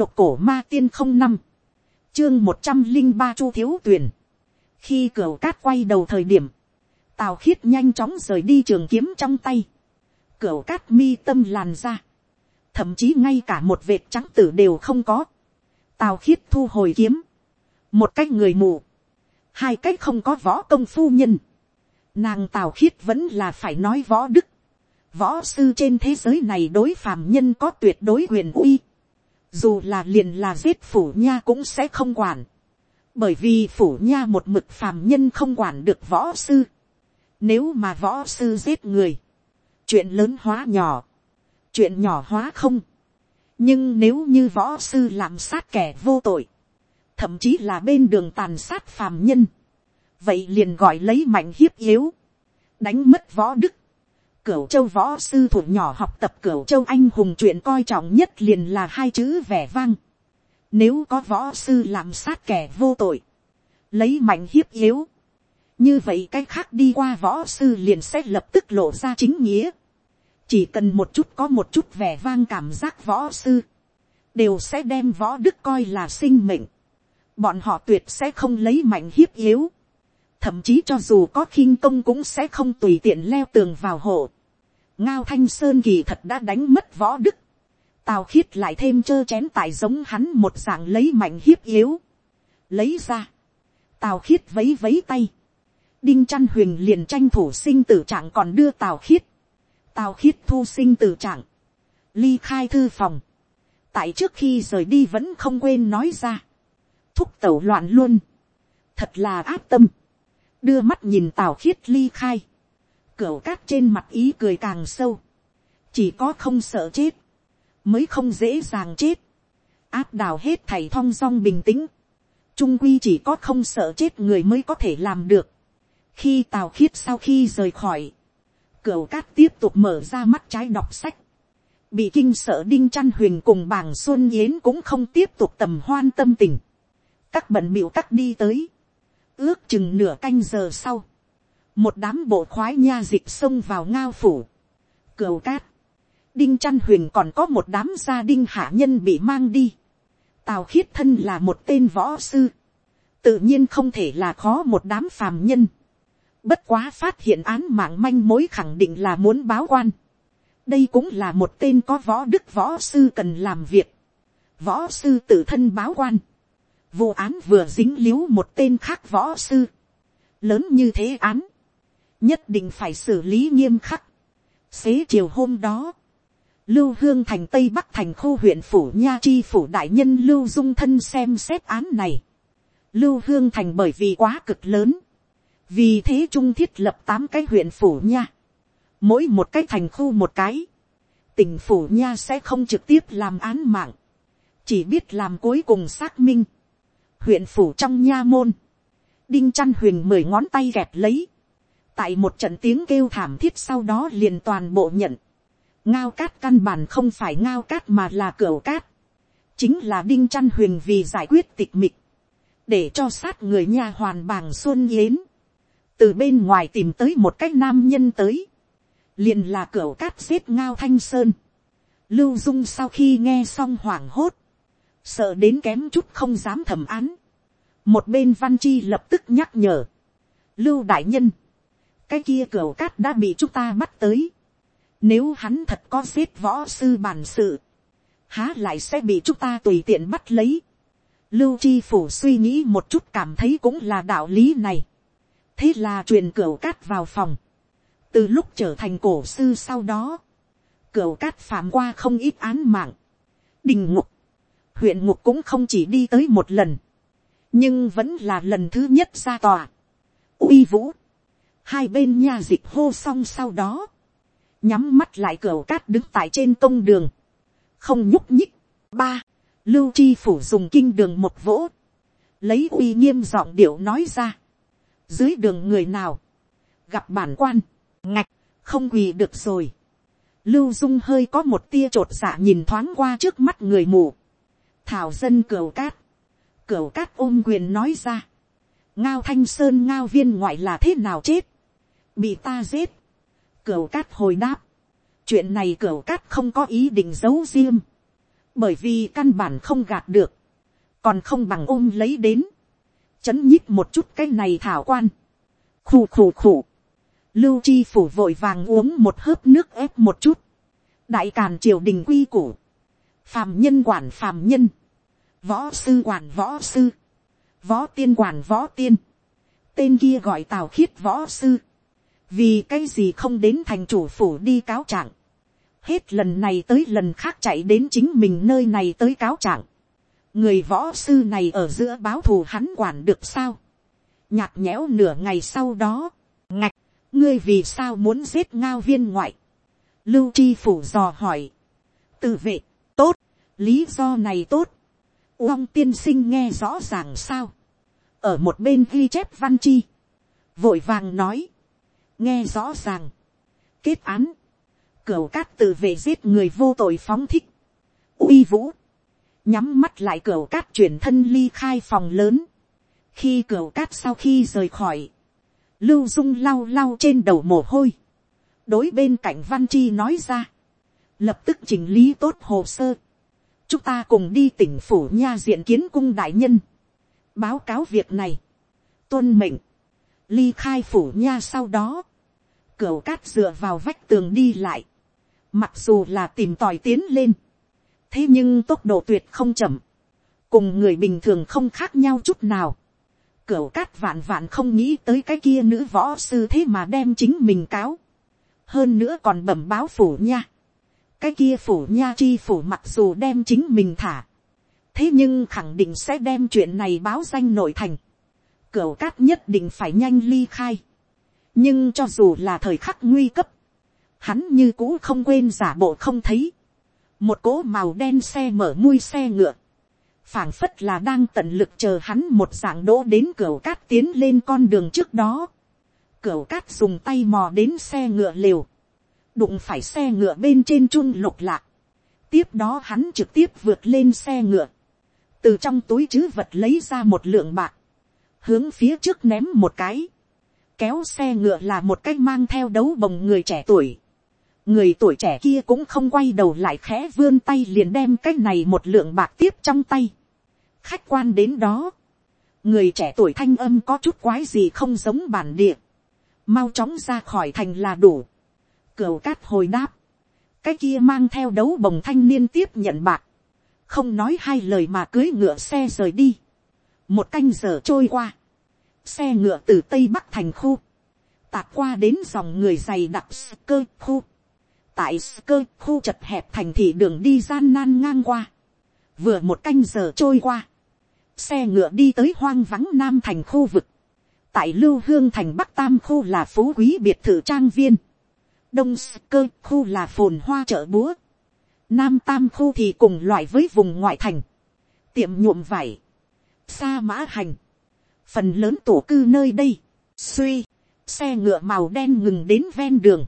độc cổ ma tiên không năm, chương một trăm linh ba chu thiếu tuyền, khi cửa cát quay đầu thời điểm, tào khiết nhanh chóng rời đi trường kiếm trong tay, cửa cát mi tâm làn ra, thậm chí ngay cả một vệt trắng tử đều không có, tào khiết thu hồi kiếm, một cách người mù, hai cách không có võ công phu nhân, nàng tào khiết vẫn là phải nói võ đức, võ sư trên thế giới này đối phàm nhân có tuyệt đối quyền uy, dù là liền là giết phủ nha cũng sẽ không quản, bởi vì phủ nha một mực phàm nhân không quản được võ sư, nếu mà võ sư giết người, chuyện lớn hóa nhỏ, chuyện nhỏ hóa không, nhưng nếu như võ sư làm sát kẻ vô tội, thậm chí là bên đường tàn sát phàm nhân, vậy liền gọi lấy mạnh hiếp yếu, đánh mất võ đức, cửu châu võ sư thuộc nhỏ học tập cửu châu anh hùng chuyện coi trọng nhất liền là hai chữ vẻ vang. Nếu có võ sư làm sát kẻ vô tội, lấy mạnh hiếp yếu, như vậy cái khác đi qua võ sư liền sẽ lập tức lộ ra chính nghĩa. chỉ cần một chút có một chút vẻ vang cảm giác võ sư, đều sẽ đem võ đức coi là sinh mệnh. bọn họ tuyệt sẽ không lấy mạnh hiếp yếu thậm chí cho dù có khinh công cũng sẽ không tùy tiện leo tường vào hộ ngao thanh sơn kỳ thật đã đánh mất võ đức. tào khiết lại thêm chơ chén tài giống hắn một dạng lấy mạnh hiếp yếu. lấy ra. tào khiết vấy vấy tay. đinh chăn huyền liền tranh thủ sinh tử trạng còn đưa tào khiết. tào khiết thu sinh tử trạng. ly khai thư phòng. tại trước khi rời đi vẫn không quên nói ra. thúc tẩu loạn luôn. thật là áp tâm đưa mắt nhìn tào khiết ly khai, cửa cát trên mặt ý cười càng sâu, chỉ có không sợ chết, mới không dễ dàng chết, áp đảo hết thầy thong dong bình tĩnh, trung quy chỉ có không sợ chết người mới có thể làm được. khi tào khiết sau khi rời khỏi, cửa cát tiếp tục mở ra mắt trái đọc sách, bị kinh sợ đinh Trăn huyền cùng bảng xuân yến cũng không tiếp tục tầm hoan tâm tình, các bận biểu cắt đi tới, ước chừng nửa canh giờ sau, một đám bộ khoái nha dịch xông vào ngao phủ, cửu cát, đinh chăn huyền còn có một đám gia đinh hạ nhân bị mang đi, tào khiết thân là một tên võ sư, tự nhiên không thể là khó một đám phàm nhân, bất quá phát hiện án mạng manh mối khẳng định là muốn báo quan, đây cũng là một tên có võ đức võ sư cần làm việc, võ sư tự thân báo quan, vụ án vừa dính l i u một tên khác võ sư, lớn như thế án, nhất định phải xử lý nghiêm khắc. xế chiều hôm đó, lưu hương thành tây bắc thành khu huyện phủ nha chi phủ đại nhân lưu dung thân xem xét án này. lưu hương thành bởi vì quá cực lớn, vì thế trung thiết lập tám cái huyện phủ nha, mỗi một cái thành khu một cái, tỉnh phủ nha sẽ không trực tiếp làm án mạng, chỉ biết làm cuối cùng xác minh huyện phủ trong nha môn, đinh chăn huyền mười ngón tay gẹt lấy, tại một trận tiếng kêu thảm thiết sau đó liền toàn bộ nhận, ngao cát căn bản không phải ngao cát mà là cửa cát, chính là đinh chăn huyền vì giải quyết tịch mịch, để cho sát người nha hoàn bàng xuân yến, từ bên ngoài tìm tới một cái nam nhân tới, liền là cửa cát giết ngao thanh sơn, lưu dung sau khi nghe xong hoảng hốt, sợ đến kém chút không dám thẩm án. một bên văn chi lập tức nhắc nhở, lưu đại nhân, cái kia cửa cát đã bị chúng ta bắt tới. Nếu hắn thật có giết võ sư bản sự, há lại sẽ bị chúng ta tùy tiện bắt lấy. Lưu chi phủ suy nghĩ một chút cảm thấy cũng là đạo lý này. thế là truyền cửa cát vào phòng. từ lúc trở thành cổ sư sau đó, cửa cát phạm qua không ít án mạng. đình ngục, huyện ngục cũng không chỉ đi tới một lần, nhưng vẫn là lần thứ nhất ra tòa. uy vũ, hai bên nha dịch hô xong sau đó, nhắm mắt lại cửa cát đứng tại trên công đường, không nhúc nhích. ba, lưu chi phủ dùng kinh đường một vỗ, lấy uy nghiêm giọng điệu nói ra, dưới đường người nào, gặp bản quan, ngạch, không quỳ được rồi. Lưu dung hơi có một tia t r ộ t dạ nhìn thoáng qua trước mắt người mù, thảo dân cửu cát, cửu cát ôm quyền nói ra, ngao thanh sơn ngao viên ngoại là thế nào chết, bị ta giết, cửu cát hồi đáp, chuyện này cửu cát không có ý định giấu riêng, bởi vì căn bản không gạt được, còn không bằng ôm lấy đến, chấn nhích một chút cái này thảo quan, khù khù khù, lưu chi phủ vội vàng uống một hớp nước ép một chút, đại càn triều đình quy củ, phàm nhân quản phàm nhân, võ sư quản võ sư, võ tiên quản võ tiên, tên kia gọi tào khiết võ sư, vì cái gì không đến thành chủ phủ đi cáo trạng, hết lần này tới lần khác chạy đến chính mình nơi này tới cáo trạng, người võ sư này ở giữa báo thù hắn quản được sao, nhạt nhẽo nửa ngày sau đó, ngạch, ngươi vì sao muốn giết ngao viên ngoại, lưu chi phủ dò hỏi, tự vệ, tốt, lý do này tốt, uong tiên sinh nghe rõ ràng sao, ở một bên ghi chép văn chi, vội vàng nói, nghe rõ ràng, kết án, cửu cát tự vệ giết người vô tội phóng thích, uy vũ, nhắm mắt lại cửu cát chuyển thân ly khai phòng lớn, khi cửu cát sau khi rời khỏi, lưu dung lau lau trên đầu mồ hôi, đối bên cạnh văn chi nói ra, lập tức chỉnh lý tốt hồ sơ, chúng ta cùng đi tỉnh phủ nha diện kiến cung đại nhân, báo cáo việc này, tuân mệnh, ly khai phủ nha sau đó, cửa cát dựa vào vách tường đi lại, mặc dù là tìm tòi tiến lên, thế nhưng tốc độ tuyệt không chậm, cùng người bình thường không khác nhau chút nào, cửa cát vạn vạn không nghĩ tới cái kia nữ võ sư thế mà đem chính mình cáo, hơn nữa còn bẩm báo phủ nha, cái kia phủ nha chi phủ mặc dù đem chính mình thả, thế nhưng khẳng định sẽ đem chuyện này báo danh nội thành, cửu cát nhất định phải nhanh ly khai, nhưng cho dù là thời khắc nguy cấp, hắn như cũ không quên giả bộ không thấy, một cỗ màu đen xe mở mui xe ngựa, phảng phất là đang tận lực chờ hắn một dạng đỗ đến cửa cát tiến lên con đường trước đó. Cửa cát dùng tay mò đến xe ngựa liều, đụng phải xe ngựa bên trên chun lục lạc. tiếp đó hắn trực tiếp vượt lên xe ngựa, từ trong túi chứ vật lấy ra một lượng bạc, hướng phía trước ném một cái, kéo xe ngựa là một cái mang theo đấu bồng người trẻ tuổi. người tuổi trẻ kia cũng không quay đầu lại khẽ vươn tay liền đem cái này một lượng bạc tiếp trong tay. khách quan đến đó, người trẻ tuổi thanh âm có chút quái gì không giống bản địa, mau chóng ra khỏi thành là đủ. Cửu cát hồi đáp. Cái kia mang theo đấu bồng thanh niên tiếp nhận bạc. Không nói hai lời mà cưới ngựa xe rời đi. Một canh giờ trôi qua. Xe ngựa từ Tây Bắc thành khu. Tạc qua đến dòng người dày đặc cơ khu. Tại cơ khu chật hẹp thành thị đường đi gian nan ngang qua. Vừa một canh giờ trôi qua. Xe ngựa đi tới hoang vắng nam thành khu vực. Tại lưu hương thành bắc tam khu là phú quý biệt thự trang viên đông cơ khu là phồn hoa chợ búa, nam tam khu thì cùng loại với vùng ngoại thành, tiệm nhuộm vải, sa mã hành, phần lớn tổ cư nơi đây, suy, xe ngựa màu đen ngừng đến ven đường,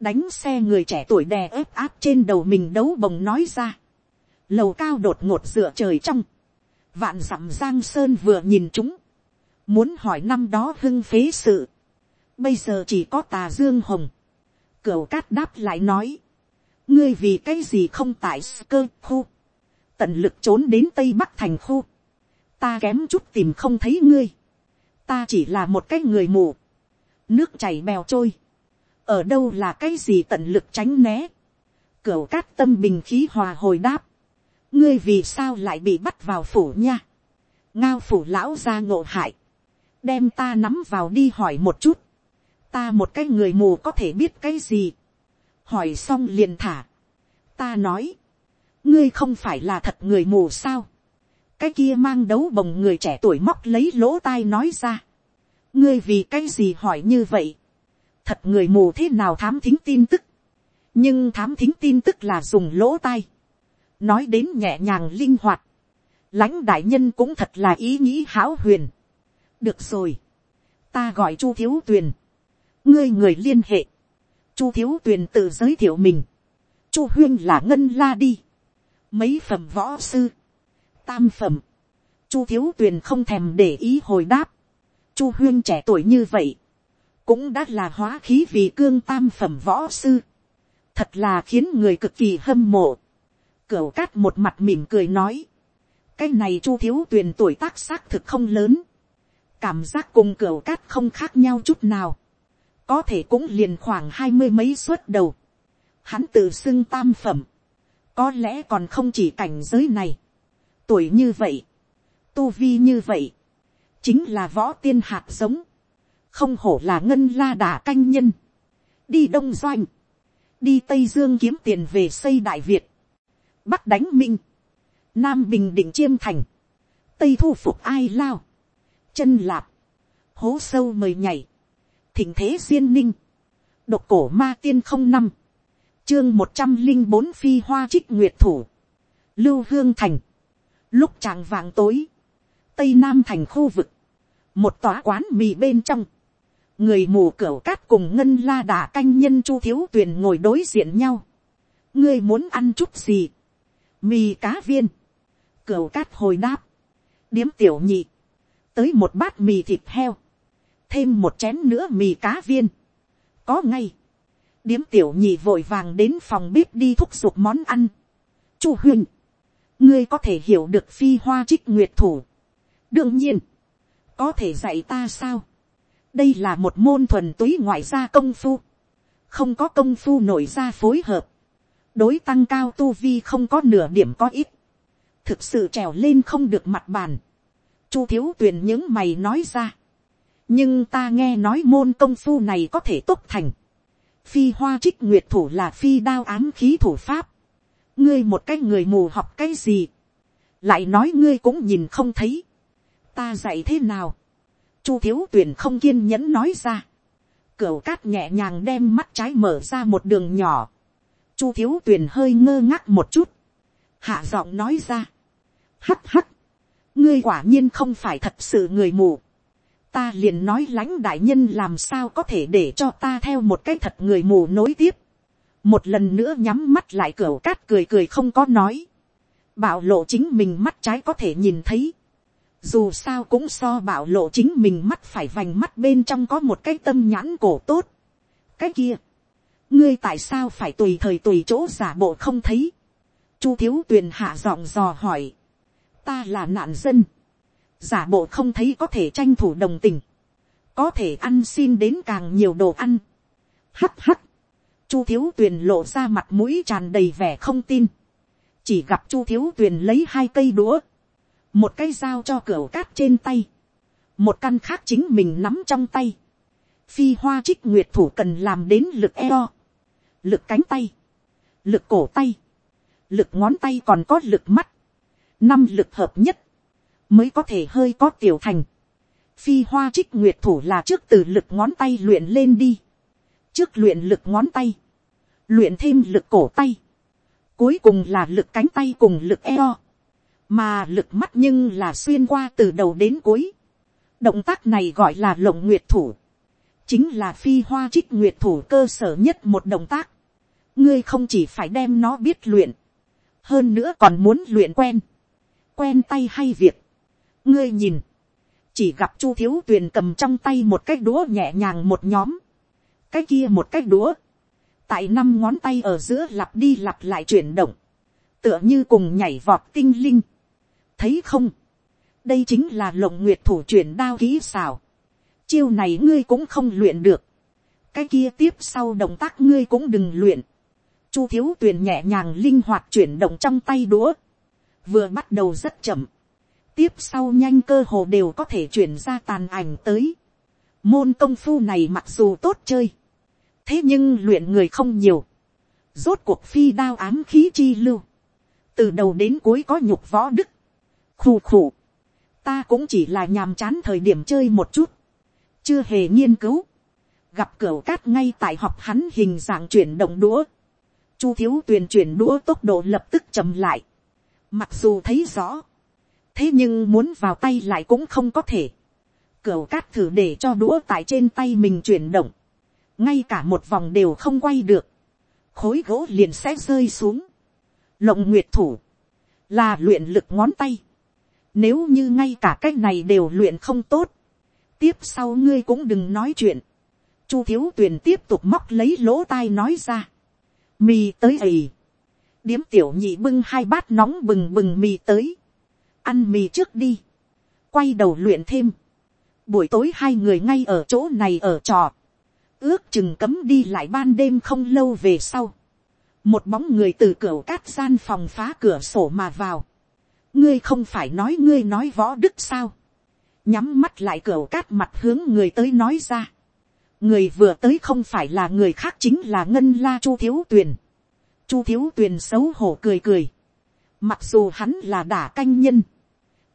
đánh xe người trẻ tuổi đè ép áp trên đầu mình đấu bồng nói ra, lầu cao đột ngột dựa trời trong, vạn dặm giang sơn vừa nhìn chúng, muốn hỏi năm đó hưng phế sự, bây giờ chỉ có tà dương hồng, Cửu cát đáp lại nói. Ngươi vì cái gì không tại cơ khu. Tận lực trốn đến Tây Bắc thành khu. Ta kém chút tìm không thấy ngươi. Ta chỉ là một cái người mù. Nước chảy bèo trôi. Ở đâu là cái gì tận lực tránh né. Cửu cát tâm bình khí hòa hồi đáp. Ngươi vì sao lại bị bắt vào phủ nha. Ngao phủ lão ra ngộ hại. Đem ta nắm vào đi hỏi một chút ta một cái người mù có thể biết cái gì, hỏi xong liền thả, ta nói, ngươi không phải là thật người mù sao, cái kia mang đấu bồng người trẻ tuổi móc lấy lỗ tai nói ra, ngươi vì cái gì hỏi như vậy, thật người mù thế nào thám thính tin tức, nhưng thám thính tin tức là dùng lỗ tai, nói đến nhẹ nhàng linh hoạt, lãnh đại nhân cũng thật là ý nghĩ hão huyền. được rồi, ta gọi chu thiếu tuyền, ngươi người liên hệ, chu thiếu tuyền tự giới thiệu mình, chu huyên là ngân la đi, mấy phẩm võ sư, tam phẩm, chu thiếu tuyền không thèm để ý hồi đáp, chu huyên trẻ tuổi như vậy, cũng đã là hóa khí vì cương tam phẩm võ sư, thật là khiến người cực kỳ hâm mộ, Cửu cát một mặt mỉm cười nói. Cái này chu thiếu tuyền tuổi tác xác thực không lớn. Cảm giác cùng cửu cát không khác nhau chút nào. Có thể cũng liền khoảng hai mươi mấy suất đầu. Hắn tự xưng tam phẩm. Có lẽ còn không chỉ cảnh giới này. Tuổi như vậy. Tu vi như vậy. Chính là võ tiên hạt giống. Không hổ là ngân la đà canh nhân. Đi đông doanh. Đi tây dương kiếm tiền về xây đại việt bắc đánh minh, nam bình định chiêm thành, tây thu phục ai lao, chân lạp, hố sâu mời nhảy, thỉnh thế duyên ninh, độc cổ ma tiên không năm, chương một trăm linh bốn phi hoa trích nguyệt thủ, lưu hương thành, lúc tràng vàng tối, tây nam thành khu vực, một tòa quán mì bên trong, người mù cửa cát cùng ngân la đà canh nhân chu thiếu tuyền ngồi đối diện nhau, ngươi muốn ăn chút gì, mì cá viên, cửa cát hồi đáp, điếm tiểu nhị, tới một bát mì thịt heo, thêm một chén nữa mì cá viên, có ngay, điếm tiểu nhị vội vàng đến phòng bếp đi thúc giục món ăn, chu huynh, ngươi có thể hiểu được phi hoa trích nguyệt thủ, đương nhiên, có thể dạy ta sao, đây là một môn thuần túy ngoại gia công phu, không có công phu nổi ra phối hợp, đối tăng cao tu vi không có nửa điểm có ít, thực sự trèo lên không được mặt bàn, chu thiếu tuyền những mày nói ra, nhưng ta nghe nói môn công phu này có thể tốt thành, phi hoa trích nguyệt thủ là phi đao ám khí thủ pháp, ngươi một cái người mù học cái gì, lại nói ngươi cũng nhìn không thấy, ta dạy thế nào, chu thiếu tuyền không kiên nhẫn nói ra, cửu cát nhẹ nhàng đem mắt trái mở ra một đường nhỏ, chu thiếu tuyền hơi ngơ ngác một chút, hạ giọng nói ra, hắt hắt, ngươi quả nhiên không phải thật sự người mù, ta liền nói lãnh đại nhân làm sao có thể để cho ta theo một cái thật người mù nối tiếp, một lần nữa nhắm mắt lại cửa cát cười cười không có nói, bảo lộ chính mình mắt trái có thể nhìn thấy, dù sao cũng so bảo lộ chính mình mắt phải vành mắt bên trong có một cái tâm nhãn cổ tốt, cái kia, ngươi tại sao phải tùy thời tùy chỗ giả bộ không thấy. chu thiếu tuyền hạ giọng dò hỏi. ta là nạn dân. giả bộ không thấy có thể tranh thủ đồng tình. có thể ăn xin đến càng nhiều đồ ăn. hắt hắt chu thiếu tuyền lộ ra mặt mũi tràn đầy vẻ không tin. chỉ gặp chu thiếu tuyền lấy hai cây đũa. một cây dao cho cửa cát trên tay. một căn khác chính mình nắm trong tay phi hoa trích nguyệt thủ cần làm đến lực eo lực cánh tay, lực cổ tay, lực ngón tay còn có lực mắt, năm lực hợp nhất, mới có thể hơi có tiểu thành. Phi hoa trích nguyệt thủ là trước từ lực ngón tay luyện lên đi, trước luyện lực ngón tay, luyện thêm lực cổ tay, cuối cùng là lực cánh tay cùng lực eo, mà lực mắt nhưng là xuyên qua từ đầu đến cuối. động tác này gọi là lồng nguyệt thủ, chính là phi hoa trích nguyệt thủ cơ sở nhất một động tác. Ngươi không chỉ phải đem nó biết luyện, hơn nữa còn muốn luyện quen, quen tay hay việc. ngươi nhìn, chỉ gặp chu thiếu tuyền cầm trong tay một cái đũa nhẹ nhàng một nhóm, cái kia một cái đũa, tại năm ngón tay ở giữa lặp đi lặp lại chuyển động, tựa như cùng nhảy vọt tinh linh. thấy không, đây chính là lồng nguyệt thủ chuyển đao kỹ xào. chiêu này ngươi cũng không luyện được, cái kia tiếp sau động tác ngươi cũng đừng luyện. Chu thiếu tuyền nhẹ nhàng linh hoạt chuyển động trong tay đũa. Vừa bắt đầu rất chậm. Tiếp sau nhanh cơ hồ đều có thể chuyển ra tàn ảnh tới. Môn công phu này mặc dù tốt chơi. Thế nhưng luyện người không nhiều. Rốt cuộc phi đao ám khí chi lưu. Từ đầu đến cuối có nhục võ đức. Khủ khủ. Ta cũng chỉ là nhàm chán thời điểm chơi một chút. Chưa hề nghiên cứu. Gặp cửa cát ngay tại học hắn hình dạng chuyển động đũa Chu thiếu tuyền chuyển đũa tốc độ lập tức chậm lại. Mặc dù thấy rõ. Thế nhưng muốn vào tay lại cũng không có thể. cửa cát thử để cho đũa tại trên tay mình chuyển động. Ngay cả một vòng đều không quay được. Khối gỗ liền sẽ rơi xuống. Lộng nguyệt thủ. Là luyện lực ngón tay. Nếu như ngay cả cái này đều luyện không tốt. Tiếp sau ngươi cũng đừng nói chuyện. Chu thiếu tuyền tiếp tục móc lấy lỗ tai nói ra mì tới ầy. điếm tiểu nhị bưng hai bát nóng bừng bừng mì tới, ăn mì trước đi, quay đầu luyện thêm, buổi tối hai người ngay ở chỗ này ở trò, ước chừng cấm đi lại ban đêm không lâu về sau, một bóng người từ cửa cát gian phòng phá cửa sổ mà vào, ngươi không phải nói ngươi nói võ đức sao, nhắm mắt lại cửa cát mặt hướng người tới nói ra, người vừa tới không phải là người khác chính là ngân la chu thiếu tuyền, chu thiếu tuyền xấu hổ cười cười, mặc dù hắn là đả canh nhân,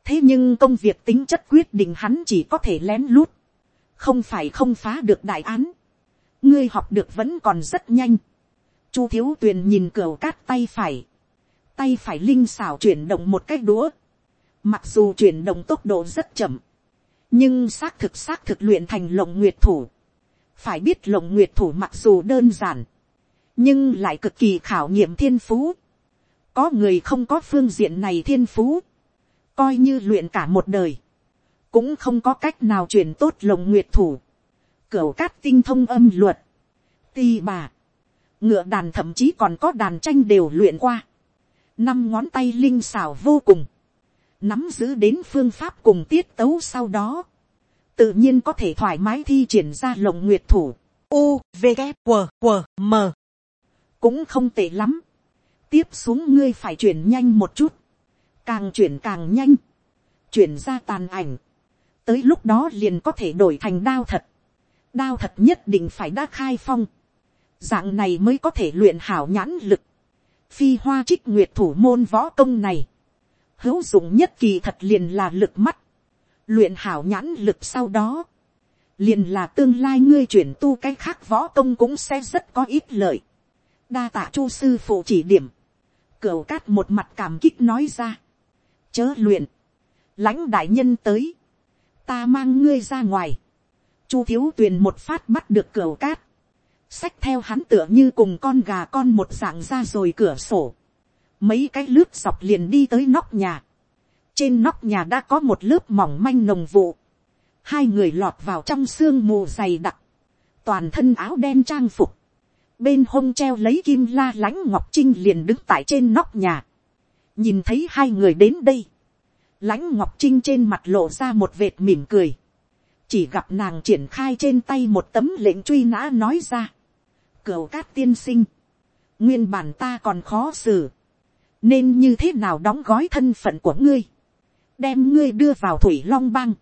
thế nhưng công việc tính chất quyết định hắn chỉ có thể lén lút, không phải không phá được đại án, ngươi học được vẫn còn rất nhanh, chu thiếu tuyền nhìn cửa cát tay phải, tay phải linh xảo chuyển động một cách đũa, mặc dù chuyển động tốc độ rất chậm, nhưng xác thực xác thực luyện thành lồng nguyệt thủ, phải biết lồng nguyệt thủ mặc dù đơn giản, nhưng lại cực kỳ khảo nghiệm thiên phú, có người không có phương diện này thiên phú, coi như luyện cả một đời, cũng không có cách nào chuyển tốt lồng nguyệt thủ, cửu cát tinh thông âm luật, ti bà, ngựa đàn thậm chí còn có đàn tranh đều luyện qua, năm ngón tay linh xảo vô cùng, nắm giữ đến phương pháp cùng tiết tấu sau đó, tự nhiên có thể thoải mái thi triển ra lồng nguyệt thủ, u, v, q, q, m, cũng không tệ lắm, tiếp xuống ngươi phải chuyển nhanh một chút, càng chuyển càng nhanh, chuyển ra tàn ảnh, tới lúc đó liền có thể đổi thành đao thật, đao thật nhất định phải đã khai phong, dạng này mới có thể luyện hảo nhãn lực, phi hoa trích nguyệt thủ môn võ công này, hữu dụng nhất kỳ thật liền là lực mắt, luyện hảo nhãn lực sau đó, liền là tương lai ngươi chuyển tu cái khác võ công cũng sẽ rất có ít lợi. đa tạ chu sư phụ chỉ điểm, cửu cát một mặt cảm kích nói ra, chớ luyện, lãnh đại nhân tới, ta mang ngươi ra ngoài, chu thiếu tuyền một phát bắt được cửa cát, xách theo hắn tựa như cùng con gà con một dạng ra rồi cửa sổ, mấy cái lướt dọc liền đi tới nóc nhà, trên nóc nhà đã có một lớp mỏng manh nồng vụ, hai người lọt vào trong sương mù dày đặc, toàn thân áo đen trang phục, bên hông treo lấy kim la lãnh ngọc trinh liền đứng tại trên nóc nhà, nhìn thấy hai người đến đây, lãnh ngọc trinh trên mặt lộ ra một vệt mỉm cười, chỉ gặp nàng triển khai trên tay một tấm lệnh truy nã nói ra, cửu cát tiên sinh, nguyên bản ta còn khó xử, nên như thế nào đóng gói thân phận của ngươi, đem ngươi đưa vào thủy long băng,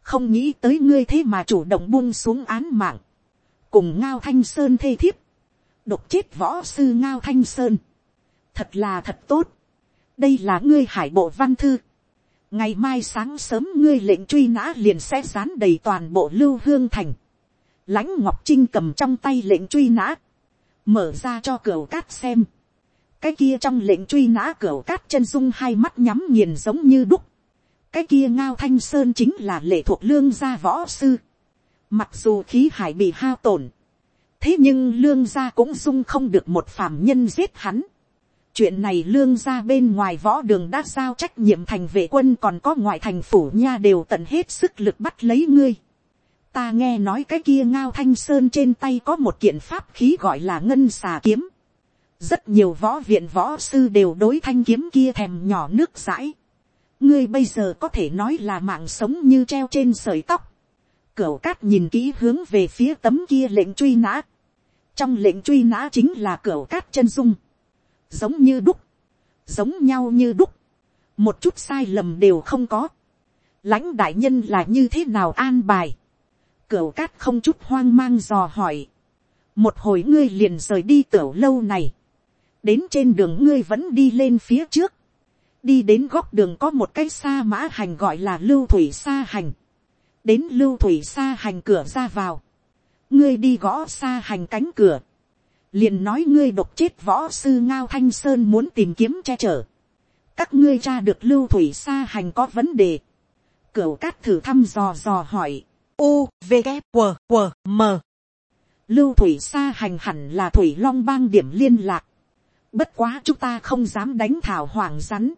không nghĩ tới ngươi thế mà chủ động buông xuống án mạng, cùng ngao thanh sơn thê thiếp, độc chết võ sư ngao thanh sơn, thật là thật tốt, đây là ngươi hải bộ văn thư, ngày mai sáng sớm ngươi lệnh truy nã liền sẽ dán đầy toàn bộ lưu hương thành, lãnh ngọc trinh cầm trong tay lệnh truy nã, mở ra cho cửa cát xem, cái kia trong lệnh truy nã cửa cát chân dung hai mắt nhắm nghiền giống như đúc, cái kia ngao thanh sơn chính là lệ thuộc lương gia võ sư. Mặc dù khí hải bị hao tổn. Thế nhưng lương gia cũng dung không được một phàm nhân giết hắn. Chuyện này lương gia bên ngoài võ đường đã giao trách nhiệm thành vệ quân còn có ngoại thành phủ nha đều tận hết sức lực bắt lấy ngươi. Ta nghe nói cái kia ngao thanh sơn trên tay có một kiện pháp khí gọi là ngân xà kiếm. Rất nhiều võ viện võ sư đều đối thanh kiếm kia thèm nhỏ nước dãi ngươi bây giờ có thể nói là mạng sống như treo trên sợi tóc. Cửu cát nhìn kỹ hướng về phía tấm kia lệnh truy nã. Trong lệnh truy nã chính là cửu cát chân dung. Giống như đúc. Giống nhau như đúc. Một chút sai lầm đều không có. Lãnh đại nhân là như thế nào an bài. Cửu cát không chút hoang mang dò hỏi. Một hồi ngươi liền rời đi tiểu lâu này. Đến trên đường ngươi vẫn đi lên phía trước đi đến góc đường có một cái xa mã hành gọi là lưu thủy xa hành. đến lưu thủy xa hành cửa ra vào. ngươi đi gõ xa hành cánh cửa liền nói ngươi độc chết võ sư ngao thanh sơn muốn tìm kiếm che chở. các ngươi cha được lưu thủy xa hành có vấn đề. cửu cát thử thăm dò dò hỏi. u v g q q m lưu thủy xa hành hẳn là thủy long bang điểm liên lạc. Bất quá chúng ta không dám đánh thảo hoàng rắn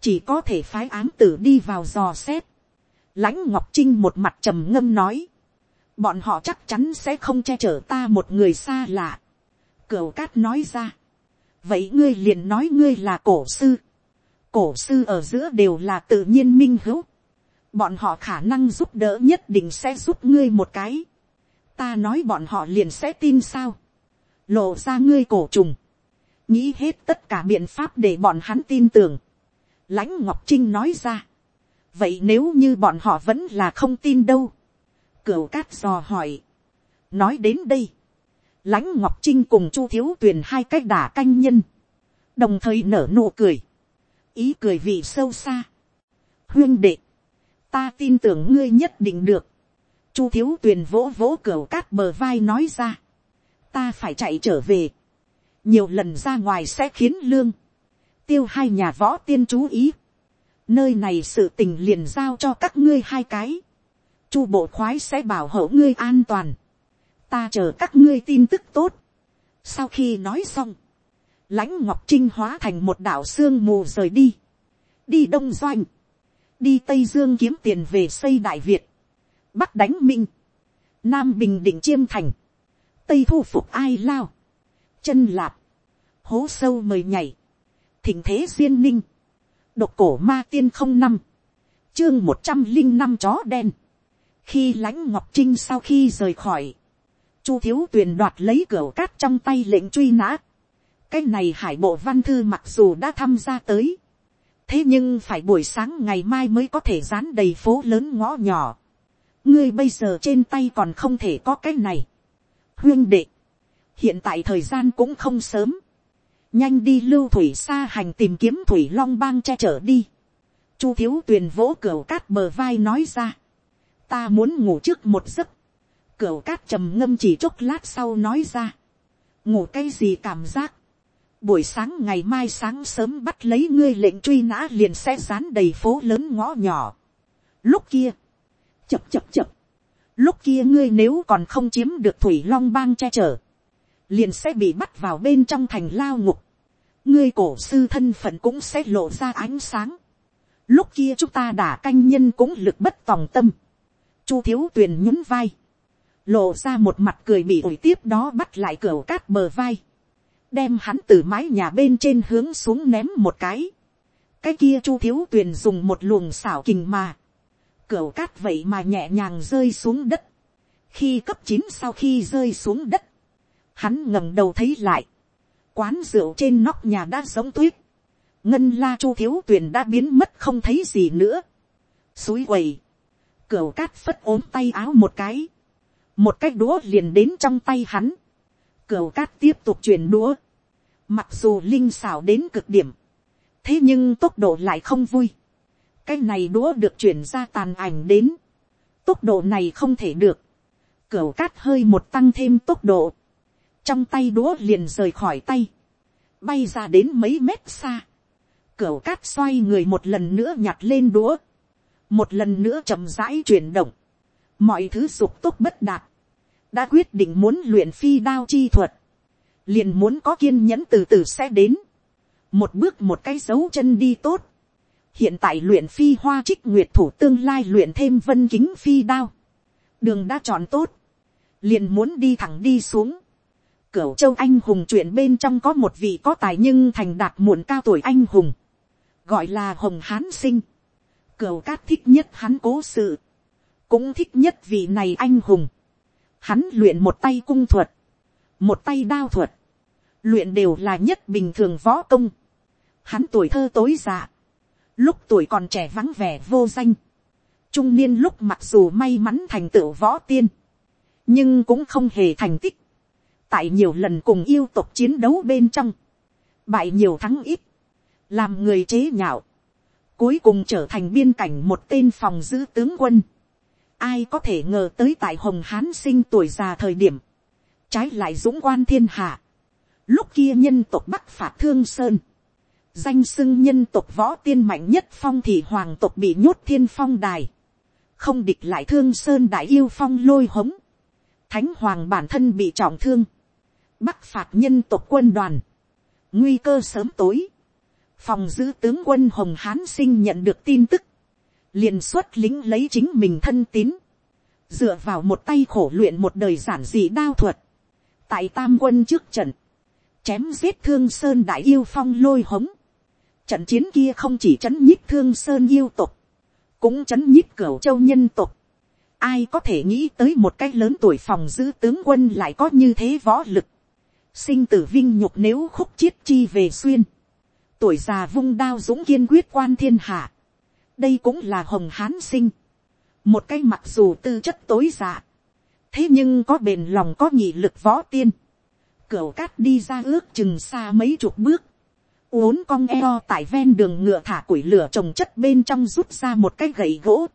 chỉ có thể phái ám tử đi vào dò xét. lãnh ngọc trinh một mặt trầm ngâm nói, bọn họ chắc chắn sẽ không che chở ta một người xa lạ cửu cát nói ra, vậy ngươi liền nói ngươi là cổ sư, cổ sư ở giữa đều là tự nhiên minh hữu, bọn họ khả năng giúp đỡ nhất định sẽ giúp ngươi một cái, ta nói bọn họ liền sẽ tin sao, lộ ra ngươi cổ trùng, nghĩ hết tất cả biện pháp để bọn hắn tin tưởng, lãnh ngọc trinh nói ra, vậy nếu như bọn họ vẫn là không tin đâu, cửu cát dò hỏi, nói đến đây, lãnh ngọc trinh cùng chu thiếu tuyền hai cách đả canh nhân, đồng thời nở nụ cười, ý cười vị sâu xa, huyên đệ, ta tin tưởng ngươi nhất định được, chu thiếu tuyền vỗ vỗ cửa cát bờ vai nói ra, ta phải chạy trở về, nhiều lần ra ngoài sẽ khiến lương, tiêu hai nhà võ tiên chú ý, nơi này sự tình liền giao cho các ngươi hai cái, chu bộ khoái sẽ bảo hộ ngươi an toàn, ta chờ các ngươi tin tức tốt. sau khi nói xong, lãnh ngọc trinh hóa thành một đảo sương mù rời đi, đi đông doanh, đi tây dương kiếm tiền về xây đại việt, bắc đánh minh, nam bình định chiêm thành, tây thu phục ai lao, chân lạp, hố sâu mời nhảy, thỉnh thế duyên ninh, độc cổ ma tiên không năm, chương một trăm linh năm chó đen, khi lãnh ngọc trinh sau khi rời khỏi, chu thiếu tuyền đoạt lấy cửa cát trong tay lệnh truy nã, cái này hải bộ văn thư mặc dù đã tham gia tới, thế nhưng phải buổi sáng ngày mai mới có thể dán đầy phố lớn ngõ nhỏ. ngươi bây giờ trên tay còn không thể có cái này. huyên đệ, hiện tại thời gian cũng không sớm, nhanh đi lưu thủy xa hành tìm kiếm thủy long bang che chở đi. chu thiếu tuyền vỗ cửa cát bờ vai nói ra, ta muốn ngủ trước một giấc, cửa cát trầm ngâm chỉ chốc lát sau nói ra, ngủ cái gì cảm giác, buổi sáng ngày mai sáng sớm bắt lấy ngươi lệnh truy nã liền sẽ dán đầy phố lớn ngõ nhỏ. Lúc kia, chập chập chập, lúc kia ngươi nếu còn không chiếm được thủy long bang che chở, liền sẽ bị bắt vào bên trong thành lao ngục. ngươi cổ sư thân phận cũng sẽ lộ ra ánh sáng. lúc kia chúng ta đã canh nhân cũng lực bất tòng tâm. chu thiếu tuyền nhún vai, lộ ra một mặt cười bị ủi tiếp đó bắt lại cửa cát bờ vai. Đem hắn từ mái nhà bên trên hướng xuống ném một cái. cái kia chu thiếu tuyền dùng một luồng xảo kình mà, cửa cát vậy mà nhẹ nhàng rơi xuống đất. khi cấp chín sau khi rơi xuống đất, hắn ngẩng đầu thấy lại, quán rượu trên nóc nhà đã giống tuyết, ngân la chu thiếu tuyền đã biến mất không thấy gì nữa. suối quầy, cửa cát phất ốm tay áo một cái, một cái đũa liền đến trong tay hắn, Cửu cát tiếp tục chuyển đũa. Mặc dù linh xảo đến cực điểm. Thế nhưng tốc độ lại không vui. Cái này đũa được chuyển ra tàn ảnh đến. Tốc độ này không thể được. Cửu cát hơi một tăng thêm tốc độ. Trong tay đũa liền rời khỏi tay. Bay ra đến mấy mét xa. Cửu cát xoay người một lần nữa nhặt lên đũa. Một lần nữa chậm rãi chuyển động. Mọi thứ sụp tốc bất đạt đã quyết định muốn luyện phi đao chi thuật, liền muốn có kiên nhẫn từ từ sẽ đến, một bước một cái dấu chân đi tốt, hiện tại luyện phi hoa trích nguyệt thủ tương lai luyện thêm vân kính phi đao, đường đã chọn tốt, liền muốn đi thẳng đi xuống, cửu châu anh hùng chuyện bên trong có một vị có tài nhưng thành đạt muộn cao tuổi anh hùng, gọi là hồng hán sinh, cửu cát thích nhất hắn cố sự, cũng thích nhất vị này anh hùng, Hắn luyện một tay cung thuật, một tay đao thuật, luyện đều là nhất bình thường võ công. Hắn tuổi thơ tối dạ, lúc tuổi còn trẻ vắng vẻ vô danh, trung niên lúc mặc dù may mắn thành tựu võ tiên, nhưng cũng không hề thành tích. tại nhiều lần cùng yêu tục chiến đấu bên trong, bại nhiều thắng ít, làm người chế nhạo, cuối cùng trở thành biên cảnh một tên phòng giữ tướng quân. Ai có thể ngờ tới tại Hồng Hán sinh tuổi già thời điểm. Trái lại dũng quan thiên hạ. Lúc kia nhân tộc Bắc phạt Thương Sơn. Danh xưng nhân tộc võ tiên mạnh nhất phong thì hoàng tộc bị nhốt thiên phong đài. Không địch lại Thương Sơn đại yêu phong lôi hống. Thánh hoàng bản thân bị trọng thương. Bắc phạt nhân tộc quân đoàn. Nguy cơ sớm tối. Phòng giữ tướng quân Hồng Hán sinh nhận được tin tức liền xuất lính lấy chính mình thân tín, dựa vào một tay khổ luyện một đời giản dị đao thuật, tại tam quân trước trận, chém giết thương sơn đại yêu phong lôi hống. Trận chiến kia không chỉ chấn nhích thương sơn yêu tục, cũng chấn nhích cửu châu nhân tục. Ai có thể nghĩ tới một cái lớn tuổi phòng giữ tướng quân lại có như thế võ lực. Sinh tử vinh nhục nếu khúc chiết chi về xuyên. Tuổi già vung đao dũng kiên quyết quan thiên hạ. Đây cũng là hồng hán sinh. Một cái mặc dù tư chất tối dạ. Thế nhưng có bền lòng có nhị lực võ tiên. Cửu cát đi ra ước chừng xa mấy chục bước uốn cong eo tại ven đường ngựa thả củi lửa trồng chất bên trong rút ra một cái gậy gỗ,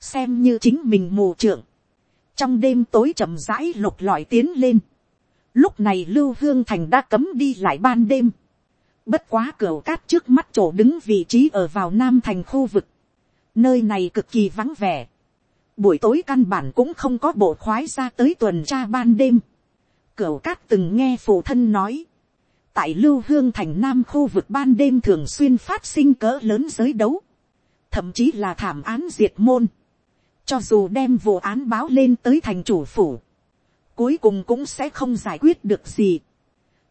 xem như chính mình mù trưởng. trong đêm tối chậm rãi lục lọi tiến lên, lúc này lưu hương thành đã cấm đi lại ban đêm, bất quá cửa cát trước mắt chỗ đứng vị trí ở vào nam thành khu vực, nơi này cực kỳ vắng vẻ, buổi tối căn bản cũng không có bộ khoái ra tới tuần tra ban đêm, cửa cát từng nghe phụ thân nói, tại lưu hương thành nam khu vực ban đêm thường xuyên phát sinh cỡ lớn giới đấu, thậm chí là thảm án diệt môn, cho dù đem vụ án báo lên tới thành chủ phủ, cuối cùng cũng sẽ không giải quyết được gì.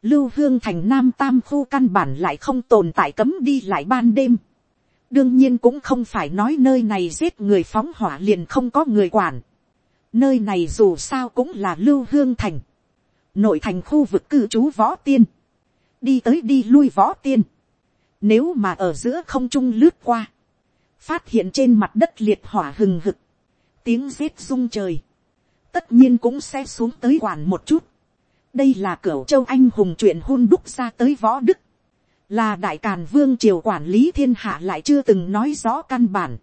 Lưu hương thành nam tam khu căn bản lại không tồn tại cấm đi lại ban đêm. đương nhiên cũng không phải nói nơi này giết người phóng hỏa liền không có người quản. nơi này dù sao cũng là lưu hương thành. nội thành khu vực cư trú võ tiên đi tới đi lui võ tiên, nếu mà ở giữa không trung lướt qua, phát hiện trên mặt đất liệt hỏa hừng hực, tiếng giết rung trời, tất nhiên cũng sẽ xuống tới quản một chút đây là cửa châu anh hùng chuyện hôn đúc ra tới võ đức, là đại càn vương triều quản lý thiên hạ lại chưa từng nói rõ căn bản.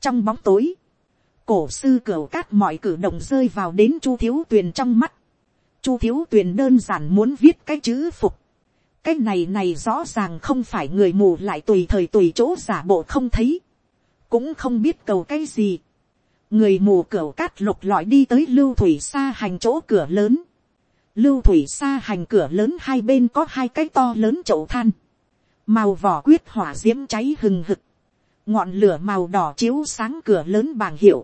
trong bóng tối, cổ sư cửa cát mọi cử động rơi vào đến chu thiếu tuyền trong mắt. chu thiếu tuyền đơn giản muốn viết cái chữ phục, cái này này rõ ràng không phải người mù lại tùy thời tùy chỗ giả bộ không thấy, cũng không biết cầu cái gì. người mù cửa cát lục lọi đi tới lưu thủy xa hành chỗ cửa lớn, lưu thủy xa hành cửa lớn hai bên có hai cái to lớn chậu than, màu vỏ quyết hỏa d i ễ m cháy hừng hực, ngọn lửa màu đỏ chiếu sáng cửa lớn bảng hiệu,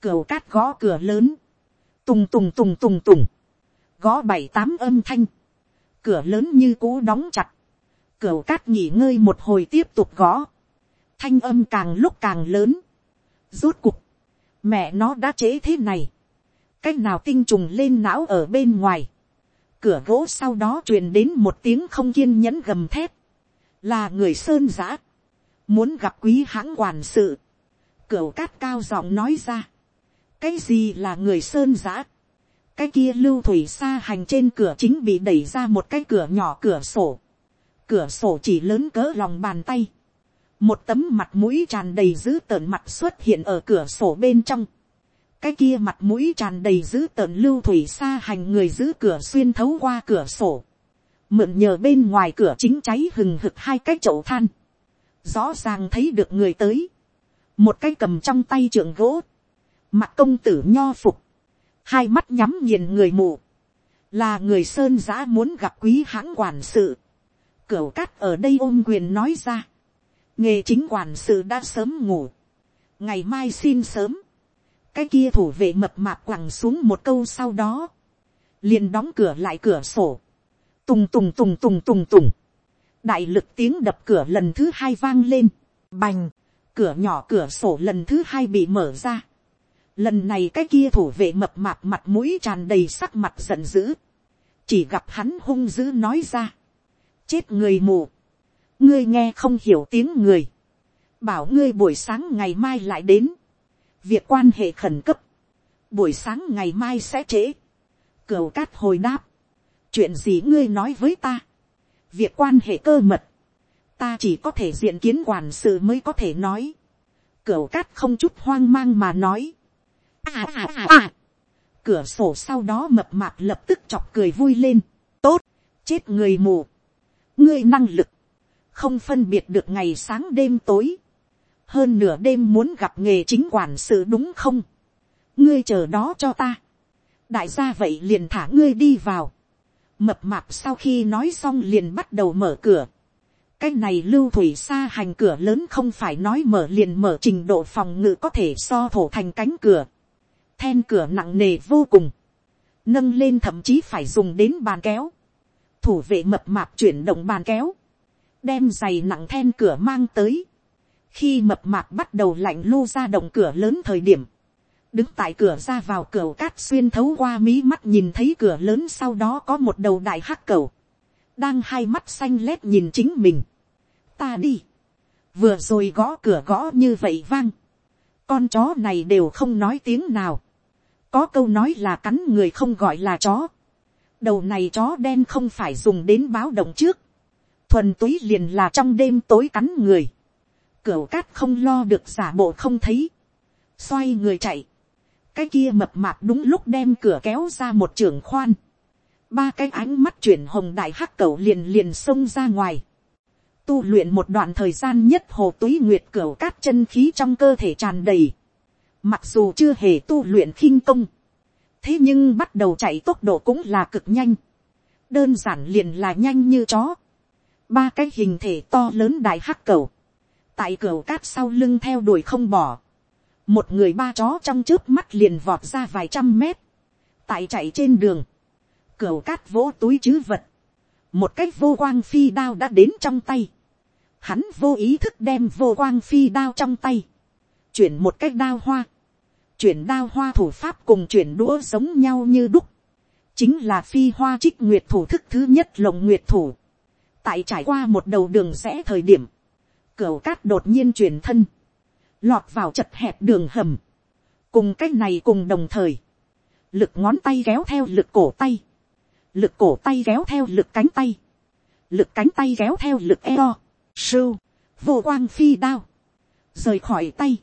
cửa cát gõ cửa lớn, tùng tùng tùng tùng tùng, gõ bảy tám âm thanh, cửa lớn như cũ đóng chặt, cửa cát nghỉ ngơi một hồi tiếp tục gõ, thanh âm càng lúc càng lớn, rốt cục, mẹ nó đã chế thế này, cái nào tinh trùng lên não ở bên ngoài, cửa gỗ sau đó truyền đến một tiếng không kiên nhẫn gầm thép, là người sơn giã, muốn gặp quý hãng quản sự, cửa cát cao giọng nói ra, cái gì là người sơn giã, cái kia lưu thủy xa hành trên cửa chính bị đẩy ra một cái cửa nhỏ cửa sổ. Cửa sổ chỉ lớn cỡ lòng bàn tay. Một tấm mặt mũi tràn đầy dữ tợn mặt xuất hiện ở cửa sổ bên trong. Cái kia mặt mũi tràn đầy dữ tợn lưu thủy xa hành người giữ cửa xuyên thấu qua cửa sổ. Mượn nhờ bên ngoài cửa chính cháy hừng hực hai cái chậu than. Rõ ràng thấy được người tới. Một cái cầm trong tay trượng gỗ. Mặt công tử nho phục hai mắt nhắm nhìn người mù, là người sơn giã muốn gặp quý hãng quản sự, cửa cát ở đây ôm quyền nói ra, nghề chính quản sự đã sớm ngủ, ngày mai xin sớm, cái kia thủ vệ mập mạp quẳng xuống một câu sau đó, liền đóng cửa lại cửa sổ, tùng tùng tùng tùng tùng tùng, đại lực tiếng đập cửa lần thứ hai vang lên, bành, cửa nhỏ cửa sổ lần thứ hai bị mở ra, lần này cái kia thủ vệ mập mạp mặt mũi tràn đầy sắc mặt giận dữ, chỉ gặp hắn hung dữ nói ra, chết người mù, ngươi nghe không hiểu tiếng người, bảo ngươi buổi sáng ngày mai lại đến, việc quan hệ khẩn cấp, buổi sáng ngày mai sẽ trễ, cửu cát hồi đáp, chuyện gì ngươi nói với ta, việc quan hệ cơ mật, ta chỉ có thể diện kiến quản sự mới có thể nói, cửu cát không chút hoang mang mà nói, à à à à. Cửa sổ sau đó mập mạp lập tức chọc cười vui lên. Tốt, chết người mù. Ngươi năng lực. Không phân biệt được ngày sáng đêm tối. Hơn nửa đêm muốn gặp nghề chính quản sự đúng không? Ngươi chờ đó cho ta. Đại gia vậy liền thả ngươi đi vào. Mập mạp sau khi nói xong liền bắt đầu mở cửa. Cái này lưu thủy xa hành cửa lớn không phải nói mở liền mở trình độ phòng ngự có thể so thổ thành cánh cửa then cửa nặng nề vô cùng, nâng lên thậm chí phải dùng đến bàn kéo, thủ vệ mập mạp chuyển động bàn kéo, đem giày nặng then cửa mang tới, khi mập mạp bắt đầu lạnh lô ra động cửa lớn thời điểm, đứng tại cửa ra vào cửa cát xuyên thấu qua mí mắt nhìn thấy cửa lớn sau đó có một đầu đại hắc cầu, đang hai mắt xanh lét nhìn chính mình. ta đi, vừa rồi gõ cửa gõ như vậy vang, con chó này đều không nói tiếng nào, có câu nói là cắn người không gọi là chó, đầu này chó đen không phải dùng đến báo động trước, thuần túy liền là trong đêm tối cắn người, cửa cát không lo được giả bộ không thấy, xoay người chạy, cái kia mập mạp đúng lúc đem cửa kéo ra một trường khoan, ba cái ánh mắt chuyển hồng đại hắc cầu liền liền xông ra ngoài, tu luyện một đoạn thời gian nhất hồ túy nguyệt cửa cát chân khí trong cơ thể tràn đầy, mặc dù chưa hề tu luyện khinh công, thế nhưng bắt đầu chạy tốc độ cũng là cực nhanh, đơn giản liền là nhanh như chó, ba cái hình thể to lớn đại hắc cầu, tại cửa cát sau lưng theo đuổi không bỏ, một người ba chó trong trước mắt liền vọt ra vài trăm mét, tại chạy trên đường, cửa cát vỗ túi chứ vật, một cái vô quang phi đao đã đến trong tay, hắn vô ý thức đem vô quang phi đao trong tay, chuyển một cái đao hoa, chuyển đao hoa thủ pháp cùng chuyển đũa giống nhau như đúc, chính là phi hoa trích nguyệt thủ thức thứ nhất lồng nguyệt thủ, tại trải qua một đầu đường rẽ thời điểm, cửa cát đột nhiên chuyển thân, lọt vào chật hẹp đường hầm, cùng cái này cùng đồng thời, lực ngón tay kéo theo lực cổ tay, lực cổ tay kéo theo lực cánh tay, lực cánh tay kéo theo lực eo, sưu, vô quang phi đao, rời khỏi tay,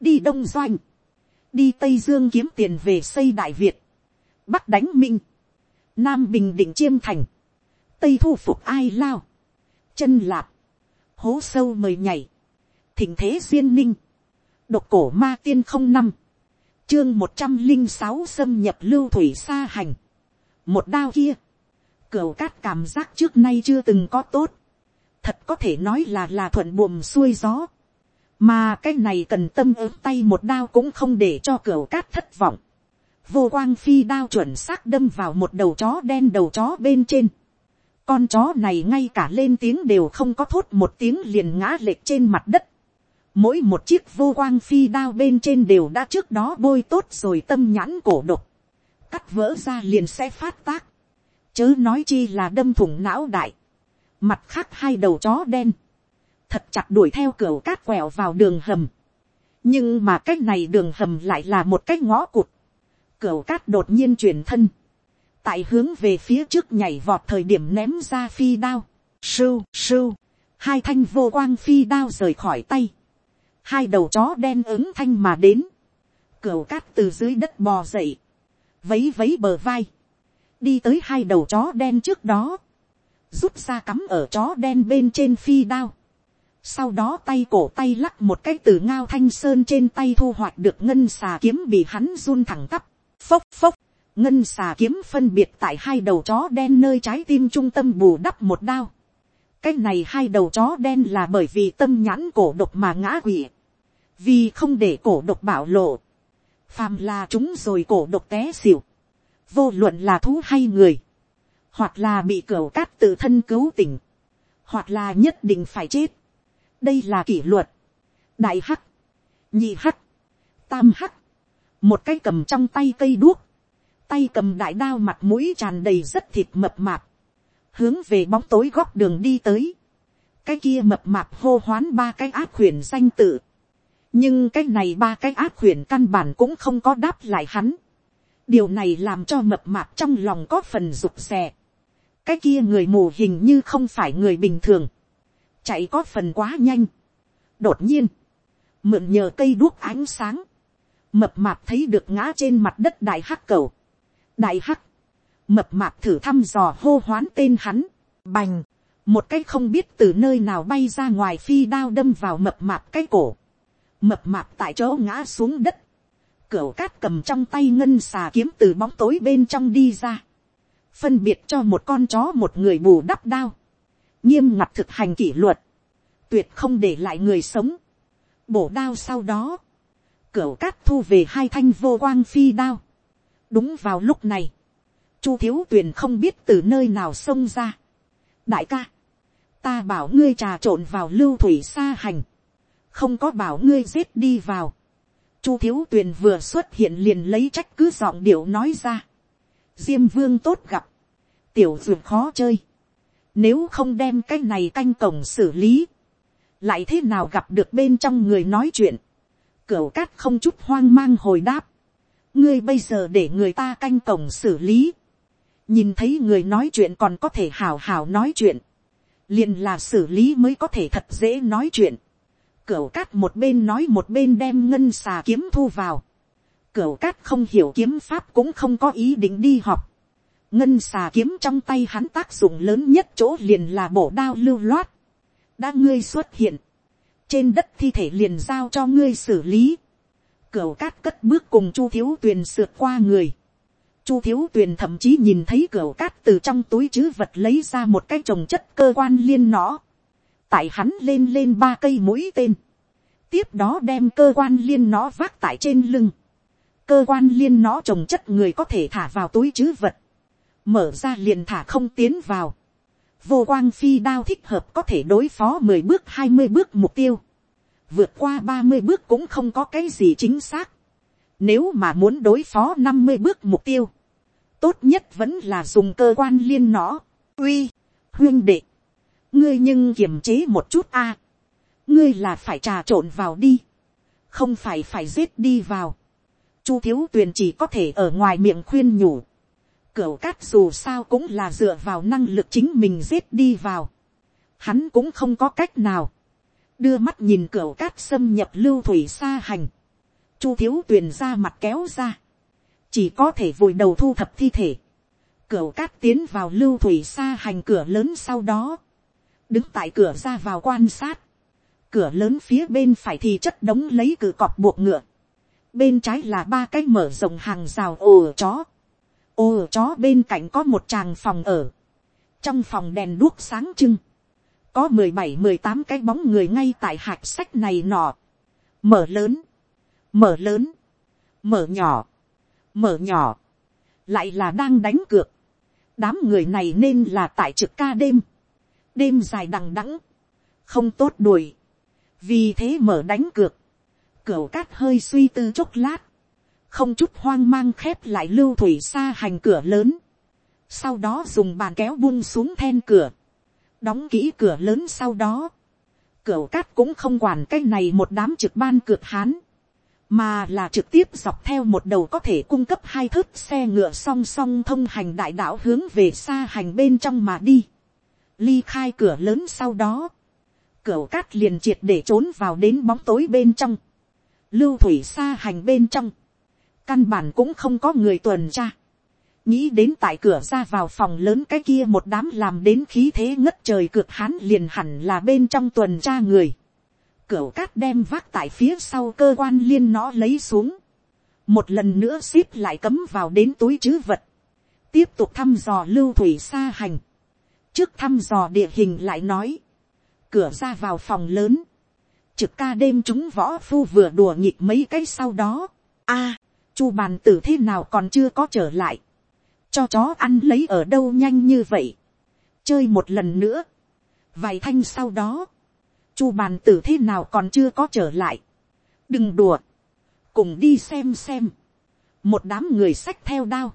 đi đông doanh, đi tây dương kiếm tiền về xây đại việt, bắc đánh minh, nam bình định chiêm thành, tây thu phục ai lao, chân lạp, hố sâu mời nhảy, thỉnh thế duyên ninh, độc cổ ma tiên không năm, chương một trăm linh sáu xâm nhập lưu thủy xa hành, một đao kia, cửa cát cảm giác trước nay chưa từng có tốt, thật có thể nói là là thuận buồm xuôi gió, mà cái này cần tâm ớm tay một đao cũng không để cho cửa cát thất vọng, vô quang phi đao chuẩn xác đâm vào một đầu chó đen đầu chó bên trên, con chó này ngay cả lên tiếng đều không có thốt một tiếng liền ngã lệch trên mặt đất, mỗi một chiếc vô quang phi đao bên trên đều đã trước đó bôi tốt rồi tâm nhãn cổ độc, cắt vỡ ra liền sẽ phát tác, chớ nói chi là đâm thủng não đại, mặt khác hai đầu chó đen, thật chặt đuổi theo cửa cát quẹo vào đường hầm, nhưng mà cách này đường hầm lại là một cách ngõ cụt, cửa cát đột nhiên chuyển thân, tại hướng về phía trước nhảy vọt thời điểm ném ra phi đao, sưu sưu, hai thanh vô quang phi đao rời khỏi tay, hai đầu chó đen ứng thanh mà đến, cửa cát từ dưới đất bò dậy, vấy vấy bờ vai, đi tới hai đầu chó đen trước đó, rút ra cắm ở chó đen bên trên phi đao, sau đó tay cổ tay lắc một cái từ ngao thanh sơn trên tay thu hoạch được ngân xà kiếm bị hắn run thẳng tắp, phốc phốc, ngân xà kiếm phân biệt tại hai đầu chó đen nơi trái tim trung tâm bù đắp một đao. cái này hai đầu chó đen là bởi vì tâm nhãn cổ độc mà ngã quỷ. vì không để cổ độc bảo lộ. phàm là chúng rồi cổ độc té xỉu. vô luận là thú hay người. hoặc là bị cửa cát tự thân cứu tỉnh. hoặc là nhất định phải chết. đây là kỷ luật. đại hắc, nhị hắc, tam hắc. một cái cầm trong tay cây đuốc tay cầm đại đao mặt mũi tràn đầy rất thịt mập mạp, hướng về bóng tối góc đường đi tới, cái kia mập mạp hô hoán ba cái ác khuyển danh tự, nhưng cái này ba cái ác khuyển căn bản cũng không có đáp lại hắn, điều này làm cho mập mạp trong lòng có phần rụt rè, cái kia người mù hình như không phải người bình thường, chạy có phần quá nhanh, đột nhiên, mượn nhờ cây đuốc ánh sáng, mập mạp thấy được ngã trên mặt đất đại hắc cầu, đại hắc, mập mạp thử thăm dò hô hoán tên hắn, bành, một cái không biết từ nơi nào bay ra ngoài phi đao đâm vào mập mạp cái cổ, mập mạp tại chỗ ngã xuống đất, cửa cát cầm trong tay ngân xà kiếm từ bóng tối bên trong đi ra, phân biệt cho một con chó một người bù đắp đao, nghiêm ngặt thực hành kỷ luật, tuyệt không để lại người sống, bổ đao sau đó, cửa cát thu về hai thanh vô quang phi đao, đúng vào lúc này, chu thiếu tuyền không biết từ nơi nào xông ra. đại ca, ta bảo ngươi trà trộn vào lưu thủy xa hành, không có bảo ngươi giết đi vào. chu thiếu tuyền vừa xuất hiện liền lấy trách cứ giọng điệu nói ra. diêm vương tốt gặp, tiểu dường khó chơi. nếu không đem cái này canh cổng xử lý, lại thế nào gặp được bên trong người nói chuyện. cửu cát không chút hoang mang hồi đáp ngươi bây giờ để người ta canh cổng xử lý. nhìn thấy người nói chuyện còn có thể hào hào nói chuyện liền là xử lý mới có thể thật dễ nói chuyện. Cửu cát một bên nói một bên đem ngân xà kiếm thu vào. Cửu cát không hiểu kiếm pháp cũng không có ý định đi học. Ngân xà kiếm trong tay hắn tác dụng lớn nhất chỗ liền là bổ đao lưu loát. Đã ngươi xuất hiện. Trên đất thi thể liền giao cho ngươi xử lý. Cửu cát cất bước cùng chu thiếu tuyền sượt qua người Chu thiếu tuyền thậm chí nhìn thấy cửu cát từ trong túi chứ vật lấy ra một cái trồng chất cơ quan liên nó. Tại hắn lên lên ba cây mũi tên. Tiếp đó đem cơ quan liên nó vác tại trên lưng. Cơ quan liên nó trồng chất người có thể thả vào túi chứ vật. Mở ra liền thả không tiến vào. Vô quang phi đao thích hợp có thể đối phó mười bước, hai mươi bước mục tiêu. Vượt qua ba mươi bước cũng không có cái gì chính xác. Nếu mà muốn đối phó năm mươi bước mục tiêu tốt nhất vẫn là dùng cơ quan liên nó. uy, huyên đệ, ngươi nhưng kiềm chế một chút a. ngươi là phải trà trộn vào đi, không phải phải giết đi vào. chu thiếu tuyền chỉ có thể ở ngoài miệng khuyên nhủ. cửu cát dù sao cũng là dựa vào năng lực chính mình giết đi vào. hắn cũng không có cách nào đưa mắt nhìn cửa cát xâm nhập lưu thủy xa hành. chu thiếu tuyền ra mặt kéo ra. Chỉ có thể vùi đầu thu thập thi thể, cửa cát tiến vào lưu thủy xa hành cửa lớn sau đó, đứng tại cửa ra vào quan sát, cửa lớn phía bên phải thì chất đống lấy cửa cọp buộc ngựa, bên trái là ba cái mở rộng hàng rào ồ chó, ồ chó bên cạnh có một tràng phòng ở, trong phòng đèn đuốc sáng trưng, có mười bảy mười tám cái bóng người ngay tại hạt sách này nọ, mở lớn, mở lớn, mở nhỏ, mở nhỏ, lại là đang đánh cược. đám người này nên là tại trực ca đêm, đêm dài đằng đẵng, không tốt đuổi, vì thế mở đánh cược, cửa cát hơi suy tư chốc lát, không chút hoang mang khép lại lưu thủy xa hành cửa lớn, sau đó dùng bàn kéo buông xuống then cửa, đóng kỹ cửa lớn sau đó, cửa cát cũng không quản cái này một đám trực ban cược hán, mà là trực tiếp dọc theo một đầu có thể cung cấp hai thớt xe ngựa song song thông hành đại đạo hướng về xa hành bên trong mà đi. Ly khai cửa lớn sau đó, cửa cát liền triệt để trốn vào đến bóng tối bên trong. Lưu thủy xa hành bên trong, căn bản cũng không có người tuần tra. Nghĩ đến tại cửa ra vào phòng lớn cái kia một đám làm đến khí thế ngất trời cược hán liền hẳn là bên trong tuần tra người Cửu cát đem vác tại phía sau cơ quan liên nó lấy xuống. Một lần nữa xếp lại cấm vào đến túi chứ vật. Tiếp tục thăm dò lưu thủy xa hành. Trước thăm dò địa hình lại nói. Cửa ra vào phòng lớn. Trực ca đêm chúng võ phu vừa đùa nghịch mấy cái sau đó. a à, chu bàn tử thế nào còn chưa có trở lại. Cho chó ăn lấy ở đâu nhanh như vậy. Chơi một lần nữa. Vài thanh sau đó chu bàn tử thế nào còn chưa có trở lại. đừng đùa, cùng đi xem xem. một đám người xách theo đao,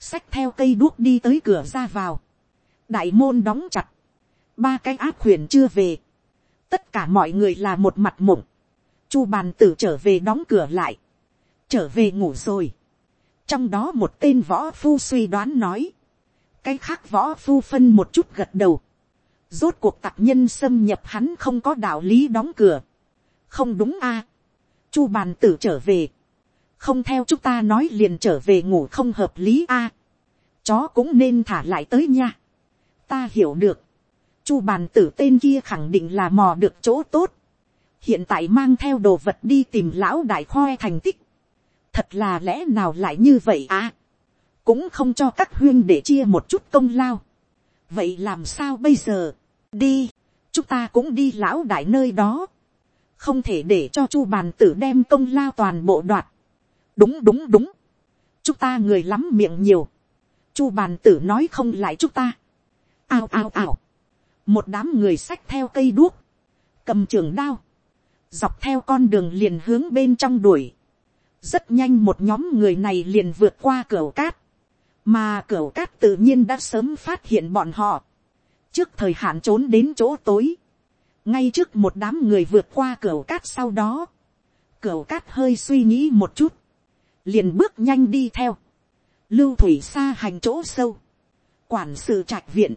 xách theo cây đuốc đi tới cửa ra vào. đại môn đóng chặt, ba cái ác huyền chưa về. tất cả mọi người là một mặt mộng. chu bàn tử trở về đóng cửa lại, trở về ngủ rồi trong đó một tên võ phu suy đoán nói, cái khác võ phu phân một chút gật đầu Rốt cuộc tạc nhân xâm nhập hắn không có đạo lý đóng cửa. Không đúng a Chu bàn tử trở về. Không theo chúng ta nói liền trở về ngủ không hợp lý a Chó cũng nên thả lại tới nha. Ta hiểu được. Chu bàn tử tên kia khẳng định là mò được chỗ tốt. Hiện tại mang theo đồ vật đi tìm lão đại khoe thành tích. Thật là lẽ nào lại như vậy à? Cũng không cho các huyên để chia một chút công lao. Vậy làm sao bây giờ? đi, chúng ta cũng đi lão đại nơi đó, không thể để cho chu bàn tử đem công lao toàn bộ đoạt. đúng đúng đúng, chúng ta người lắm miệng nhiều, chu bàn tử nói không lại chúng ta, ao ao ao, một đám người xách theo cây đuốc, cầm trường đao, dọc theo con đường liền hướng bên trong đuổi, rất nhanh một nhóm người này liền vượt qua cửa cát, mà cửa cát tự nhiên đã sớm phát hiện bọn họ, trước thời hạn trốn đến chỗ tối, ngay trước một đám người vượt qua cửa cát sau đó, cửa cát hơi suy nghĩ một chút, liền bước nhanh đi theo, lưu thủy xa hành chỗ sâu, quản sự trạch viện,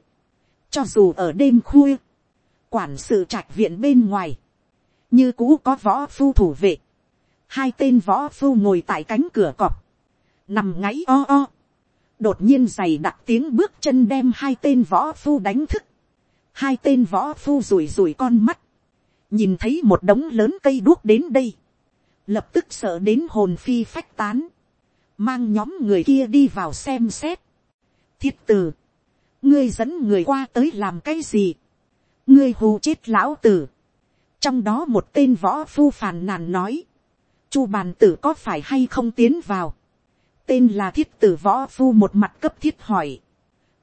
cho dù ở đêm khuya, quản sự trạch viện bên ngoài, như cũ có võ phu thủ vệ, hai tên võ phu ngồi tại cánh cửa cọp, nằm ngáy o o, đột nhiên giày đặt tiếng bước chân đem hai tên võ phu đánh thức, hai tên võ phu rủi rủi con mắt, nhìn thấy một đống lớn cây đuốc đến đây, lập tức sợ đến hồn phi phách tán, mang nhóm người kia đi vào xem xét. thiết từ, ngươi dẫn người qua tới làm cái gì, ngươi hù chết lão tử, trong đó một tên võ phu phàn nàn nói, chu bàn tử có phải hay không tiến vào, tên là thiết tử võ phu một mặt cấp thiết hỏi,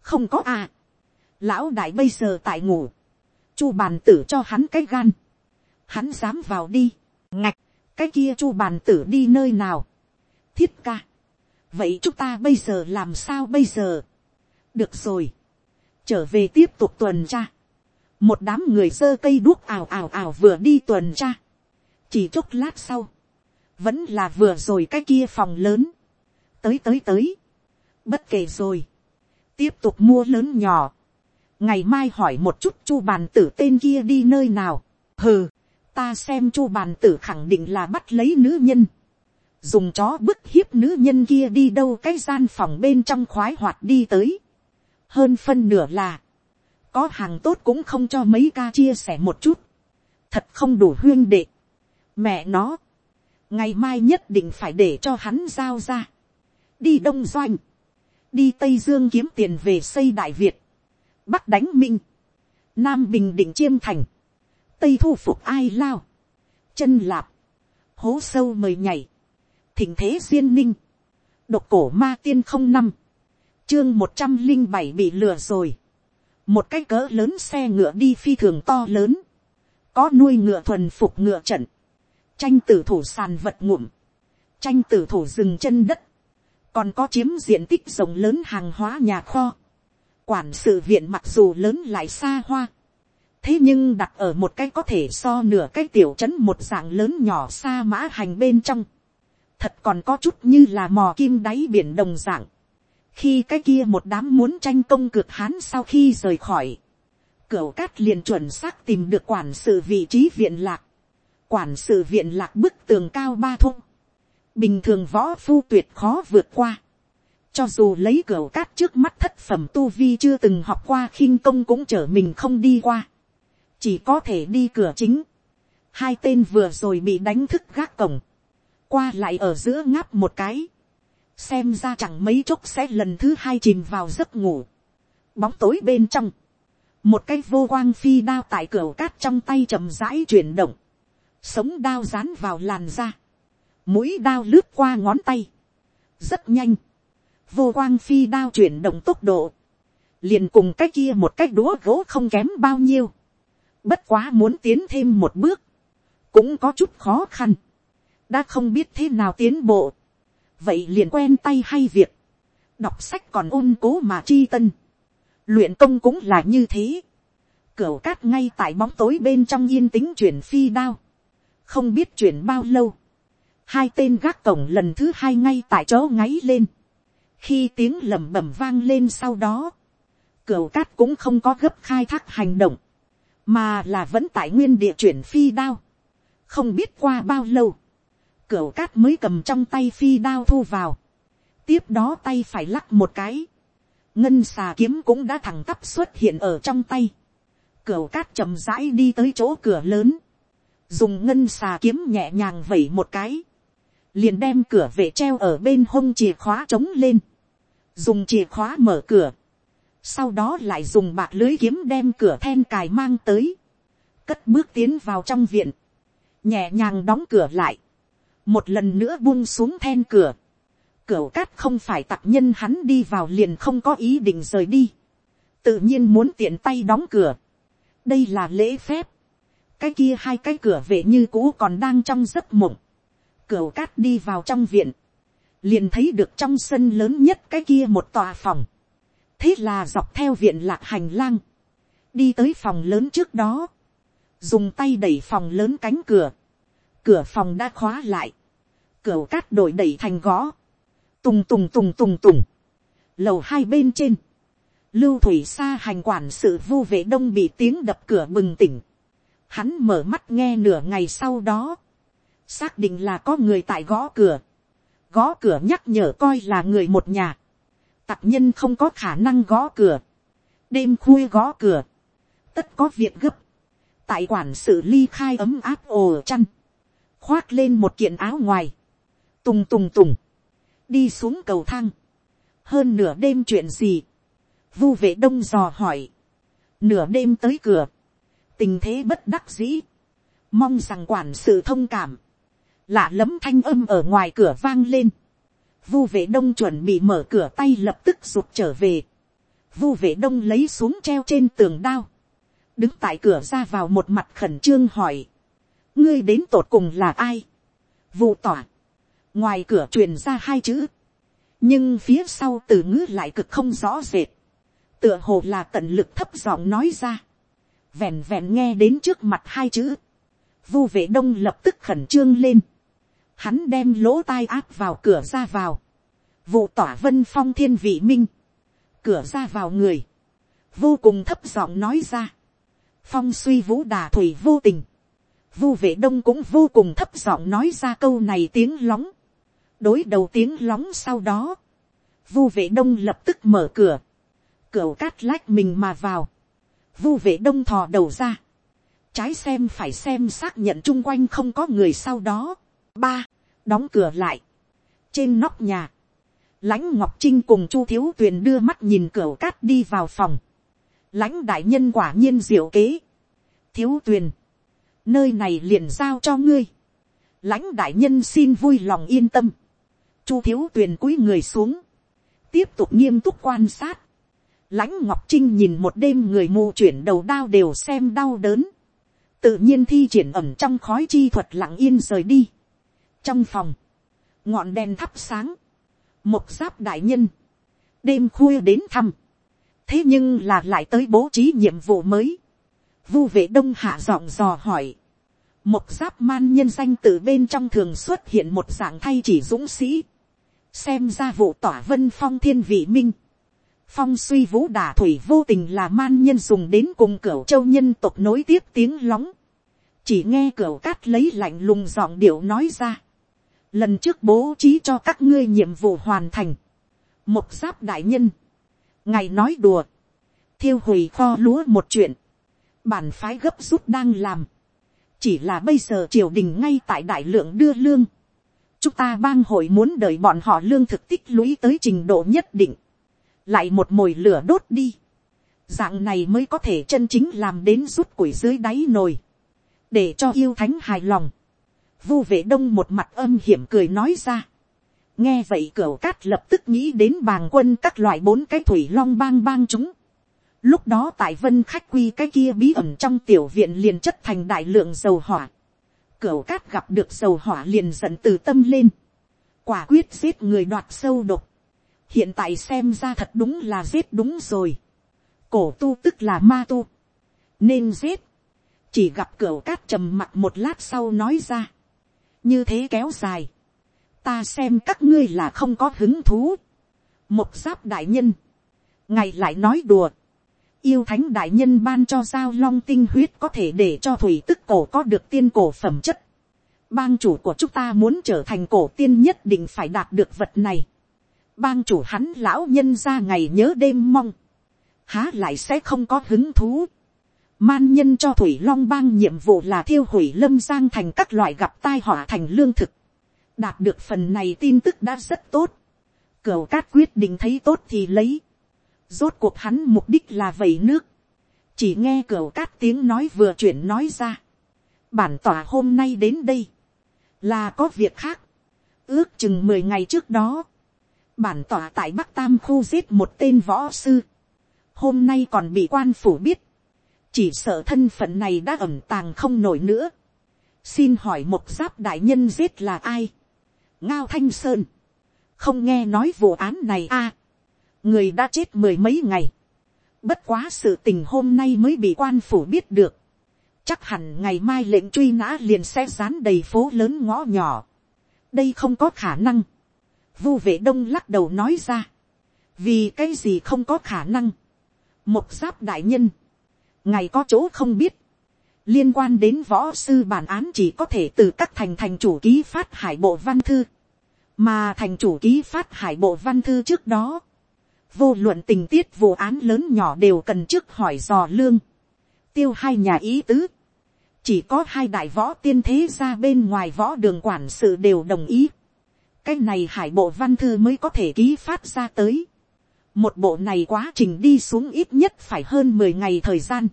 không có à, lão đại bây giờ tại ngủ, chu bàn tử cho hắn cái gan, hắn dám vào đi, ngạch, cái kia chu bàn tử đi nơi nào, thiết ca, vậy chúng ta bây giờ làm sao bây giờ, được rồi, trở về tiếp tục tuần tra, một đám người giơ cây đuốc ào ào ào vừa đi tuần tra, chỉ chốc lát sau, vẫn là vừa rồi cái kia phòng lớn, tới tới tới, bất kể rồi, tiếp tục mua lớn nhỏ, ngày mai hỏi một chút chu bàn tử tên kia đi nơi nào, hừ, ta xem chu bàn tử khẳng định là bắt lấy nữ nhân, dùng chó bức hiếp nữ nhân kia đi đâu cái gian phòng bên trong khoái hoạt đi tới, hơn phân nửa là, có hàng tốt cũng không cho mấy ca chia sẻ một chút, thật không đủ huyên đệ, mẹ nó, ngày mai nhất định phải để cho hắn giao ra, đi đông doanh, đi tây dương kiếm tiền về xây đại việt, bắc đánh minh, nam bình định chiêm thành, tây thu phục ai lao, chân lạp, hố sâu mời nhảy, thỉnh thế duyên ninh, độc cổ ma tiên không năm, chương một trăm linh bảy bị lừa rồi, một cái cỡ lớn xe ngựa đi phi thường to lớn, có nuôi ngựa thuần phục ngựa trận, tranh tử thủ sàn vật ngụm, tranh tử thủ rừng chân đất, còn có chiếm diện tích rộng lớn hàng hóa nhà kho, quản sự viện mặc dù lớn lại xa hoa, thế nhưng đặt ở một cái có thể so nửa cái tiểu trấn một dạng lớn nhỏ xa mã hành bên trong, thật còn có chút như là mò kim đáy biển đồng dạng, khi cái kia một đám muốn tranh công cực hán sau khi rời khỏi, cửa cát liền chuẩn xác tìm được quản sự vị trí viện lạc, quản sự viện lạc bức tường cao ba thung, bình thường võ phu tuyệt khó vượt qua, cho dù lấy cửa cát trước mắt thất phẩm tu vi chưa từng học qua khinh công cũng trở mình không đi qua, chỉ có thể đi cửa chính, hai tên vừa rồi bị đánh thức gác cổng, qua lại ở giữa ngáp một cái, xem ra chẳng mấy chốc sẽ lần thứ hai chìm vào giấc ngủ. bóng tối bên trong, một cái vô quang phi đao tại cửa cát trong tay chậm rãi chuyển động, sống đao dán vào làn da, mũi đao lướt qua ngón tay, rất nhanh, vô quang phi đao chuyển động tốc độ, liền cùng cái kia một cái đũa gỗ không kém bao nhiêu, bất quá muốn tiến thêm một bước, cũng có chút khó khăn, đã không biết thế nào tiến bộ, vậy liền quen tay hay việc, đọc sách còn ôn cố mà chi tân, luyện công cũng là như thế, cửa cát ngay tại bóng tối bên trong yên tĩnh chuyển phi đao, không biết chuyển bao lâu, hai tên gác cổng lần thứ hai ngay tại chỗ ngáy lên, khi tiếng lẩm bẩm vang lên sau đó, cửa cát cũng không có gấp khai thác hành động, mà là vẫn tại nguyên địa chuyển phi đao, không biết qua bao lâu, Cửu cát mới cầm trong tay phi đao thu vào. Tiếp đó tay phải lắc một cái. Ngân xà kiếm cũng đã thẳng tắp xuất hiện ở trong tay. Cửu cát chậm rãi đi tới chỗ cửa lớn. Dùng ngân xà kiếm nhẹ nhàng vẩy một cái. Liền đem cửa vệ treo ở bên hông chìa khóa trống lên. Dùng chìa khóa mở cửa. Sau đó lại dùng bạc lưới kiếm đem cửa then cài mang tới. Cất bước tiến vào trong viện. Nhẹ nhàng đóng cửa lại một lần nữa buông xuống then cửa, cửa cát không phải tặc nhân hắn đi vào liền không có ý định rời đi. Tự nhiên muốn tiện tay đóng cửa. Đây là lễ phép. Cái kia hai cái cửa vệ như cũ còn đang trong giấc mộng. Cửu cát đi vào trong viện. Liền thấy được trong sân lớn nhất cái kia một tòa phòng. Thế là dọc theo viện lạc hành lang. Đi tới phòng lớn trước đó. Dùng tay đẩy phòng lớn cánh cửa. Cửa phòng đã khóa lại. Cửu cát đổi đẩy thành gõ Tùng tùng tùng tùng tùng. Lầu hai bên trên. Lưu thủy xa hành quản sự vu vệ đông bị tiếng đập cửa bừng tỉnh. Hắn mở mắt nghe nửa ngày sau đó. Xác định là có người tại gõ cửa. Gõ cửa nhắc nhở coi là người một nhà. Tặc nhân không có khả năng gõ cửa. Đêm khuya gõ cửa. Tất có việc gấp. Tại quản sự ly khai ấm áp ồ chăn. Khoác lên một kiện áo ngoài. Tùng tùng tùng đi xuống cầu thang, hơn nửa đêm chuyện gì, vu vệ đông dò hỏi, nửa đêm tới cửa, tình thế bất đắc dĩ, mong rằng quản sự thông cảm, lạ lẫm thanh âm ở ngoài cửa vang lên, vu vệ đông chuẩn bị mở cửa tay lập tức rụt trở về, vu vệ đông lấy xuống treo trên tường đao, đứng tại cửa ra vào một mặt khẩn trương hỏi, ngươi đến tột cùng là ai, vụ tỏa, ngoài cửa truyền ra hai chữ, nhưng phía sau từ ngữ lại cực không rõ rệt, tựa hồ là tận lực thấp giọng nói ra, vẹn vẹn nghe đến trước mặt hai chữ, vu vệ đông lập tức khẩn trương lên, hắn đem lỗ tai áp vào cửa ra vào, vụ tỏa vân phong thiên vị minh, cửa ra vào người, vô cùng thấp giọng nói ra, phong suy vũ đà thủy vô tình, vu vệ đông cũng vô cùng thấp giọng nói ra câu này tiếng lóng, đối đầu tiếng lóng sau đó, vu vệ đông lập tức mở cửa, cửa cát lách mình mà vào, vu vệ đông thò đầu ra, trái xem phải xem xác nhận chung quanh không có người sau đó, ba, đóng cửa lại, trên nóc nhà, lãnh ngọc trinh cùng chu thiếu tuyền đưa mắt nhìn cửa cát đi vào phòng, lãnh đại nhân quả nhiên diệu kế, thiếu tuyền, nơi này liền giao cho ngươi, lãnh đại nhân xin vui lòng yên tâm, chu thiếu tuyền cúi người xuống, tiếp tục nghiêm túc quan sát, lãnh ngọc trinh nhìn một đêm người mù chuyển đầu đao đều xem đau đớn, tự nhiên thi triển ẩm trong khói chi thuật lặng yên rời đi. trong phòng, ngọn đèn thắp sáng, một giáp đại nhân, đêm khuya đến thăm, thế nhưng là lại tới bố trí nhiệm vụ mới, vu vệ đông hạ giọng dò hỏi, một giáp man nhân danh từ bên trong thường xuất hiện một dạng thay chỉ dũng sĩ, xem ra vụ tỏa vân phong thiên vị minh, phong suy vũ đả thủy vô tình là man nhân dùng đến cùng cửa châu nhân tộc nối tiếp tiếng lóng, chỉ nghe cửa cát lấy lạnh lùng giọng điệu nói ra, lần trước bố trí cho các ngươi nhiệm vụ hoàn thành, một giáp đại nhân, ngày nói đùa, thiêu hủy kho lúa một chuyện, bản phái gấp rút đang làm, chỉ là bây giờ triều đình ngay tại đại lượng đưa lương, chúng ta bang hội muốn đợi bọn họ lương thực tích lũy tới trình độ nhất định, lại một mồi lửa đốt đi, dạng này mới có thể chân chính làm đến rút củi dưới đáy nồi, để cho yêu thánh hài lòng, vu vệ đông một mặt âm hiểm cười nói ra, nghe vậy cửa cát lập tức nghĩ đến bàng quân các loại bốn cái thủy long bang bang chúng, lúc đó tại vân khách quy cái kia bí ẩn trong tiểu viện liền chất thành đại lượng dầu hỏa, cửa cát gặp được dầu hỏa liền giận từ tâm lên. Quả quyết giết người đoạt sâu độc. Hiện tại xem ra thật đúng là giết đúng rồi. Cổ tu tức là ma tu. Nên giết. Chỉ gặp cửa cát trầm mặt một lát sau nói ra. Như thế kéo dài. Ta xem các ngươi là không có hứng thú. Một giáp đại nhân. Ngày lại nói đùa yêu thánh đại nhân ban cho giao long tinh huyết có thể để cho thủy tức cổ có được tiên cổ phẩm chất. Bang chủ của chúng ta muốn trở thành cổ tiên nhất định phải đạt được vật này. Bang chủ hắn lão nhân ra ngày nhớ đêm mong. Há lại sẽ không có hứng thú. Man nhân cho Thủy Long bang nhiệm vụ là thiêu hủy lâm giang thành các loại gặp tai họa thành lương thực. Đạt được phần này tin tức đã rất tốt. Cửu cát quyết định thấy tốt thì lấy Rốt cuộc hắn mục đích là vẩy nước. Chỉ nghe cửu cát tiếng nói vừa chuyển nói ra. Bản tỏa hôm nay đến đây. Là có việc khác. Ước chừng mười ngày trước đó bản tỏa tại bắc tam khu giết một tên võ sư, hôm nay còn bị quan phủ biết, chỉ sợ thân phận này đã ẩm tàng không nổi nữa. xin hỏi một giáp đại nhân giết là ai. ngao thanh sơn, không nghe nói vụ án này a. người đã chết mười mấy ngày. bất quá sự tình hôm nay mới bị quan phủ biết được. chắc hẳn ngày mai lệnh truy nã liền sẽ dán đầy phố lớn ngõ nhỏ. đây không có khả năng vu vệ đông lắc đầu nói ra. vì cái gì không có khả năng. một giáp đại nhân. Ngày có chỗ không biết, liên quan đến võ sư bản án chỉ có thể từ các thành thành chủ ký phát hải bộ văn thư, mà thành chủ ký phát hải bộ văn thư trước đó, vô luận tình tiết vụ án lớn nhỏ đều cần trước hỏi dò lương, tiêu hai nhà ý tứ, chỉ có hai đại võ tiên thế ra bên ngoài võ đường quản sự đều đồng ý, cái này hải bộ văn thư mới có thể ký phát ra tới, một bộ này quá trình đi xuống ít nhất phải hơn mười ngày thời gian.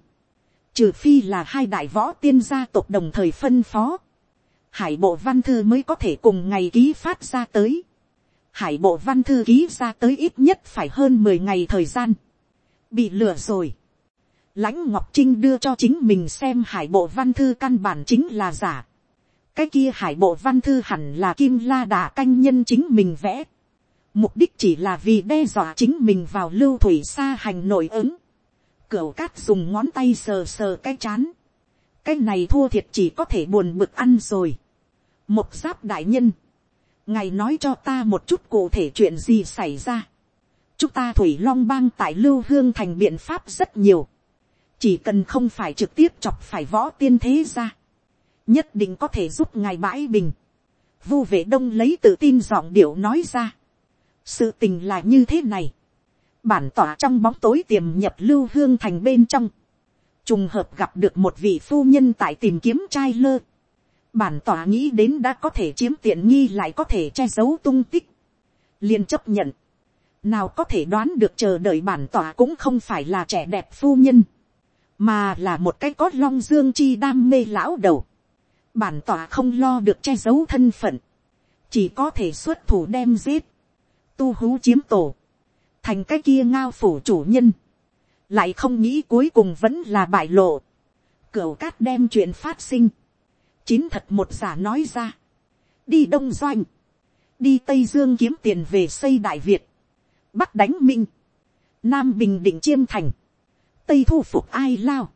Trừ phi là hai đại võ tiên gia tộc đồng thời phân phó. Hải bộ văn thư mới có thể cùng ngày ký phát ra tới. Hải bộ văn thư ký ra tới ít nhất phải hơn mười ngày thời gian. Bị lừa rồi. Lãnh Ngọc Trinh đưa cho chính mình xem hải bộ văn thư căn bản chính là giả. Cái kia hải bộ văn thư hẳn là kim la đà canh nhân chính mình vẽ mục đích chỉ là vì đe dọa chính mình vào lưu thủy xa hành nội ứng. Cửu cát dùng ngón tay sờ sờ cái chán. cái này thua thiệt chỉ có thể buồn bực ăn rồi. một giáp đại nhân. ngài nói cho ta một chút cụ thể chuyện gì xảy ra. chúng ta thủy long bang tại lưu hương thành biện pháp rất nhiều. chỉ cần không phải trực tiếp chọc phải võ tiên thế ra nhất định có thể giúp ngài bãi bình. vu vệ đông lấy tự tin giọng điệu nói ra sự tình là như thế này. bản tỏa trong bóng tối tiềm nhập lưu hương thành bên trong. trùng hợp gặp được một vị phu nhân tại tìm kiếm trai lơ. bản tỏa nghĩ đến đã có thể chiếm tiện nghi lại có thể che giấu tung tích. liền chấp nhận. nào có thể đoán được chờ đợi bản tỏa cũng không phải là trẻ đẹp phu nhân. mà là một cái có long dương chi đam mê lão đầu bản tỏa không lo được che giấu thân phận. chỉ có thể xuất thủ đem giết tu hú chiếm tổ, thành cái kia ngao phủ chủ nhân, lại không nghĩ cuối cùng vẫn là bại lộ, cửu cát đem chuyện phát sinh, chín thật một giả nói ra, đi đông doanh, đi tây dương kiếm tiền về xây đại việt, bắc đánh minh, nam bình định chiêm thành, tây thu phục ai lao,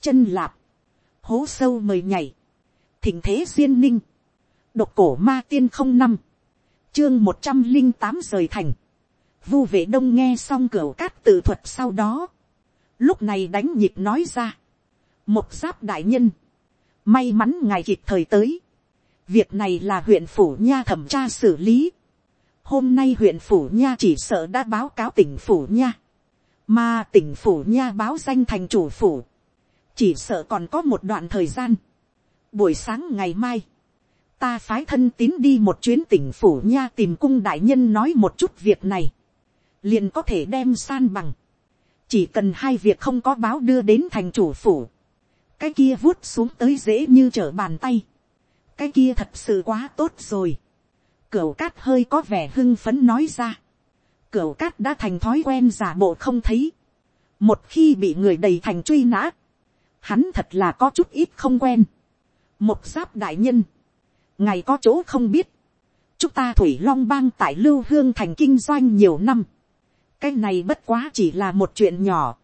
chân lạp, hố sâu mời nhảy, thỉnh thế duyên ninh, độc cổ ma tiên không năm, chương một trăm linh tám rời thành. Vu vệ đông nghe xong cửa cát tự thuật sau đó. Lúc này đánh nhịp nói ra. Một giáp đại nhân. May mắn ngài kịp thời tới. Việc này là huyện phủ nha thẩm tra xử lý. Hôm nay huyện phủ nha chỉ sợ đã báo cáo tỉnh phủ nha. Mà tỉnh phủ nha báo danh thành chủ phủ. Chỉ sợ còn có một đoạn thời gian. Buổi sáng ngày mai ta phái thân tín đi một chuyến tỉnh phủ nha tìm cung đại nhân nói một chút việc này, liền có thể đem san bằng, chỉ cần hai việc không có báo đưa đến thành chủ phủ, cái kia vuốt xuống tới dễ như trở bàn tay, cái kia thật sự quá tốt rồi, cửu cát hơi có vẻ hưng phấn nói ra, cửu cát đã thành thói quen giả bộ không thấy, một khi bị người đầy thành truy nã, hắn thật là có chút ít không quen, một giáp đại nhân, ngài có chỗ không biết, chúng ta thủy long bang tại lưu hương thành kinh doanh nhiều năm, cái này bất quá chỉ là một chuyện nhỏ,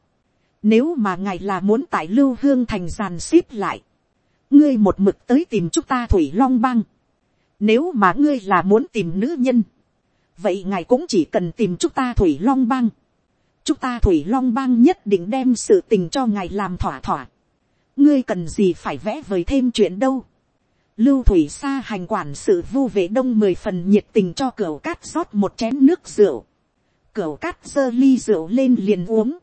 nếu mà ngài là muốn tại lưu hương thành giàn xếp lại, ngươi một mực tới tìm chúng ta thủy long bang, nếu mà ngươi là muốn tìm nữ nhân, vậy ngài cũng chỉ cần tìm chúng ta thủy long bang, chúng ta thủy long bang nhất định đem sự tình cho ngài làm thỏa thỏa, ngươi cần gì phải vẽ vời thêm chuyện đâu, Lưu thủy xa hành quản sự vu vệ đông mười phần nhiệt tình cho cửa cát rót một chén nước rượu. Cửa cát giơ ly rượu lên liền uống.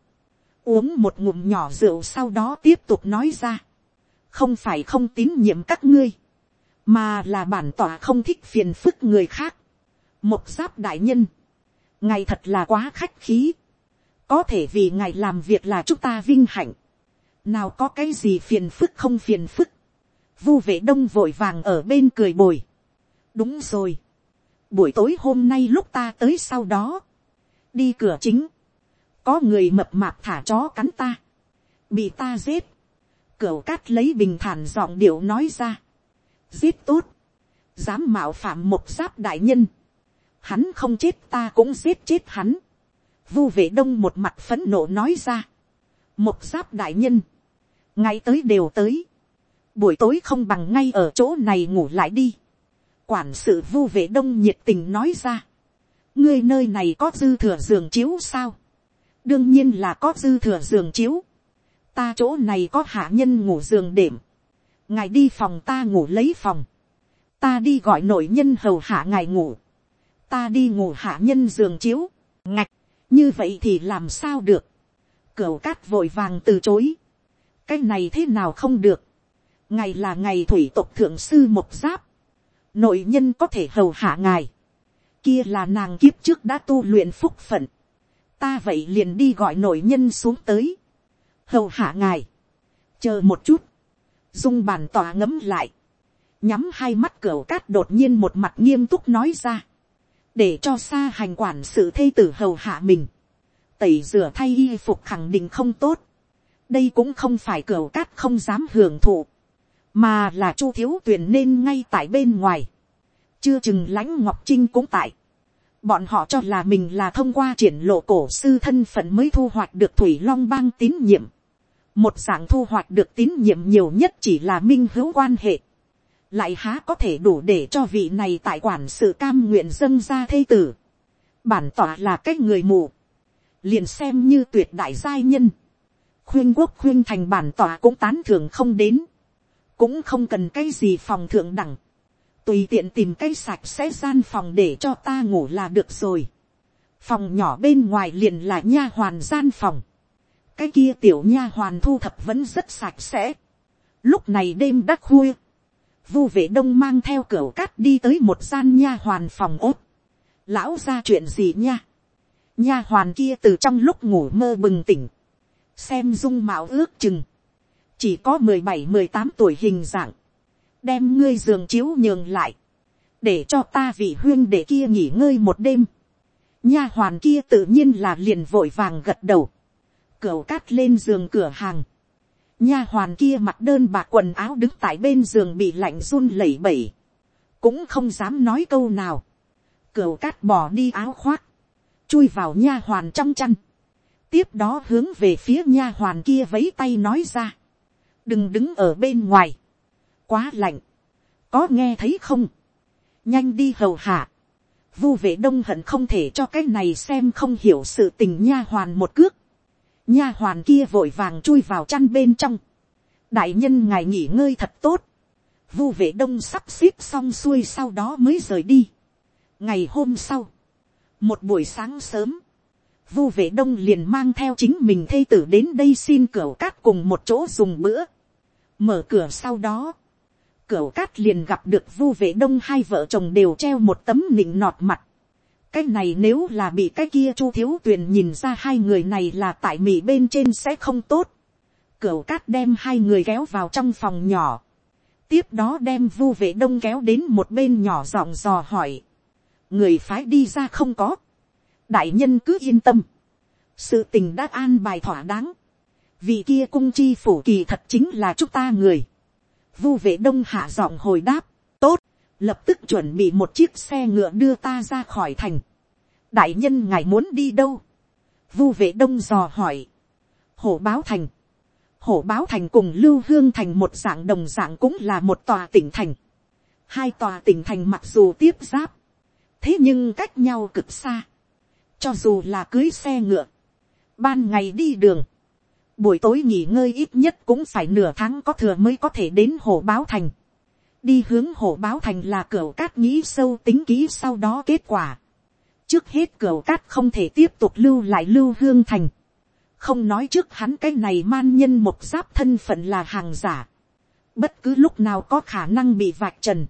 Uống một ngụm nhỏ rượu sau đó tiếp tục nói ra. Không phải không tín nhiệm các ngươi. Mà là bản tỏa không thích phiền phức người khác. Một giáp đại nhân. Ngài thật là quá khách khí. Có thể vì ngài làm việc là chúng ta vinh hạnh. Nào có cái gì phiền phức không phiền phức? Vu vệ đông vội vàng ở bên cười bồi. đúng rồi. buổi tối hôm nay lúc ta tới sau đó, đi cửa chính, có người mập mạp thả chó cắn ta, bị ta giết, cửa cát lấy bình thản giọng điệu nói ra, giết tốt, dám mạo phạm một giáp đại nhân, hắn không chết ta cũng giết chết hắn, vu vệ đông một mặt phấn nộ nói ra, một giáp đại nhân, ngay tới đều tới, buổi tối không bằng ngay ở chỗ này ngủ lại đi, quản sự vu vệ đông nhiệt tình nói ra, ngươi nơi này có dư thừa giường chiếu sao, đương nhiên là có dư thừa giường chiếu, ta chỗ này có hạ nhân ngủ giường đệm, ngài đi phòng ta ngủ lấy phòng, ta đi gọi nội nhân hầu hạ ngài ngủ, ta đi ngủ hạ nhân giường chiếu, ngạch, như vậy thì làm sao được, cửu cát vội vàng từ chối, cái này thế nào không được, ngày là ngày thủy tộc thượng sư một giáp, nội nhân có thể hầu hạ ngài, kia là nàng kiếp trước đã tu luyện phúc phận, ta vậy liền đi gọi nội nhân xuống tới, hầu hạ ngài, chờ một chút, dung bàn tòa ngấm lại, nhắm hai mắt cửa cát đột nhiên một mặt nghiêm túc nói ra, để cho xa hành quản sự thây tử hầu hạ mình, tẩy rửa thay y phục khẳng định không tốt, đây cũng không phải cửa cát không dám hưởng thụ, mà là chu thiếu tuyển nên ngay tại bên ngoài, chưa chừng lãnh ngọc trinh cũng tại, bọn họ cho là mình là thông qua triển lộ cổ sư thân phận mới thu hoạch được thủy long bang tín nhiệm, một dạng thu hoạch được tín nhiệm nhiều nhất chỉ là minh hữu quan hệ, lại há có thể đủ để cho vị này tại quản sự cam nguyện dâng ra thây tử. bản tỏa là cái người mù, liền xem như tuyệt đại giai nhân, khuyên quốc khuyên thành bản tỏa cũng tán thưởng không đến, cũng không cần cái gì phòng thượng đẳng, tùy tiện tìm cái sạch sẽ gian phòng để cho ta ngủ là được rồi. phòng nhỏ bên ngoài liền là nha hoàn gian phòng, cái kia tiểu nha hoàn thu thập vẫn rất sạch sẽ. lúc này đêm đắc khuya, vu vệ đông mang theo cửa cát đi tới một gian nha hoàn phòng ốt. lão ra chuyện gì nha. nha hoàn kia từ trong lúc ngủ mơ bừng tỉnh xem dung mạo ước chừng. chỉ có mười bảy mười tám tuổi hình dạng. đem ngươi giường chiếu nhường lại. để cho ta vị huyên để kia nghỉ ngơi một đêm. nha hoàn kia tự nhiên là liền vội vàng gật đầu. cửa cát lên giường cửa hàng nha hoàn kia mặt đơn bạc quần áo đứng tại bên giường bị lạnh run lẩy bẩy, cũng không dám nói câu nào, cửa cát bỏ đi áo khoác, chui vào nha hoàn trong chăn, tiếp đó hướng về phía nha hoàn kia vấy tay nói ra, đừng đứng ở bên ngoài, quá lạnh, có nghe thấy không, nhanh đi hầu hạ, vu vệ đông hận không thể cho cái này xem không hiểu sự tình nha hoàn một cước, nha hoàn kia vội vàng chui vào chăn bên trong. đại nhân ngài nghỉ ngơi thật tốt. vu vệ đông sắp xếp xong xuôi sau đó mới rời đi. ngày hôm sau, một buổi sáng sớm, vu vệ đông liền mang theo chính mình thê tử đến đây xin cửa cát cùng một chỗ dùng bữa. mở cửa sau đó, cửa cát liền gặp được vu vệ đông hai vợ chồng đều treo một tấm nịnh nọt mặt cái này nếu là bị cái kia chu thiếu tuyền nhìn ra hai người này là tại mỹ bên trên sẽ không tốt. Cửa cát đem hai người kéo vào trong phòng nhỏ. Tiếp đó đem vu vệ đông kéo đến một bên nhỏ giọng dò hỏi. Người phái đi ra không có. Đại nhân cứ yên tâm. Sự tình đã an bài thỏa đáng. vì kia cung chi phủ kỳ thật chính là chúng ta người. Vu vệ đông hạ giọng hồi đáp. Tốt lập tức chuẩn bị một chiếc xe ngựa đưa ta ra khỏi thành. đại nhân ngài muốn đi đâu. vu vệ đông dò hỏi. hổ báo thành. hổ báo thành cùng lưu hương thành một dạng đồng dạng cũng là một tòa tỉnh thành. hai tòa tỉnh thành mặc dù tiếp giáp. thế nhưng cách nhau cực xa cho dù là cưới xe ngựa. ban ngày đi đường. buổi tối nghỉ ngơi ít nhất cũng phải nửa tháng có thừa mới có thể đến hồ báo thành đi hướng hồ báo thành là cửa cát nghĩ sâu tính kỹ sau đó kết quả. trước hết cửa cát không thể tiếp tục lưu lại lưu hương thành. không nói trước hắn cái này man nhân một giáp thân phận là hàng giả. bất cứ lúc nào có khả năng bị vạch trần.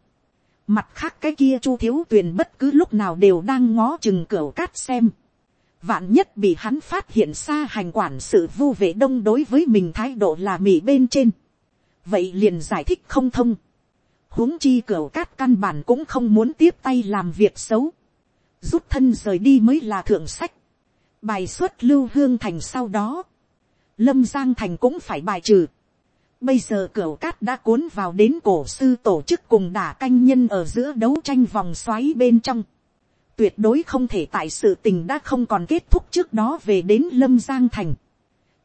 mặt khác cái kia chu thiếu tuyền bất cứ lúc nào đều đang ngó chừng cửa cát xem vạn nhất bị hắn phát hiện xa hành quản sự vu vệ đông đối với mình thái độ là mỉ bên trên. vậy liền giải thích không thông. Huống chi cửa cát căn bản cũng không muốn tiếp tay làm việc xấu, rút thân rời đi mới là thượng sách, bài xuất lưu hương thành sau đó, lâm giang thành cũng phải bài trừ, bây giờ cửa cát đã cuốn vào đến cổ sư tổ chức cùng đả canh nhân ở giữa đấu tranh vòng xoáy bên trong, tuyệt đối không thể tại sự tình đã không còn kết thúc trước đó về đến lâm giang thành,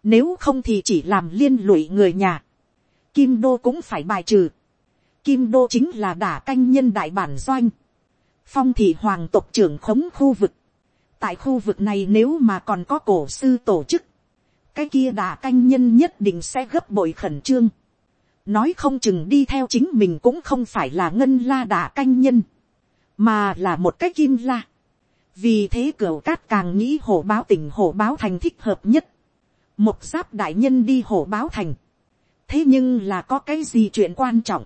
nếu không thì chỉ làm liên lụy người nhà, kim đô cũng phải bài trừ, Kim Đô chính là đả canh nhân đại bản doanh. Phong thị hoàng tộc trưởng khống khu vực. Tại khu vực này nếu mà còn có cổ sư tổ chức. Cái kia đả canh nhân nhất định sẽ gấp bội khẩn trương. Nói không chừng đi theo chính mình cũng không phải là ngân la đả canh nhân. Mà là một cái kim la. Vì thế cửa cát càng nghĩ hổ báo tỉnh hổ báo thành thích hợp nhất. Một giáp đại nhân đi hổ báo thành. Thế nhưng là có cái gì chuyện quan trọng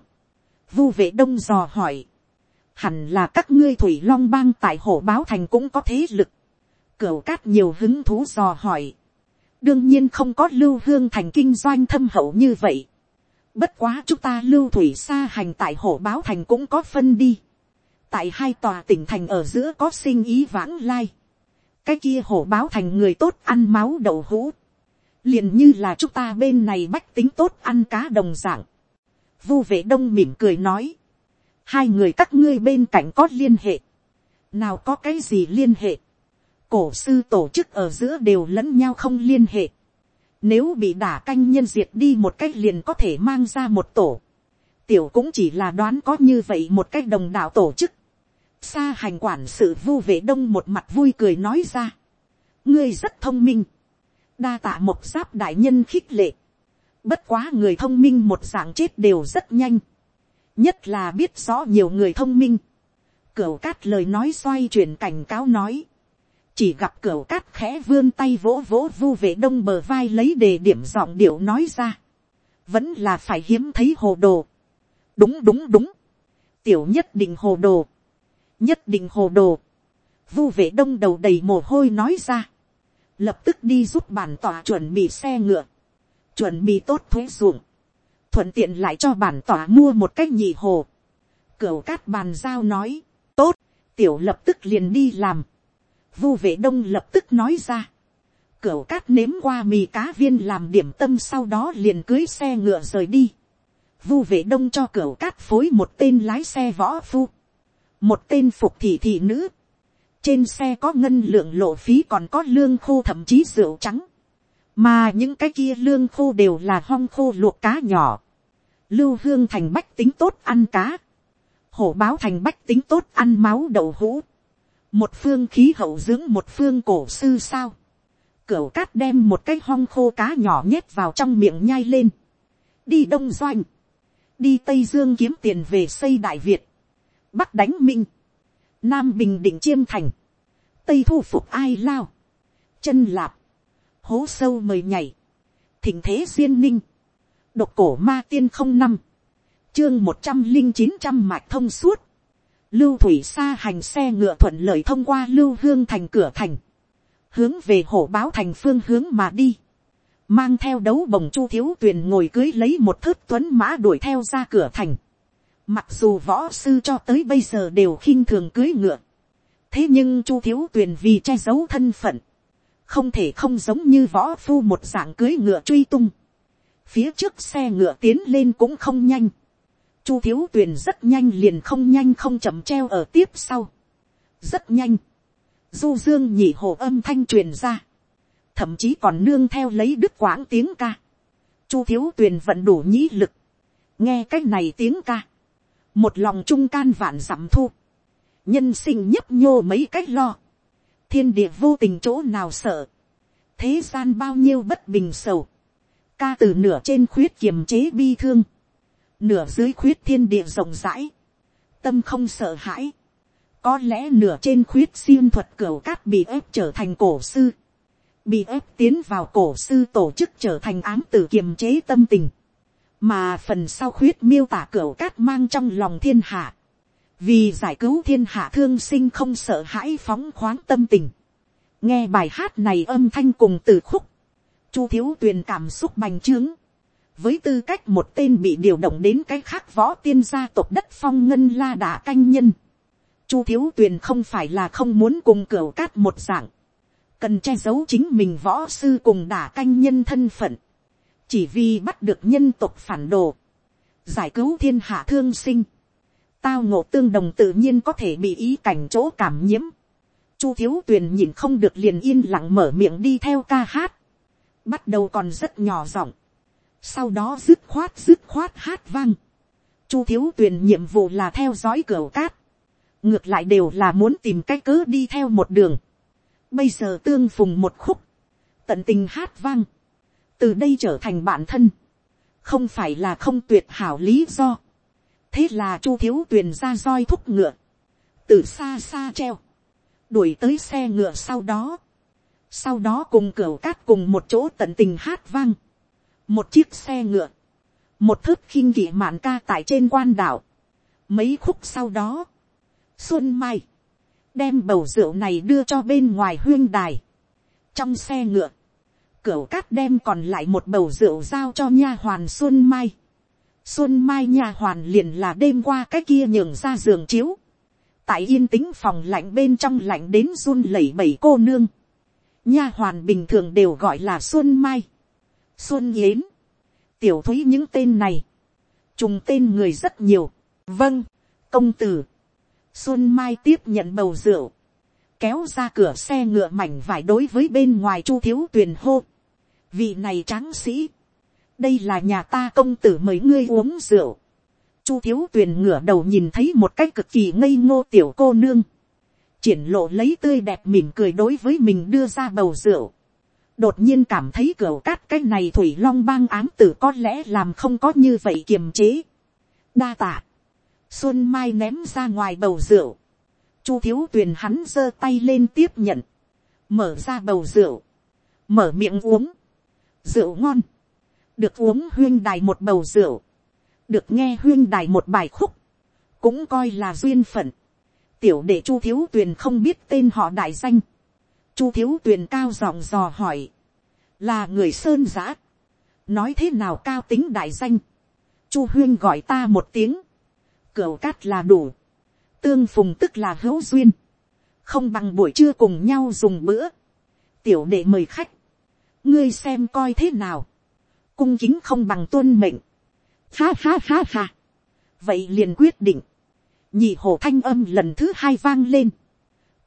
vu vệ đông dò hỏi, hẳn là các ngươi thủy long bang tại hổ báo thành cũng có thế lực, cửa cát nhiều hứng thú dò hỏi, đương nhiên không có lưu hương thành kinh doanh thâm hậu như vậy, bất quá chúng ta lưu thủy xa hành tại hổ báo thành cũng có phân đi, tại hai tòa tỉnh thành ở giữa có sinh ý vãng lai, cái kia hổ báo thành người tốt ăn máu đậu hũ, liền như là chúng ta bên này bách tính tốt ăn cá đồng dạng, Vu vệ đông mỉm cười nói. Hai người các ngươi bên cạnh có liên hệ. Nào có cái gì liên hệ. Cổ sư tổ chức ở giữa đều lẫn nhau không liên hệ. Nếu bị đả canh nhân diệt đi một cách liền có thể mang ra một tổ. Tiểu cũng chỉ là đoán có như vậy một cách đồng đạo tổ chức. Xa hành quản sự vu vệ đông một mặt vui cười nói ra. Ngươi rất thông minh. Đa tạ một giáp đại nhân khích lệ Bất quá người thông minh một dạng chết đều rất nhanh. Nhất là biết rõ nhiều người thông minh. Cửu cát lời nói xoay chuyển cảnh cáo nói. Chỉ gặp cửu cát khẽ vươn tay vỗ vỗ vu vệ đông bờ vai lấy đề điểm giọng điệu nói ra. Vẫn là phải hiếm thấy hồ đồ. Đúng đúng đúng. Tiểu nhất định hồ đồ. Nhất định hồ đồ. Vu vệ đông đầu đầy mồ hôi nói ra. Lập tức đi giúp bản tỏa chuẩn bị xe ngựa chuẩn bị tốt thuế ruộng, thuận tiện lại cho bản tỏa mua một cách nhị hồ. Cửu cát bàn giao nói, tốt, tiểu lập tức liền đi làm. Vu vệ đông lập tức nói ra. Cửu cát nếm qua mì cá viên làm điểm tâm sau đó liền cưới xe ngựa rời đi. Vu vệ đông cho cửu cát phối một tên lái xe võ phu. Một tên phục thị thị nữ. Trên xe có ngân lượng lộ phí còn có lương khô thậm chí rượu trắng. Mà những cái kia lương khô đều là hong khô luộc cá nhỏ, lưu hương thành bách tính tốt ăn cá, hổ báo thành bách tính tốt ăn máu đậu hũ, một phương khí hậu dưỡng một phương cổ sư sao, cửu cát đem một cái hong khô cá nhỏ nhét vào trong miệng nhai lên, đi đông doanh, đi tây dương kiếm tiền về xây đại việt, bắc đánh minh, nam bình định chiêm thành, tây thu phục ai lao, chân lạp, hố sâu mời nhảy, thỉnh thế duyên ninh, độc cổ ma tiên không năm, chương một trăm linh chín trăm mạch thông suốt, lưu thủy xa hành xe ngựa thuận lợi thông qua lưu hương thành cửa thành, hướng về hổ báo thành phương hướng mà đi, mang theo đấu bồng chu thiếu tuyền ngồi cưới lấy một thước tuấn mã đuổi theo ra cửa thành, mặc dù võ sư cho tới bây giờ đều khinh thường cưới ngựa, thế nhưng chu thiếu tuyền vì che giấu thân phận, không thể không giống như võ phu một dạng cưới ngựa truy tung. phía trước xe ngựa tiến lên cũng không nhanh. chu thiếu tuyền rất nhanh liền không nhanh không chậm treo ở tiếp sau. rất nhanh. du dương nhị hồ âm thanh truyền ra. thậm chí còn nương theo lấy đức quãng tiếng ca. chu thiếu tuyền vẫn đủ nhĩ lực. nghe cái này tiếng ca một lòng trung can vạn dặm thu. nhân sinh nhấp nhô mấy cách lo. Thiên địa vô tình chỗ nào sợ, thế gian bao nhiêu bất bình sầu, ca từ nửa trên khuyết kiềm chế bi thương, nửa dưới khuyết thiên địa rộng rãi, tâm không sợ hãi, có lẽ nửa trên khuyết xiêm thuật cửa cát bị ép trở thành cổ sư, bị ép tiến vào cổ sư tổ chức trở thành ám tử kiềm chế tâm tình, mà phần sau khuyết miêu tả cửa cát mang trong lòng thiên hạ, vì giải cứu thiên hạ thương sinh không sợ hãi phóng khoáng tâm tình. nghe bài hát này âm thanh cùng từ khúc, chu thiếu tuyền cảm xúc bành trướng, với tư cách một tên bị điều động đến cái khác võ tiên gia tộc đất phong ngân la đà canh nhân. Chu thiếu tuyền không phải là không muốn cùng cửa cát một dạng, cần che giấu chính mình võ sư cùng đả canh nhân thân phận, chỉ vì bắt được nhân tộc phản đồ, giải cứu thiên hạ thương sinh, tao ngộ tương đồng tự nhiên có thể bị ý cảnh chỗ cảm nhiễm. Chu thiếu tuyền nhìn không được liền yên lặng mở miệng đi theo ca hát, bắt đầu còn rất nhỏ giọng, sau đó dứt khoát dứt khoát hát vang. Chu thiếu tuyền nhiệm vụ là theo dõi cửa cát, ngược lại đều là muốn tìm cái cớ đi theo một đường. Bây giờ tương phùng một khúc, tận tình hát vang, từ đây trở thành bạn thân, không phải là không tuyệt hảo lý do. thế là chu thiếu tuyền ra roi thúc ngựa, từ xa xa treo, đuổi tới xe ngựa sau đó, sau đó cùng cửa cát cùng một chỗ tận tình hát vang, một chiếc xe ngựa, một thước khinh kỵ mạn ca tại trên quan đảo, mấy khúc sau đó, xuân mai, đem bầu rượu này đưa cho bên ngoài huyên đài, trong xe ngựa, cửu cát đem còn lại một bầu rượu giao cho nha hoàn xuân mai, xuân mai nha hoàn liền là đêm qua cái kia nhường ra giường chiếu, tại yên tĩnh phòng lạnh bên trong lạnh đến run lẩy bẩy cô nương, nha hoàn bình thường đều gọi là xuân mai, xuân yến, tiểu thúy những tên này, trùng tên người rất nhiều, vâng, công tử, xuân mai tiếp nhận bầu rượu, kéo ra cửa xe ngựa mảnh vải đối với bên ngoài chu thiếu tuyền hô, vị này tráng sĩ, đây là nhà ta công tử mời ngươi uống rượu, chu thiếu tuyền ngửa đầu nhìn thấy một cái cực kỳ ngây ngô tiểu cô nương, triển lộ lấy tươi đẹp mỉm cười đối với mình đưa ra bầu rượu, đột nhiên cảm thấy cửa cát cái này thủy long bang ám tử có lẽ làm không có như vậy kiềm chế. đa tạ. xuân mai ném ra ngoài bầu rượu. chu thiếu tuyền hắn giơ tay lên tiếp nhận. mở ra bầu rượu. mở miệng uống rượu ngon. được uống huyên đài một bầu rượu. được nghe huyên đài một bài khúc. cũng coi là duyên phận. tiểu đệ chu thiếu tuyền không biết tên họ đại danh. Chu thiếu tuyền cao giọng dò hỏi, là người sơn giã, nói thế nào cao tính đại danh, chu huyên gọi ta một tiếng, cửa cát là đủ, tương phùng tức là hữu duyên, không bằng buổi trưa cùng nhau dùng bữa, tiểu đệ mời khách, ngươi xem coi thế nào, cung kính không bằng tuân mệnh, ha ha ha ha, vậy liền quyết định, nhị hồ thanh âm lần thứ hai vang lên,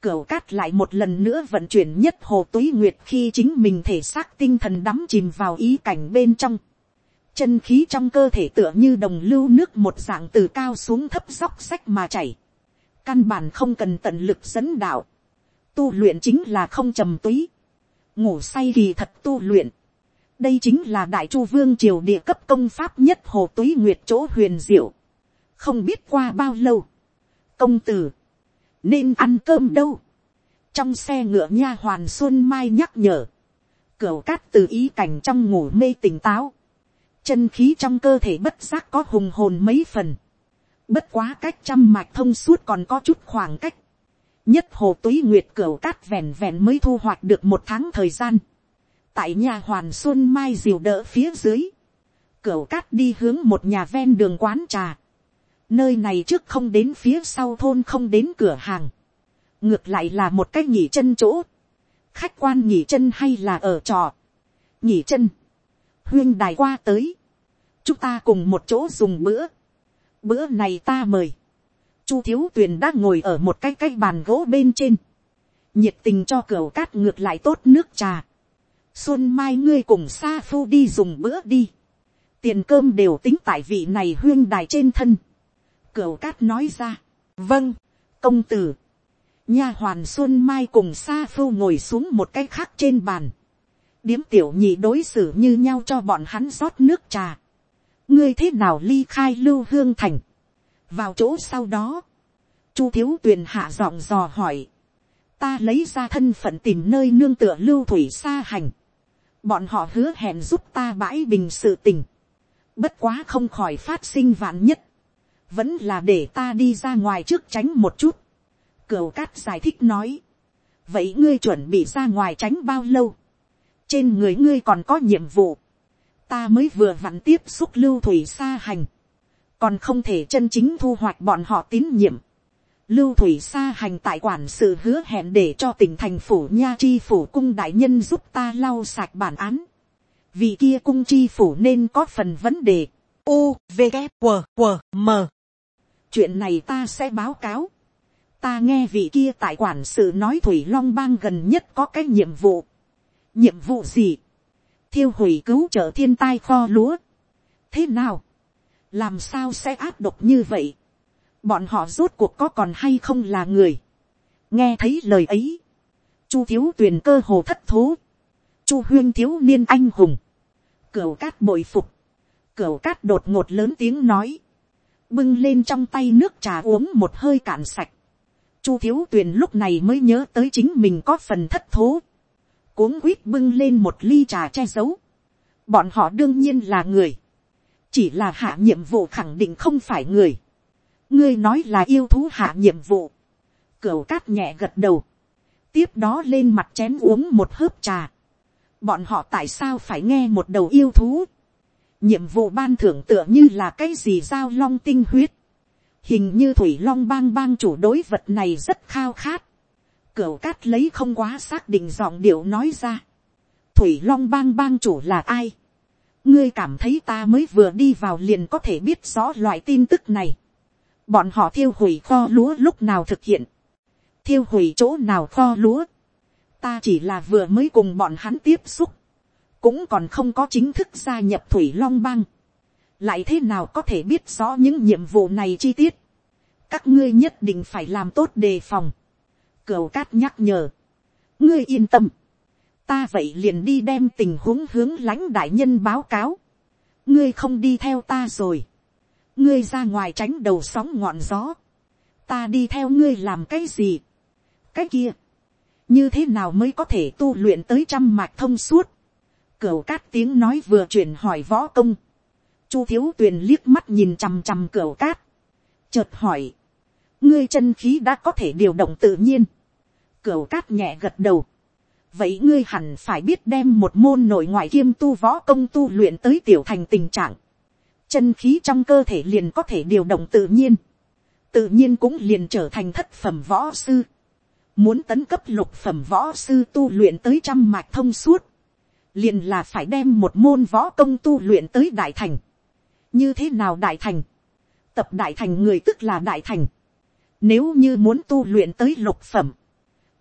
cửa cát lại một lần nữa vận chuyển nhất hồ túy nguyệt khi chính mình thể xác tinh thần đắm chìm vào ý cảnh bên trong. Chân khí trong cơ thể tựa như đồng lưu nước một dạng từ cao xuống thấp dốc sách mà chảy. Căn bản không cần tận lực dẫn đạo. Tu luyện chính là không trầm túy. Ngủ say kỳ thật tu luyện. Đây chính là đại chu vương triều địa cấp công pháp nhất hồ túy nguyệt chỗ huyền diệu. Không biết qua bao lâu. Công tử nên ăn cơm đâu. trong xe ngựa nha hoàn xuân mai nhắc nhở, cửu cát từ ý cảnh trong ngủ mê tỉnh táo, chân khí trong cơ thể bất giác có hùng hồn mấy phần, bất quá cách trăm mạch thông suốt còn có chút khoảng cách, nhất hồ túy nguyệt cửu cát vẹn vẹn mới thu hoạch được một tháng thời gian, tại nhà hoàn xuân mai diều đỡ phía dưới, cửu cát đi hướng một nhà ven đường quán trà, Nơi này trước không đến phía sau thôn không đến cửa hàng. Ngược lại là một cái nghỉ chân chỗ. Khách quan nghỉ chân hay là ở trò. Nghỉ chân. Huyên đài qua tới. Chúng ta cùng một chỗ dùng bữa. Bữa này ta mời. Chu thiếu tuyền đã ngồi ở một cái cái bàn gỗ bên trên. Nhiệt tình cho cửa cát ngược lại tốt nước trà. Xuân mai ngươi cùng sa phu đi dùng bữa đi. Tiền cơm đều tính tại vị này huyên đài trên thân cửa cát nói ra. Vâng, công tử. Nha hoàn Xuân Mai cùng Sa Phu ngồi xuống một cái khác trên bàn. Điếm tiểu nhị đối xử như nhau cho bọn hắn rót nước trà. Ngươi thế nào ly khai lưu hương thành. Vào chỗ sau đó. Chu thiếu tuyền hạ giọng dò hỏi. Ta lấy ra thân phận tìm nơi nương tựa lưu thủy xa hành. Bọn họ hứa hẹn giúp ta bãi bình sự tình. Bất quá không khỏi phát sinh vạn nhất vẫn là để ta đi ra ngoài trước tránh một chút. Cửu cát giải thích nói, vậy ngươi chuẩn bị ra ngoài tránh bao lâu, trên người ngươi còn có nhiệm vụ, ta mới vừa vặn tiếp xúc lưu thủy xa hành, còn không thể chân chính thu hoạch bọn họ tín nhiệm. Lưu thủy xa hành tại quản sự hứa hẹn để cho tỉnh thành phủ nha chi phủ cung đại nhân giúp ta lau sạch bản án. Vì kia cung chi phủ nên có phần vấn đề. U, V, K, W, W, M. Chuyện này ta sẽ báo cáo. Ta nghe vị kia tại quản sự nói Thủy Long Bang gần nhất có cái nhiệm vụ. Nhiệm vụ gì? Thiêu hủy cứu trợ thiên tai kho lúa. Thế nào? Làm sao sẽ áp độc như vậy? Bọn họ rốt cuộc có còn hay không là người? Nghe thấy lời ấy. Chu thiếu tuyền cơ hồ thất thố. Chu huyên thiếu niên anh hùng. Cửu cát bội phục. Cửu cát đột ngột lớn tiếng nói. Bưng lên trong tay nước trà uống một hơi cạn sạch. Chu thiếu tuyền lúc này mới nhớ tới chính mình có phần thất thố. Cuống quýt bưng lên một ly trà che giấu. Bọn họ đương nhiên là người. Chỉ là hạ nhiệm vụ khẳng định không phải người. Ngươi nói là yêu thú hạ nhiệm vụ. Cửu cát nhẹ gật đầu. Tiếp đó lên mặt chén uống một hớp trà. Bọn họ tại sao phải nghe một đầu yêu thú? Nhiệm vụ ban thưởng tựa như là cái gì giao long tinh huyết hình như thủy long bang bang chủ đối vật này rất khao khát. Cửu cát lấy không quá xác định giọng điệu nói ra. Thủy long bang bang chủ là ai? Ngươi cảm thấy ta mới vừa đi vào liền có thể biết rõ loại tin tức này. bọn họ thiêu hủy kho lúa lúc nào thực hiện. thiêu hủy chỗ nào kho lúa. ta chỉ là vừa mới cùng bọn hắn tiếp xúc. cũng còn không có chính thức gia nhập thủy long bang lại thế nào có thể biết rõ những nhiệm vụ này chi tiết, các ngươi nhất định phải làm tốt đề phòng, cửu cát nhắc nhở, ngươi yên tâm, ta vậy liền đi đem tình huống hướng lãnh đại nhân báo cáo, ngươi không đi theo ta rồi, ngươi ra ngoài tránh đầu sóng ngọn gió, ta đi theo ngươi làm cái gì, cái kia, như thế nào mới có thể tu luyện tới trăm mạch thông suốt, cửu cát tiếng nói vừa chuyển hỏi võ công, Chu thiếu tuyền liếc mắt nhìn chằm chằm cửu cát. Chợt hỏi. Ngươi chân khí đã có thể điều động tự nhiên. cửu cát nhẹ gật đầu. Vậy ngươi hẳn phải biết đem một môn nội ngoại kiêm tu võ công tu luyện tới tiểu thành tình trạng. Chân khí trong cơ thể liền có thể điều động tự nhiên. Tự nhiên cũng liền trở thành thất phẩm võ sư. Muốn tấn cấp lục phẩm võ sư tu luyện tới trăm mạch thông suốt liền là phải đem một môn võ công tu luyện tới đại thành như thế nào đại thành, tập đại thành người tức là đại thành, nếu như muốn tu luyện tới lục phẩm,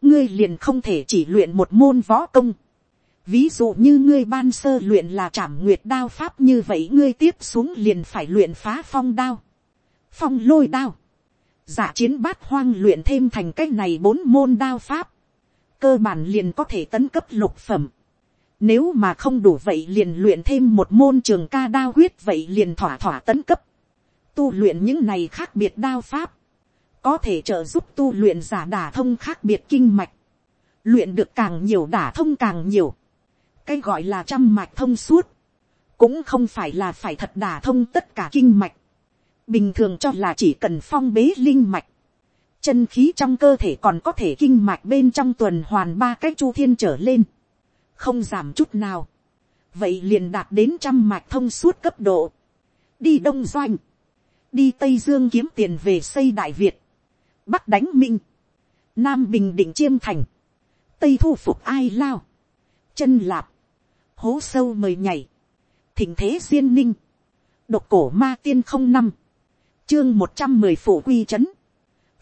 ngươi liền không thể chỉ luyện một môn võ công, ví dụ như ngươi ban sơ luyện là trảm nguyệt đao pháp như vậy ngươi tiếp xuống liền phải luyện phá phong đao, phong lôi đao, giả chiến bát hoang luyện thêm thành cách này bốn môn đao pháp, cơ bản liền có thể tấn cấp lục phẩm. Nếu mà không đủ vậy liền luyện thêm một môn trường ca đao huyết vậy liền thỏa thỏa tấn cấp. Tu luyện những này khác biệt đao pháp. Có thể trợ giúp tu luyện giả đả thông khác biệt kinh mạch. Luyện được càng nhiều đả thông càng nhiều. Cái gọi là trăm mạch thông suốt. Cũng không phải là phải thật đả thông tất cả kinh mạch. Bình thường cho là chỉ cần phong bế linh mạch. Chân khí trong cơ thể còn có thể kinh mạch bên trong tuần hoàn ba cái chu thiên trở lên không giảm chút nào, vậy liền đạt đến trăm mạch thông suốt cấp độ, đi đông doanh, đi tây dương kiếm tiền về xây đại việt, bắc đánh minh, nam bình định chiêm thành, tây thu phục ai lao, chân lạp, hố sâu mời nhảy, thỉnh thế duyên ninh, độc cổ ma tiên không năm, chương một trăm mười phủ quy trấn,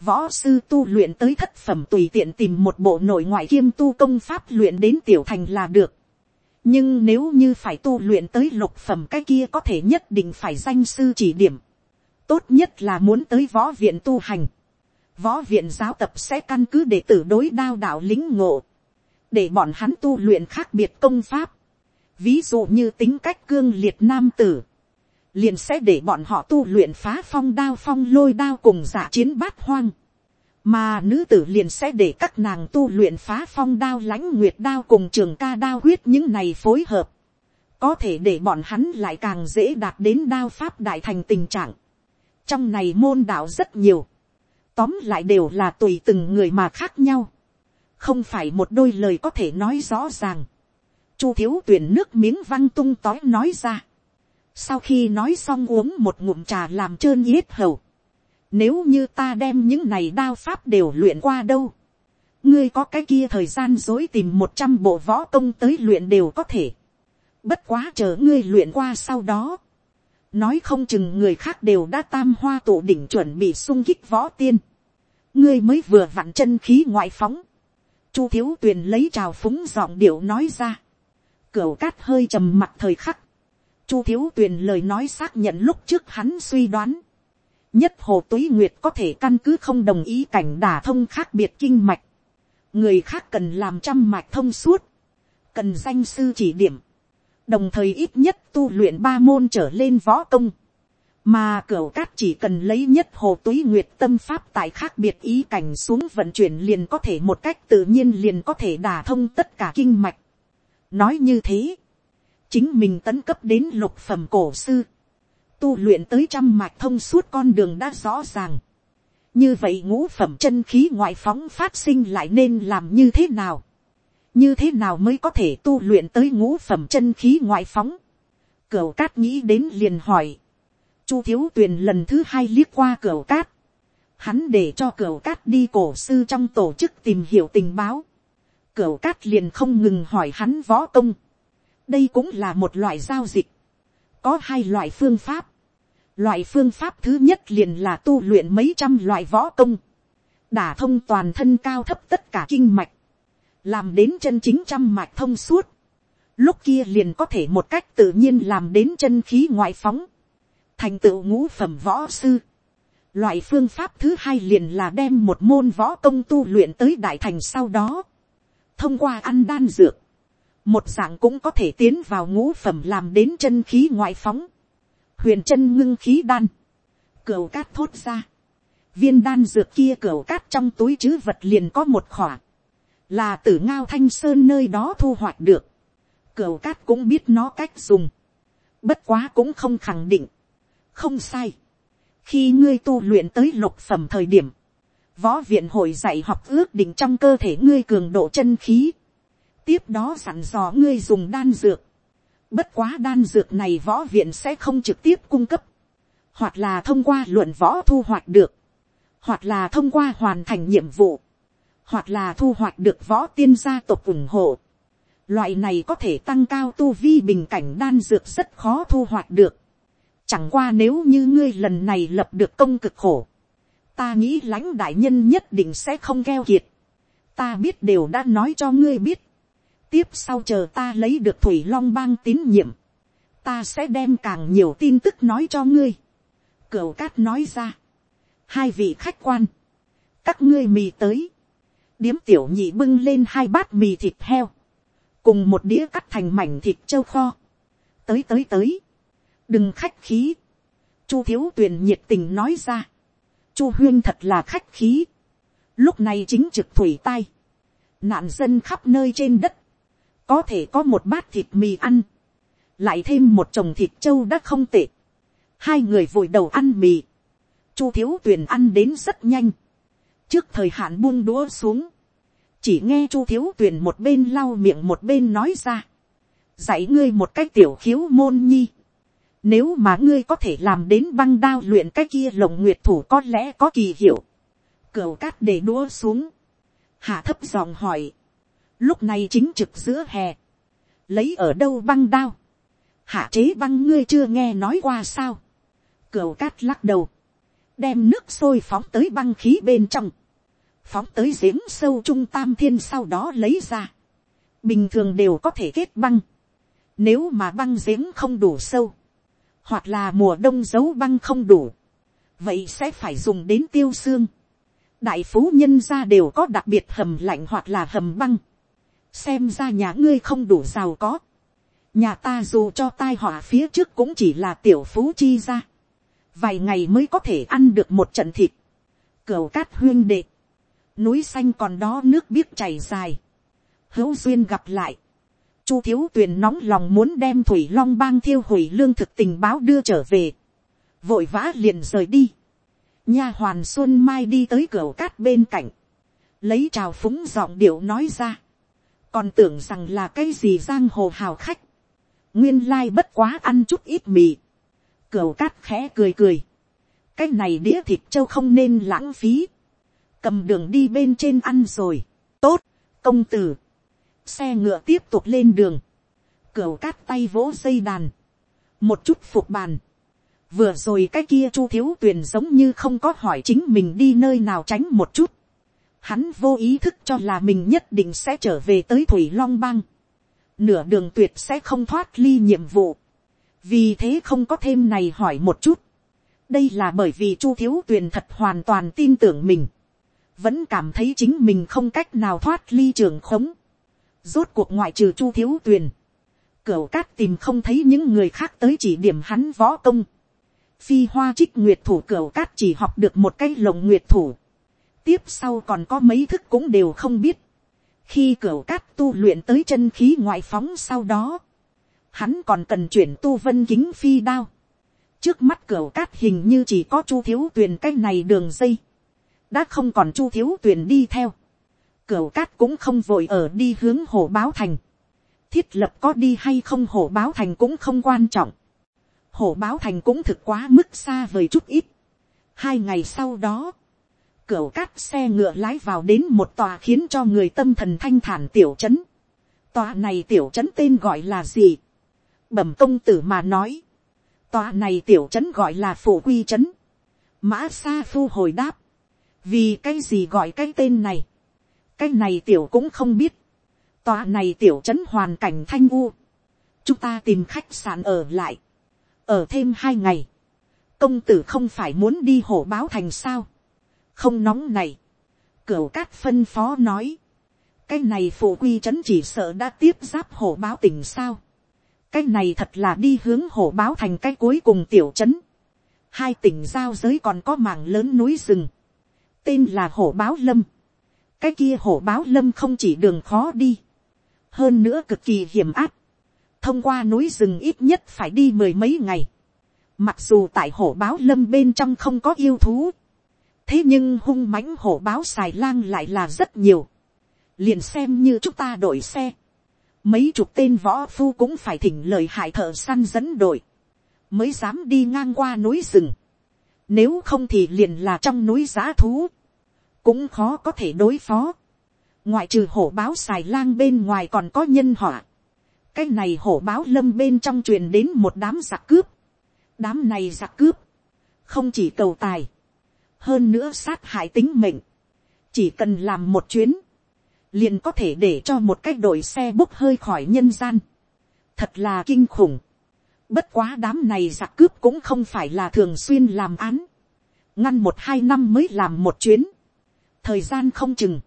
võ sư tu luyện tới thất phẩm tùy tiện tìm một bộ nội ngoại kiêm tu công pháp luyện đến tiểu thành là được. nhưng nếu như phải tu luyện tới lục phẩm cái kia có thể nhất định phải danh sư chỉ điểm. tốt nhất là muốn tới võ viện tu hành võ viện giáo tập sẽ căn cứ để tử đối đao đạo lính ngộ. để bọn hắn tu luyện khác biệt công pháp. ví dụ như tính cách cương liệt nam tử, liền sẽ để bọn họ tu luyện phá phong đao phong lôi đao cùng giả chiến bát hoang. Mà nữ tử liền sẽ để các nàng tu luyện phá phong đao lãnh nguyệt đao cùng trường ca đao huyết những này phối hợp. Có thể để bọn hắn lại càng dễ đạt đến đao pháp đại thành tình trạng. Trong này môn đạo rất nhiều. Tóm lại đều là tùy từng người mà khác nhau. Không phải một đôi lời có thể nói rõ ràng chu thiếu tuyển nước miếng văng tung tói nói ra. sau khi nói xong uống một ngụm trà làm trơn yết hầu. nếu như ta đem những này đao pháp đều luyện qua đâu. ngươi có cái kia thời gian dối tìm một trăm bộ võ công tới luyện đều có thể. bất quá chờ ngươi luyện qua sau đó nói không chừng người khác đều đã tam hoa tổ đỉnh chuẩn bị sung kích võ tiên. ngươi mới vừa vặn chân khí ngoại phóng. chu thiếu tuyền lấy trào phúng giọng điệu nói ra Cửu cát hơi trầm mặt thời khắc. Chu thiếu tuyền lời nói xác nhận lúc trước hắn suy đoán. Nhất hồ túy nguyệt có thể căn cứ không đồng ý cảnh đả thông khác biệt kinh mạch. Người khác cần làm trăm mạch thông suốt. Cần danh sư chỉ điểm. Đồng thời ít nhất tu luyện ba môn trở lên võ công. Mà cửu cát chỉ cần lấy nhất hồ túy nguyệt tâm pháp tại khác biệt ý cảnh xuống vận chuyển liền có thể một cách tự nhiên liền có thể đả thông tất cả kinh mạch nói như thế, chính mình tấn cấp đến lục phẩm cổ sư, tu luyện tới trăm mạch thông suốt con đường đã rõ ràng. như vậy ngũ phẩm chân khí ngoại phóng phát sinh lại nên làm như thế nào, như thế nào mới có thể tu luyện tới ngũ phẩm chân khí ngoại phóng. Cửu cát nghĩ đến liền hỏi, chu thiếu tuyền lần thứ hai liếc qua cửu cát, hắn để cho cửu cát đi cổ sư trong tổ chức tìm hiểu tình báo, Cửu cát liền không ngừng hỏi hắn võ công. Đây cũng là một loại giao dịch. Có hai loại phương pháp. Loại phương pháp thứ nhất liền là tu luyện mấy trăm loại võ công. Đả thông toàn thân cao thấp tất cả kinh mạch. Làm đến chân chính trăm mạch thông suốt. Lúc kia liền có thể một cách tự nhiên làm đến chân khí ngoại phóng. Thành tựu ngũ phẩm võ sư. Loại phương pháp thứ hai liền là đem một môn võ công tu luyện tới đại thành sau đó thông qua ăn đan dược, một dạng cũng có thể tiến vào ngũ phẩm làm đến chân khí ngoại phóng, huyền chân ngưng khí đan, cửu cát thốt ra, viên đan dược kia cửu cát trong túi chứ vật liền có một khỏa, là từ ngao thanh sơn nơi đó thu hoạch được, cửu cát cũng biết nó cách dùng, bất quá cũng không khẳng định, không sai, khi ngươi tu luyện tới lục phẩm thời điểm, Võ viện hội dạy học ước định trong cơ thể ngươi cường độ chân khí. Tiếp đó sẵn dò ngươi dùng đan dược. Bất quá đan dược này võ viện sẽ không trực tiếp cung cấp. Hoặc là thông qua luận võ thu hoạch được. Hoặc là thông qua hoàn thành nhiệm vụ. Hoặc là thu hoạch được võ tiên gia tộc ủng hộ. Loại này có thể tăng cao tu vi bình cảnh đan dược rất khó thu hoạch được. Chẳng qua nếu như ngươi lần này lập được công cực khổ, ta nghĩ lãnh đại nhân nhất định sẽ không keo kiệt. ta biết đều đã nói cho ngươi biết. tiếp sau chờ ta lấy được thủy long bang tín nhiệm. ta sẽ đem càng nhiều tin tức nói cho ngươi. cửu cát nói ra. hai vị khách quan. các ngươi mì tới điếm tiểu nhị bưng lên hai bát mì thịt heo. cùng một đĩa cắt thành mảnh thịt trâu kho. tới tới tới. đừng khách khí. chu thiếu tuyền nhiệt tình nói ra chu huyên thật là khách khí, lúc này chính trực thủy tai, nạn dân khắp nơi trên đất, có thể có một bát thịt mì ăn, lại thêm một chồng thịt trâu đã không tệ, hai người vội đầu ăn mì, chu thiếu tuyền ăn đến rất nhanh, trước thời hạn buông đũa xuống, chỉ nghe chu thiếu tuyền một bên lau miệng một bên nói ra, dạy ngươi một cách tiểu khiếu môn nhi, nếu mà ngươi có thể làm đến băng đao luyện cái kia lồng nguyệt thủ có lẽ có kỳ hiệu. Cửu cát để đũa xuống. Hạ thấp giọng hỏi. Lúc này chính trực giữa hè. Lấy ở đâu băng đao? Hạ chế băng ngươi chưa nghe nói qua sao? Cửu cát lắc đầu. Đem nước sôi phóng tới băng khí bên trong. Phóng tới giếng sâu trung tam thiên sau đó lấy ra. Bình thường đều có thể kết băng. Nếu mà băng giếng không đủ sâu hoặc là mùa đông dấu băng không đủ, vậy sẽ phải dùng đến tiêu xương. đại phú nhân ra đều có đặc biệt hầm lạnh hoặc là hầm băng, xem ra nhà ngươi không đủ giàu có. nhà ta dù cho tai họa phía trước cũng chỉ là tiểu phú chi ra, vài ngày mới có thể ăn được một trận thịt, cửu cát huyên đệ, núi xanh còn đó nước biết chảy dài, hữu duyên gặp lại, Chu thiếu tuyền nóng lòng muốn đem thủy long bang thiêu hủy lương thực tình báo đưa trở về. Vội vã liền rời đi. Nha hoàn xuân mai đi tới cửa cát bên cạnh. Lấy trào phúng giọng điệu nói ra. còn tưởng rằng là cái gì giang hồ hào khách, nguyên lai bất quá ăn chút ít mì, cửa cát khẽ cười cười, cái này đĩa thịt châu không nên lãng phí, cầm đường đi bên trên ăn rồi, tốt, công tử, xe ngựa tiếp tục lên đường, cửu cát tay vỗ dây đàn, một chút phục bàn, vừa rồi cái kia chu thiếu tuyền giống như không có hỏi chính mình đi nơi nào tránh một chút, hắn vô ý thức cho là mình nhất định sẽ trở về tới thủy long bang, nửa đường tuyệt sẽ không thoát ly nhiệm vụ, vì thế không có thêm này hỏi một chút, đây là bởi vì chu thiếu tuyền thật hoàn toàn tin tưởng mình, vẫn cảm thấy chính mình không cách nào thoát ly trường khống, rốt cuộc ngoại trừ chu thiếu tuyền, cửu cát tìm không thấy những người khác tới chỉ điểm hắn võ công, phi hoa trích nguyệt thủ cửu cát chỉ học được một cái lồng nguyệt thủ, tiếp sau còn có mấy thức cũng đều không biết, khi cửu cát tu luyện tới chân khí ngoại phóng sau đó, hắn còn cần chuyển tu vân kính phi đao. trước mắt cửu cát hình như chỉ có chu thiếu tuyền cái này đường dây, đã không còn chu thiếu tuyền đi theo. cửu cát cũng không vội ở đi hướng hồ báo thành. thiết lập có đi hay không hồ báo thành cũng không quan trọng. hồ báo thành cũng thực quá mức xa vời chút ít. hai ngày sau đó, cửu cát xe ngựa lái vào đến một tòa khiến cho người tâm thần thanh thản tiểu trấn. Tòa này tiểu trấn tên gọi là gì? Bẩm công tử mà nói. Tòa này tiểu trấn gọi là phủ quy trấn. Mã Sa Phu hồi đáp. Vì cái gì gọi cái tên này? Cái này tiểu cũng không biết. Tòa này tiểu trấn hoàn cảnh thanh u. Chúng ta tìm khách sạn ở lại. Ở thêm hai ngày. Công tử không phải muốn đi hổ báo thành sao? không nóng này, cửu cát phân phó nói, cái này phụ quy trấn chỉ sợ đã tiếp giáp hổ báo tỉnh sao, cái này thật là đi hướng hổ báo thành cái cuối cùng tiểu trấn, hai tỉnh giao giới còn có mảng lớn núi rừng, tên là hổ báo lâm, cái kia hổ báo lâm không chỉ đường khó đi, hơn nữa cực kỳ hiểm áp, thông qua núi rừng ít nhất phải đi mười mấy ngày, mặc dù tại hổ báo lâm bên trong không có yêu thú, thế nhưng hung mãnh hổ báo xài lang lại là rất nhiều. liền xem như chúng ta đổi xe. mấy chục tên võ phu cũng phải thỉnh lời hại thợ săn dẫn đội. mới dám đi ngang qua núi rừng nếu không thì liền là trong núi giá thú. cũng khó có thể đối phó. ngoại trừ hổ báo xài lang bên ngoài còn có nhân họa. cái này hổ báo lâm bên trong truyền đến một đám giặc cướp. đám này giặc cướp. không chỉ cầu tài hơn nữa sát hại tính mệnh, chỉ cần làm một chuyến, liền có thể để cho một cái đội xe bốc hơi khỏi nhân gian, thật là kinh khủng, bất quá đám này giặc cướp cũng không phải là thường xuyên làm án, ngăn một hai năm mới làm một chuyến, thời gian không chừng,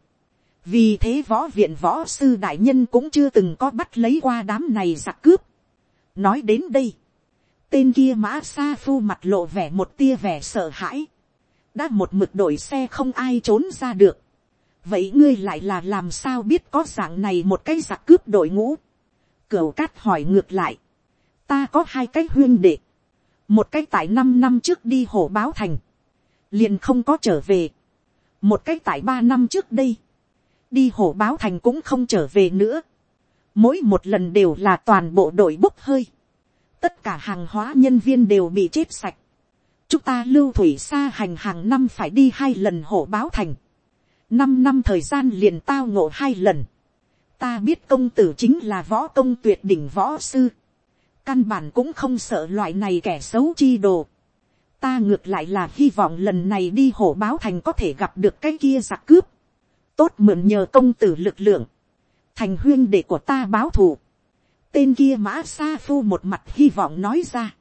vì thế võ viện võ sư đại nhân cũng chưa từng có bắt lấy qua đám này giặc cướp. nói đến đây, tên kia mã xa phu mặt lộ vẻ một tia vẻ sợ hãi, đã một mực đổi xe không ai trốn ra được. vậy ngươi lại là làm sao biết có dạng này một cái giặc cướp đội ngũ. cửu cát hỏi ngược lại ta có hai cái huyên đệ. một cái tại năm năm trước đi hồ báo thành. liền không có trở về. một cái tại ba năm trước đây. đi hồ báo thành cũng không trở về nữa. mỗi một lần đều là toàn bộ đội bốc hơi. tất cả hàng hóa nhân viên đều bị chết sạch chúng ta lưu thủy xa hành hàng năm phải đi hai lần hồ báo thành. năm năm thời gian liền tao ngộ hai lần. ta biết công tử chính là võ công tuyệt đỉnh võ sư căn bản cũng không sợ loại này kẻ xấu chi đồ. ta ngược lại là hy vọng lần này đi hổ báo thành có thể gặp được cái kia giặc cướp. tốt mượn nhờ công tử lực lượng. thành huyên đệ của ta báo thù. tên kia mã sa phu một mặt hy vọng nói ra.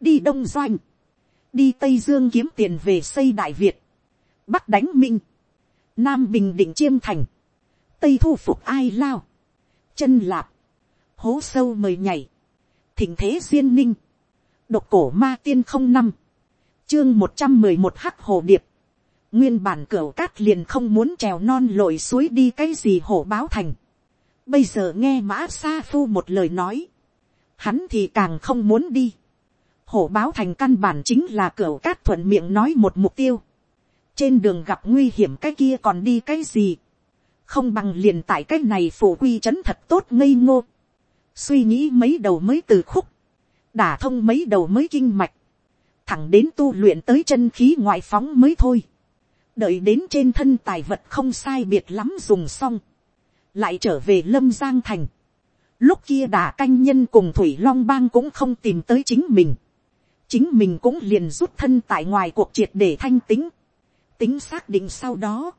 đi đông doanh đi tây dương kiếm tiền về xây đại việt, bắc đánh minh, nam bình định chiêm thành, tây thu phục ai lao, chân lạp, hố sâu mời nhảy, thình thế duyên ninh, độc cổ ma tiên không năm, chương một trăm mười một hắc hồ điệp, nguyên bản cửa cát liền không muốn trèo non lội suối đi cái gì hổ báo thành, bây giờ nghe mã sa phu một lời nói, hắn thì càng không muốn đi, hổ báo thành căn bản chính là cửa cát thuận miệng nói một mục tiêu. trên đường gặp nguy hiểm cái kia còn đi cái gì. không bằng liền tại cái này phủ quy c h ấ n thật tốt ngây ngô, suy nghĩ mấy đầu mới từ khúc, đả thông mấy đầu mới kinh mạch, thẳng đến tu luyện tới chân khí ngoại phóng mới thôi, đợi đến trên thân tài vật không sai biệt lắm dùng xong, lại trở về lâm giang thành, lúc kia đả canh nhân cùng thủy long bang cũng không tìm tới chính mình, chính mình cũng liền rút thân tại ngoài cuộc triệt để thanh tính, tính xác định sau đó,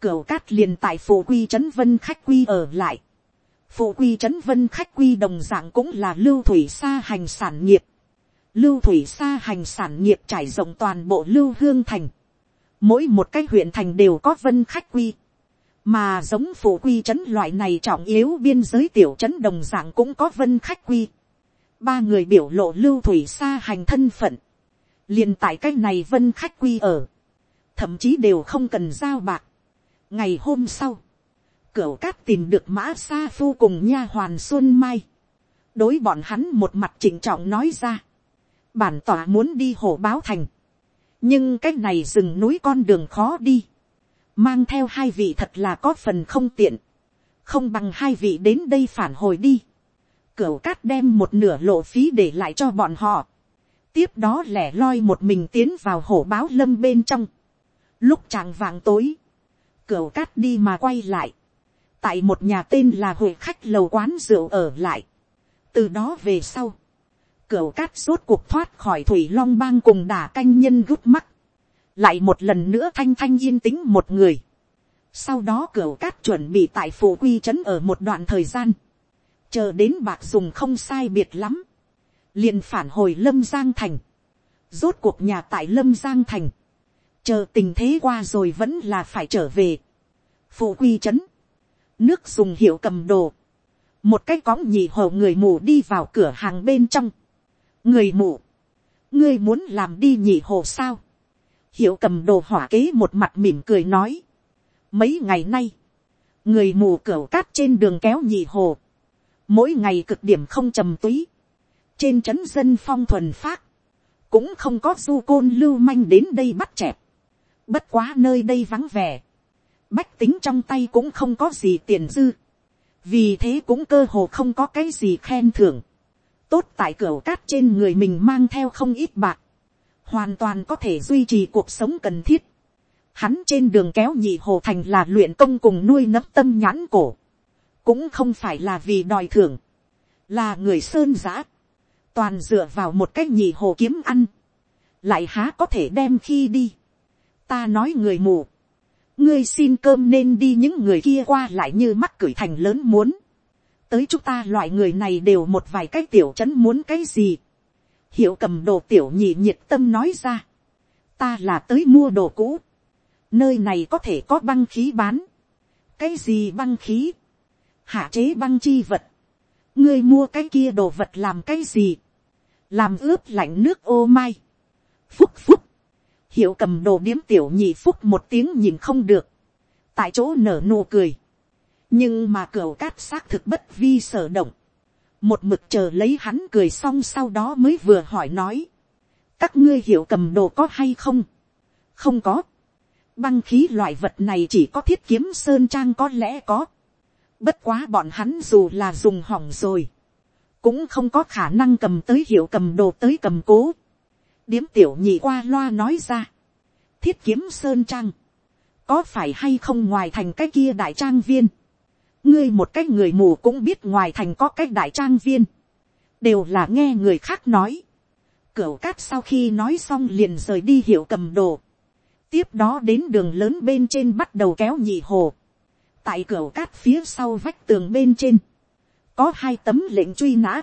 cửa cát liền tại phổ quy trấn vân khách quy ở lại. Phụ quy trấn vân khách quy đồng dạng cũng là lưu thủy sa hành sản nghiệp. Lưu thủy sa hành sản nghiệp trải rộng toàn bộ lưu hương thành. Mỗi một cái huyện thành đều có vân khách quy. Mà giống phụ quy trấn loại này trọng yếu biên giới tiểu trấn đồng dạng cũng có vân khách quy. Ba người biểu lộ lưu thủy sa hành thân phận. liền tại cái này vân khách quy ở. Thậm chí đều không cần giao bạc ngày hôm sau, cửu cát tìm được mã sa phu cùng nha hoàn xuân mai, đối bọn hắn một mặt chỉnh trọng nói ra, bản tỏa muốn đi hồ báo thành, nhưng cái này rừng núi con đường khó đi, mang theo hai vị thật là có phần không tiện, không bằng hai vị đến đây phản hồi đi, cửu cát đem một nửa lộ phí để lại cho bọn họ, tiếp đó lẻ loi một mình tiến vào hổ báo lâm bên trong, lúc chàng vàng tối, Cửu cát đi mà quay lại. Tại một nhà tên là hội khách lầu quán rượu ở lại. Từ đó về sau. Cửu cát rốt cuộc thoát khỏi thủy long bang cùng đả canh nhân gút mắt. Lại một lần nữa thanh thanh yên tĩnh một người. Sau đó cửu cát chuẩn bị tại phủ quy trấn ở một đoạn thời gian. Chờ đến bạc dùng không sai biệt lắm. liền phản hồi lâm giang thành. Rốt cuộc nhà tại lâm giang thành chờ tình thế qua rồi vẫn là phải trở về. phụ quy trấn, nước dùng hiệu cầm đồ, một cái cõng nhị hồ người mù đi vào cửa hàng bên trong. người mù, ngươi muốn làm đi nhị hồ sao. hiệu cầm đồ hỏa kế một mặt mỉm cười nói. mấy ngày nay, người mù cửa cát trên đường kéo nhị hồ, mỗi ngày cực điểm không trầm túy, trên trấn dân phong thuần phát, cũng không có du côn lưu manh đến đây bắt chẹp. Bất quá nơi đây vắng vẻ. Bách tính trong tay cũng không có gì tiền dư. Vì thế cũng cơ hồ không có cái gì khen thưởng. Tốt tại cửa cát trên người mình mang theo không ít bạc. Hoàn toàn có thể duy trì cuộc sống cần thiết. Hắn trên đường kéo nhị hồ thành là luyện công cùng nuôi nấng tâm nhãn cổ. Cũng không phải là vì đòi thưởng. Là người sơn giã. Toàn dựa vào một cách nhị hồ kiếm ăn. Lại há có thể đem khi đi ta nói người mù, ngươi xin cơm nên đi những người kia qua lại như mắc cửi thành lớn muốn, tới chúng ta loại người này đều một vài cái tiểu c h ấ n muốn cái gì, hiệu cầm đồ tiểu nhị nhiệt tâm nói ra, ta là tới mua đồ cũ, nơi này có thể có băng khí bán, cái gì băng khí, hạ chế băng chi vật, ngươi mua cái kia đồ vật làm cái gì, làm ướp lạnh nước ô mai, phúc phúc, hiệu cầm đồ điếm tiểu nhị phúc một tiếng nhìn không được, tại chỗ nở nụ cười, nhưng mà cửa cát xác thực bất vi sở động, một mực chờ lấy hắn cười xong sau đó mới vừa hỏi nói, các ngươi hiểu cầm đồ có hay không, không có, băng khí loại vật này chỉ có thiết kiếm sơn trang có lẽ có, bất quá bọn hắn dù là dùng hỏng rồi, cũng không có khả năng cầm tới hiệu cầm đồ tới cầm cố, điếm tiểu nhị qua loa nói ra. thiết kiếm sơn trang. có phải hay không ngoài thành cái kia đại trang viên. ngươi một cái người mù cũng biết ngoài thành có cái đại trang viên. đều là nghe người khác nói. cửu cát sau khi nói xong liền rời đi hiệu cầm đồ. tiếp đó đến đường lớn bên trên bắt đầu kéo nhị hồ. tại cửu cát phía sau vách tường bên trên. có hai tấm lệnh truy nã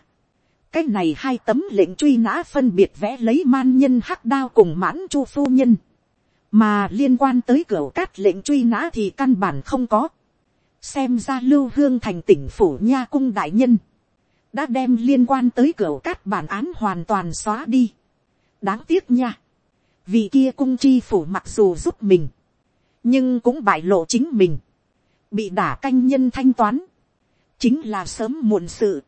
cái này hai tấm lệnh truy nã phân biệt vẽ lấy man nhân hắc đao cùng mãn chu phu nhân. mà liên quan tới cửa cát lệnh truy nã thì căn bản không có. xem ra lưu hương thành tỉnh phủ nha cung đại nhân. đã đem liên quan tới cửa cát bản án hoàn toàn xóa đi. đáng tiếc nha. vì kia cung chi phủ mặc dù giúp mình. nhưng cũng bại lộ chính mình. bị đả canh nhân thanh toán. chính là sớm muộn sự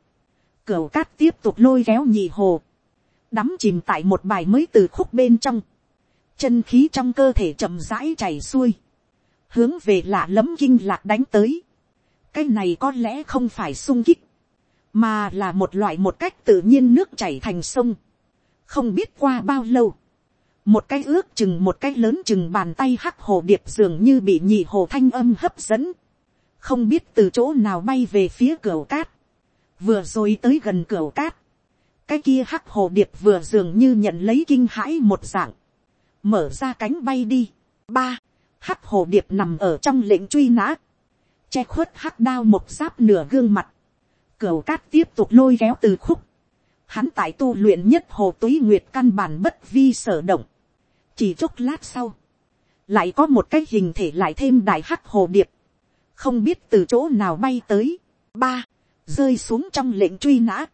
Cửu cát tiếp tục lôi kéo nhị hồ. Đắm chìm tại một bài mới từ khúc bên trong. Chân khí trong cơ thể chậm rãi chảy xuôi. hướng về lạ lẫm kinh lạc đánh tới. cái này có lẽ không phải sung kích, mà là một loại một cách tự nhiên nước chảy thành sông. không biết qua bao lâu, một cái ước chừng một cái lớn chừng bàn tay hắc hồ điệp dường như bị nhị hồ thanh âm hấp dẫn, không biết từ chỗ nào bay về phía cửa cát, vừa rồi tới gần cửa cát, cái kia hắc hồ điệp vừa dường như nhận lấy kinh hãi một dạng, mở ra cánh bay đi. ba, hắc hồ điệp nằm ở trong lệnh truy nã, che khuất hắc đao một giáp nửa gương mặt, cửa cát tiếp tục lôi kéo từ khúc, hắn tại tu luyện nhất hồ túy nguyệt căn bản bất vi sở động, chỉ chốc lát sau, lại có một cái hình thể lại thêm đại hắc hồ điệp, không biết từ chỗ nào bay tới, ba, rơi xuống trong lệnh truy nã,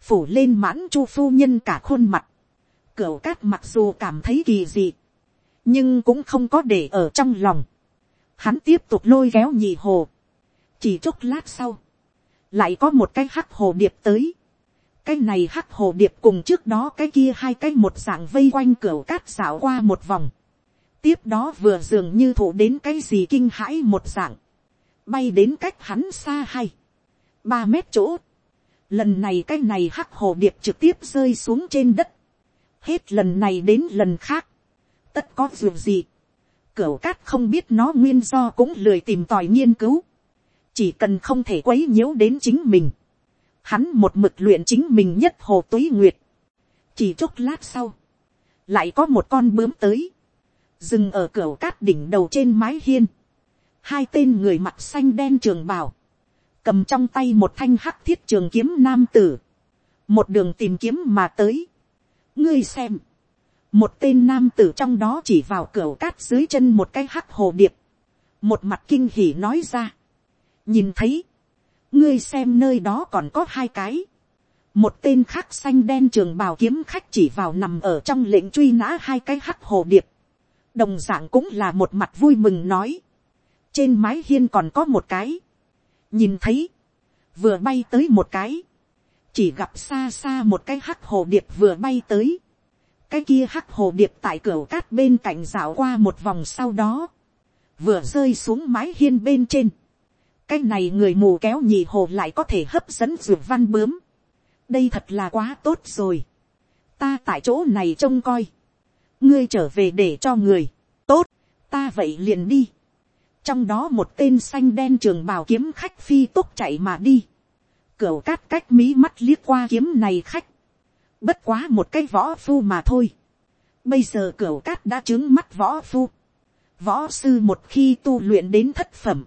phủ lên mãn chu phu nhân cả khuôn mặt, cửa cát mặc dù cảm thấy kỳ dị, nhưng cũng không có để ở trong lòng, hắn tiếp tục lôi kéo nhị hồ, chỉ chốc lát sau, lại có một cái hắc hồ điệp tới, cái này hắc hồ điệp cùng trước đó cái kia hai cái một dạng vây quanh cửa cát xảo qua một vòng. tiếp đó vừa dường như thụ đến cái gì kinh hãi một dạng. bay đến cách hắn xa hay ba mét chỗ. lần này cái này hắc hồ điệp trực tiếp rơi xuống trên đất. hết lần này đến lần khác. tất có dù gì. Cửu cát không biết nó nguyên do cũng lười tìm tòi nghiên cứu. chỉ cần không thể quấy nhiễu đến chính mình hắn một mực luyện chính mình nhất hồ túy nguyệt. chỉ chốc lát sau, lại có một con bướm tới, dừng ở cửa cát đỉnh đầu trên mái hiên, hai tên người mặt xanh đen trường bào, cầm trong tay một thanh hắc thiết trường kiếm nam tử, một đường tìm kiếm mà tới. ngươi xem, một tên nam tử trong đó chỉ vào cửa cát dưới chân một cái hắc hồ điệp, một mặt kinh hỉ nói ra, nhìn thấy, ngươi xem nơi đó còn có hai cái. một tên khác xanh đen trường bào kiếm khách chỉ vào nằm ở trong lệnh truy nã hai cái hắc hồ điệp. đồng d ạ n g cũng là một mặt vui mừng nói. trên mái hiên còn có một cái nhìn thấy, vừa bay tới một cái. chỉ gặp xa xa một cái hắc hồ điệp vừa bay tới. cái kia hắc hồ điệp tại cửa cát bên cạnh rào qua một vòng sau đó. vừa rơi xuống mái hiên bên trên cái này người mù kéo nhì hồ lại có thể hấp dẫn ruột văn bướm. đây thật là quá tốt rồi. ta tại chỗ này trông coi. ngươi trở về để cho người. tốt, ta vậy liền đi trong đó một tên xanh đen trường bào kiếm khách phi tốt chạy mà đi. cửu cát cách mí mắt liếc qua kiếm này khách. bất quá một cái võ phu mà thôi. bây giờ cửu cát đã chứng mắt võ phu. võ sư một khi tu luyện đến thất phẩm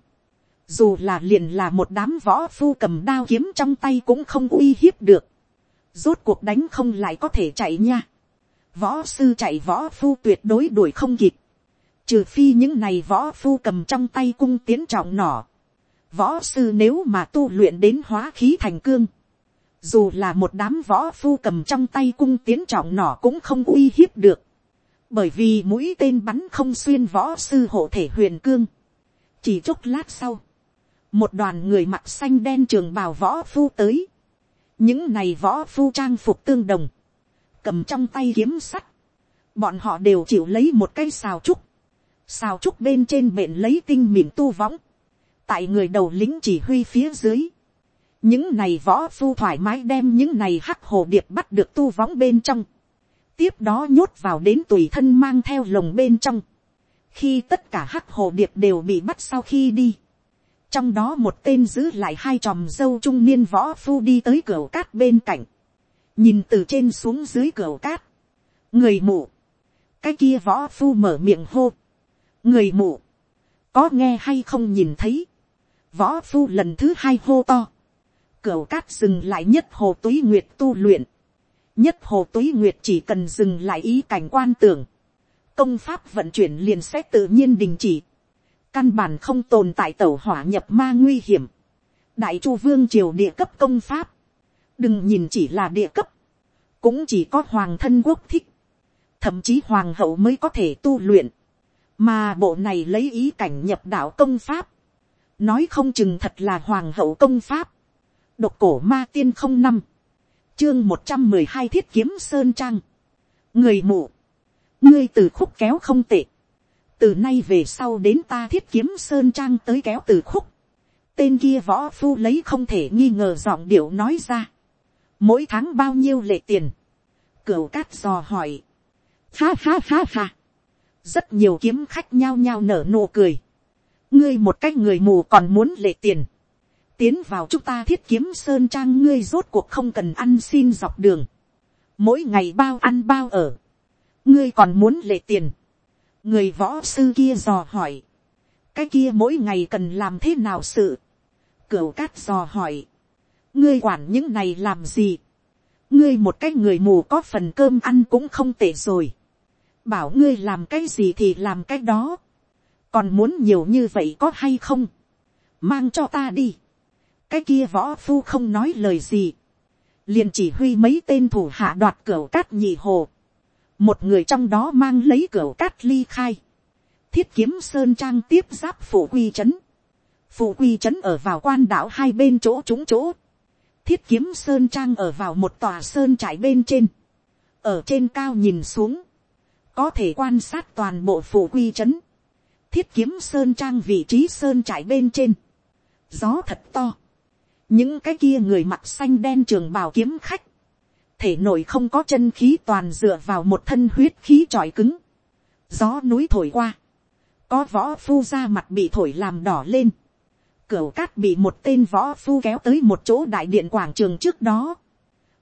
dù là liền là một đám võ phu cầm đao kiếm trong tay cũng không uy hiếp được, rốt cuộc đánh không lại có thể chạy nha, võ sư chạy võ phu tuyệt đối đuổi không kịp, trừ phi những này võ phu cầm trong tay cung tiến trọng nỏ, võ sư nếu mà tu luyện đến hóa khí thành cương, dù là một đám võ phu cầm trong tay cung tiến trọng nỏ cũng không uy hiếp được, bởi vì mũi tên bắn không xuyên võ sư hộ thể huyền cương. chỉ chốc lát sau, một đoàn người mặc xanh đen trường bào võ phu tới, những này võ phu trang phục tương đồng, cầm trong tay kiếm sắt, bọn họ đều chịu lấy một cái xào trúc, xào trúc bên trên bện lấy tinh mịn tu võng, tại người đầu lính chỉ huy phía dưới, những này võ phu thoải mái đem những này hắc hồ điệp bắt được tu võng bên trong, tiếp đó nhốt vào đến tùy thân mang theo lồng bên trong, khi tất cả hắc hồ điệp đều bị bắt sau khi đi, trong đó một tên giữ lại hai chòm dâu trung niên võ phu đi tới cửa cát bên cạnh, nhìn từ trên xuống dưới cửa cát, người mụ, cái kia võ phu mở miệng hô, người mụ, có nghe hay không nhìn thấy, võ phu lần thứ hai hô to, cửa cát dừng lại nhất hồ túy nguyệt tu luyện, nhất hồ túy nguyệt chỉ cần dừng lại ý cảnh quan tưởng, công pháp vận chuyển liền sẽ tự nhiên đình chỉ, căn bản không tồn tại tẩu hỏa nhập ma nguy hiểm. đại chu vương triều địa cấp công pháp, đừng nhìn chỉ là địa cấp, cũng chỉ có hoàng thân quốc thích, thậm chí hoàng hậu mới có thể tu luyện, mà bộ này lấy ý cảnh nhập đạo công pháp, nói không chừng thật là hoàng hậu công pháp, độc cổ ma tiên không năm, chương một trăm mười hai thiết kiếm sơn trang, người mụ, ngươi từ khúc kéo không tệ, từ nay về sau đến ta thiết kiếm sơn trang tới kéo từ khúc, tên kia võ phu lấy không thể nghi ngờ giọng điệu nói ra, mỗi tháng bao nhiêu lệ tiền, cửu cát dò hỏi, ha ha ha ha, rất nhiều kiếm khách nhao nhao nở nụ cười, ngươi một cách người mù còn muốn lệ tiền, tiến vào chúng ta thiết kiếm sơn trang ngươi rốt cuộc không cần ăn xin dọc đường, mỗi ngày bao ăn bao ở, ngươi còn muốn lệ tiền, người võ sư kia dò hỏi, cái kia mỗi ngày cần làm thế nào sự, cửu cát dò hỏi, ngươi quản những này làm gì, ngươi một cái người mù có phần cơm ăn cũng không tệ rồi, bảo ngươi làm cái gì thì làm cái đó, còn muốn nhiều như vậy có hay không, mang cho ta đi, cái kia võ phu không nói lời gì, liền chỉ huy mấy tên thủ hạ đoạt cửa cát nhị hồ, một người trong đó mang lấy cửa cát ly khai, thiết kiếm sơn trang tiếp giáp phủ quy trấn, phủ quy trấn ở vào quan đảo hai bên chỗ trúng chỗ, thiết kiếm sơn trang ở vào một tòa sơn trải bên trên, ở trên cao nhìn xuống, có thể quan sát toàn bộ phủ quy trấn, thiết kiếm sơn trang vị trí sơn trải bên trên, gió thật to, những cái kia người mặt xanh đen trường bào kiếm khách, thể nội không có chân khí toàn dựa vào một thân huyết khí tròi cứng, gió núi thổi qua, có võ phu ra mặt bị thổi làm đỏ lên, cửa cát bị một tên võ phu kéo tới một chỗ đại điện quảng trường trước đó,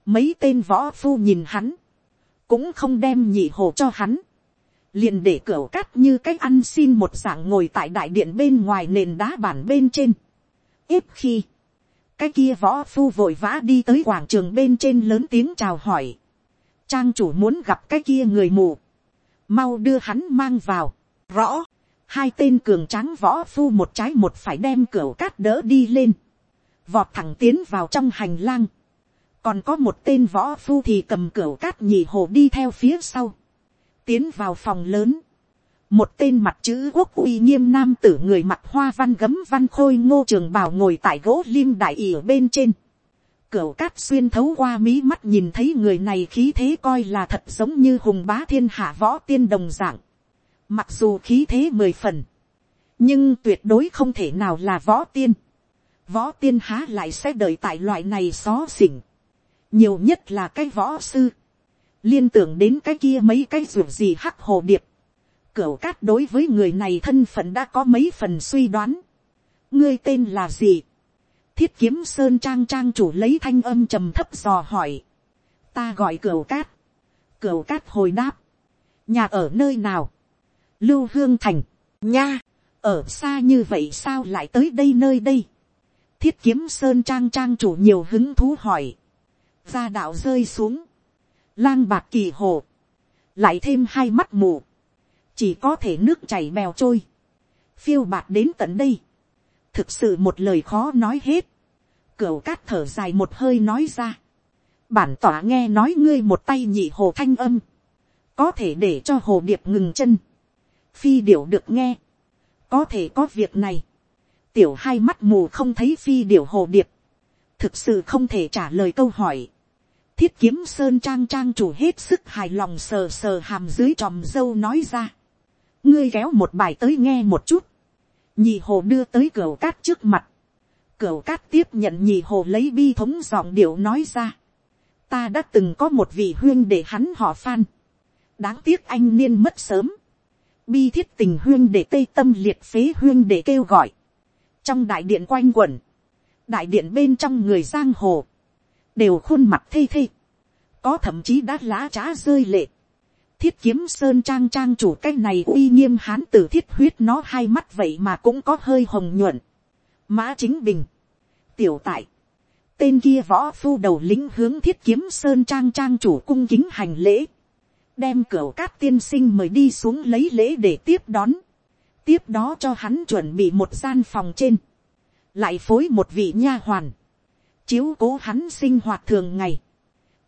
mấy tên võ phu nhìn hắn, cũng không đem nhị hồ cho hắn, liền để cửa cát như cách ăn xin một dạng ngồi tại đại điện bên ngoài nền đá bản bên trên. ít khi, cái kia võ phu vội vã đi tới quảng trường bên trên lớn tiếng chào hỏi. trang chủ muốn gặp cái kia người mù. mau đưa hắn mang vào. rõ, hai tên cường tráng võ phu một trái một phải đem cửa cát đỡ đi lên. vọt thẳng tiến vào trong hành lang. còn có một tên võ phu thì cầm cửa cát nhì hồ đi theo phía sau tiến vào phòng lớn một tên mặt chữ quốc uy nghiêm nam tử người mặt hoa văn gấm văn khôi ngô trường bào ngồi tại gỗ lim đại ỉa bên trên. Cửu cát xuyên thấu qua mí mắt nhìn thấy người này khí thế coi là thật giống như hùng bá thiên hạ võ tiên đồng dạng. Mặc dù khí thế mười phần, nhưng tuyệt đối không thể nào là võ tiên. Võ tiên há lại sẽ đợi tại loại này xó xỉnh. Nhiều nhất là cái võ sư. Liên tưởng đến cái kia mấy cái ruột gì hắc hồ điệp Cửu cát đối với người này thân phận đã có mấy phần suy đoán. ngươi tên là gì. thiết kiếm sơn trang trang chủ lấy thanh âm trầm thấp dò hỏi. ta gọi cửu cát. Cửu cát hồi đáp. nhà ở nơi nào. lưu hương thành. nha. ở xa như vậy sao lại tới đây nơi đây. thiết kiếm sơn trang trang chủ nhiều hứng thú hỏi. gia đạo rơi xuống lang bạc kỳ hồ. lại thêm hai mắt mù chỉ có thể nước chảy bèo trôi, phiêu bạc đến tận đây, thực sự một lời khó nói hết, cửa cát thở dài một hơi nói ra, bản tỏa nghe nói ngươi một tay nhị hồ thanh âm, có thể để cho hồ điệp ngừng chân, phi điểu được nghe, có thể có việc này, tiểu hai mắt mù không thấy phi điểu hồ điệp, thực sự không thể trả lời câu hỏi, thiết kiếm sơn trang trang chủ hết sức hài lòng sờ sờ hàm dưới tròm dâu nói ra, ngươi kéo một bài tới nghe một chút, nhị hồ đưa tới cửa cát trước mặt, cửa cát tiếp nhận nhị hồ lấy bi thống giọng điệu nói ra, ta đã từng có một vị huyên để hắn họ phan, đáng tiếc anh niên mất sớm, bi thiết tình huyên để tây tâm liệt phế huyên để kêu gọi, trong đại điện quanh quẩn, đại điện bên trong người giang hồ, đều khuôn mặt thê thê, có thậm chí đã lá trá rơi lệ, thiết kiếm sơn trang trang chủ cái này uy nghiêm hán tử thiết huyết nó hai mắt vậy mà cũng có hơi hồng nhuận. mã chính bình, tiểu tại, tên kia võ phu đầu lính hướng thiết kiếm sơn trang trang chủ cung kính hành lễ, đem cửa cát tiên sinh mời đi xuống lấy lễ để tiếp đón, tiếp đó cho hắn chuẩn bị một gian phòng trên, lại phối một vị nha hoàn, chiếu cố hắn sinh hoạt thường ngày,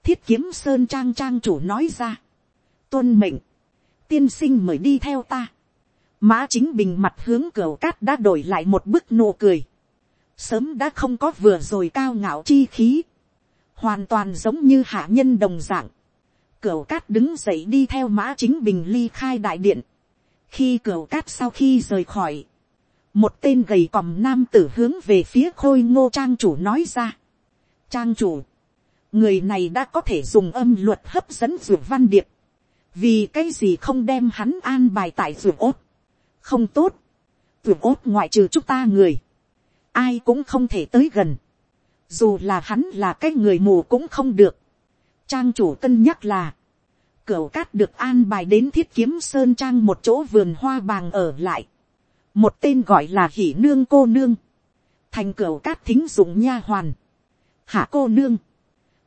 thiết kiếm sơn trang trang chủ nói ra, tuân mệnh, tiên sinh mời đi theo ta. Mã chính bình mặt hướng cửa cát đã đổi lại một bức nụ cười. Sớm đã không có vừa rồi cao ngạo chi khí. Hoàn toàn giống như hạ nhân đồng dạng. cửa cát đứng dậy đi theo mã chính bình ly khai đại điện. khi cửa cát sau khi rời khỏi, một tên gầy còm nam tử hướng về phía khôi ngô trang chủ nói ra trang chủ, người này đã có thể dùng âm luật hấp dẫn ruột văn điệp, vì cái gì không đem hắn an bài tại ruột ốt, không tốt, ruột ốt ngoại trừ chúng ta người, ai cũng không thể tới gần, dù là hắn là cái người mù cũng không được, trang chủ cân nhắc là, cửa cát được an bài đến thiết kiếm sơn trang một chỗ vườn hoa bàng ở lại, một tên gọi là hỉ nương cô nương, thành cửa cát thính dụng nha hoàn, hạ cô nương,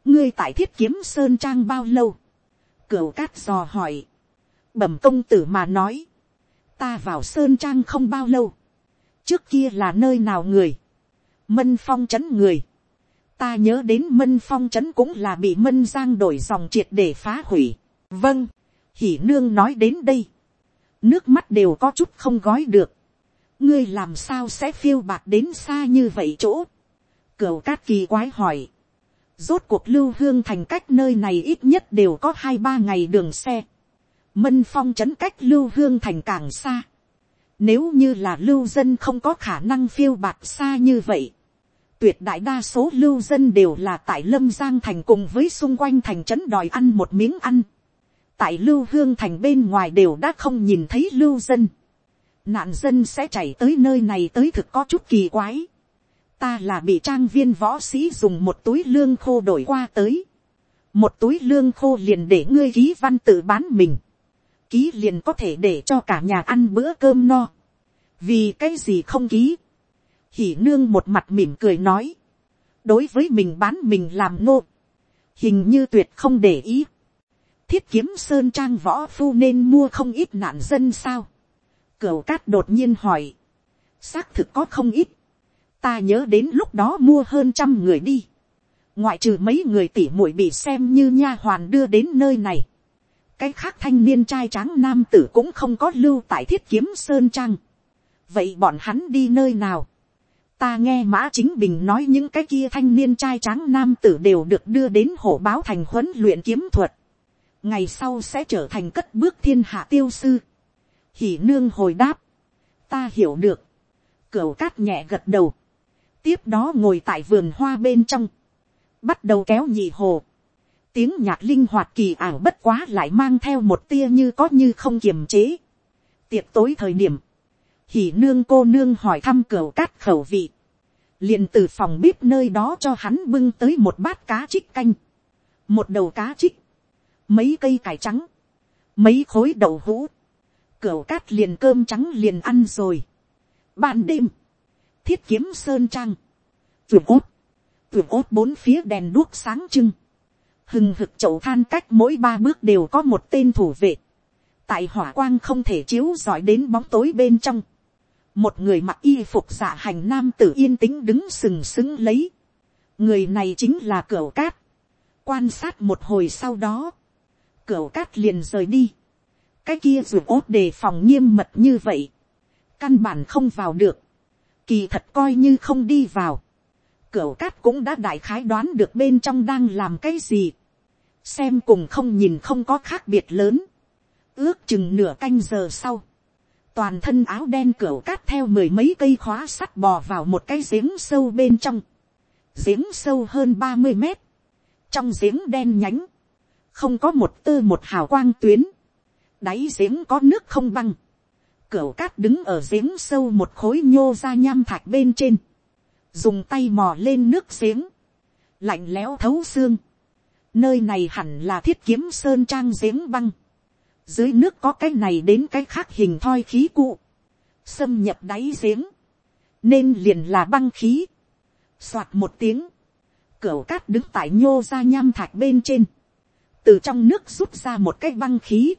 ngươi tại thiết kiếm sơn trang bao lâu, cửa cát dò hỏi, bẩm công tử mà nói, ta vào sơn trang không bao lâu, trước kia là nơi nào người, mân phong trấn người, ta nhớ đến mân phong trấn cũng là bị mân giang đổi dòng triệt để phá hủy, vâng, hỉ nương nói đến đây, nước mắt đều có chút không gói được, ngươi làm sao sẽ phiêu bạc đến xa như vậy chỗ, cửu cát kỳ quái hỏi, rốt cuộc lưu hương thành cách nơi này ít nhất đều có hai ba ngày đường xe, mân phong trấn cách lưu hương thành càng xa, nếu như là lưu dân không có khả năng phiêu bạc xa như vậy, tuyệt đại đa số lưu dân đều là tại lâm giang thành cùng với xung quanh thành trấn đòi ăn một miếng ăn. tại lưu hương thành bên ngoài đều đã không nhìn thấy lưu dân. nạn dân sẽ chảy tới nơi này tới thực có chút kỳ quái ta là bị trang viên võ sĩ dùng một túi lương khô đổi qua tới. một túi lương khô liền để ngươi ký văn tự bán mình. ký liền có thể để cho cả nhà ăn bữa cơm no. vì cái gì không ký? Hỉ nương một mặt mỉm cười nói, đối với mình bán mình làm nô, hình như tuyệt không để ý, thiết kiếm sơn trang võ phu nên mua không ít nạn dân sao, cửu cát đột nhiên hỏi, xác thực có không ít, ta nhớ đến lúc đó mua hơn trăm người đi, ngoại trừ mấy người tỉ muội bị xem như nha hoàn đưa đến nơi này, cái khác thanh niên trai tráng nam tử cũng không có lưu tại thiết kiếm sơn trang, vậy bọn hắn đi nơi nào, ta nghe mã chính bình nói những cái kia thanh niên trai tráng nam tử đều được đưa đến hổ báo thành huấn luyện kiếm thuật. ngày sau sẽ trở thành cất bước thiên hạ tiêu sư. hỉ nương hồi đáp. ta hiểu được. cửa cát nhẹ gật đầu tiếp đó ngồi tại vườn hoa bên trong. bắt đầu kéo nhị hồ. tiếng nhạc linh hoạt kỳ ảo bất quá lại mang theo một tia như có như không kiềm chế. tiệc tối thời điểm hỉ nương cô nương hỏi thăm cửa cát khẩu vị, liền từ phòng bếp nơi đó cho hắn bưng tới một bát cá trích canh, một đầu cá trích, mấy cây cải trắng, mấy khối đậu hũ, cửa cát liền cơm trắng liền ăn rồi. Ban đêm, thiết kiếm sơn trang, vườn ốt, vườn ốt bốn phía đèn đuốc sáng trưng, hừng hực chậu than cách mỗi ba bước đều có một tên thủ vệ, tại hỏa quang không thể chiếu giỏi đến bóng tối bên trong, một người mặc y phục dạ hành nam tử yên tĩnh đứng sừng sững lấy. người này chính là cửa cát. quan sát một hồi sau đó, cửa cát liền rời đi. cái kia ruột ốt đề phòng nghiêm mật như vậy. căn bản không vào được kỳ thật coi như không đi vào. Cửu cát cũng đã đại khái đoán được bên trong đang làm cái gì. xem cùng không nhìn không có khác biệt lớn. ước chừng nửa canh giờ sau toàn thân áo đen cửu cát theo mười mấy cây khóa sắt bò vào một cái giếng sâu bên trong, giếng sâu hơn ba mươi mét, trong giếng đen nhánh, không có một tơ một hào quang tuyến, đáy giếng có nước không băng, cửa cát đứng ở giếng sâu một khối nhô ra nham thạch bên trên, dùng tay mò lên nước giếng, lạnh lẽo thấu xương, nơi này hẳn là thiết kiếm sơn trang giếng băng, dưới nước có cái này đến cái khác hình thoi khí cụ, xâm nhập đáy giếng, nên liền là băng khí, Xoạt một tiếng, cửa cát đứng tại nhô ra nham thạch bên trên, từ trong nước rút ra một cái băng khí,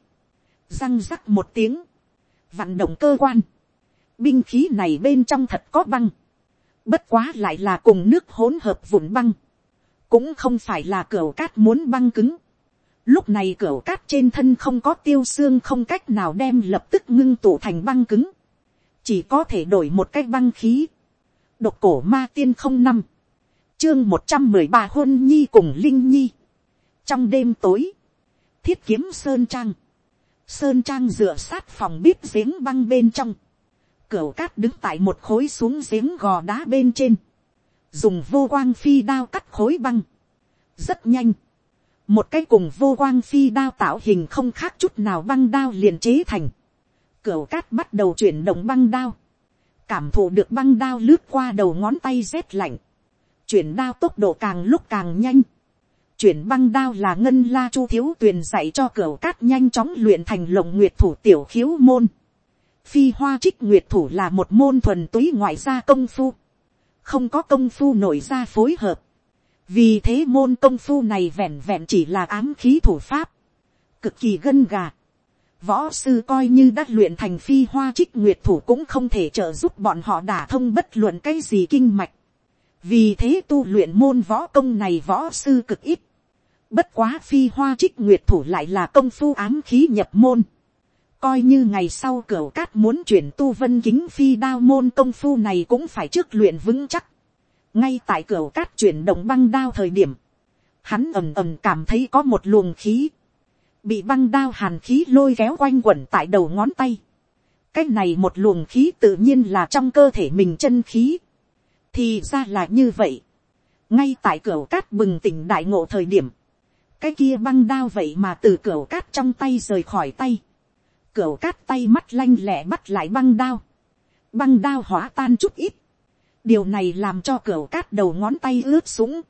răng rắc một tiếng, vặn động cơ quan, binh khí này bên trong thật có băng, bất quá lại là cùng nước hỗn hợp vụn băng, cũng không phải là cửa cát muốn băng cứng, Lúc này cửa cát trên thân không có tiêu xương không cách nào đem lập tức ngưng tụ thành băng cứng. Chỉ có thể đổi một cái băng khí. Độc cổ ma tiên không năm. Chương một trăm mười ba hôn nhi cùng linh nhi. Trong đêm tối. Thiết kiếm sơn trang sơn trang dựa sát phòng bếp giếng băng bên trong, cửa cát đứng tại một khối xuống giếng gò đá bên trên, dùng vô quang phi đao cắt khối băng, rất nhanh, một cái cùng vô quang phi đao tạo hình không khác chút nào băng đao liền chế thành, cửa cát bắt đầu chuyển động băng đao, cảm thụ được băng đao lướt qua đầu ngón tay rét lạnh, chuyển đao tốc độ càng lúc càng nhanh, chuyển băng đao là ngân la chu thiếu tuyền dạy cho cửa cát nhanh chóng luyện thành lồng nguyệt thủ tiểu khiếu môn. Phi hoa trích nguyệt thủ là một môn thuần túy ngoại gia công phu. Không có công phu nổi ra phối hợp. Vì thế môn công phu này vẹn vẹn chỉ là ám khí thủ pháp. Cực kỳ gân gà. Võ sư coi như đã luyện thành phi hoa trích nguyệt thủ cũng không thể trợ giúp bọn họ đả thông bất luận cái gì kinh mạch. Vì thế tu luyện môn võ công này võ sư cực ít Bất quá phi hoa trích nguyệt thủ lại là công phu ám khí nhập môn. Coi như ngày sau cửa cát muốn chuyển tu vân kính phi đao môn công phu này cũng phải trước luyện vững chắc. Ngay tại cửa cát chuyển động băng đao thời điểm. Hắn ầm ầm cảm thấy có một luồng khí. Bị băng đao hàn khí lôi kéo quanh quẩn tại đầu ngón tay. Cái này một luồng khí tự nhiên là trong cơ thể mình chân khí. Thì ra là như vậy. Ngay tại cửa cát bừng tỉnh đại ngộ thời điểm cái kia băng đao vậy mà từ cửa cát trong tay rời khỏi tay, cửa cát tay mắt lanh lẹ bắt lại băng đao, băng đao hóa tan chút ít, điều này làm cho cửa cát đầu ngón tay ướt sũng,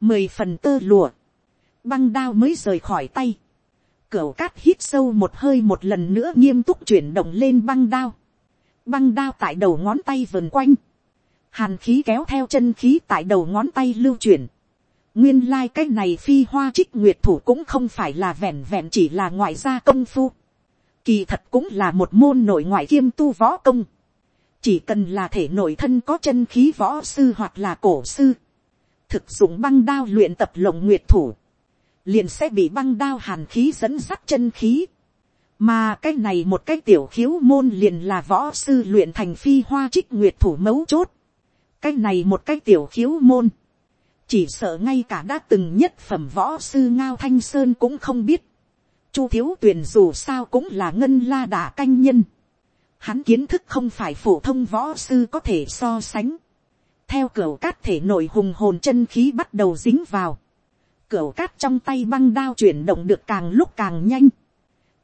mười phần tơ lụa. Băng đao mới rời khỏi tay, cửa cát hít sâu một hơi một lần nữa nghiêm túc chuyển động lên băng đao, băng đao tại đầu ngón tay vần quanh, hàn khí kéo theo chân khí tại đầu ngón tay lưu chuyển, nguyên lai này phi hoa trích nguyệt thủ cũng không phải là vẹn vẹn chỉ là ngoại gia công phu. Kỳ thật cũng là một môn nội ngoại kiêm tu võ công. Chỉ cần là thể nội thân có chân khí võ sư hoặc là cổ sư. Thực dụng băng đao luyện tập lồng nguyệt thủ. Liền sẽ bị băng đao hàn khí dẫn dắt chân khí. Mà cái này một cái tiểu khiếu môn liền là võ sư luyện thành phi hoa trích nguyệt thủ mấu chốt. Cái này một cái tiểu khiếu môn chỉ sợ ngay cả đã từng nhất phẩm võ sư ngao thanh sơn cũng không biết. chu thiếu tuyền dù sao cũng là ngân la đà canh nhân. hắn kiến thức không phải phổ thông võ sư có thể so sánh. theo cửa cát thể nội hùng hồn chân khí bắt đầu dính vào. cửa cát trong tay băng đao chuyển động được càng lúc càng nhanh.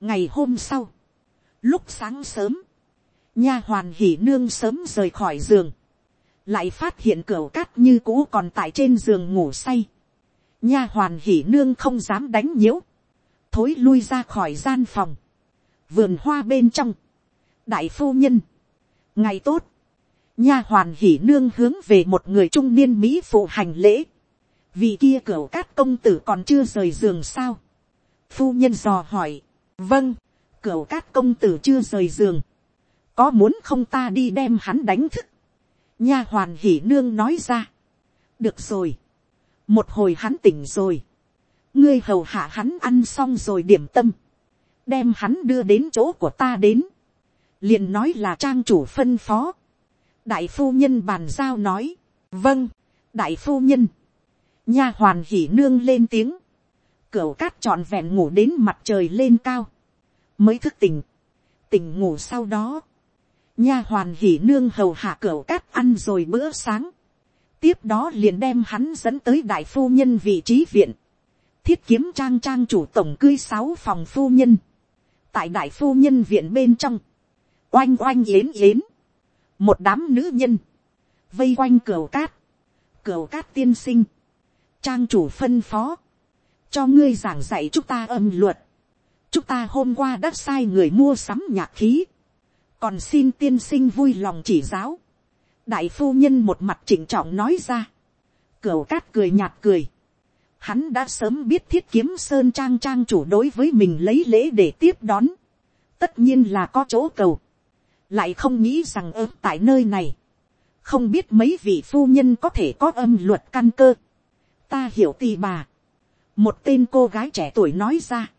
ngày hôm sau, lúc sáng sớm, nha hoàn hỉ nương sớm rời khỏi giường lại phát hiện cửa cát như cũ còn tại trên giường ngủ say. nha hoàn hỉ nương không dám đánh nhiễu, thối lui ra khỏi gian phòng, vườn hoa bên trong, đại phu nhân, ngày tốt, nha hoàn hỉ nương hướng về một người trung niên mỹ phụ hành lễ, vì kia cửa cát công tử còn chưa rời giường sao, phu nhân dò hỏi, vâng, cửa cát công tử chưa rời giường, có muốn không ta đi đem hắn đánh thức, nha hoàn hỉ nương nói ra. được rồi. một hồi hắn tỉnh rồi. ngươi hầu hạ hắn ăn xong rồi điểm tâm. đem hắn đưa đến chỗ của ta đến. liền nói là trang chủ phân phó. đại phu nhân bàn giao nói. vâng, đại phu nhân. nha hoàn hỉ nương lên tiếng. cửu cát trọn vẹn ngủ đến mặt trời lên cao. mới thức tỉnh. tỉnh ngủ sau đó nha hoàn hỉ nương hầu hạ cửa cát ăn rồi bữa sáng. tiếp đó liền đem hắn dẫn tới đại phu nhân vị trí viện. thiết kiếm trang trang chủ tổng cưới sáu phòng phu nhân. tại đại phu nhân viện bên trong. oanh oanh yến yến. một đám nữ nhân. vây quanh cửa cát. cửa cát tiên sinh. trang chủ phân phó. cho ngươi giảng dạy chúng ta âm luật. chúng ta hôm qua đã sai người mua sắm nhạc khí còn xin tiên sinh vui lòng chỉ giáo. đại phu nhân một mặt chỉnh trọng nói ra. cửu cát cười nhạt cười. hắn đã sớm biết thiết kiếm sơn trang trang chủ đối với mình lấy lễ để tiếp đón. tất nhiên là có chỗ cầu. lại không nghĩ rằng ớm tại nơi này. không biết mấy vị phu nhân có thể có âm luật căn cơ. ta hiểu tì bà. một tên cô gái trẻ tuổi nói ra.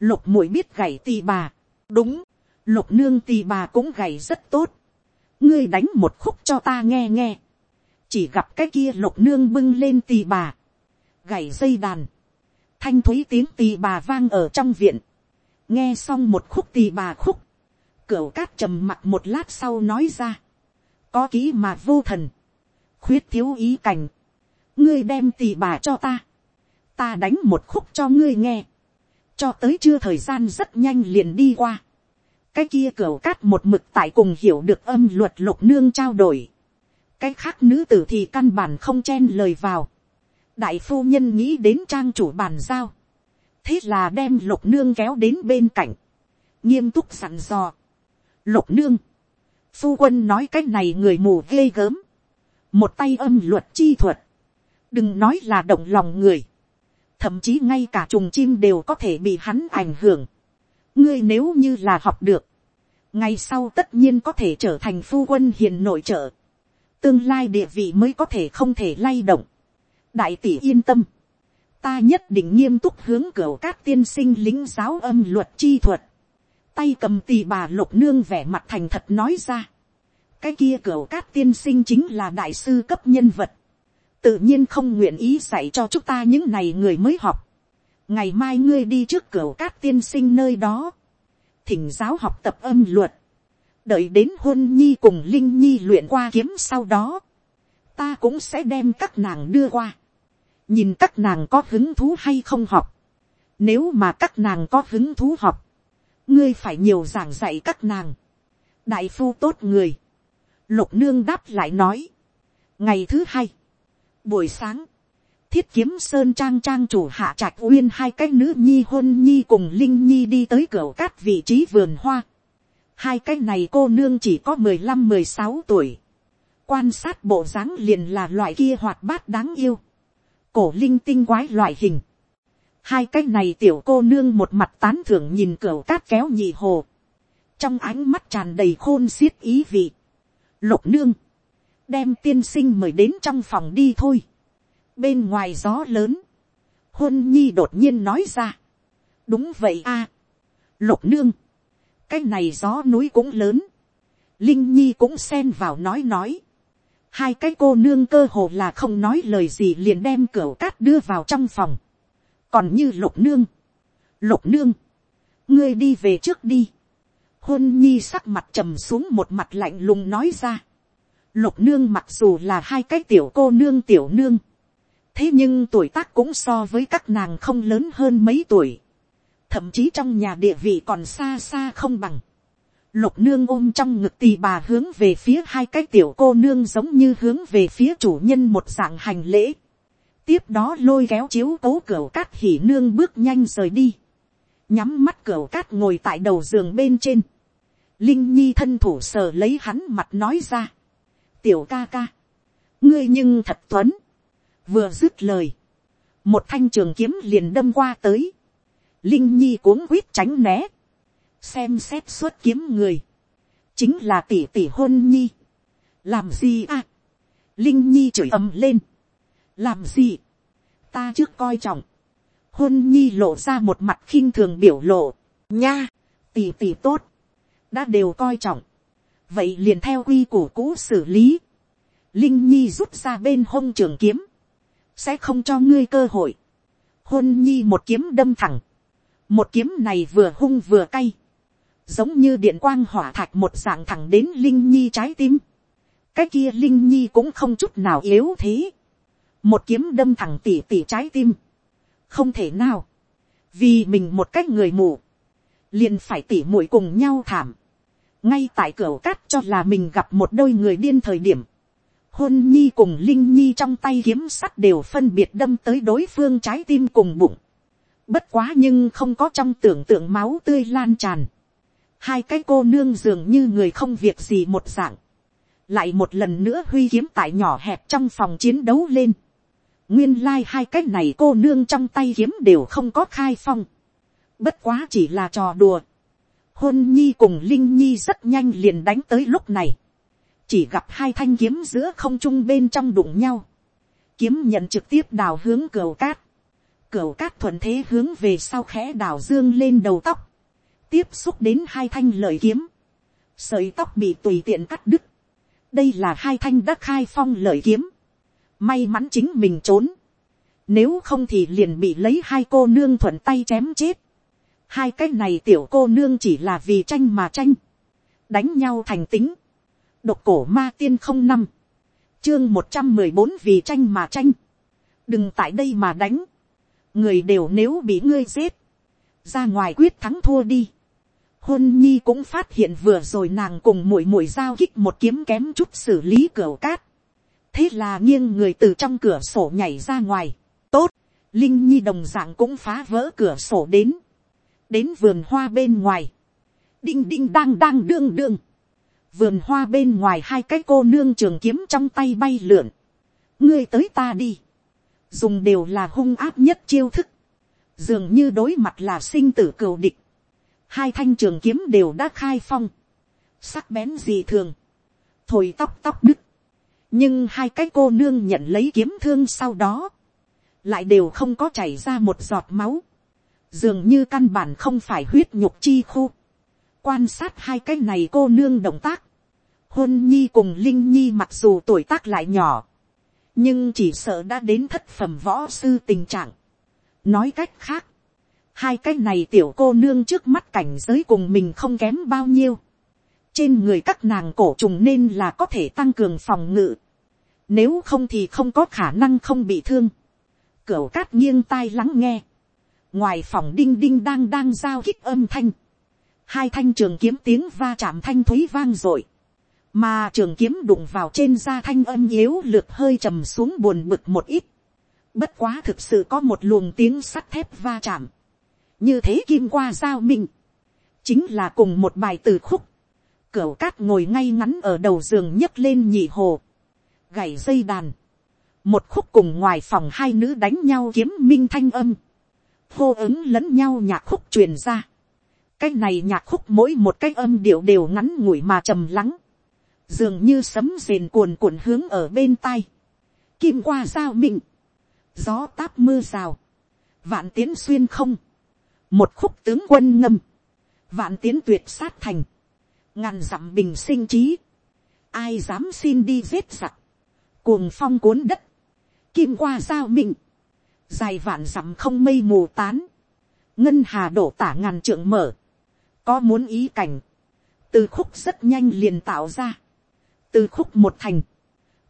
lục mũi biết gảy tì bà. đúng lục nương tì bà cũng gầy rất tốt. ngươi đánh một khúc cho ta nghe nghe. chỉ gặp cái kia lục nương bưng lên tì bà. gầy dây đàn. thanh thúy tiếng tì bà vang ở trong viện. nghe xong một khúc tì bà khúc, cửu cát trầm mặt một lát sau nói ra, có kỹ mà vô thần, khuyết thiếu ý cảnh, ngươi đem tì bà cho ta, ta đánh một khúc cho ngươi nghe, cho tới chưa thời gian rất nhanh liền đi qua, cái kia cửa cát một mực tại cùng hiểu được âm luật lục nương trao đổi, cái khác nữ tử thì căn bản không chen lời vào, đại phu nhân nghĩ đến trang chủ bàn giao, thế là đem lục nương kéo đến bên cạnh, nghiêm túc sẵn dò, lục nương, phu quân nói cái này người mù ghê gớm, một tay âm luật chi thuật, đừng nói là động lòng người, thậm chí ngay cả trùng chim đều có thể bị hắn ảnh hưởng ngươi nếu như là học được, ngày sau tất nhiên có thể trở thành phu quân hiền nội trợ, tương lai địa vị mới có thể không thể lay động. đại tỷ yên tâm, ta nhất định nghiêm túc hướng cửa các tiên sinh lính giáo âm luật chi thuật, tay cầm tì bà lục nương vẻ mặt thành thật nói ra, cái kia cửa các tiên sinh chính là đại sư cấp nhân vật, tự nhiên không nguyện ý dạy cho chúng ta những này người mới học ngày mai ngươi đi trước cửa cát tiên sinh nơi đó, thỉnh giáo học tập âm luật, đợi đến hôn nhi cùng linh nhi luyện qua kiếm sau đó, ta cũng sẽ đem các nàng đưa qua, nhìn các nàng có hứng thú hay không học, nếu mà các nàng có hứng thú học, ngươi phải nhiều giảng dạy các nàng, đại phu tốt người, lục nương đáp lại nói, ngày thứ hai, buổi sáng, thiết kiếm sơn trang trang chủ hạ trạch uyên hai cái nữ nhi hôn nhi cùng linh nhi đi tới cửa cát vị trí vườn hoa. hai cái này cô nương chỉ có mười lăm, mười sáu tuổi. quan sát bộ dáng liền là loại kia hoạt bát đáng yêu. cổ linh tinh quái loại hình. hai cái này tiểu cô nương một mặt tán thưởng nhìn cửa cát kéo nhị hồ. trong ánh mắt tràn đầy khôn xiết ý vị. lục nương đem tiên sinh mời đến trong phòng đi thôi bên ngoài gió lớn, huân nhi đột nhiên nói ra. đúng vậy a. lục nương, cái này gió núi cũng lớn, linh nhi cũng xen vào nói nói. hai cái cô nương cơ hồ là không nói lời gì liền đem cửa cát đưa vào trong phòng. còn như lục nương, lục nương, ngươi đi về trước đi. huân nhi sắc mặt trầm xuống một mặt lạnh lùng nói ra Lục nương mặc dù là hai cái tiểu cô nương tiểu nương. Thế nhưng tuổi tác cũng so với các nàng không lớn hơn mấy tuổi. Thậm chí trong nhà địa vị còn xa xa không bằng. Lục nương ôm trong ngực tì bà hướng về phía hai cái tiểu cô nương giống như hướng về phía chủ nhân một dạng hành lễ. Tiếp đó lôi kéo chiếu cố cửa cát hỉ nương bước nhanh rời đi. Nhắm mắt cửa cát ngồi tại đầu giường bên trên. Linh Nhi thân thủ sờ lấy hắn mặt nói ra tiểu ca ca, ngươi nhưng thật tuấn, vừa dứt lời, một thanh trường kiếm liền đâm qua tới, linh nhi cuống quýt tránh né, xem xét suốt kiếm người, chính là tỷ tỷ hôn nhi, làm gì à, linh nhi chửi ầm lên, làm gì, ta trước coi trọng, hôn nhi lộ ra một mặt khinh thường biểu lộ, nha, tỷ tỷ tốt, đã đều coi trọng, vậy liền theo quy củ cũ xử lý, linh nhi rút ra bên hông trường kiếm, sẽ không cho ngươi cơ hội, hôn nhi một kiếm đâm thẳng, một kiếm này vừa hung vừa cay, giống như điện quang hỏa thạch một dạng thẳng đến linh nhi trái tim, cái kia linh nhi cũng không chút nào yếu thế, một kiếm đâm thẳng tỉ tỉ trái tim, không thể nào, vì mình một cách người mù, liền phải tỉ mũi cùng nhau thảm, ngay tại cửa cát cho là mình gặp một đôi người điên thời điểm, hôn nhi cùng linh nhi trong tay kiếm sắt đều phân biệt đâm tới đối phương trái tim cùng bụng. Bất quá nhưng không có trong tưởng tượng máu tươi lan tràn. Hai cái cô nương dường như người không việc gì một dạng. Lại một lần nữa huy kiếm tại nhỏ hẹp trong phòng chiến đấu lên. Nguyên lai like hai cái này cô nương trong tay kiếm đều không có khai phong. Bất quá chỉ là trò đùa hôn nhi cùng linh nhi rất nhanh liền đánh tới lúc này, chỉ gặp hai thanh kiếm giữa không trung bên trong đụng nhau, kiếm nhận trực tiếp đào hướng cửa cát, cửa cát thuận thế hướng về sau khẽ đào dương lên đầu tóc, tiếp xúc đến hai thanh lợi kiếm, sợi tóc bị tùy tiện cắt đứt, đây là hai thanh đã khai phong lợi kiếm, may mắn chính mình trốn, nếu không thì liền bị lấy hai cô nương thuận tay chém chết, hai cái này tiểu cô nương chỉ là vì tranh mà tranh, đánh nhau thành tính, độc cổ ma tiên không năm, chương một trăm mười bốn vì tranh mà tranh, đừng tại đây mà đánh, người đều nếu bị ngươi giết, ra ngoài quyết thắng thua đi. Hôn nhi cũng phát hiện vừa rồi nàng cùng mũi mũi giao kích một kiếm kém chút xử lý cửa cát. thế là nghiêng người từ trong cửa sổ nhảy ra ngoài. tốt, linh nhi đồng dạng cũng phá vỡ cửa sổ đến, đến vườn hoa bên ngoài, đinh đinh đang đang đương đương, vườn hoa bên ngoài hai cái cô nương trường kiếm trong tay bay lượn, ngươi tới ta đi, dùng đều là hung áp nhất chiêu thức, dường như đối mặt là sinh tử cừu địch, hai thanh trường kiếm đều đã khai phong, sắc bén gì thường, thổi tóc tóc đứt, nhưng hai cái cô nương nhận lấy kiếm thương sau đó, lại đều không có chảy ra một giọt máu, dường như căn bản không phải huyết nhục chi khu quan sát hai cái này cô nương động tác, hôn nhi cùng linh nhi mặc dù tuổi tác lại nhỏ, nhưng chỉ sợ đã đến thất phẩm võ sư tình trạng. nói cách khác, hai cái này tiểu cô nương trước mắt cảnh giới cùng mình không kém bao nhiêu. trên người các nàng cổ trùng nên là có thể tăng cường phòng ngự. nếu không thì không có khả năng không bị thương. cửu cát nghiêng tai lắng nghe. ngoài phòng đinh đinh đang đang giao kích âm thanh hai thanh trường kiếm tiếng va chạm thanh thúy vang r mà trường kiếm đụng vào trên da thanh âm yếu lược hơi trầm xuống buồn bực một ít. bất quá thực sự có một luồng tiếng sắt thép va chạm. như thế kim qua giao minh. chính là cùng một bài từ khúc. cửu cát ngồi ngay ngắn ở đầu giường nhấc lên nhị hồ. gảy dây đàn. một khúc cùng ngoài phòng hai nữ đánh nhau kiếm minh thanh âm. hô ứng lẫn nhau nhạc khúc truyền ra cái này nhạc khúc mỗi một cái âm điệu đều ngắn ngủi mà trầm lắng. Dường như sấm rền cuồn cuộn hướng ở bên tai, kim qua giao mịn, gió táp mưa rào, vạn tiến xuyên không, một khúc tướng quân ngâm, vạn tiến tuyệt sát thành, ngàn dặm bình sinh trí, ai dám xin đi giết giặc, cuồng phong cuốn đất, kim qua giao mịn, dài vạn dặm không mây mù tán, ngân hà đổ tả ngàn trượng mở, có muốn ý cảnh, từ khúc rất nhanh liền tạo ra, từ khúc một thành,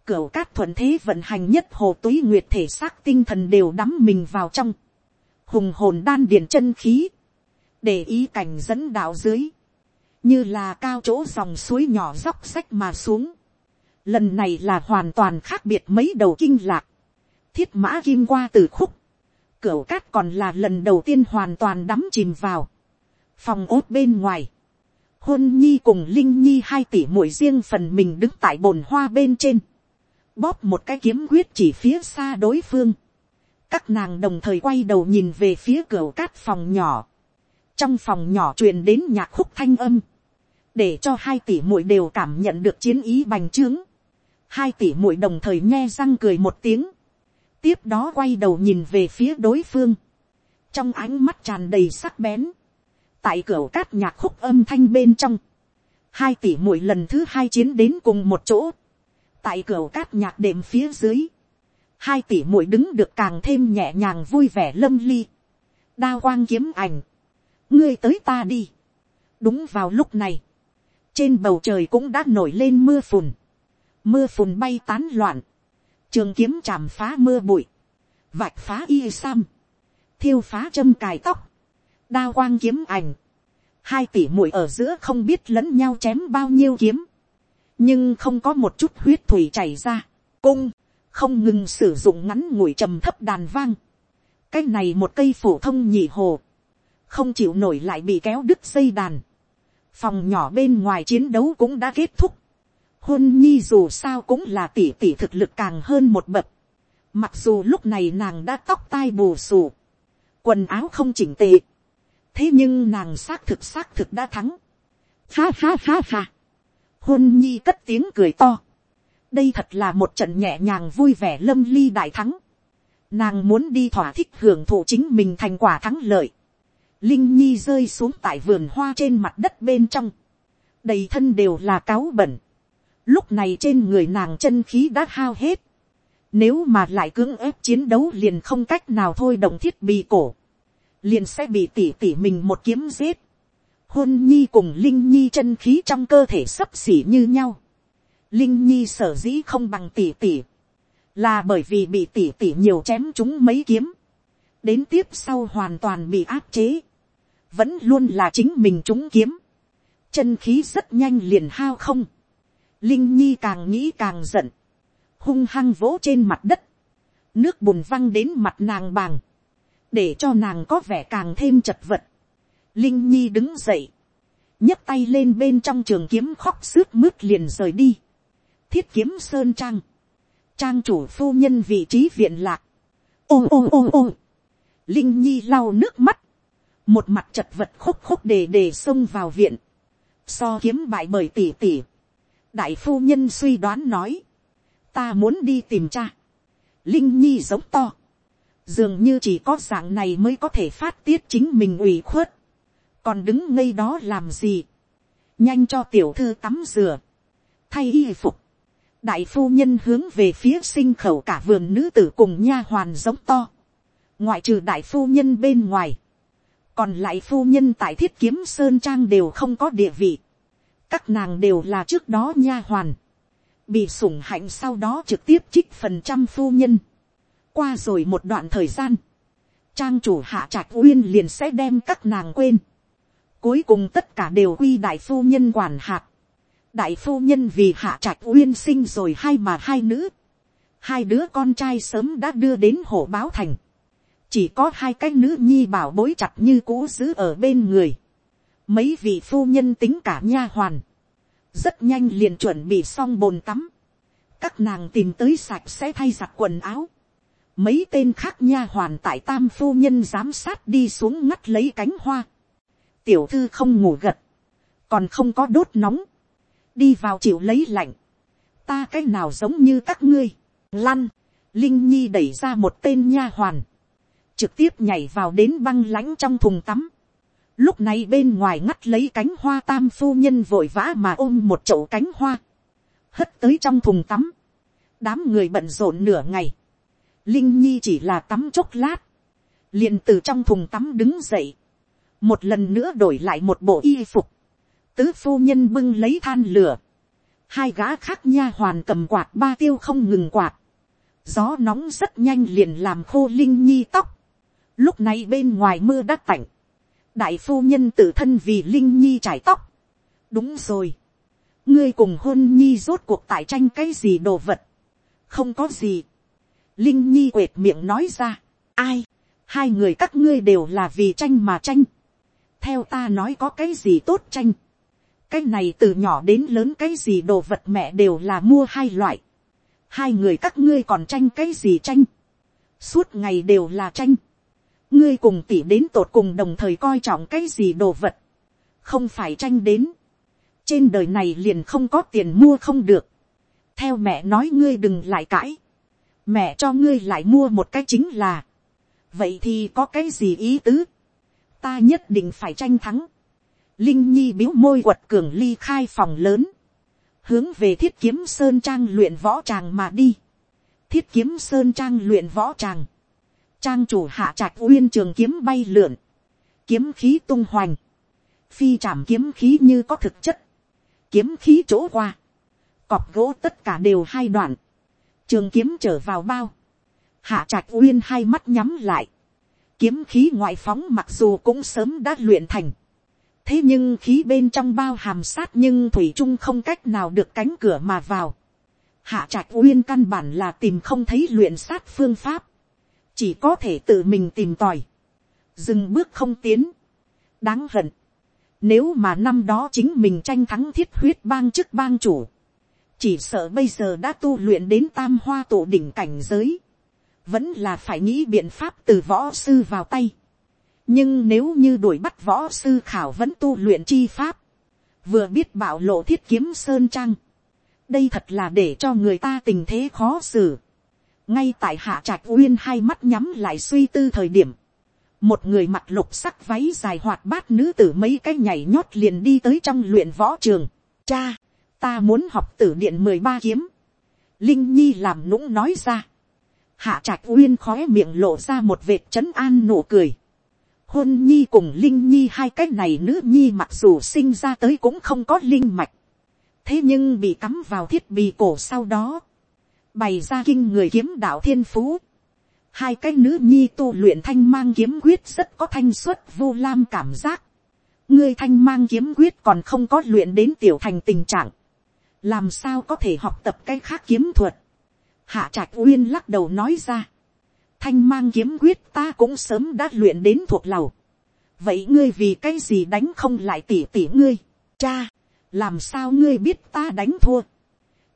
cửa cát thuận thế vận hành nhất hồ túy nguyệt thể xác tinh thần đều đắm mình vào trong, hùng hồn đan điền chân khí, để ý cảnh dẫn đạo dưới, như là cao chỗ dòng suối nhỏ dốc sách mà xuống. Lần này là hoàn toàn khác biệt mấy đầu kinh lạc, thiết mã kim qua từ khúc, cửa cát còn là lần đầu tiên hoàn toàn đắm chìm vào, phòng ốt bên ngoài, hôn nhi cùng linh nhi hai tỷ muội riêng phần mình đứng tại bồn hoa bên trên, bóp một cái kiếm quyết chỉ phía xa đối phương, các nàng đồng thời quay đầu nhìn về phía cửa cát phòng nhỏ, trong phòng nhỏ truyền đến nhạc khúc thanh âm, để cho hai tỷ muội đều cảm nhận được chiến ý bành trướng, hai tỷ muội đồng thời nghe răng cười một tiếng, tiếp đó quay đầu nhìn về phía đối phương, trong ánh mắt tràn đầy sắc bén, tại cửa cát nhạc khúc âm thanh bên trong, hai tỷ muội lần thứ hai chiến đến cùng một chỗ, tại cửa cát nhạc đệm phía dưới, hai tỷ muội đứng được càng thêm nhẹ nhàng vui vẻ lâm ly, đa quang kiếm ảnh, ngươi tới ta đi. đúng vào lúc này, trên bầu trời cũng đã nổi lên mưa phùn, mưa phùn bay tán loạn, trường kiếm chạm phá mưa bụi, vạch phá y sam, thiêu phá châm cài tóc, đa quang kiếm ảnh, hai tỷ muội ở giữa không biết lẫn nhau chém bao nhiêu kiếm, nhưng không có một chút huyết thủy chảy ra, cung, không ngừng sử dụng ngắn ngủi trầm thấp đàn vang, cái này một cây phổ thông nhị hồ, không chịu nổi lại bị kéo đứt dây đàn, phòng nhỏ bên ngoài chiến đấu cũng đã kết thúc, hôn nhi dù sao cũng là tỷ tỷ thực lực càng hơn một bậc, mặc dù lúc này nàng đã tóc tai bù xù, quần áo không chỉnh tề, thế nhưng nàng xác thực xác thực đã thắng. ha ha ha ha. hôn nhi cất tiếng cười to. đây thật là một trận nhẹ nhàng vui vẻ lâm ly đại thắng. nàng muốn đi thỏa thích hưởng thụ chính mình thành quả thắng lợi. linh nhi rơi xuống tại vườn hoa trên mặt đất bên trong. đầy thân đều là cáo bẩn. lúc này trên người nàng chân khí đã hao hết. nếu mà lại cưỡng ép chiến đấu liền không cách nào thôi động thiết bị cổ liền sẽ bị tỉ tỉ mình một kiếm giết. Hôn nhi cùng linh nhi chân khí trong cơ thể sấp xỉ như nhau. Linh nhi sở dĩ không bằng tỉ tỉ, là bởi vì bị tỉ tỉ nhiều chém chúng mấy kiếm. đến tiếp sau hoàn toàn bị áp chế. vẫn luôn là chính mình chúng kiếm. chân khí rất nhanh liền hao không. Linh nhi càng nghĩ càng giận. hung hăng vỗ trên mặt đất. nước bùn văng đến mặt nàng bàng để cho nàng có vẻ càng thêm chật vật. Linh Nhi đứng dậy, nhấc tay lên bên trong trường kiếm khóc sướt mướt liền rời đi. Thiết kiếm sơn trang, trang chủ phu nhân vị trí viện lạc. Ôm ôm ôm ôm. Linh Nhi lau nước mắt, một mặt chật vật khúc khúc đề đề xông vào viện. So kiếm bại bởi tỷ tỷ. Đại phu nhân suy đoán nói, ta muốn đi tìm cha. Linh Nhi giống to dường như chỉ có dạng này mới có thể phát tiết chính mình ủy khuất, còn đứng ngây đó làm gì, nhanh cho tiểu thư tắm rửa, thay y phục, đại phu nhân hướng về phía sinh khẩu cả vườn nữ tử cùng nha hoàn giống to, ngoại trừ đại phu nhân bên ngoài, còn lại phu nhân tại thiết kiếm sơn trang đều không có địa vị, các nàng đều là trước đó nha hoàn, bị sủng hạnh sau đó trực tiếp trích phần trăm phu nhân, qua rồi một đoạn thời gian, trang chủ hạ trạch uyên liền sẽ đem các nàng quên. Cuối cùng tất cả đều quy đại phu nhân quản hạt. Đại phu nhân vì hạ trạch uyên sinh rồi hai mà hai nữ. Hai đứa con trai sớm đã đưa đến hổ báo thành. Chỉ có hai cái nữ nhi bảo bối chặt như cũ giữ ở bên người. Mấy vị phu nhân tính cả nha hoàn. Rất nhanh liền chuẩn bị xong bồn tắm. Các nàng tìm tới sạch sẽ thay giặt quần áo mấy tên khác nha hoàn tại tam phu nhân giám sát đi xuống ngắt lấy cánh hoa. tiểu thư không ngủ gật, còn không có đốt nóng, đi vào chịu lấy lạnh, ta cái nào giống như các ngươi, lăn, linh nhi đẩy ra một tên nha hoàn, trực tiếp nhảy vào đến băng lãnh trong thùng tắm. Lúc này bên ngoài ngắt lấy cánh hoa tam phu nhân vội vã mà ôm một chậu cánh hoa, hất tới trong thùng tắm, đám người bận rộn nửa ngày, Linh Nhi chỉ là tắm chốc lát. liền từ trong thùng tắm đứng dậy. Một lần nữa đổi lại một bộ y phục. Tứ phu nhân bưng lấy than lửa. Hai gã khác nha hoàn cầm quạt ba tiêu không ngừng quạt. Gió nóng rất nhanh liền làm khô Linh Nhi tóc. Lúc này bên ngoài mưa đã tạnh. Đại phu nhân tự thân vì Linh Nhi trải tóc. Đúng rồi. Ngươi cùng hôn Nhi rốt cuộc tại tranh cái gì đồ vật. Không có gì Linh Nhi quệt miệng nói ra. Ai? Hai người các ngươi đều là vì tranh mà tranh. Theo ta nói có cái gì tốt tranh. Cái này từ nhỏ đến lớn cái gì đồ vật mẹ đều là mua hai loại. Hai người các ngươi còn tranh cái gì tranh. Suốt ngày đều là tranh. Ngươi cùng tỉ đến tột cùng đồng thời coi trọng cái gì đồ vật. Không phải tranh đến. Trên đời này liền không có tiền mua không được. Theo mẹ nói ngươi đừng lại cãi mẹ cho ngươi lại mua một cái chính là, vậy thì có cái gì ý tứ, ta nhất định phải tranh thắng, linh nhi biếu môi quật cường ly khai phòng lớn, hướng về thiết kiếm sơn trang luyện võ tràng mà đi, thiết kiếm sơn trang luyện võ tràng, trang chủ hạ trạch uyên trường kiếm bay lượn, kiếm khí tung hoành, phi trảm kiếm khí như có thực chất, kiếm khí chỗ qua, cọp gỗ tất cả đều hai đoạn, trường kiếm trở vào bao, hạ trạch uyên hai mắt nhắm lại, kiếm khí ngoại phóng mặc dù cũng sớm đã luyện thành, thế nhưng khí bên trong bao hàm sát nhưng thủy trung không cách nào được cánh cửa mà vào. Hạ trạch uyên căn bản là tìm không thấy luyện sát phương pháp, chỉ có thể tự mình tìm tòi, dừng bước không tiến, đáng hận. Nếu mà năm đó chính mình tranh thắng thiết huyết bang chức bang chủ, chỉ sợ bây giờ đã tu luyện đến tam hoa tổ đỉnh cảnh giới, vẫn là phải nghĩ biện pháp từ võ sư vào tay. nhưng nếu như đuổi bắt võ sư khảo vẫn tu luyện chi pháp, vừa biết bảo lộ thiết kiếm sơn trang, đây thật là để cho người ta tình thế khó xử. ngay tại hạ trạch uyên hai mắt nhắm lại suy tư thời điểm, một người mặc lục sắc váy dài hoạt bát nữ tử mấy cái nhảy nhót liền đi tới trong luyện võ trường. Cha, ta muốn học tử điện mười ba kiếm. linh nhi làm nũng nói ra. hạ trạch uyên khói miệng lộ ra một vệt trấn an nụ cười. hôn nhi cùng linh nhi hai cái này nữ nhi mặc dù sinh ra tới cũng không có linh mạch, thế nhưng bị cắm vào thiết bị cổ sau đó, bày ra kinh người kiếm đạo thiên phú, hai cái nữ nhi tu luyện thanh mang kiếm quyết rất có thanh suất vô lam cảm giác, ngươi thanh mang kiếm quyết còn không có luyện đến tiểu thành tình trạng, làm sao có thể học tập cái khác kiếm thuật, hạ trạch uyên lắc đầu nói ra, thanh mang kiếm quyết ta cũng sớm đã luyện đến thuộc lầu. vậy ngươi vì cái gì đánh không lại tỉ tỉ ngươi, cha, làm sao ngươi biết ta đánh thua,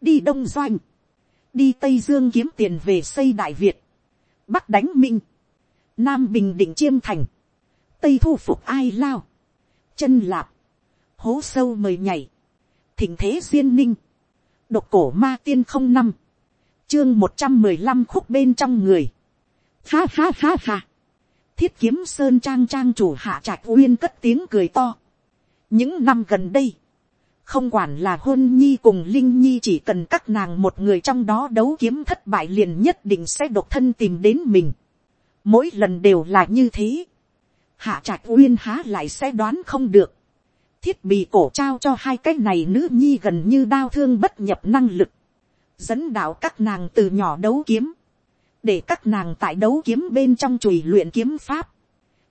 đi đông doanh, đi tây dương kiếm tiền về xây đại việt, bắc đánh minh, nam bình định chiêm thành, tây thu phục ai lao, chân lạp, hố sâu mời nhảy, thình thế duyên ninh, độc cổ ma tiên không năm, chương một trăm mười lăm khúc bên trong người, Ha ha ha ha. Thiết kiếm sơn trang trang chủ hạ trạch uyên cất tiếng cười to. Những năm gần đây. Không quản là hôn nhi cùng linh nhi chỉ cần các nàng một người trong đó đấu kiếm thất bại liền nhất định sẽ độc thân tìm đến mình. Mỗi lần đều là như thế. Hạ trạch uyên há lại sẽ đoán không được. Thiết bị cổ trao cho hai cái này nữ nhi gần như đau thương bất nhập năng lực. Dẫn đạo các nàng từ nhỏ đấu kiếm để các nàng tại đấu kiếm bên trong chùi luyện kiếm pháp,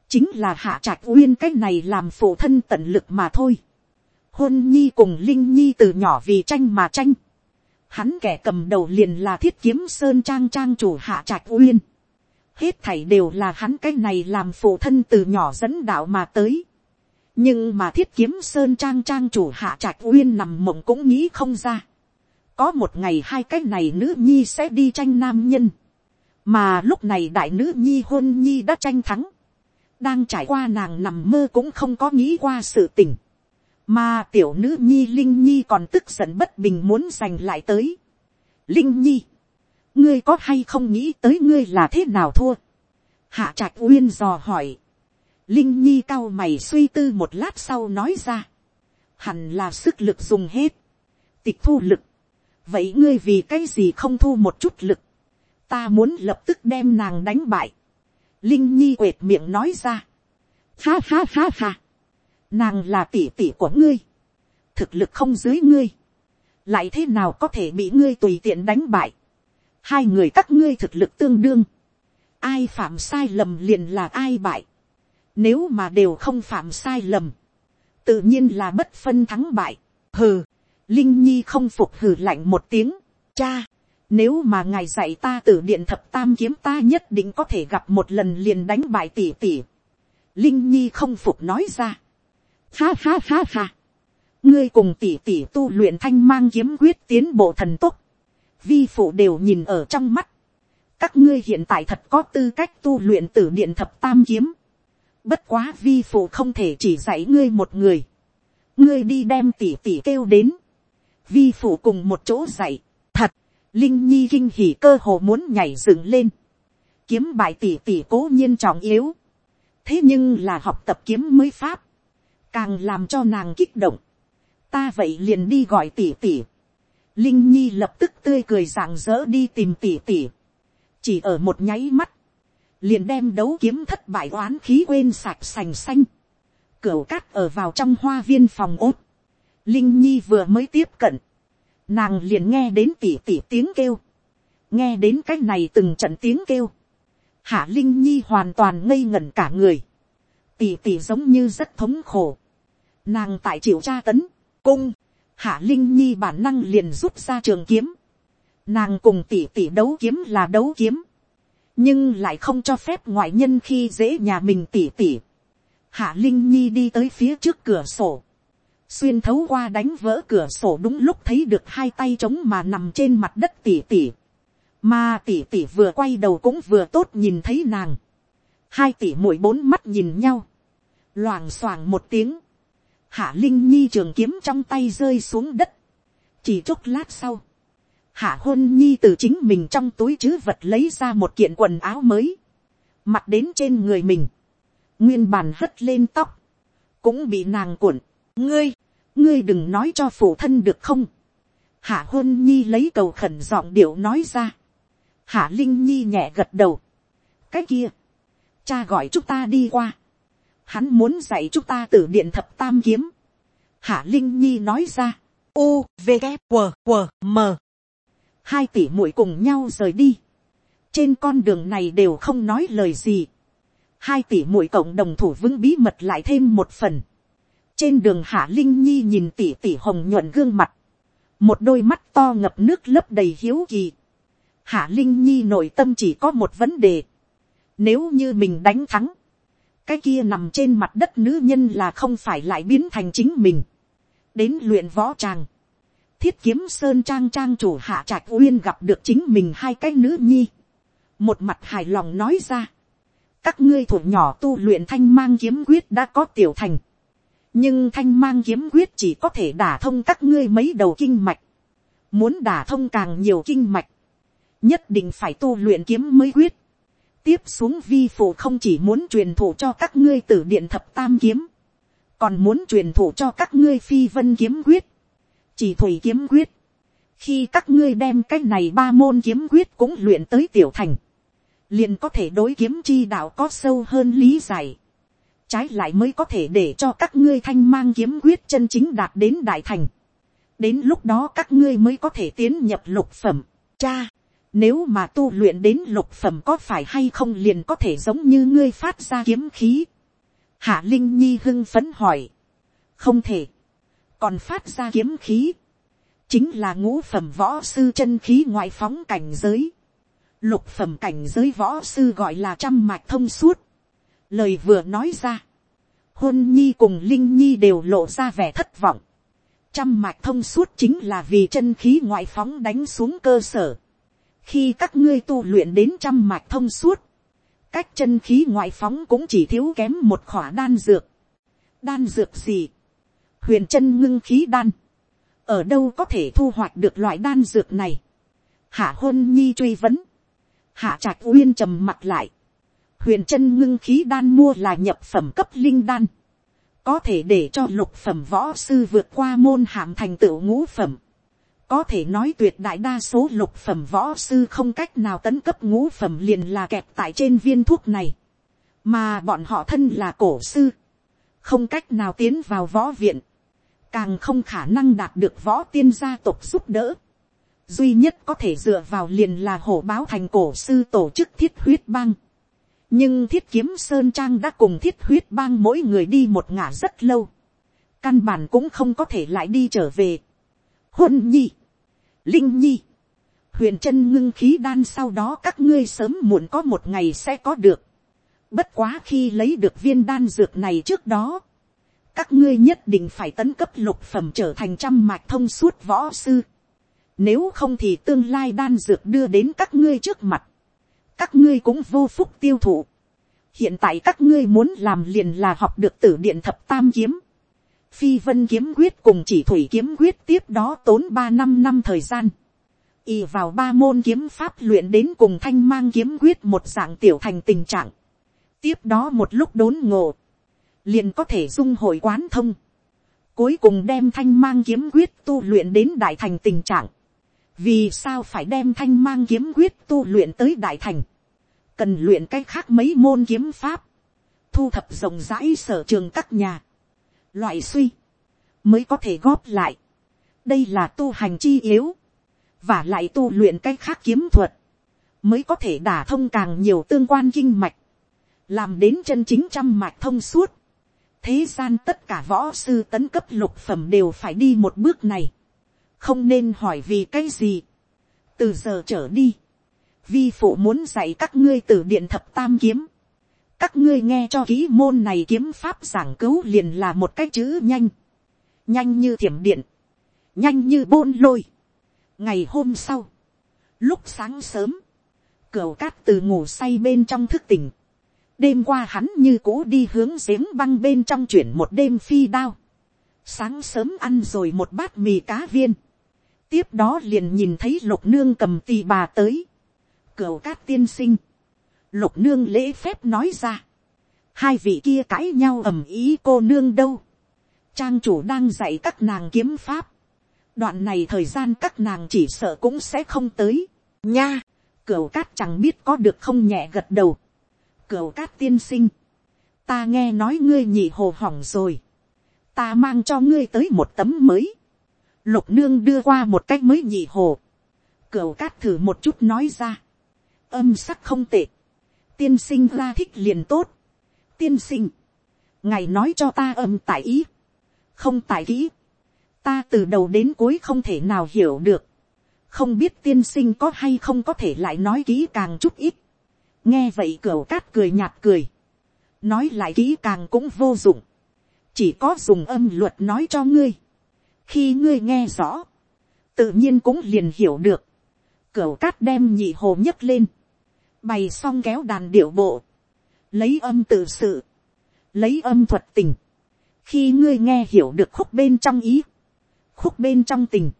chính là hạ trạch uyên cái này làm phụ thân tận lực mà thôi. hôn nhi cùng linh nhi từ nhỏ vì tranh mà tranh. hắn kẻ cầm đầu liền là thiết kiếm sơn trang trang chủ hạ trạch uyên. hết thảy đều là hắn cái này làm phụ thân từ nhỏ dẫn đạo mà tới nhưng mà thiết kiếm sơn trang trang chủ hạ trạch uyên nằm mộng cũng nghĩ không ra. có một ngày hai cái này nữ nhi sẽ đi tranh nam nhân. Mà lúc này đại nữ nhi hôn nhi đã tranh thắng, đang trải qua nàng nằm mơ cũng không có nghĩ qua sự tình, mà tiểu nữ nhi linh nhi còn tức giận bất bình muốn giành lại tới. linh nhi, ngươi có hay không nghĩ tới ngươi là thế nào thua, hạ trạch uyên dò hỏi, linh nhi cao mày suy tư một lát sau nói ra, hẳn là sức lực dùng hết, tịch thu lực, vậy ngươi vì cái gì không thu một chút lực, ta muốn lập tức đem nàng đánh bại. linh nhi quệt miệng nói ra. ha ha ha ha. nàng là tỷ tỷ của ngươi. thực lực không dưới ngươi. lại thế nào có thể bị ngươi tùy tiện đánh bại. hai người các ngươi thực lực tương đương. ai phạm sai lầm liền là ai bại nếu mà đều không phạm sai lầm. tự nhiên là bất phân thắng bại. hừ. linh nhi không phục hừ lạnh một tiếng. cha, nếu mà ngài dạy ta tử điện thập tam kiếm ta nhất định có thể gặp một lần liền đánh bại tỷ tỷ. Linh Nhi không phục nói ra. Ha ha ha ha. Ngươi cùng tỷ tỷ tu luyện thanh mang kiếm quyết tiến bộ thần tốc. Vi phụ đều nhìn ở trong mắt. Các ngươi hiện tại thật có tư cách tu luyện tử điện thập tam kiếm. Bất quá vi phụ không thể chỉ dạy ngươi một người. Ngươi đi đem tỷ tỷ kêu đến. Vi phụ cùng một chỗ dạy thật, Linh Nhi kinh hỉ cơ hồ muốn nhảy dựng lên. Kiếm bài tỷ tỷ cố nhiên trọng yếu. Thế nhưng là học tập kiếm mới pháp. Càng làm cho nàng kích động. Ta vậy liền đi gọi tỷ tỷ. Linh Nhi lập tức tươi cười rạng rỡ đi tìm tỷ tỷ. Chỉ ở một nháy mắt. Liền đem đấu kiếm thất bại oán khí quên sạch sành xanh. Cửu cát ở vào trong hoa viên phòng ốt. Linh Nhi vừa mới tiếp cận. Nàng liền nghe đến tỉ tỉ tiếng kêu, nghe đến cái này từng trận tiếng kêu, hạ linh nhi hoàn toàn ngây ngẩn cả người, tỉ tỉ giống như rất thống khổ, nàng tại chịu tra tấn, cung, hạ linh nhi bản năng liền rút ra trường kiếm, nàng cùng tỉ tỉ đấu kiếm là đấu kiếm, nhưng lại không cho phép ngoại nhân khi dễ nhà mình tỉ tỉ. Hạ Linh Nhi đi tới phía trước cửa sổ xuyên thấu qua đánh vỡ cửa sổ đúng lúc thấy được hai tay trống mà nằm trên mặt đất tỉ tỉ. mà tỉ tỉ vừa quay đầu cũng vừa tốt nhìn thấy nàng. hai tỉ mũi bốn mắt nhìn nhau. loảng xoảng một tiếng. hạ linh nhi trường kiếm trong tay rơi xuống đất. chỉ chốc lát sau hạ hôn nhi từ chính mình trong túi chứ vật lấy ra một kiện quần áo mới. mặt đến trên người mình. nguyên bản hất lên tóc. cũng bị nàng cuộn ngươi, ngươi đừng nói cho phụ thân được không. hạ hôn nhi lấy cầu khẩn giọng điệu nói ra. hạ linh nhi nhẹ gật đầu. cái kia, cha gọi chúng ta đi qua. hắn muốn dạy chúng ta từ điện thập tam kiếm. Hạ Linh Nhi nói ra, u, v, K, W, W, m. Hai tỷ muội cùng nhau rời đi. Trên con đường này đều không nói lời gì. Hai tỷ muội cộng đồng thủ vững bí mật lại thêm một phần. Trên đường Hạ Linh Nhi nhìn tỷ tỷ hồng nhuận gương mặt. Một đôi mắt to ngập nước lấp đầy hiếu kỳ. Hạ Linh Nhi nội tâm chỉ có một vấn đề. Nếu như mình đánh thắng cái kia nằm trên mặt đất nữ nhân là không phải lại biến thành chính mình. đến luyện võ tràng, thiết kiếm sơn trang trang chủ hạ trạch uyên gặp được chính mình hai cái nữ nhi. một mặt hài lòng nói ra, các ngươi thuộc nhỏ tu luyện thanh mang kiếm quyết đã có tiểu thành. nhưng thanh mang kiếm quyết chỉ có thể đả thông các ngươi mấy đầu kinh mạch. muốn đả thông càng nhiều kinh mạch, nhất định phải tu luyện kiếm mới quyết tiếp xuống vi phụ không chỉ muốn truyền thụ cho các ngươi tử điện thập tam kiếm, còn muốn truyền thụ cho các ngươi phi vân kiếm quyết, chỉ thủy kiếm quyết. khi các ngươi đem cái này ba môn kiếm quyết cũng luyện tới tiểu thành, liền có thể đối kiếm chi đạo có sâu hơn lý giải. trái lại mới có thể để cho các ngươi thanh mang kiếm quyết chân chính đạt đến đại thành. đến lúc đó các ngươi mới có thể tiến nhập lục phẩm. cha, nếu mà tu luyện đến lục phẩm có phải hay không liền có thể giống như ngươi phát ra kiếm khí. Hạ Linh Nhi hưng phấn hỏi. Không thể. Còn phát ra kiếm khí. Chính là ngũ phẩm võ sư chân khí ngoại phóng cảnh giới. Lục phẩm cảnh giới võ sư gọi là trăm mạch thông suốt. Lời vừa nói ra. Hôn Nhi cùng Linh Nhi đều lộ ra vẻ thất vọng. Trăm mạch thông suốt chính là vì chân khí ngoại phóng đánh xuống cơ sở khi các ngươi tu luyện đến trăm mạch thông suốt, cách chân khí ngoại phóng cũng chỉ thiếu kém một khỏa đan dược. đan dược gì, huyền chân ngưng khí đan, ở đâu có thể thu hoạch được loại đan dược này. hạ hôn nhi truy vấn, hạ trạch uyên trầm mặt lại, huyền chân ngưng khí đan mua là nhập phẩm cấp linh đan, có thể để cho lục phẩm võ sư vượt qua môn hàm thành tựu ngũ phẩm có thể nói tuyệt đại đa số lục phẩm võ sư không cách nào tấn cấp ngũ phẩm liền là kẹp tại trên viên thuốc này. Mà bọn họ thân là cổ sư. Không cách nào tiến vào võ viện. Càng không khả năng đạt được võ tiên gia tộc giúp đỡ. Duy nhất có thể dựa vào liền là hổ báo thành cổ sư tổ chức thiết huyết bang. Nhưng thiết kiếm Sơn Trang đã cùng thiết huyết bang mỗi người đi một ngả rất lâu. Căn bản cũng không có thể lại đi trở về. Huân nhi linh nhi, huyền chân ngưng khí đan sau đó các ngươi sớm muộn có một ngày sẽ có được. Bất quá khi lấy được viên đan dược này trước đó, các ngươi nhất định phải tấn cấp lục phẩm trở thành trăm mạch thông suốt võ sư. Nếu không thì tương lai đan dược đưa đến các ngươi trước mặt, các ngươi cũng vô phúc tiêu thụ. Hiện tại các ngươi muốn làm liền là học được tử điện thập tam kiếm phi vân kiếm quyết cùng chỉ thủy kiếm quyết tiếp đó tốn ba năm năm thời gian. Y vào ba môn kiếm pháp luyện đến cùng thanh mang kiếm quyết một dạng tiểu thành tình trạng. Tiếp đó một lúc đốn ngộ. Liền có thể dung hội quán thông. Cuối cùng đem thanh mang kiếm quyết tu luyện đến đại thành tình trạng. Vì sao phải đem thanh mang kiếm quyết tu luyện tới đại thành. Cần luyện cách khác mấy môn kiếm pháp. Thu thập rộng rãi sở trường các nhà loại suy, mới có thể góp lại. đây là tu hành chi yếu, và lại tu luyện cách khác kiếm thuật, mới có thể đả thông càng nhiều tương quan kinh mạch, làm đến chân chính trăm mạch thông suốt thế gian tất cả võ sư tấn cấp lục phẩm đều phải đi một bước này, không nên hỏi vì cái gì. từ giờ trở đi, vi phụ muốn dạy các ngươi từ điện thập tam kiếm, các ngươi nghe cho kỹ môn này kiếm pháp giảng cứu liền là một cái chữ nhanh, nhanh như thiểm điện, nhanh như bôn lôi. ngày hôm sau, lúc sáng sớm, cửu cát từ ngủ say bên trong thức tỉnh, đêm qua hắn như cũ đi hướng giếng băng bên trong chuyển một đêm phi đao, sáng sớm ăn rồi một bát mì cá viên, tiếp đó liền nhìn thấy lục nương cầm tì bà tới, cửu cát tiên sinh, lục nương lễ phép nói ra. hai vị kia cãi nhau ầm ý cô nương đâu. trang chủ đang dạy các nàng kiếm pháp. đoạn này thời gian các nàng chỉ sợ cũng sẽ không tới. nha, cửu cát chẳng biết có được không nhẹ gật đầu cửu cát tiên sinh. ta nghe nói ngươi nhị hồ hỏng rồi, ta mang cho ngươi tới một tấm mới, lục nương đưa qua một cách mới nhị hồ, cửu cát thử một chút nói ra, âm sắc không tệ, tiên sinh ra thích liền tốt, tiên sinh, ngài nói cho ta âm tại ý, không tại kỹ, ta từ đầu đến cuối không thể nào hiểu được, không biết tiên sinh có hay không có thể lại nói kỹ càng chút ít, nghe vậy cửa cát cười nhạt cười, nói lại kỹ càng cũng vô dụng, chỉ có dùng âm luật nói cho ngươi, khi ngươi nghe rõ, tự nhiên cũng liền hiểu được, cửa cát đem nhị hồ nhấc lên, bày xong kéo đàn điệu bộ, lấy âm tự sự, lấy âm thuật tình, khi ngươi nghe hiểu được khúc bên trong ý, khúc bên trong tình,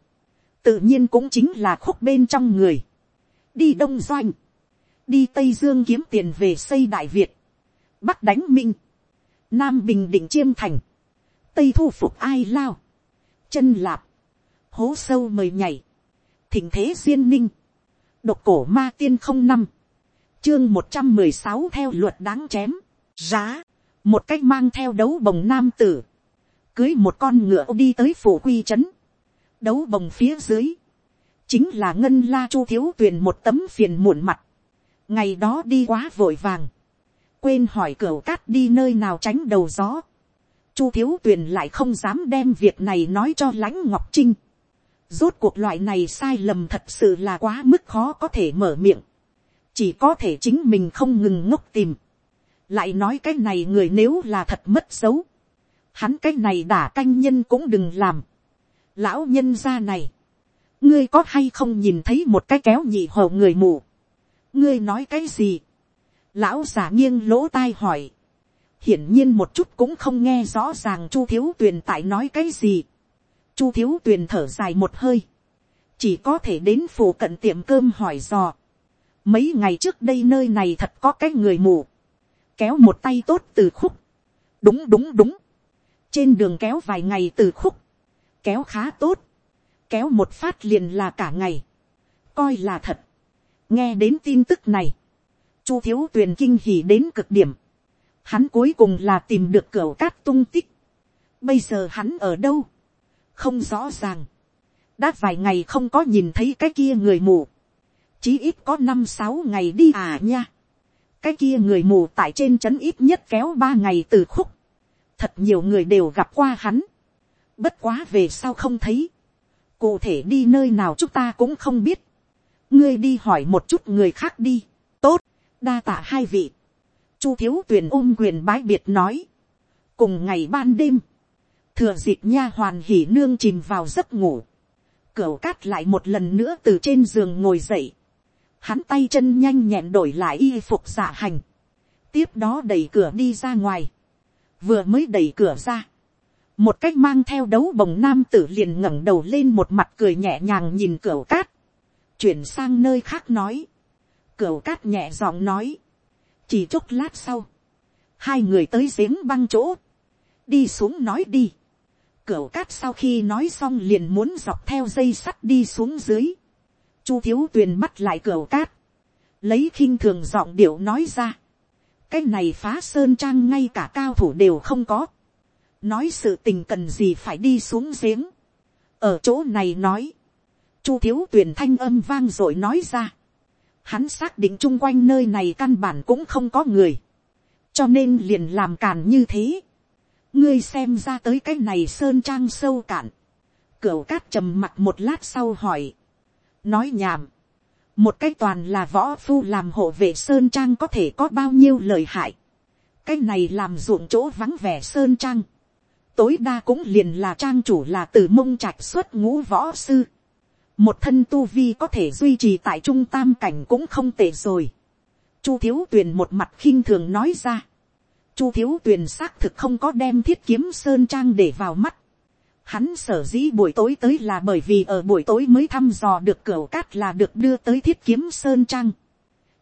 tự nhiên cũng chính là khúc bên trong người, đi đông doanh, đi tây dương kiếm tiền về xây đại việt, bắc đánh minh, nam bình định chiêm thành, tây thu phục ai lao, chân lạp, hố sâu mời nhảy, thỉnh thế duyên ninh, độc cổ ma tiên không năm, chương một trăm mười sáu theo luật đáng chém, giá, một cách mang theo đấu bồng nam tử, cưới một con ngựa đi tới phủ quy trấn, đấu bồng phía dưới, chính là ngân la chu thiếu tuyền một tấm phiền muộn mặt, ngày đó đi quá vội vàng, quên hỏi cửa cát đi nơi nào tránh đầu gió, chu thiếu tuyền lại không dám đem việc này nói cho lãnh ngọc trinh, rốt cuộc loại này sai lầm thật sự là quá mức khó có thể mở miệng, chỉ có thể chính mình không ngừng ngốc tìm, lại nói cái này người nếu là thật mất dấu, hắn cái này đả canh nhân cũng đừng làm, lão nhân gia này, ngươi có hay không nhìn thấy một cái kéo nhị hồ người mù, ngươi nói cái gì, lão giả nghiêng lỗ tai hỏi, hiển nhiên một chút cũng không nghe rõ ràng chu thiếu tuyền tại nói cái gì, chu thiếu tuyền thở dài một hơi, chỉ có thể đến phủ cận tiệm cơm hỏi dò, mấy ngày trước đây nơi này thật có cái người mù, kéo một tay tốt từ khúc, đúng đúng đúng, trên đường kéo vài ngày từ khúc, kéo khá tốt, kéo một phát liền là cả ngày, coi là thật, nghe đến tin tức này, chu thiếu tuyền kinh hỉ đến cực điểm, hắn cuối cùng là tìm được cửa cát tung tích, bây giờ hắn ở đâu, không rõ ràng, đã vài ngày không có nhìn thấy cái kia người mù, chí ít có năm sáu ngày đi à nha, cái kia người mù tại trên trấn ít nhất kéo ba ngày từ khúc, thật nhiều người đều gặp qua hắn, bất quá về sau không thấy, cụ thể đi nơi nào chúng ta cũng không biết, ngươi đi hỏi một chút người khác đi, tốt, đa tạ hai vị, chu thiếu tuyền ôm quyền bái biệt nói, cùng ngày ban đêm, thừa dịp nha hoàn hỉ nương chìm vào giấc ngủ, cửa cát lại một lần nữa từ trên giường ngồi dậy, hắn tay chân nhanh nhẹn đổi lại y phục giả hành, tiếp đó đẩy cửa đi ra ngoài, vừa mới đẩy cửa ra, một cách mang theo đấu bồng nam tử liền ngẩng đầu lên một mặt cười nhẹ nhàng nhìn cửa cát, chuyển sang nơi khác nói, cửa cát nhẹ giọng nói, chỉ chốc lát sau, hai người tới giếng băng chỗ, đi xuống nói đi, cửa cát sau khi nói xong liền muốn dọc theo dây sắt đi xuống dưới, chu thiếu tuyền bắt lại cửa cát, lấy khinh thường giọng điệu nói ra, cái này phá sơn trang ngay cả cao thủ đều không có, nói sự tình cần gì phải đi xuống giếng, ở chỗ này nói, chu thiếu tuyền thanh âm vang r ộ i nói ra, hắn xác định chung quanh nơi này căn bản cũng không có người, cho nên liền làm càn như thế, ngươi xem ra tới cái này sơn trang sâu cạn, cửu cát trầm mặt một lát sau hỏi, nói nhảm, một cái toàn là võ phu làm hộ vệ sơn trang có thể có bao nhiêu lời hại, cái này làm ruộng chỗ vắng vẻ sơn trang, tối đa cũng liền là trang chủ là từ mông trạch xuất ngũ võ sư. Một thân tu vi có thể duy trì tại trung tam cảnh cũng không tệ rồi. Chu thiếu tuyền một mặt khinh thường nói ra. Chu thiếu tuyền xác thực không có đem thiết kiếm sơn trang để vào mắt. Hắn sở dĩ buổi tối tới là bởi vì ở buổi tối mới thăm dò được cửa cát là được đưa tới thiết kiếm sơn trang.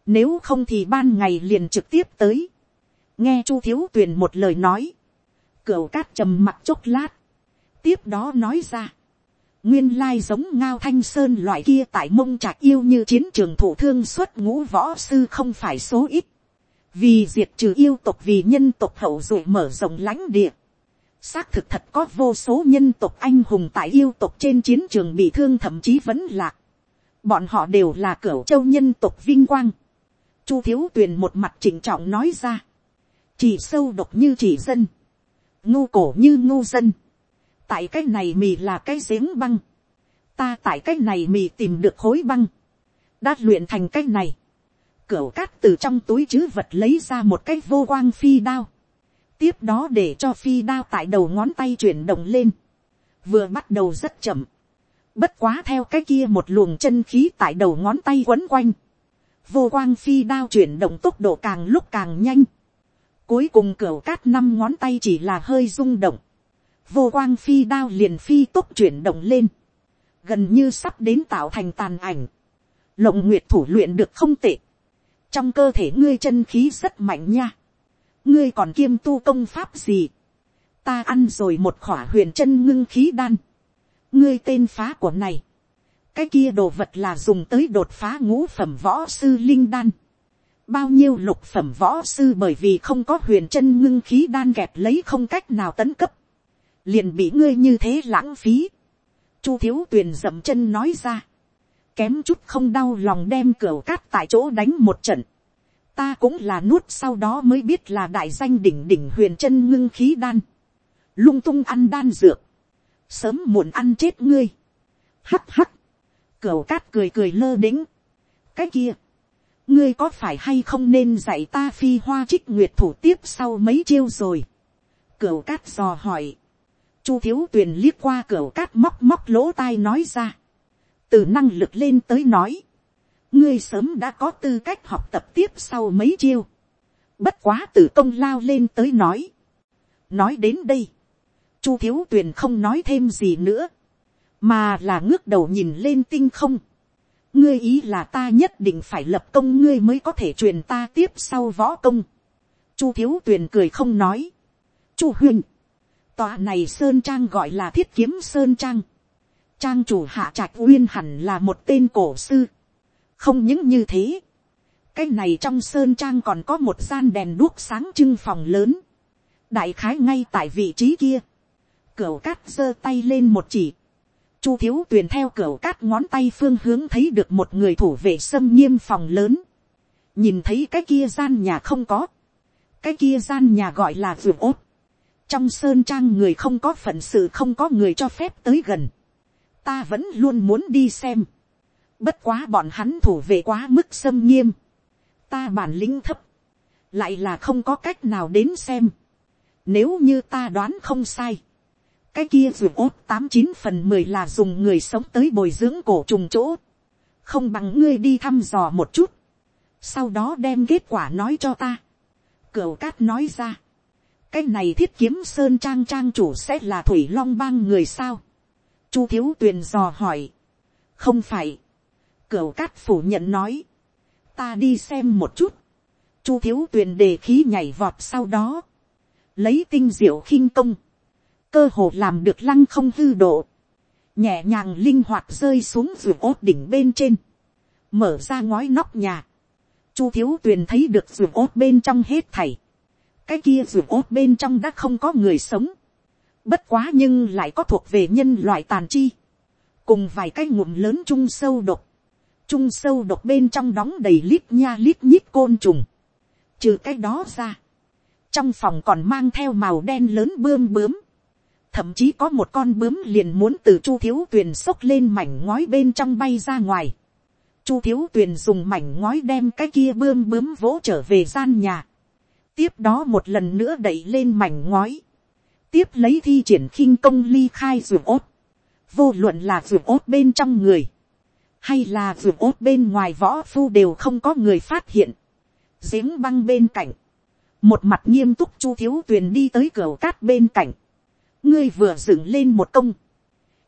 Nếu không thì ban ngày liền trực tiếp tới. Nghe chu thiếu tuyền một lời nói Cửa cát trầm mặt chốc lát. Tiếp đó nói ra. Nguyên lai giống ngao thanh sơn loại kia tại mông trạc yêu như chiến trường thủ thương xuất ngũ võ sư không phải số ít. vì diệt trừ yêu tộc vì nhân tộc hậu duệ mở rộng lãnh địa, xác thực thật có vô số nhân tộc anh hùng tại yêu tộc trên chiến trường bị thương thậm chí vẫn lạc, bọn họ đều là cửa châu nhân tộc vinh quang, chu thiếu tuyền một mặt chỉnh trọng nói ra, chỉ sâu độc như chỉ dân, ngu cổ như ngu dân, tại cái này mì là cái giếng băng, ta tại cái này mì tìm được khối băng, đã luyện thành cái này, Cửu cát từ trong túi chứ vật lấy ra một cái vô quang phi đao. Tiếp đó để cho phi đao tại đầu ngón tay chuyển động lên. Vừa bắt đầu rất chậm. Bất quá theo cái kia một luồng chân khí tại đầu ngón tay quấn quanh. Vô quang phi đao chuyển động tốc độ càng lúc càng nhanh. Cuối cùng cửu cát năm ngón tay chỉ là hơi rung động. Vô quang phi đao liền phi tốc chuyển động lên. Gần như sắp đến tạo thành tàn ảnh. Lộng nguyệt thủ luyện được không tệ trong cơ thể ngươi chân khí rất mạnh nha. ngươi còn kiêm tu công pháp gì. ta ăn rồi một khỏa huyền chân ngưng khí đan. ngươi tên phá của này. cái kia đồ vật là dùng tới đột phá ngũ phẩm võ sư linh đan. bao nhiêu lục phẩm võ sư bởi vì không có huyền chân ngưng khí đan kẹp lấy không cách nào tấn cấp liền bị ngươi như thế lãng phí. chu thiếu tuyền dậm chân nói ra kém chút không đau lòng đem cửa cát tại chỗ đánh một trận. Ta cũng là nuốt sau đó mới biết là đại danh đỉnh đỉnh huyền chân ngưng khí đan. Lung tung ăn đan dược. Sớm muộn ăn chết ngươi. Hắt hắt. Cửu cát cười cười lơ đĩnh. Cái kia. Ngươi có phải hay không nên dạy ta phi hoa trích nguyệt thủ tiếp sau mấy chiêu rồi. Cửu cát dò hỏi. Chu thiếu tuyền liếc qua cửa cát móc móc lỗ tai nói ra. Từ năng lực lên tới nói, ngươi sớm đã có tư cách học tập tiếp sau mấy chiêu, bất quá từ công lao lên tới nói, nói đến đây, chu thiếu tuyền không nói thêm gì nữa, mà là ngước đầu nhìn lên tinh không, ngươi ý là ta nhất định phải lập công ngươi mới có thể truyền ta tiếp sau võ công, chu thiếu tuyền cười không nói, chu huynh, tòa này sơn trang gọi là thiết kiếm sơn trang, trang chủ hạ trạch uyên hẳn là một tên cổ sư. không những như thế, cái này trong sơn trang còn có một gian đèn đuốc sáng trưng phòng lớn, đại khái ngay tại vị trí kia, Cửu cát giơ tay lên một chỉ, chu thiếu tuyền theo cửu cát ngón tay phương hướng thấy được một người thủ vệ xâm nghiêm phòng lớn, nhìn thấy cái kia gian nhà không có, cái kia gian nhà gọi là vườn ốt, trong sơn trang người không có phận sự không có người cho phép tới gần, ta vẫn luôn muốn đi xem. Bất quá bọn hắn thủ vệ quá mức xâm nghiêm. Ta bản lĩnh thấp. Lại là không có cách nào đến xem. Nếu như ta đoán không sai. Cái kia ruột ốt tám chín phần mười là dùng người sống tới bồi dưỡng cổ trùng chỗ. Không bằng ngươi đi thăm dò một chút. Sau đó đem kết quả nói cho ta. Cửu cát nói ra. Cái này thiết kiếm sơn trang trang chủ sẽ là thủy long bang người sao Chu thiếu tuyền dò hỏi. Không phải. Cửu cát phủ nhận nói. Ta đi xem một chút. Chu thiếu tuyền đề khí nhảy vọt sau đó. Lấy tinh diệu khinh công. Cơ hồ làm được lăng không hư độ. Nhẹ nhàng linh hoạt rơi xuống ruột ốt đỉnh bên trên. Mở ra ngói nóc nhà. Chu thiếu tuyền thấy được ruột ốt bên trong hết thảy. Cái kia ruột ốt bên trong đã không có người sống Bất quá nhưng lại có thuộc về nhân loại tàn chi. Cùng vài cái ngụm lớn chung sâu độc. chung sâu độc bên trong đóng đầy lít nha lít nhít côn trùng. Trừ cái đó ra. Trong phòng còn mang theo màu đen lớn bươm bướm. Thậm chí có một con bướm liền muốn từ chu thiếu tuyền xốc lên mảnh ngói bên trong bay ra ngoài. Chu thiếu tuyền dùng mảnh ngói đem cái kia bươm bướm vỗ trở về gian nhà. Tiếp đó một lần nữa đẩy lên mảnh ngói. Tiếp lấy thi triển khinh công ly khai ruột ốt, vô luận là ruột ốt bên trong người, hay là ruột ốt bên ngoài võ phu đều không có người phát hiện, giếng băng bên cạnh, một mặt nghiêm túc chu thiếu tuyền đi tới cửa cát bên cạnh, ngươi vừa dựng lên một công,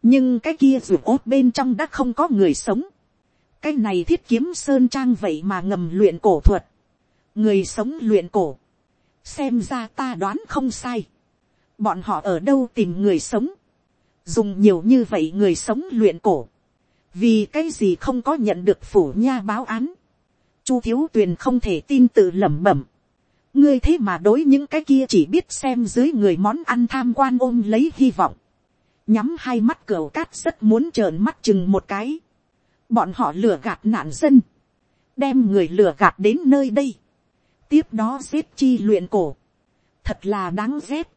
nhưng cái kia ruột ốt bên trong đã không có người sống, cái này thiết kiếm sơn trang vậy mà ngầm luyện cổ thuật, người sống luyện cổ, xem ra ta đoán không sai, bọn họ ở đâu tìm người sống, dùng nhiều như vậy người sống luyện cổ, vì cái gì không có nhận được phủ nha báo án, chu thiếu tuyền không thể tin tự lẩm bẩm, ngươi thế mà đối những cái kia chỉ biết xem dưới người món ăn tham quan ôm lấy hy vọng, nhắm hai mắt cửa cát rất muốn trợn mắt chừng một cái, bọn họ lừa gạt nạn dân, đem người lừa gạt đến nơi đây, tiếp đó giết chi luyện cổ, thật là đáng ghét,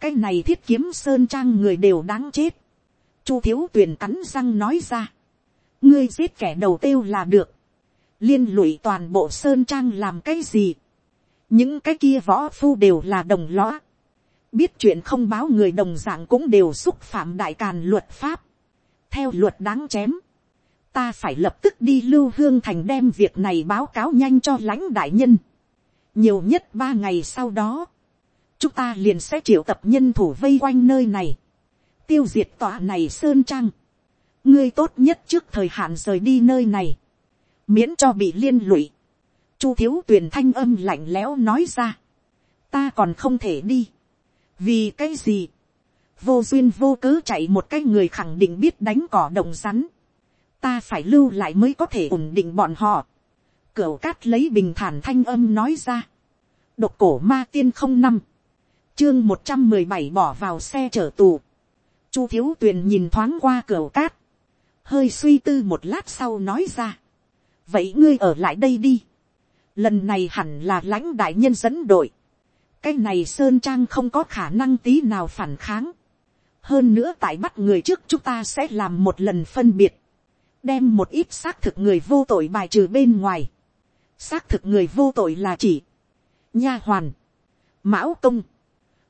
cái này thiết kiếm sơn trang người đều đáng chết, chu thiếu tuyền cắn răng nói ra, ngươi giết kẻ đầu tiêu là được, liên lụy toàn bộ sơn trang làm cái gì, những cái kia võ phu đều là đồng lõa, biết chuyện không báo người đồng dạng cũng đều xúc phạm đại càn luật pháp, theo luật đáng chém, ta phải lập tức đi lưu hương thành đem việc này báo cáo nhanh cho lãnh đại nhân, nhiều nhất ba ngày sau đó, chúng ta liền sẽ triệu tập nhân thủ vây quanh nơi này, tiêu diệt tòa này sơn trang, ngươi tốt nhất trước thời hạn rời đi nơi này, miễn cho bị liên lụy. Chu thiếu tuyền thanh âm lạnh lẽo nói ra, ta còn không thể đi, vì cái gì, vô duyên vô cớ chạy một cái người khẳng định biết đánh cỏ đồng rắn, ta phải lưu lại mới có thể ổn định bọn họ. Cửu cát lấy bình thản thanh âm nói ra, độc cổ ma tiên không năm, chương một trăm mười bảy bỏ vào xe chở tù. Chu thiếu tuyền nhìn thoáng qua cửa cát, hơi suy tư một lát sau nói ra, vậy ngươi ở lại đây đi, lần này hẳn là lãnh đại nhân dẫn đội, cái này sơn trang không có khả năng tí nào phản kháng, hơn nữa tại bắt người trước chúng ta sẽ làm một lần phân biệt, đem một ít xác thực người vô tội bài trừ bên ngoài, xác thực người vô tội là chỉ, nha hoàn, mão công,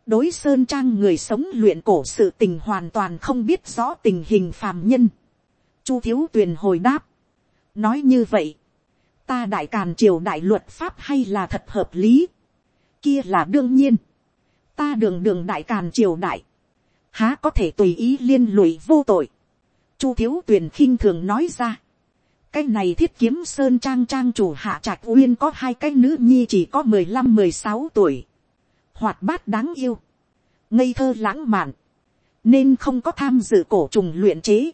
đối sơn trang người sống luyện cổ sự tình hoàn toàn không biết rõ tình hình phàm nhân. Chu thiếu tuyền hồi đáp. nói như vậy, ta đại càn triều đại luật pháp hay là thật hợp lý. kia là đương nhiên. ta đường đường đại càn triều đại. há có thể tùy ý liên lụy vô tội. Chu thiếu tuyền khinh thường nói ra cái này thiết kiếm sơn trang trang chủ hạ trạch uyên có hai cái nữ nhi chỉ có mười lăm mười sáu tuổi. Hoạt bát đáng yêu, ngây thơ lãng mạn, nên không có tham dự cổ trùng luyện chế,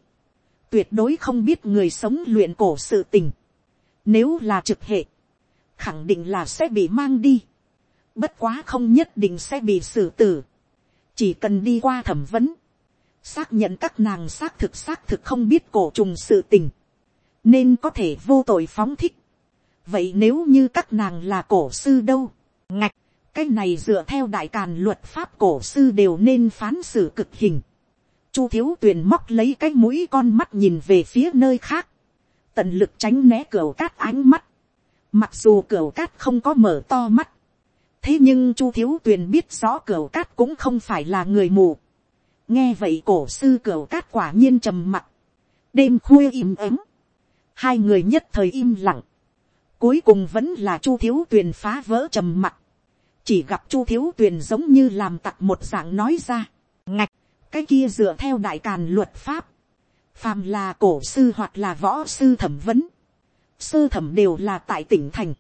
tuyệt đối không biết người sống luyện cổ sự tình, nếu là trực hệ, khẳng định là sẽ bị mang đi, bất quá không nhất định sẽ bị xử tử, chỉ cần đi qua thẩm vấn, xác nhận các nàng xác thực xác thực không biết cổ trùng sự tình, nên có thể vô tội phóng thích. vậy nếu như các nàng là cổ sư đâu, ngạch, cái này dựa theo đại càn luật pháp cổ sư đều nên phán xử cực hình. Chu thiếu tuyền móc lấy cái mũi con mắt nhìn về phía nơi khác. Tận lực tránh né cửa cát ánh mắt. Mặc dù cửa cát không có mở to mắt. Thế nhưng chu thiếu tuyền biết rõ cửa cát cũng không phải là người mù. Nghe vậy cổ sư cửa cát quả nhiên trầm mặc. Đêm khuya im ắng. Hai người nhất thời im lặng. Cuối cùng vẫn là chu thiếu tuyền phá vỡ trầm mặc. Chỉ gặp chu thiếu tuyền giống như làm tặc một dạng nói ra, ngạch, cái kia dựa theo đại càn luật pháp, phàm là cổ sư hoặc là võ sư thẩm vấn, sơ thẩm đều là tại tỉnh thành,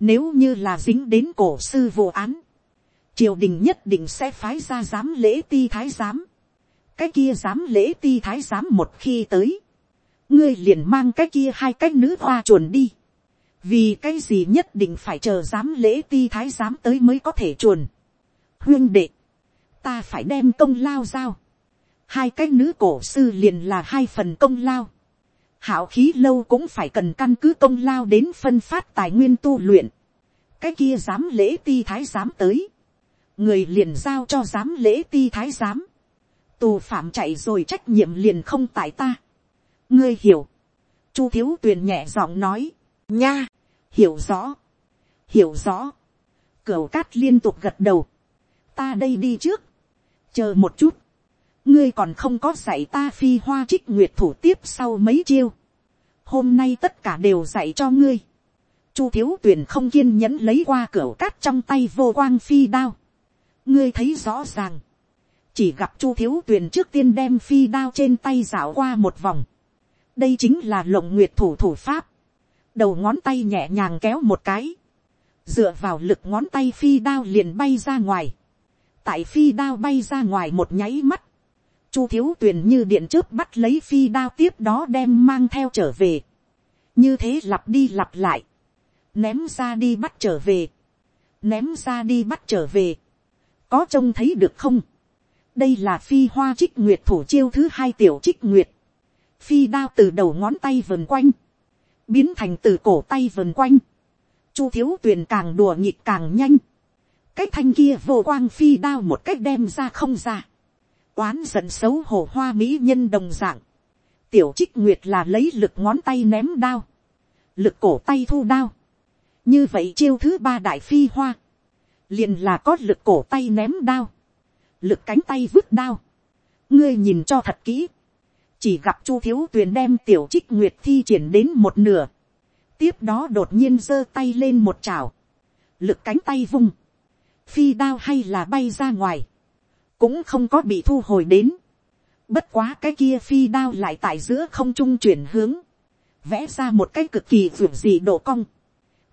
nếu như là dính đến cổ sư vô án, triều đình nhất định sẽ phái ra giám lễ ti thái giám, cái kia giám lễ ti thái giám một khi tới, ngươi liền mang cái kia hai cái nữ hoa chuồn đi, vì cái gì nhất định phải chờ giám lễ ti thái giám tới mới có thể chuồn. huyên đệ, ta phải đem công lao giao. hai cái nữ cổ sư liền là hai phần công lao. hảo khí lâu cũng phải cần căn cứ công lao đến phân phát tài nguyên tu luyện. cái kia giám lễ ti thái giám tới. người liền giao cho giám lễ ti thái giám. tù phạm chạy rồi trách nhiệm liền không tại ta ngươi hiểu. chu thiếu tuyền nhẹ giọng nói. Nha, hiểu rõ, hiểu rõ, cửu cát liên tục gật đầu, ta đây đi trước, chờ một chút, ngươi còn không có dạy ta phi hoa trích nguyệt thủ tiếp sau mấy chiêu, hôm nay tất cả đều dạy cho ngươi, chu thiếu tuyền không kiên nhẫn lấy qua cửa cát trong tay vô quang phi đao, ngươi thấy rõ ràng, chỉ gặp chu thiếu tuyền trước tiên đem phi đao trên tay dạo qua một vòng, đây chính là lộng nguyệt thủ thủ pháp, đầu ngón tay nhẹ nhàng kéo một cái, dựa vào lực ngón tay phi đao liền bay ra ngoài, tại phi đao bay ra ngoài một nháy mắt, chu thiếu tuyền như điện chớp bắt lấy phi đao tiếp đó đem mang theo trở về, như thế lặp đi lặp lại, ném ra đi bắt trở về, ném ra đi bắt trở về, có trông thấy được không, đây là phi hoa trích nguyệt thủ chiêu thứ hai tiểu trích nguyệt, phi đao từ đầu ngón tay vần quanh, biến thành từ cổ tay vần quanh, chu thiếu tuyền càng đùa nhịp càng nhanh, cái thanh kia vô quang phi đao một cách đem ra không ra, oán giận xấu hổ hoa mỹ nhân đồng dạng, tiểu trích nguyệt là lấy lực ngón tay ném đao, lực cổ tay thu đao, như vậy chiêu thứ ba đại phi hoa, liền là có lực cổ tay ném đao, lực cánh tay vứt đao, ngươi nhìn cho thật kỹ, chỉ gặp chu thiếu tuyền đem tiểu trích nguyệt thi triển đến một nửa, tiếp đó đột nhiên giơ tay lên một chảo, lực cánh tay vung, phi đao hay là bay ra ngoài, cũng không có bị thu hồi đến, bất quá cái kia phi đao lại tại giữa không trung chuyển hướng, vẽ ra một cái cực kỳ vượt dị độ cong,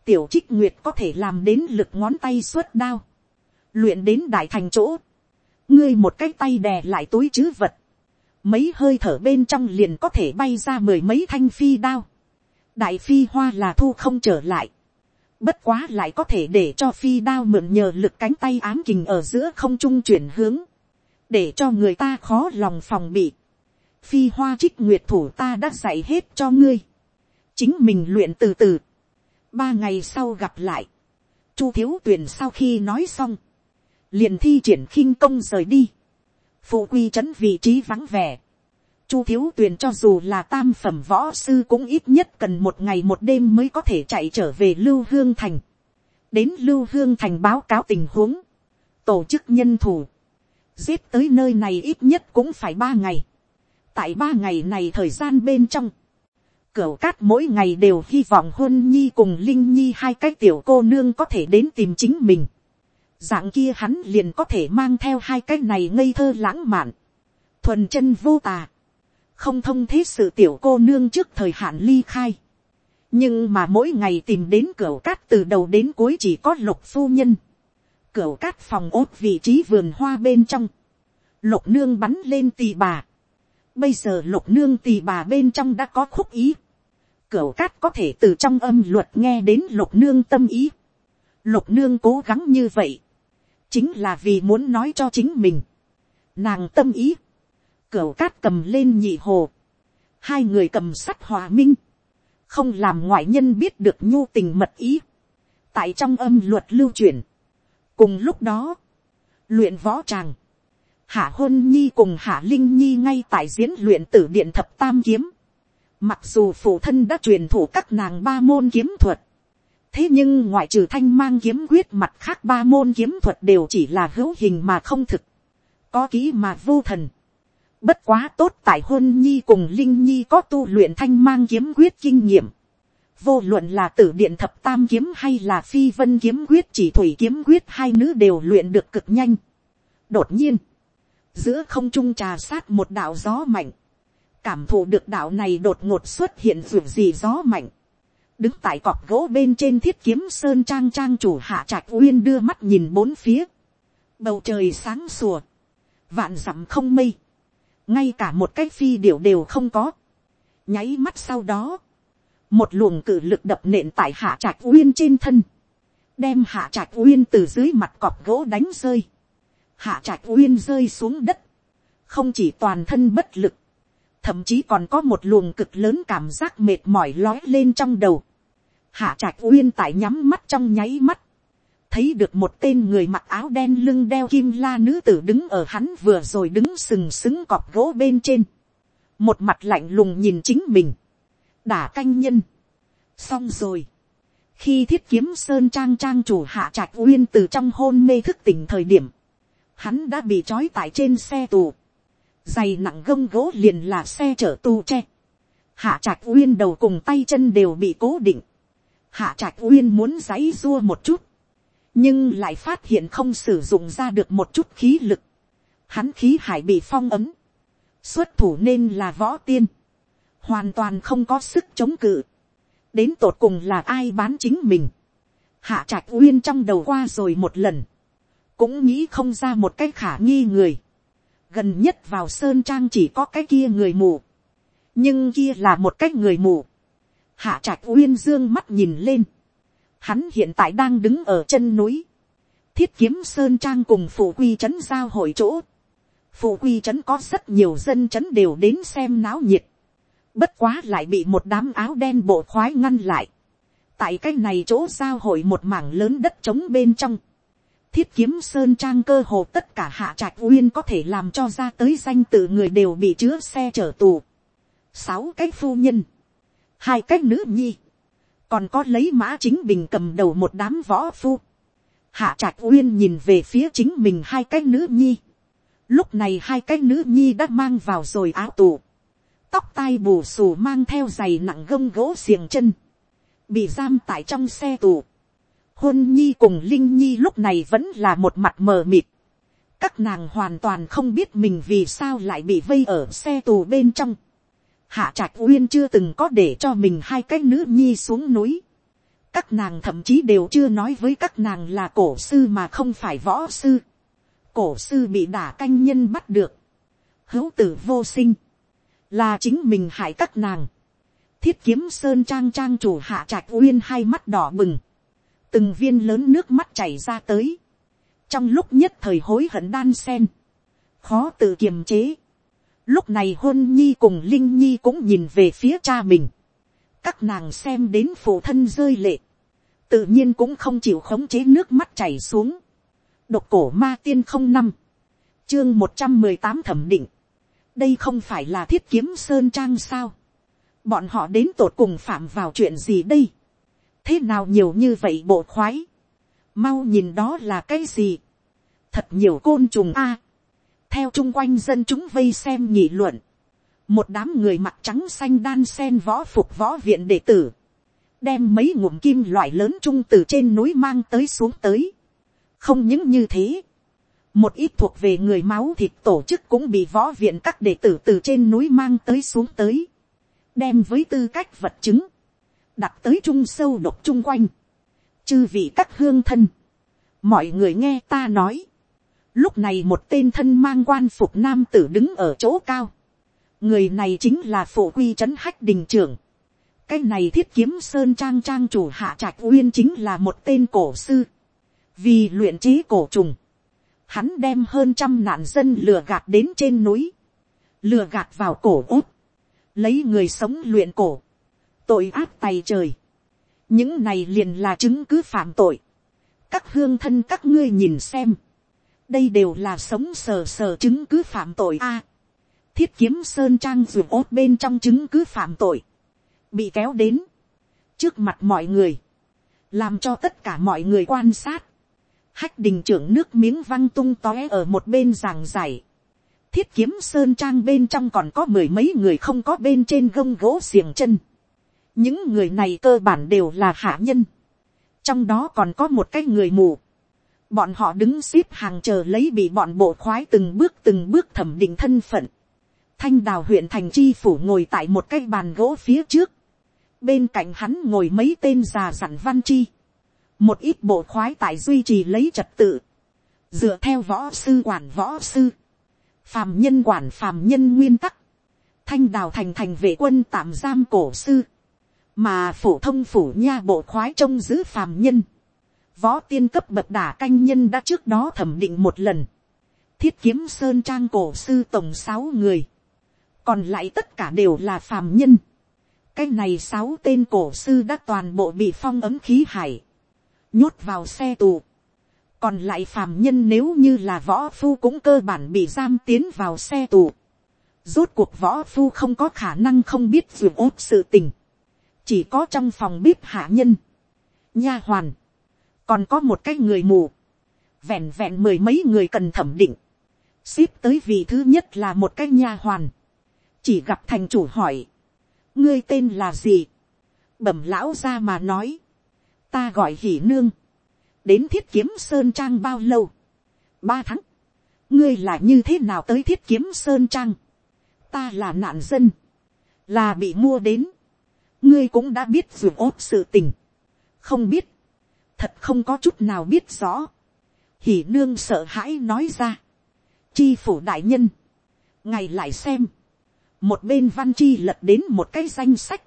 tiểu trích nguyệt có thể làm đến lực ngón tay suốt đao, luyện đến đại thành chỗ, ngươi một cái tay đè lại túi chứ vật, mấy hơi thở bên trong liền có thể bay ra mười mấy thanh phi đao, đại phi hoa là thu không trở lại, bất quá lại có thể để cho phi đao mượn nhờ lực cánh tay ám kình ở giữa không trung chuyển hướng, để cho người ta khó lòng phòng bị. phi hoa trích nguyệt thủ ta đã dạy hết cho ngươi, chính mình luyện từ từ, ba ngày sau gặp lại, chu thiếu tuyền sau khi nói xong, liền thi triển khinh công rời đi, phụ quy trấn vị trí vắng vẻ, chu thiếu tuyền cho dù là tam phẩm võ sư cũng ít nhất cần một ngày một đêm mới có thể chạy trở về lưu hương thành, đến lưu hương thành báo cáo tình huống, tổ chức nhân thủ, giết tới nơi này ít nhất cũng phải ba ngày, tại ba ngày này thời gian bên trong, Cửu cát mỗi ngày đều hy vọng hôn nhi cùng linh nhi hai cái tiểu cô nương có thể đến tìm chính mình. Dạng kia hắn liền có thể mang theo hai cái này ngây thơ lãng mạn. Thuần chân vô tà. Không thông thế sự tiểu cô nương trước thời hạn ly khai. Nhưng mà mỗi ngày tìm đến cửa cát từ đầu đến cuối chỉ có lục phu nhân. cửa cát phòng ốt vị trí vườn hoa bên trong. Lục nương bắn lên tì bà. Bây giờ lục nương tì bà bên trong đã có khúc ý cửa cát có thể từ trong âm luật nghe đến lục nương tâm ý. Lục nương cố gắng như vậy. Chính là vì muốn nói cho chính mình. Nàng tâm ý. Cửu cát cầm lên nhị hồ. Hai người cầm sắt hòa minh. Không làm ngoại nhân biết được nhu tình mật ý. Tại trong âm luật lưu truyền. Cùng lúc đó. Luyện võ tràng. Hạ hôn nhi cùng hạ linh nhi ngay tại diễn luyện tử điện thập tam kiếm Mặc dù phụ thân đã truyền thủ các nàng ba môn kiếm thuật. Thế nhưng ngoại trừ thanh mang kiếm quyết mặt khác ba môn kiếm thuật đều chỉ là hữu hình mà không thực. Có kỹ mà vô thần. Bất quá tốt tại hôn nhi cùng linh nhi có tu luyện thanh mang kiếm quyết kinh nghiệm. Vô luận là tử điện thập tam kiếm hay là phi vân kiếm quyết chỉ thủy kiếm quyết hai nữ đều luyện được cực nhanh. Đột nhiên. Giữa không trung trà sát một đạo gió mạnh cảm thụ được đạo này đột ngột xuất hiện ruột gì gió mạnh, đứng tại cọc gỗ bên trên thiết kiếm sơn trang trang chủ hạ trạch uyên đưa mắt nhìn bốn phía, bầu trời sáng sùa, vạn dặm không mây, ngay cả một cái phi điểu đều không có, nháy mắt sau đó, một luồng cử lực đập nện tại hạ trạch uyên trên thân, đem hạ trạch uyên từ dưới mặt cọp gỗ đánh rơi, hạ trạch uyên rơi xuống đất, không chỉ toàn thân bất lực, thậm chí còn có một luồng cực lớn cảm giác mệt mỏi lói lên trong đầu. Hạ trạch uyên tại nhắm mắt trong nháy mắt, thấy được một tên người mặc áo đen lưng đeo kim la nữ tử đứng ở hắn vừa rồi đứng sừng sững cọp gỗ bên trên, một mặt lạnh lùng nhìn chính mình, đả canh nhân, xong rồi, khi thiết kiếm sơn trang trang chủ hạ trạch uyên từ trong hôn mê thức tỉnh thời điểm, hắn đã bị trói tại trên xe tù, dày nặng gông gỗ liền là xe chở tù tre. hạ trạch uyên đầu cùng tay chân đều bị cố định hạ trạch uyên muốn giãy dua một chút, nhưng lại phát hiện không sử dụng ra được một chút khí lực. hắn khí hải bị phong ấm, xuất thủ nên là võ tiên, hoàn toàn không có sức chống cự. đến tột cùng là ai bán chính mình. hạ trạch uyên trong đầu qua rồi một lần, cũng nghĩ không ra một cái khả nghi người gần nhất vào sơn trang chỉ có cái kia người mù, nhưng kia là một cái người mù hạ trạch uyên dương mắt nhìn lên, hắn hiện tại đang đứng ở chân núi, thiết kiếm sơn trang cùng phụ quy trấn giao hội chỗ, phụ quy trấn có rất nhiều dân trấn đều đến xem náo nhiệt, bất quá lại bị một đám áo đen bộ khoái ngăn lại, tại cái này chỗ giao hội một mảng lớn đất trống bên trong, thiết kiếm sơn trang cơ hồ tất cả hạ trạch uyên có thể làm cho ra tới danh tự người đều bị chứa xe chở tù. sáu cái phu nhân, hai cái nữ nhi, còn có lấy mã chính bình cầm đầu một đám võ phu. hạ trạch uyên nhìn về phía chính mình hai cái nữ nhi. lúc này hai cái nữ nhi đã mang vào rồi áo tù. tóc tai bù xù mang theo giày nặng gông gỗ xiềng chân. bị giam tại trong xe tù hôn nhi cùng linh nhi lúc này vẫn là một mặt mờ mịt. các nàng hoàn toàn không biết mình vì sao lại bị vây ở xe tù bên trong hạ trạch uyên chưa từng có để cho mình hai cái nữ nhi xuống núi. các nàng thậm chí đều chưa nói với các nàng là cổ sư mà không phải võ sư. cổ sư bị đả canh nhân bắt được. hữu tử vô sinh. là chính mình hại các nàng. thiết kiếm sơn trang trang chủ hạ trạch uyên hai mắt đỏ bừng từng viên lớn nước mắt chảy ra tới, trong lúc nhất thời hối hận đan sen, khó tự kiềm chế. Lúc này hôn nhi cùng linh nhi cũng nhìn về phía cha mình, các nàng xem đến phụ thân rơi lệ, tự nhiên cũng không chịu khống chế nước mắt chảy xuống. độc cổ ma tiên không năm, chương một trăm mười tám thẩm định, đây không phải là thiết kiếm sơn trang sao, bọn họ đến tột cùng phạm vào chuyện gì đây, thế nào nhiều như vậy bộ khoái, mau nhìn đó là cái gì, thật nhiều côn trùng a, theo chung quanh dân chúng vây xem nhị luận, một đám người mặt trắng xanh đan sen võ phục võ viện đệ tử, đem mấy ngụm kim loại lớn trung từ trên núi mang tới xuống tới. không những như thế, một ít thuộc về người máu thịt tổ chức cũng bị võ viện các đệ tử từ trên núi mang tới xuống tới, đem với tư cách vật chứng, đặt tới trung sâu độc chung quanh, chư vị các hương thân, mọi người nghe ta nói, lúc này một tên thân mang quan phục nam tử đứng ở chỗ cao, người này chính là phổ quy trấn hách đình trưởng, cái này thiết kiếm sơn trang trang chủ hạ trạch uyên chính là một tên cổ sư, vì luyện trí cổ trùng, hắn đem hơn trăm nạn dân lừa gạt đến trên núi, lừa gạt vào cổ út, lấy người sống luyện cổ, tội ác tay trời, những này liền là chứng cứ phạm tội, các hương thân các ngươi nhìn xem, đây đều là sống sờ sờ chứng cứ phạm tội a, thiết kiếm sơn trang ruột ốt bên trong chứng cứ phạm tội, bị kéo đến, trước mặt mọi người, làm cho tất cả mọi người quan sát, hách đình trưởng nước miếng văng tung tóe ở một bên giảng giải, thiết kiếm sơn trang bên trong còn có mười mấy người không có bên trên gông gỗ xiềng chân, những người này cơ bản đều là hạ nhân, trong đó còn có một cái người mù, bọn họ đứng xếp hàng chờ lấy bị bọn bộ khoái từng bước từng bước thẩm định thân phận, thanh đào huyện thành chi phủ ngồi tại một cái bàn gỗ phía trước, bên cạnh hắn ngồi mấy tên già dặn văn chi, một ít bộ khoái tại duy trì lấy trật tự, dựa theo võ sư quản võ sư, phàm nhân quản phàm nhân nguyên tắc, thanh đào thành thành vệ quân tạm giam cổ sư, mà phổ thông phủ nha bộ khoái trông giữ phàm nhân, võ tiên cấp bậc đả canh nhân đã trước đó thẩm định một lần, thiết kiếm sơn trang cổ sư tổng sáu người, còn lại tất cả đều là phàm nhân, cái này sáu tên cổ sư đã toàn bộ bị phong ấm khí hải, nhốt vào xe tù, còn lại phàm nhân nếu như là võ phu cũng cơ bản bị giam tiến vào xe tù, rốt cuộc võ phu không có khả năng không biết dù ốt sự tình, chỉ có trong phòng bếp hạ nhân, nha hoàn, còn có một cái người mù, vẹn vẹn mười mấy người cần thẩm định, ship tới vị thứ nhất là một cái nha hoàn, chỉ gặp thành chủ hỏi, ngươi tên là gì, bẩm lão ra mà nói, ta gọi hỉ nương, đến thiết kiếm sơn trang bao lâu, ba tháng, ngươi là như thế nào tới thiết kiếm sơn trang, ta là nạn dân, là bị mua đến, ngươi cũng đã biết ruột ốp sự tình, không biết, thật không có chút nào biết rõ, hỉ nương sợ hãi nói ra, chi phủ đại nhân, ngày lại xem, một bên văn chi lật đến một cái danh sách,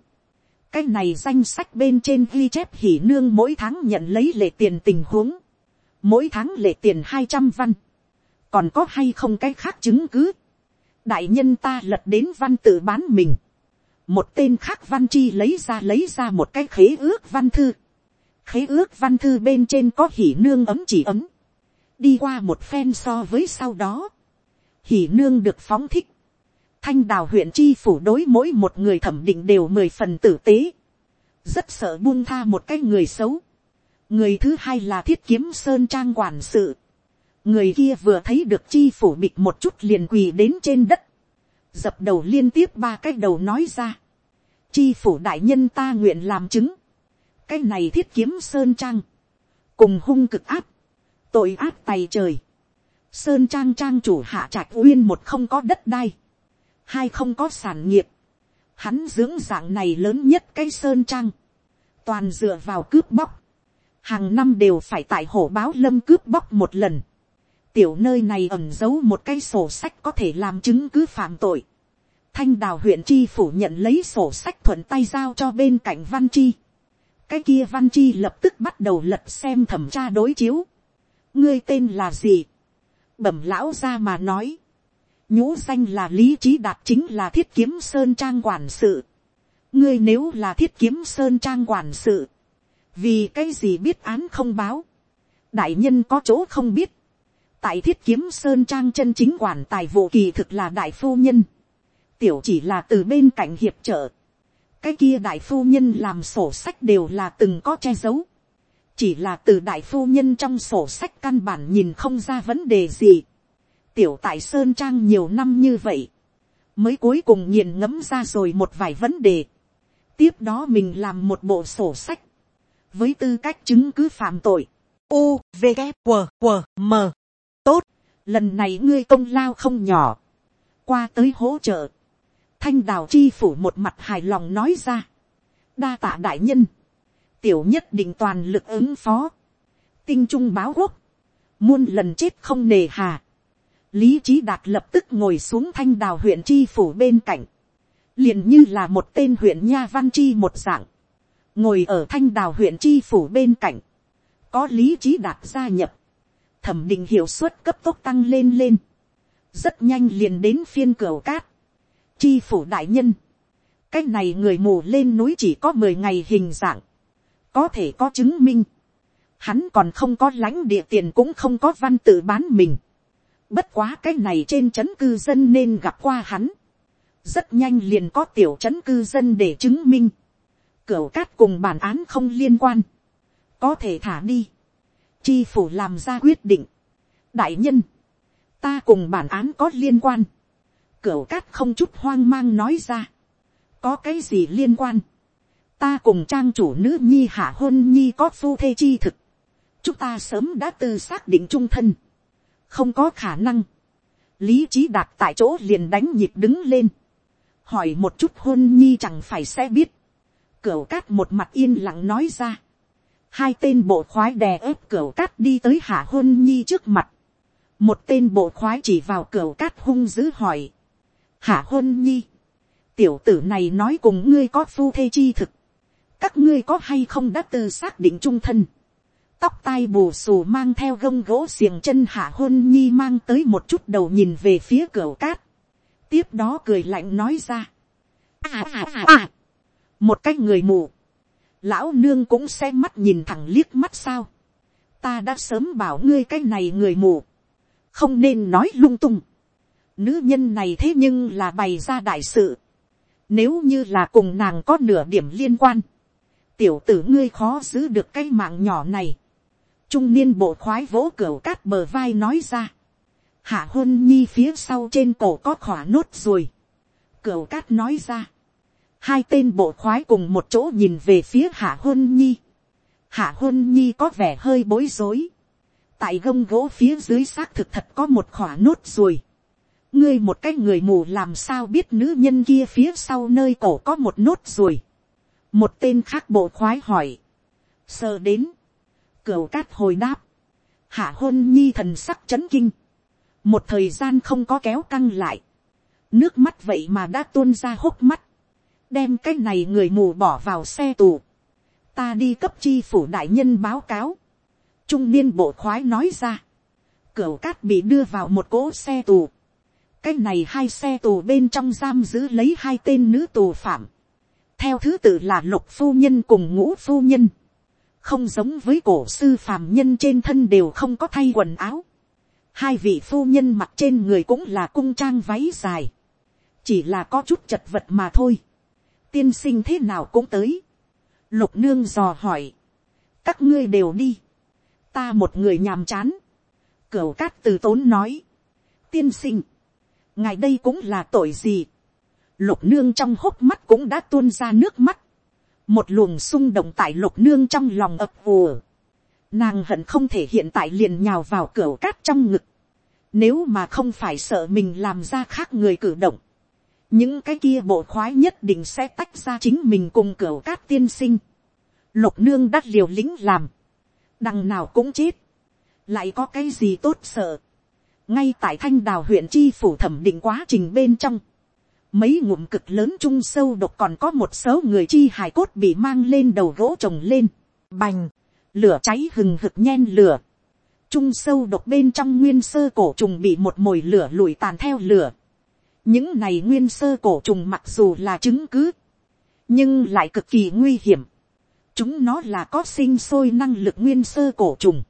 cái này danh sách bên trên ghi chép hỉ nương mỗi tháng nhận lấy lệ tiền tình huống, mỗi tháng lệ tiền hai trăm văn, còn có hay không cái khác chứng cứ, đại nhân ta lật đến văn tự bán mình, một tên khác văn chi lấy ra lấy ra một cái khế ước văn thư, khế ước văn thư bên trên có hỉ nương ấm chỉ ấm, đi qua một phen so với sau đó, hỉ nương được phóng thích, thanh đào huyện chi phủ đối mỗi một người thẩm định đều mười phần tử tế, rất sợ buông tha một cái người xấu, người thứ hai là thiết kiếm sơn trang quản sự, người kia vừa thấy được chi phủ bịt một chút liền quỳ đến trên đất, dập đầu liên tiếp ba cái đầu nói ra, chi phủ đại nhân ta nguyện làm chứng, cái này thiết kiếm sơn trang, cùng hung cực áp, tội áp tay trời, sơn trang trang chủ hạ trạch uyên một không có đất đai, hai không có sản nghiệp, hắn dưỡng dạng này lớn nhất cái sơn trang, toàn dựa vào cướp bóc, hàng năm đều phải tại hổ báo lâm cướp bóc một lần, tiểu nơi này ẩn giấu một cái sổ sách có thể làm chứng cứ phạm tội, thanh đào huyện chi phủ nhận lấy sổ sách thuận tay giao cho bên cạnh văn chi, cái kia văn chi lập tức bắt đầu lật xem thẩm tra đối chiếu, ngươi tên là gì, bẩm lão ra mà nói, nhũ danh là lý trí đạt chính là thiết kiếm sơn trang quản sự, ngươi nếu là thiết kiếm sơn trang quản sự, vì cái gì biết án không báo, đại nhân có chỗ không biết, tại thiết kiếm sơn trang chân chính quản tài vụ kỳ thực là đại phu nhân, tiểu chỉ là từ bên cạnh hiệp trợ, cái kia đại phu nhân làm sổ sách đều là từng có che giấu, chỉ là từ đại phu nhân trong sổ sách căn bản nhìn không ra vấn đề gì, tiểu tại sơn trang nhiều năm như vậy, mới cuối cùng nghiền ngẫm ra rồi một vài vấn đề, tiếp đó mình làm một bộ sổ sách, với tư cách chứng cứ phạm tội, u v g W, q m. Tốt, lần này ngươi công lao không nhỏ, qua tới hỗ trợ, thanh đào chi phủ một mặt hài lòng nói ra, đa tạ đại nhân, tiểu nhất định toàn lực ứng phó, tinh trung báo quốc, muôn lần chết không nề hà, lý trí đạt lập tức ngồi xuống thanh đào huyện chi phủ bên cạnh, liền như là một tên huyện nha văn chi một dạng, ngồi ở thanh đào huyện chi phủ bên cạnh, có lý trí đạt gia nhập, thẩm định hiệu suất cấp tốc tăng lên lên, rất nhanh liền đến phiên cửa cát, chi phủ đại nhân, cái này người mù lên núi chỉ có mười ngày hình dạng, có thể có chứng minh, hắn còn không có lãnh địa tiền cũng không có văn tự bán mình, bất quá cái này trên c h ấ n cư dân nên gặp qua hắn, rất nhanh liền có tiểu c h ấ n cư dân để chứng minh, cửa cát cùng bản án không liên quan, có thể thả đi, chi phủ làm ra quyết định, đại nhân, ta cùng bản án có liên quan, Cửu cát không chút hoang mang nói ra. Có cái gì liên quan? Ta cùng trang chủ nữ nhi hạ hôn nhi có phu thê chi thực. Chúng ta sớm đã tư xác định trung thân. Không có khả năng. Lý trí đạt tại chỗ liền đánh nhịp đứng lên. Hỏi một chút hôn nhi chẳng phải sẽ biết. Cửu cát một mặt yên lặng nói ra. Hai tên bộ khoái đè ép cửu cát đi tới hạ hôn nhi trước mặt. Một tên bộ khoái chỉ vào cửu cát hung dữ hỏi Hạ hôn nhi. Tiểu tử này nói cùng ngươi có phu thê chi thực. Các ngươi có hay không đã từ xác định trung thân. Tóc tai bù xù mang theo gông gỗ xiềng chân hạ hôn nhi mang tới một chút đầu nhìn về phía cửa cát. Tiếp đó cười lạnh nói ra. À à à à. Một cái người mù. Lão nương cũng sẽ mắt nhìn thẳng liếc mắt sao. Ta đã sớm bảo ngươi cái này người mù. Không nên nói lung tung Nữ nhân này thế nhưng là bày ra đại sự. Nếu như là cùng nàng có nửa điểm liên quan. Tiểu tử ngươi khó giữ được cái mạng nhỏ này. Trung niên bộ khoái vỗ cửa cát bờ vai nói ra. Hạ hôn nhi phía sau trên cổ có khỏa nốt rồi. Cửa cát nói ra. Hai tên bộ khoái cùng một chỗ nhìn về phía hạ hôn nhi. Hạ hôn nhi có vẻ hơi bối rối. Tại gông gỗ phía dưới xác thực thật có một khỏa nốt rồi ngươi một cái người mù làm sao biết nữ nhân kia phía sau nơi cổ có một nốt ruồi. một tên khác bộ khoái hỏi. sờ đến. cửu cát hồi đáp. hạ hôn nhi thần sắc c h ấ n kinh. một thời gian không có kéo căng lại. nước mắt vậy mà đã tuôn ra hốc mắt. đem cái này người mù bỏ vào xe tù. ta đi cấp chi phủ đại nhân báo cáo. trung niên bộ khoái nói ra, cửa cát bị đưa vào một cỗ xe tù, cái này hai xe tù bên trong giam giữ lấy hai tên nữ tù phạm, theo thứ tự là lục phu nhân cùng ngũ phu nhân, không giống với cổ sư phàm nhân trên thân đều không có thay quần áo, hai vị phu nhân mặc trên người cũng là cung trang váy dài, chỉ là có chút chật vật mà thôi, tiên sinh thế nào cũng tới, lục nương dò hỏi, các ngươi đều đi, ta một người nhàm chán, cửu cát từ tốn nói, tiên sinh, ngài đây cũng là tội gì, lục nương trong hốc mắt cũng đã tuôn ra nước mắt, một luồng xung động tại lục nương trong lòng ập ùa, nàng hận không thể hiện tại liền nhào vào cửa cát trong ngực, nếu mà không phải sợ mình làm ra khác người cử động, những cái kia bộ khoái nhất định sẽ tách ra chính mình cùng cửa cát tiên sinh, lục nương đắt liều lính làm, đằng nào cũng chết, lại có cái gì tốt sợ, ngay tại thanh đào huyện chi phủ thẩm định quá trình bên trong, mấy ngụm cực lớn chung sâu độc còn có một số người chi hài cốt bị mang lên đầu gỗ trồng lên, bành, lửa cháy hừng hực nhen lửa, chung sâu độc bên trong nguyên sơ cổ trùng bị một mồi lửa lùi tàn theo lửa, những này nguyên sơ cổ trùng mặc dù là chứng cứ, nhưng lại cực kỳ nguy hiểm, chúng nó là có sinh sôi năng lực nguyên sơ cổ trùng,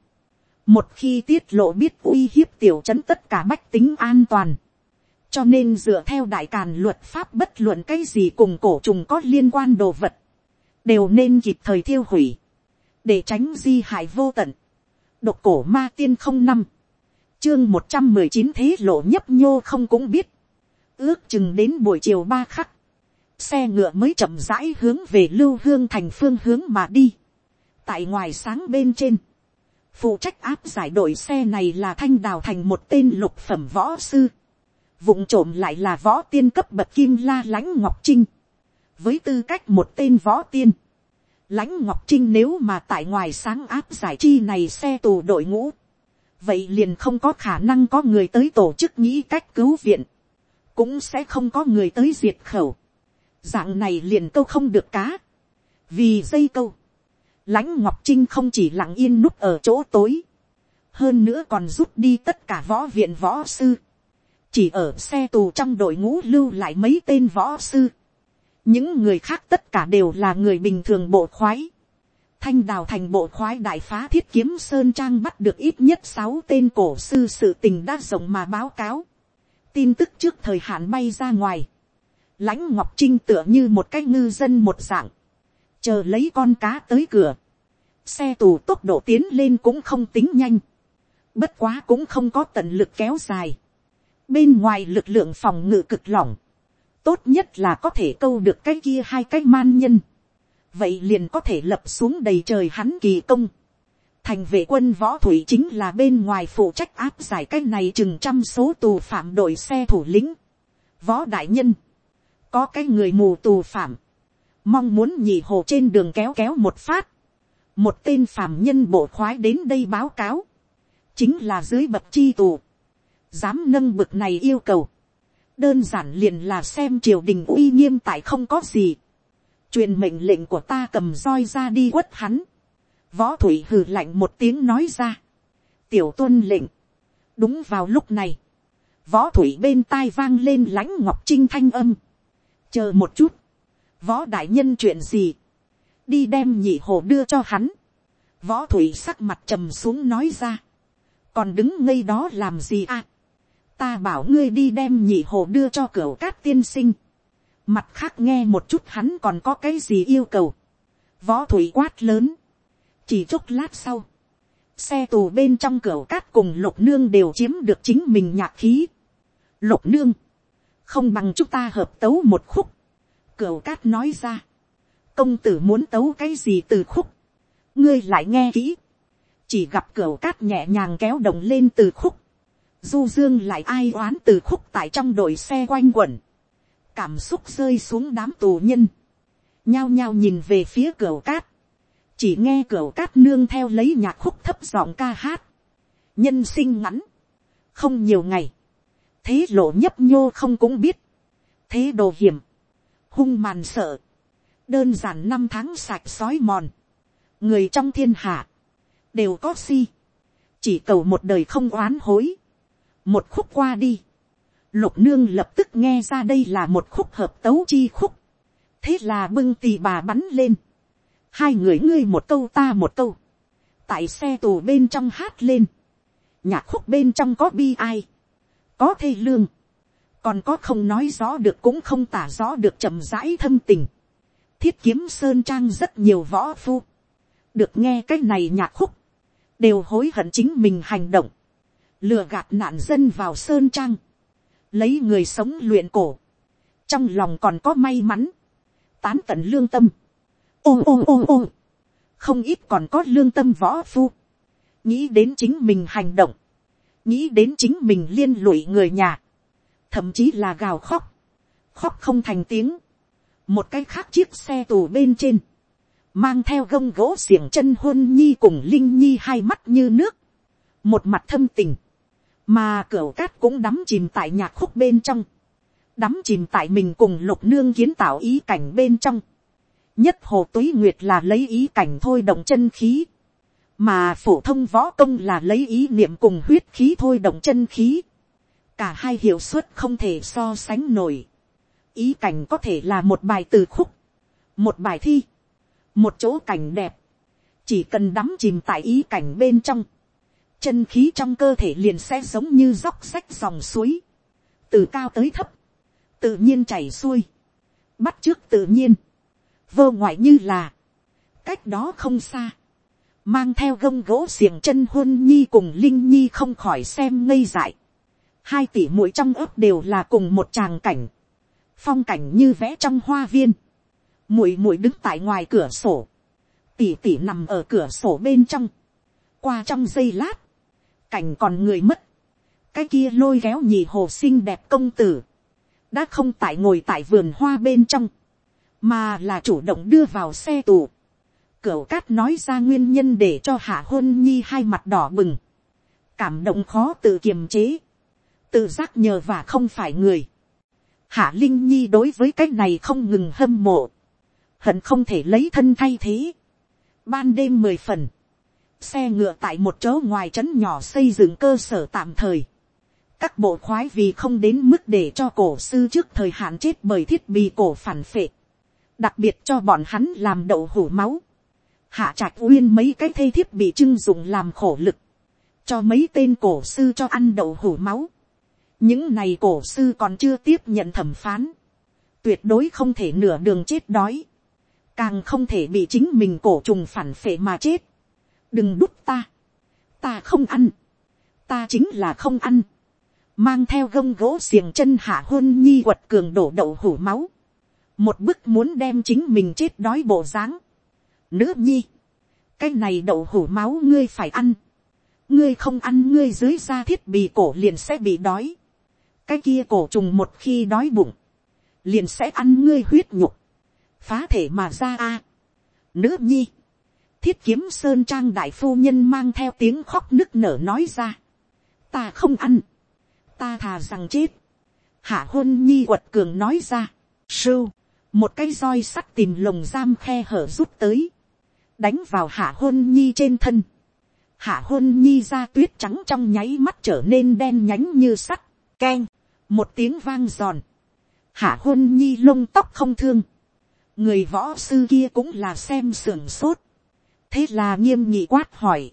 một khi tiết lộ biết uy hiếp tiểu chấn tất cả bách tính an toàn, cho nên dựa theo đại càn luật pháp bất luận cái gì cùng cổ trùng có liên quan đồ vật, đều nên kịp thời tiêu hủy, để tránh di hại vô tận. độc cổ ma tiên không năm, chương một trăm mười chín thế lộ nhấp nhô không cũng biết, ước chừng đến buổi chiều ba khắc, xe ngựa mới chậm rãi hướng về lưu hương thành phương hướng mà đi. tại ngoài sáng bên trên, phụ trách áp giải đội xe này là thanh đào thành một tên lục phẩm võ sư, vụng trộm lại là võ tiên cấp bậc kim la lãnh ngọc trinh, với tư cách một tên võ tiên, lãnh ngọc trinh nếu mà tại ngoài sáng áp giải chi này xe tù đội ngũ, vậy liền không có khả năng có người tới tổ chức nghĩ cách cứu viện, cũng sẽ không có người tới diệt khẩu, dạng này liền câu không được cá, vì dây câu, lãnh ngọc trinh không chỉ lặng yên núp ở chỗ tối, hơn nữa còn rút đi tất cả võ viện võ sư, chỉ ở xe tù trong đội ngũ lưu lại mấy tên võ sư, những người khác tất cả đều là người bình thường bộ khoái, thanh đào thành bộ khoái đại phá thiết kiếm sơn trang bắt được ít nhất sáu tên cổ sư sự tình đã rộng mà báo cáo, tin tức trước thời hạn bay ra ngoài, lãnh ngọc trinh tựa như một cái ngư dân một dạng, chờ lấy con cá tới cửa, xe tù tốc độ tiến lên cũng không tính nhanh, bất quá cũng không có tận lực kéo dài, bên ngoài lực lượng phòng ngự cực lỏng, tốt nhất là có thể câu được cái kia hai cái man nhân, vậy liền có thể lập xuống đầy trời hắn kỳ công, thành vệ quân võ thủy chính là bên ngoài phụ trách áp giải cái này chừng trăm số tù phạm đội xe thủ lĩnh, võ đại nhân, có cái người mù tù phạm, mong muốn nhị hồ trên đường kéo kéo một phát, một tên phạm nhân bộ khoái đến đây báo cáo, chính là dưới bậc chi tù, dám nâng bực này yêu cầu, đơn giản liền là xem triều đình uy nghiêm tại không có gì, truyền mệnh lệnh của ta cầm roi ra đi quất hắn, võ thủy hừ lạnh một tiếng nói ra, tiểu tuân lệnh, đúng vào lúc này, võ thủy bên tai vang lên lãnh ngọc trinh thanh âm, chờ một chút, võ đại nhân chuyện gì, đi đem nhị hồ đưa cho hắn, võ thủy sắc mặt trầm xuống nói ra, còn đứng ngây đó làm gì à, ta bảo ngươi đi đem nhị hồ đưa cho cửa cát tiên sinh, mặt khác nghe một chút hắn còn có cái gì yêu cầu, võ thủy quát lớn, chỉ chốc lát sau, xe tù bên trong cửa cát cùng lục nương đều chiếm được chính mình nhạc khí, lục nương, không bằng chúng ta hợp tấu một khúc, cửa cát nói ra, công tử muốn tấu cái gì từ khúc, ngươi lại nghe kỹ, chỉ gặp cửa cát nhẹ nhàng kéo đồng lên từ khúc, du dương lại ai oán từ khúc tại trong đội xe quanh quẩn, cảm xúc rơi xuống đám tù nhân, nhao nhao nhìn về phía cửa cát, chỉ nghe cửa cát nương theo lấy nhạc khúc thấp giọng ca hát, nhân sinh ngắn, không nhiều ngày, thế lộ nhấp nhô không cũng biết, thế đồ hiểm, hung màn sợ, đơn giản năm tháng sạch sói mòn, người trong thiên hạ, đều có si, chỉ cầu một đời không oán hối, một khúc qua đi, lục nương lập tức nghe ra đây là một khúc hợp tấu chi khúc, thế là bưng tì bà bắn lên, hai người ngươi một câu ta một câu, tại xe tù bên trong hát lên, nhạc khúc bên trong có bi ai, có thê lương, còn có không nói rõ được cũng không tả rõ được chậm rãi thâm tình, thiết kiếm sơn trang rất nhiều võ phu, được nghe cái này nhạc khúc, đều hối hận chính mình hành động, lừa gạt nạn dân vào sơn trang, lấy người sống luyện cổ, trong lòng còn có may mắn, tán tận lương tâm, ôm ôm ôm ôm không ít còn có lương tâm võ phu, nghĩ đến chính mình hành động, nghĩ đến chính mình liên lụy người nhà, thậm chí là gào khóc, khóc không thành tiếng, một cái khác chiếc xe tù bên trên, mang theo gông gỗ xiềng chân huân nhi cùng linh nhi hai mắt như nước, một mặt thâm tình, mà cửa cát cũng đắm chìm tại nhạc khúc bên trong, đắm chìm tại mình cùng lục nương kiến tạo ý cảnh bên trong, nhất hồ túy nguyệt là lấy ý cảnh thôi động chân khí, mà phổ thông võ công là lấy ý niệm cùng huyết khí thôi động chân khí, cả hai hiệu suất không thể so sánh nổi, ý cảnh có thể là một bài từ khúc, một bài thi, một chỗ cảnh đẹp, chỉ cần đắm chìm tại ý cảnh bên trong, chân khí trong cơ thể liền sẽ giống như dốc sách dòng suối, từ cao tới thấp, tự nhiên chảy xuôi, bắt trước tự nhiên, vô ngoại như là, cách đó không xa, mang theo gông gỗ xiềng chân huân nhi cùng linh nhi không khỏi xem ngây dại, hai tỷ mũi trong ấp đều là cùng một tràng cảnh, phong cảnh như vẽ trong hoa viên, mũi mũi đứng tại ngoài cửa sổ, tỷ tỷ nằm ở cửa sổ bên trong, qua trong giây lát, cảnh còn người mất, cái kia lôi kéo nhì hồ xinh đẹp công tử, đã không tại ngồi tại vườn hoa bên trong, mà là chủ động đưa vào xe tù. Cửu cát nói ra nguyên nhân để cho hạ hôn nhi hai mặt đỏ bừng, cảm động khó tự kiềm chế, tự giác nhờ và không phải người. Hạ linh nhi đối với cái này không ngừng hâm mộ, hận không thể lấy thân thay thế. Ban đêm mười phần, xe ngựa tại một chỗ ngoài trấn nhỏ xây dựng cơ sở tạm thời. Các bộ khoái vì không đến mức để cho cổ sư trước thời hạn chết bởi thiết bị cổ phản phệ. Đặc biệt cho bọn hắn làm đậu hủ máu. Hạ trạch uyên mấy cái thây thiết bị trưng dụng làm khổ lực. Cho mấy tên cổ sư cho ăn đậu hủ máu. Những này cổ sư còn chưa tiếp nhận thẩm phán. Tuyệt đối không thể nửa đường chết đói. Càng không thể bị chính mình cổ trùng phản phệ mà chết. đừng đút ta, ta không ăn, ta chính là không ăn, mang theo gông gỗ xiềng chân hạ hôn nhi quật cường đổ đậu hủ máu, một bức muốn đem chính mình chết đói bộ dáng. nữ nhi, cái này đậu hủ máu ngươi phải ăn, ngươi không ăn ngươi dưới da thiết bị cổ liền sẽ bị đói, cái kia cổ trùng một khi đói bụng, liền sẽ ăn ngươi huyết nhục, phá thể mà ra a. Nữ nhi, thiết kiếm sơn trang đại phu nhân mang theo tiếng khóc nức nở nói ra. ta không ăn, ta thà rằng chết. hạ hôn nhi quật cường nói ra. sưu, một cái roi sắt tìm lồng giam khe hở rút tới, đánh vào hạ hôn nhi trên thân. hạ hôn nhi ra tuyết trắng trong nháy mắt trở nên đen nhánh như sắt, keng, một tiếng vang giòn. hạ hôn nhi lông tóc không thương, người võ sư kia cũng là xem sưởng sốt. thế là nghiêm nhị quát hỏi,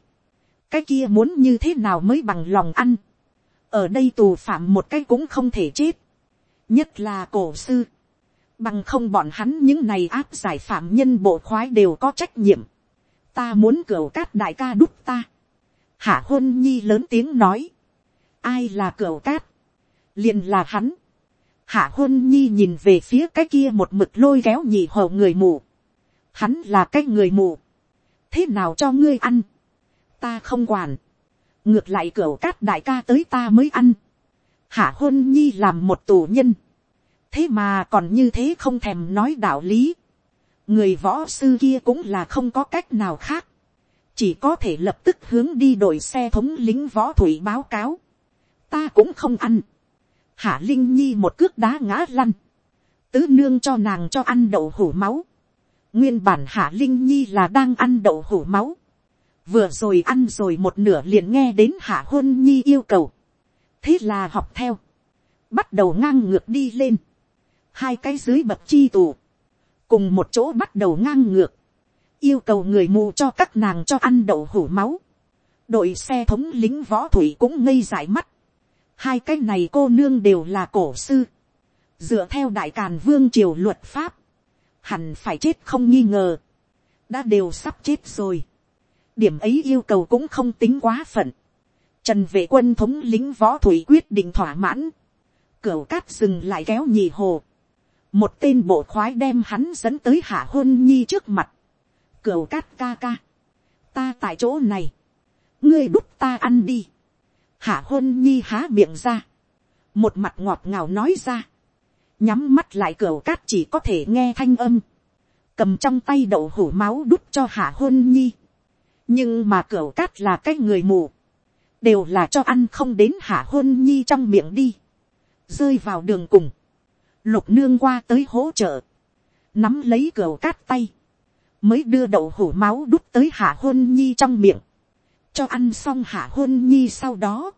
cái kia muốn như thế nào mới bằng lòng ăn. ở đây tù phạm một cái cũng không thể chết. nhất là cổ sư. bằng không bọn hắn những này áp giải phạm nhân bộ khoái đều có trách nhiệm. ta muốn cửa cát đại ca đúc ta. hạ hôn nhi lớn tiếng nói. ai là cửa cát liền là hắn Hạ huân nhi nhìn về phía cái kia một mực lôi kéo nhị hầu người mù. Hắn là cái người mù. Thế nào cho ngươi ăn? Ta không quản. Ngược lại cửa cát đại ca tới ta mới ăn. Hạ huân nhi làm một tù nhân. Thế mà còn như thế không thèm nói đạo lý. Người võ sư kia cũng là không có cách nào khác. Chỉ có thể lập tức hướng đi đội xe thống lính võ thủy báo cáo. Ta cũng không ăn Hạ Linh Nhi một cước đá ngã lăn. Tứ nương cho nàng cho ăn đậu hủ máu. Nguyên bản Hạ Linh Nhi là đang ăn đậu hủ máu. vừa rồi ăn rồi một nửa liền nghe đến hạ hôn nhi yêu cầu, thế là học theo, bắt đầu ngang ngược đi lên, hai cái dưới bậc chi tù, cùng một chỗ bắt đầu ngang ngược, yêu cầu người mù cho các nàng cho ăn đậu hủ máu, đội xe thống lính võ thủy cũng ngây dại mắt, hai cái này cô nương đều là cổ sư, dựa theo đại càn vương triều luật pháp, hẳn phải chết không nghi ngờ, đã đều sắp chết rồi, điểm ấy yêu cầu cũng không tính quá phận, trần vệ quân thống lính võ thủy quyết định thỏa mãn, cửa cát dừng lại kéo nhì hồ, một tên bộ khoái đem hắn dẫn tới hạ hôn nhi trước mặt, cửa cát ca ca, ta tại chỗ này, ngươi đút ta ăn đi, hạ hôn nhi há miệng ra, một mặt ngọt ngào nói ra, nhắm mắt lại cửa cát chỉ có thể nghe thanh âm, cầm trong tay đậu hủ máu đút cho hạ hôn nhi, nhưng mà cửa cát là cái người mù, đều là cho ăn không đến hạ hôn nhi trong miệng đi, rơi vào đường cùng, lục nương qua tới hỗ trợ, nắm lấy cửa cát tay, mới đưa đậu hủ máu đút tới hạ hôn nhi trong miệng, cho ăn xong hạ hôn nhi sau đó,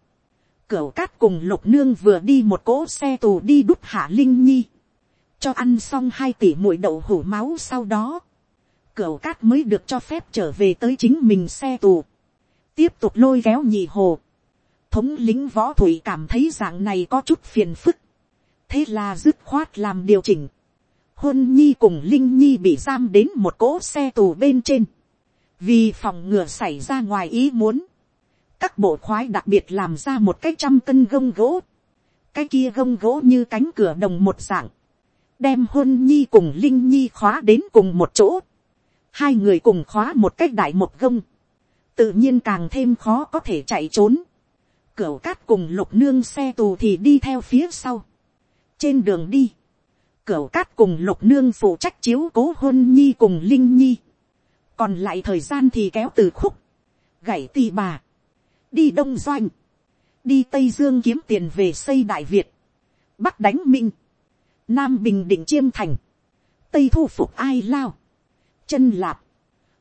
Cửu cát cùng lục nương vừa đi một cỗ xe tù đi đút hạ linh nhi. Cho ăn xong hai tỷ mũi đậu hủ máu sau đó. Cửu cát mới được cho phép trở về tới chính mình xe tù. Tiếp tục lôi kéo nhị hồ. Thống lính võ thủy cảm thấy dạng này có chút phiền phức. Thế là dứt khoát làm điều chỉnh. Hôn nhi cùng linh nhi bị giam đến một cỗ xe tù bên trên. Vì phòng ngừa xảy ra ngoài ý muốn các bộ khoái đặc biệt làm ra một cái trăm cân gông gỗ, cái kia gông gỗ như cánh cửa đồng một dạng, đem hôn nhi cùng linh nhi khóa đến cùng một chỗ, hai người cùng khóa một cách đại một gông, tự nhiên càng thêm khó có thể chạy trốn, cửa cát cùng lục nương xe tù thì đi theo phía sau, trên đường đi, cửa cát cùng lục nương phụ trách chiếu cố hôn nhi cùng linh nhi, còn lại thời gian thì kéo từ khúc, gãy tì bà, đi đông doanh, đi tây dương kiếm tiền về xây đại việt, bắc đánh minh, nam bình định chiêm thành, tây thu phục ai lao, chân lạp,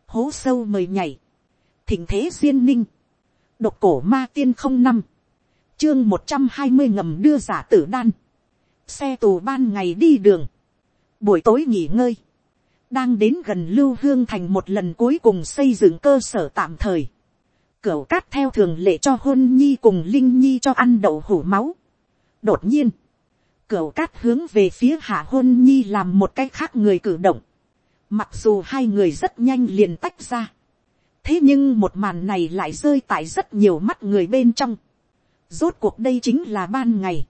hố sâu mời nhảy, thỉnh thế duyên ninh, độc cổ ma tiên không năm, chương một trăm hai mươi ngầm đưa giả tử đan, xe tù ban ngày đi đường, buổi tối nghỉ ngơi, đang đến gần lưu hương thành một lần cuối cùng xây dựng cơ sở tạm thời, Cửu cát theo thường lệ cho hôn nhi cùng linh nhi cho ăn đậu hủ máu. Đột nhiên, cửu cát hướng về phía hạ hôn nhi làm một cái khác người cử động. Mặc dù hai người rất nhanh liền tách ra. Thế nhưng một màn này lại rơi tại rất nhiều mắt người bên trong. Rốt cuộc đây chính là ban ngày.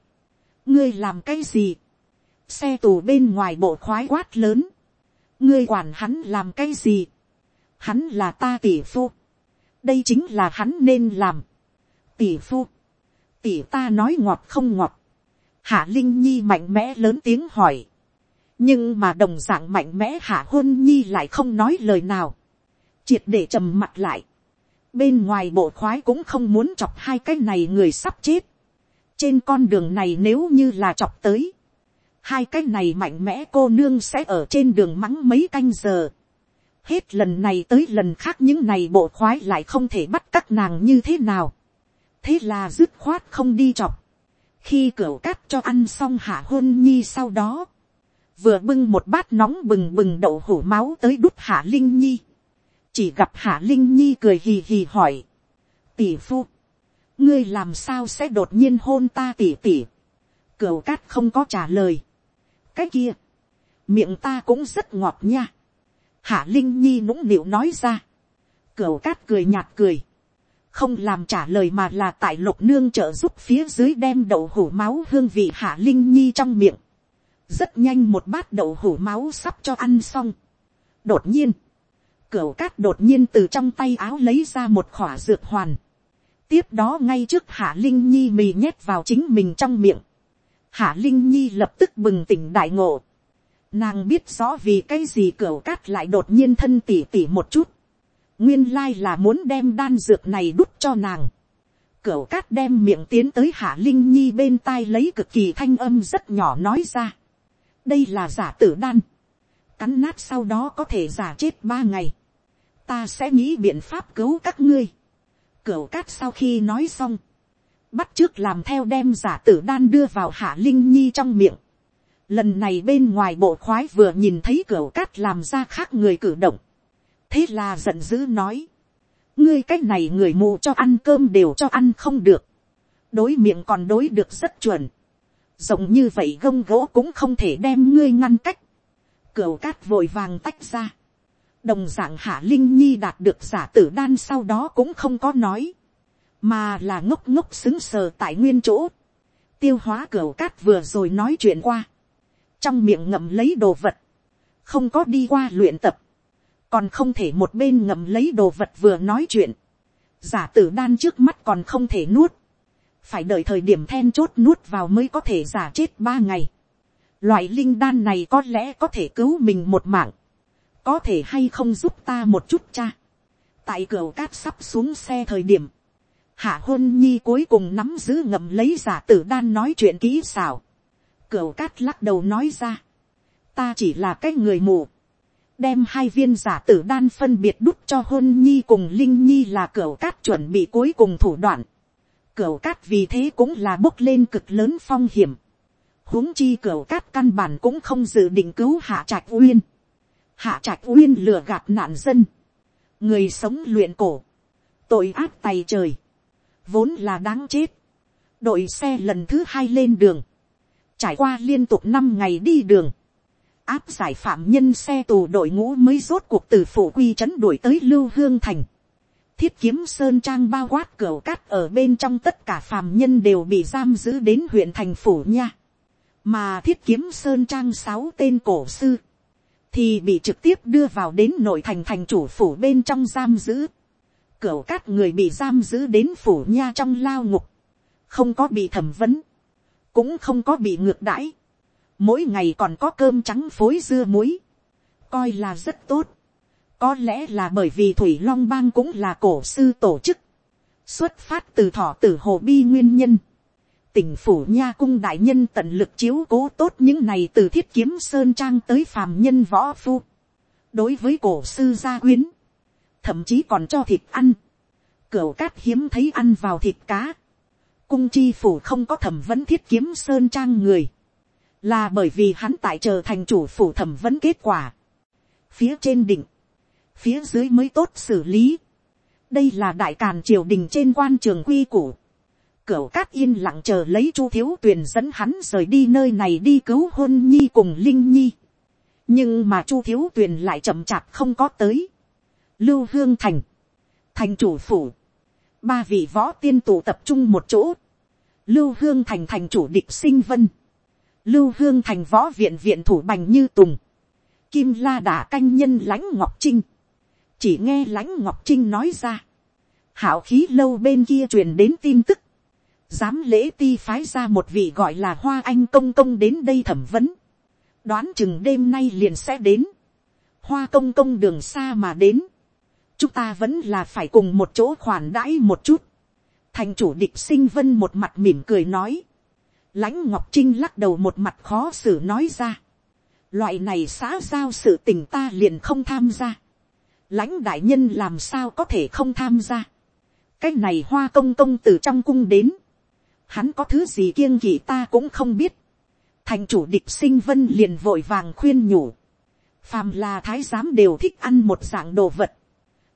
Ngươi làm cái gì? Xe tù bên ngoài bộ khoái quát lớn. Ngươi quản hắn làm cái gì? Hắn là ta tỷ phu đây chính là hắn nên làm. tỷ phu, tỷ ta nói ngọt không ngọt. hạ linh nhi mạnh mẽ lớn tiếng hỏi. nhưng mà đồng d ạ n g mạnh mẽ hạ hôn nhi lại không nói lời nào. triệt để trầm mặt lại. bên ngoài bộ khoái cũng không muốn chọc hai cái này người sắp chết. trên con đường này nếu như là chọc tới hai cái này mạnh mẽ cô nương sẽ ở trên đường mắng mấy canh giờ Hết lần này tới lần khác những này bộ khoái lại không thể bắt các nàng như thế nào. Thế là dứt khoát không đi chọc. Khi cửa cắt cho ăn xong hạ hôn nhi sau đó. Vừa bưng một bát nóng bừng bừng đậu hủ máu tới đút hạ linh nhi. Chỉ gặp hạ linh nhi cười hì hì hỏi. Tỷ phu. Ngươi làm sao sẽ đột nhiên hôn ta tỷ tỷ. Cửu cát không có trả lời. Cái kia. Miệng ta cũng rất ngọt nha Hạ Linh Nhi nũng nịu nói ra. Cửu cát cười nhạt cười. Không làm trả lời mà là tại lục nương trợ giúp phía dưới đem đậu hủ máu hương vị Hạ Linh Nhi trong miệng. Rất nhanh một bát đậu hủ máu sắp cho ăn xong. Đột nhiên. Cửu cát đột nhiên từ trong tay áo lấy ra một khỏa dược hoàn. Tiếp đó ngay trước Hạ Linh Nhi mì nhét vào chính mình trong miệng. Hạ Linh Nhi lập tức bừng tỉnh đại ngộ Nàng biết rõ vì cái gì Cửu cát lại đột nhiên thân tỉ tỉ một chút. Nguyên lai là muốn đem đan dược này đút cho nàng. Cửu cát đem miệng tiến tới hạ linh nhi bên tai lấy cực kỳ thanh âm rất nhỏ nói ra. Đây là giả tử đan. Cắn nát sau đó có thể giả chết ba ngày. ta sẽ nghĩ biện pháp cứu các ngươi. Cửu cát sau khi nói xong, bắt trước làm theo đem giả tử đan đưa vào hạ linh nhi trong miệng. Lần này bên ngoài bộ khoái vừa nhìn thấy cửa cát làm ra khác người cử động. Thế là giận dữ nói. Ngươi cách này người mù cho ăn cơm đều cho ăn không được. Đối miệng còn đối được rất chuẩn. Rộng như vậy gông gỗ cũng không thể đem ngươi ngăn cách. Cửu cát vội vàng tách ra đồng dạng hạ linh nhi đạt được giả tử đan sau đó cũng không có nói, mà là ngốc ngốc xứng sờ tại nguyên chỗ, tiêu hóa cửa cát vừa rồi nói chuyện qua, trong miệng ngậm lấy đồ vật, không có đi qua luyện tập, còn không thể một bên ngậm lấy đồ vật vừa nói chuyện, giả tử đan trước mắt còn không thể nuốt, phải đợi thời điểm then chốt nuốt vào mới có thể giả chết ba ngày. Loại linh đan này có lẽ có thể cứu mình một mạng. Có thể hay không giúp ta một chút cha. tại cửa cát sắp xuống xe thời điểm, hạ hôn nhi cuối cùng nắm giữ ngậm lấy giả tử đan nói chuyện kỹ xảo. Cửu cát lắc đầu nói ra, ta chỉ là cái người mù, đem hai viên giả tử đan phân biệt đút cho hôn nhi cùng linh nhi là cửu cát chuẩn bị cuối cùng thủ đoạn. Cửu cát vì thế cũng là bốc lên cực lớn phong hiểm. huống chi cửu cát căn bản cũng không dự định cứu hạ trạch uyên hạ trạch uyên lừa gạt nạn dân, người sống luyện cổ, tội ác tay trời, vốn là đáng chết, đội xe lần thứ hai lên đường, trải qua liên tục năm ngày đi đường, áp giải phạm nhân xe tù đội ngũ mới rốt cuộc từ phủ quy trấn đuổi tới lưu hương thành. thiết kiếm sơn trang bao quát cửa cát ở bên trong tất cả phạm nhân đều bị giam giữ đến huyện thành phủ nha. mà thiết kiếm sơn trang sáu tên cổ sư, thì bị trực tiếp đưa vào đến nội thành thành chủ phủ bên trong giam giữ cửa các người bị giam giữ đến phủ nha trong lao ngục, không có bị thẩm vấn, cũng không có bị ngược đãi. Mỗi ngày còn có cơm trắng phối dưa muối, coi là rất tốt. Có lẽ là bởi vì Thủy Long Bang cũng là cổ sư tổ chức, xuất phát từ thọ tử hồ bi nguyên nhân tỉnh phủ nha cung đại nhân tận lực chiếu cố tốt những này từ thiết kiếm sơn trang tới phàm nhân võ phu. đối với cổ sư gia quyến, thậm chí còn cho thịt ăn. cửu cát hiếm thấy ăn vào thịt cá. cung chi phủ không có thẩm vấn thiết kiếm sơn trang người. là bởi vì hắn tại chờ thành chủ phủ thẩm vấn kết quả. phía trên đỉnh, phía dưới mới tốt xử lý. đây là đại càn triều đình trên quan trường quy củ Cửu cát yên lặng chờ lấy chu thiếu tuyền dẫn hắn rời đi nơi này đi cứu hôn nhi cùng linh nhi. nhưng mà chu thiếu tuyền lại chậm chạp không có tới lưu hương thành, thành chủ phủ, ba vị võ tiên tụ tập trung một chỗ. lưu hương thành thành chủ địch sinh vân, lưu hương thành võ viện viện thủ bành như tùng, kim la đả canh nhân lãnh ngọc trinh, chỉ nghe lãnh ngọc trinh nói ra, hảo khí lâu bên kia truyền đến tin tức, dám lễ ti phái ra một vị gọi là hoa anh công công đến đây thẩm vấn, đoán chừng đêm nay liền sẽ đến, hoa công công đường xa mà đến, chúng ta vẫn là phải cùng một chỗ khoản đãi một chút, thành chủ địch sinh vân một mặt mỉm cười nói, lãnh ngọc trinh lắc đầu một mặt khó xử nói ra, loại này xã giao sự tình ta liền không tham gia, lãnh đại nhân làm sao có thể không tham gia, cái này hoa công công từ trong cung đến, hắn có thứ gì kiêng kỵ ta cũng không biết. thành chủ địch sinh vân liền vội vàng khuyên nhủ. phàm là thái giám đều thích ăn một dạng đồ vật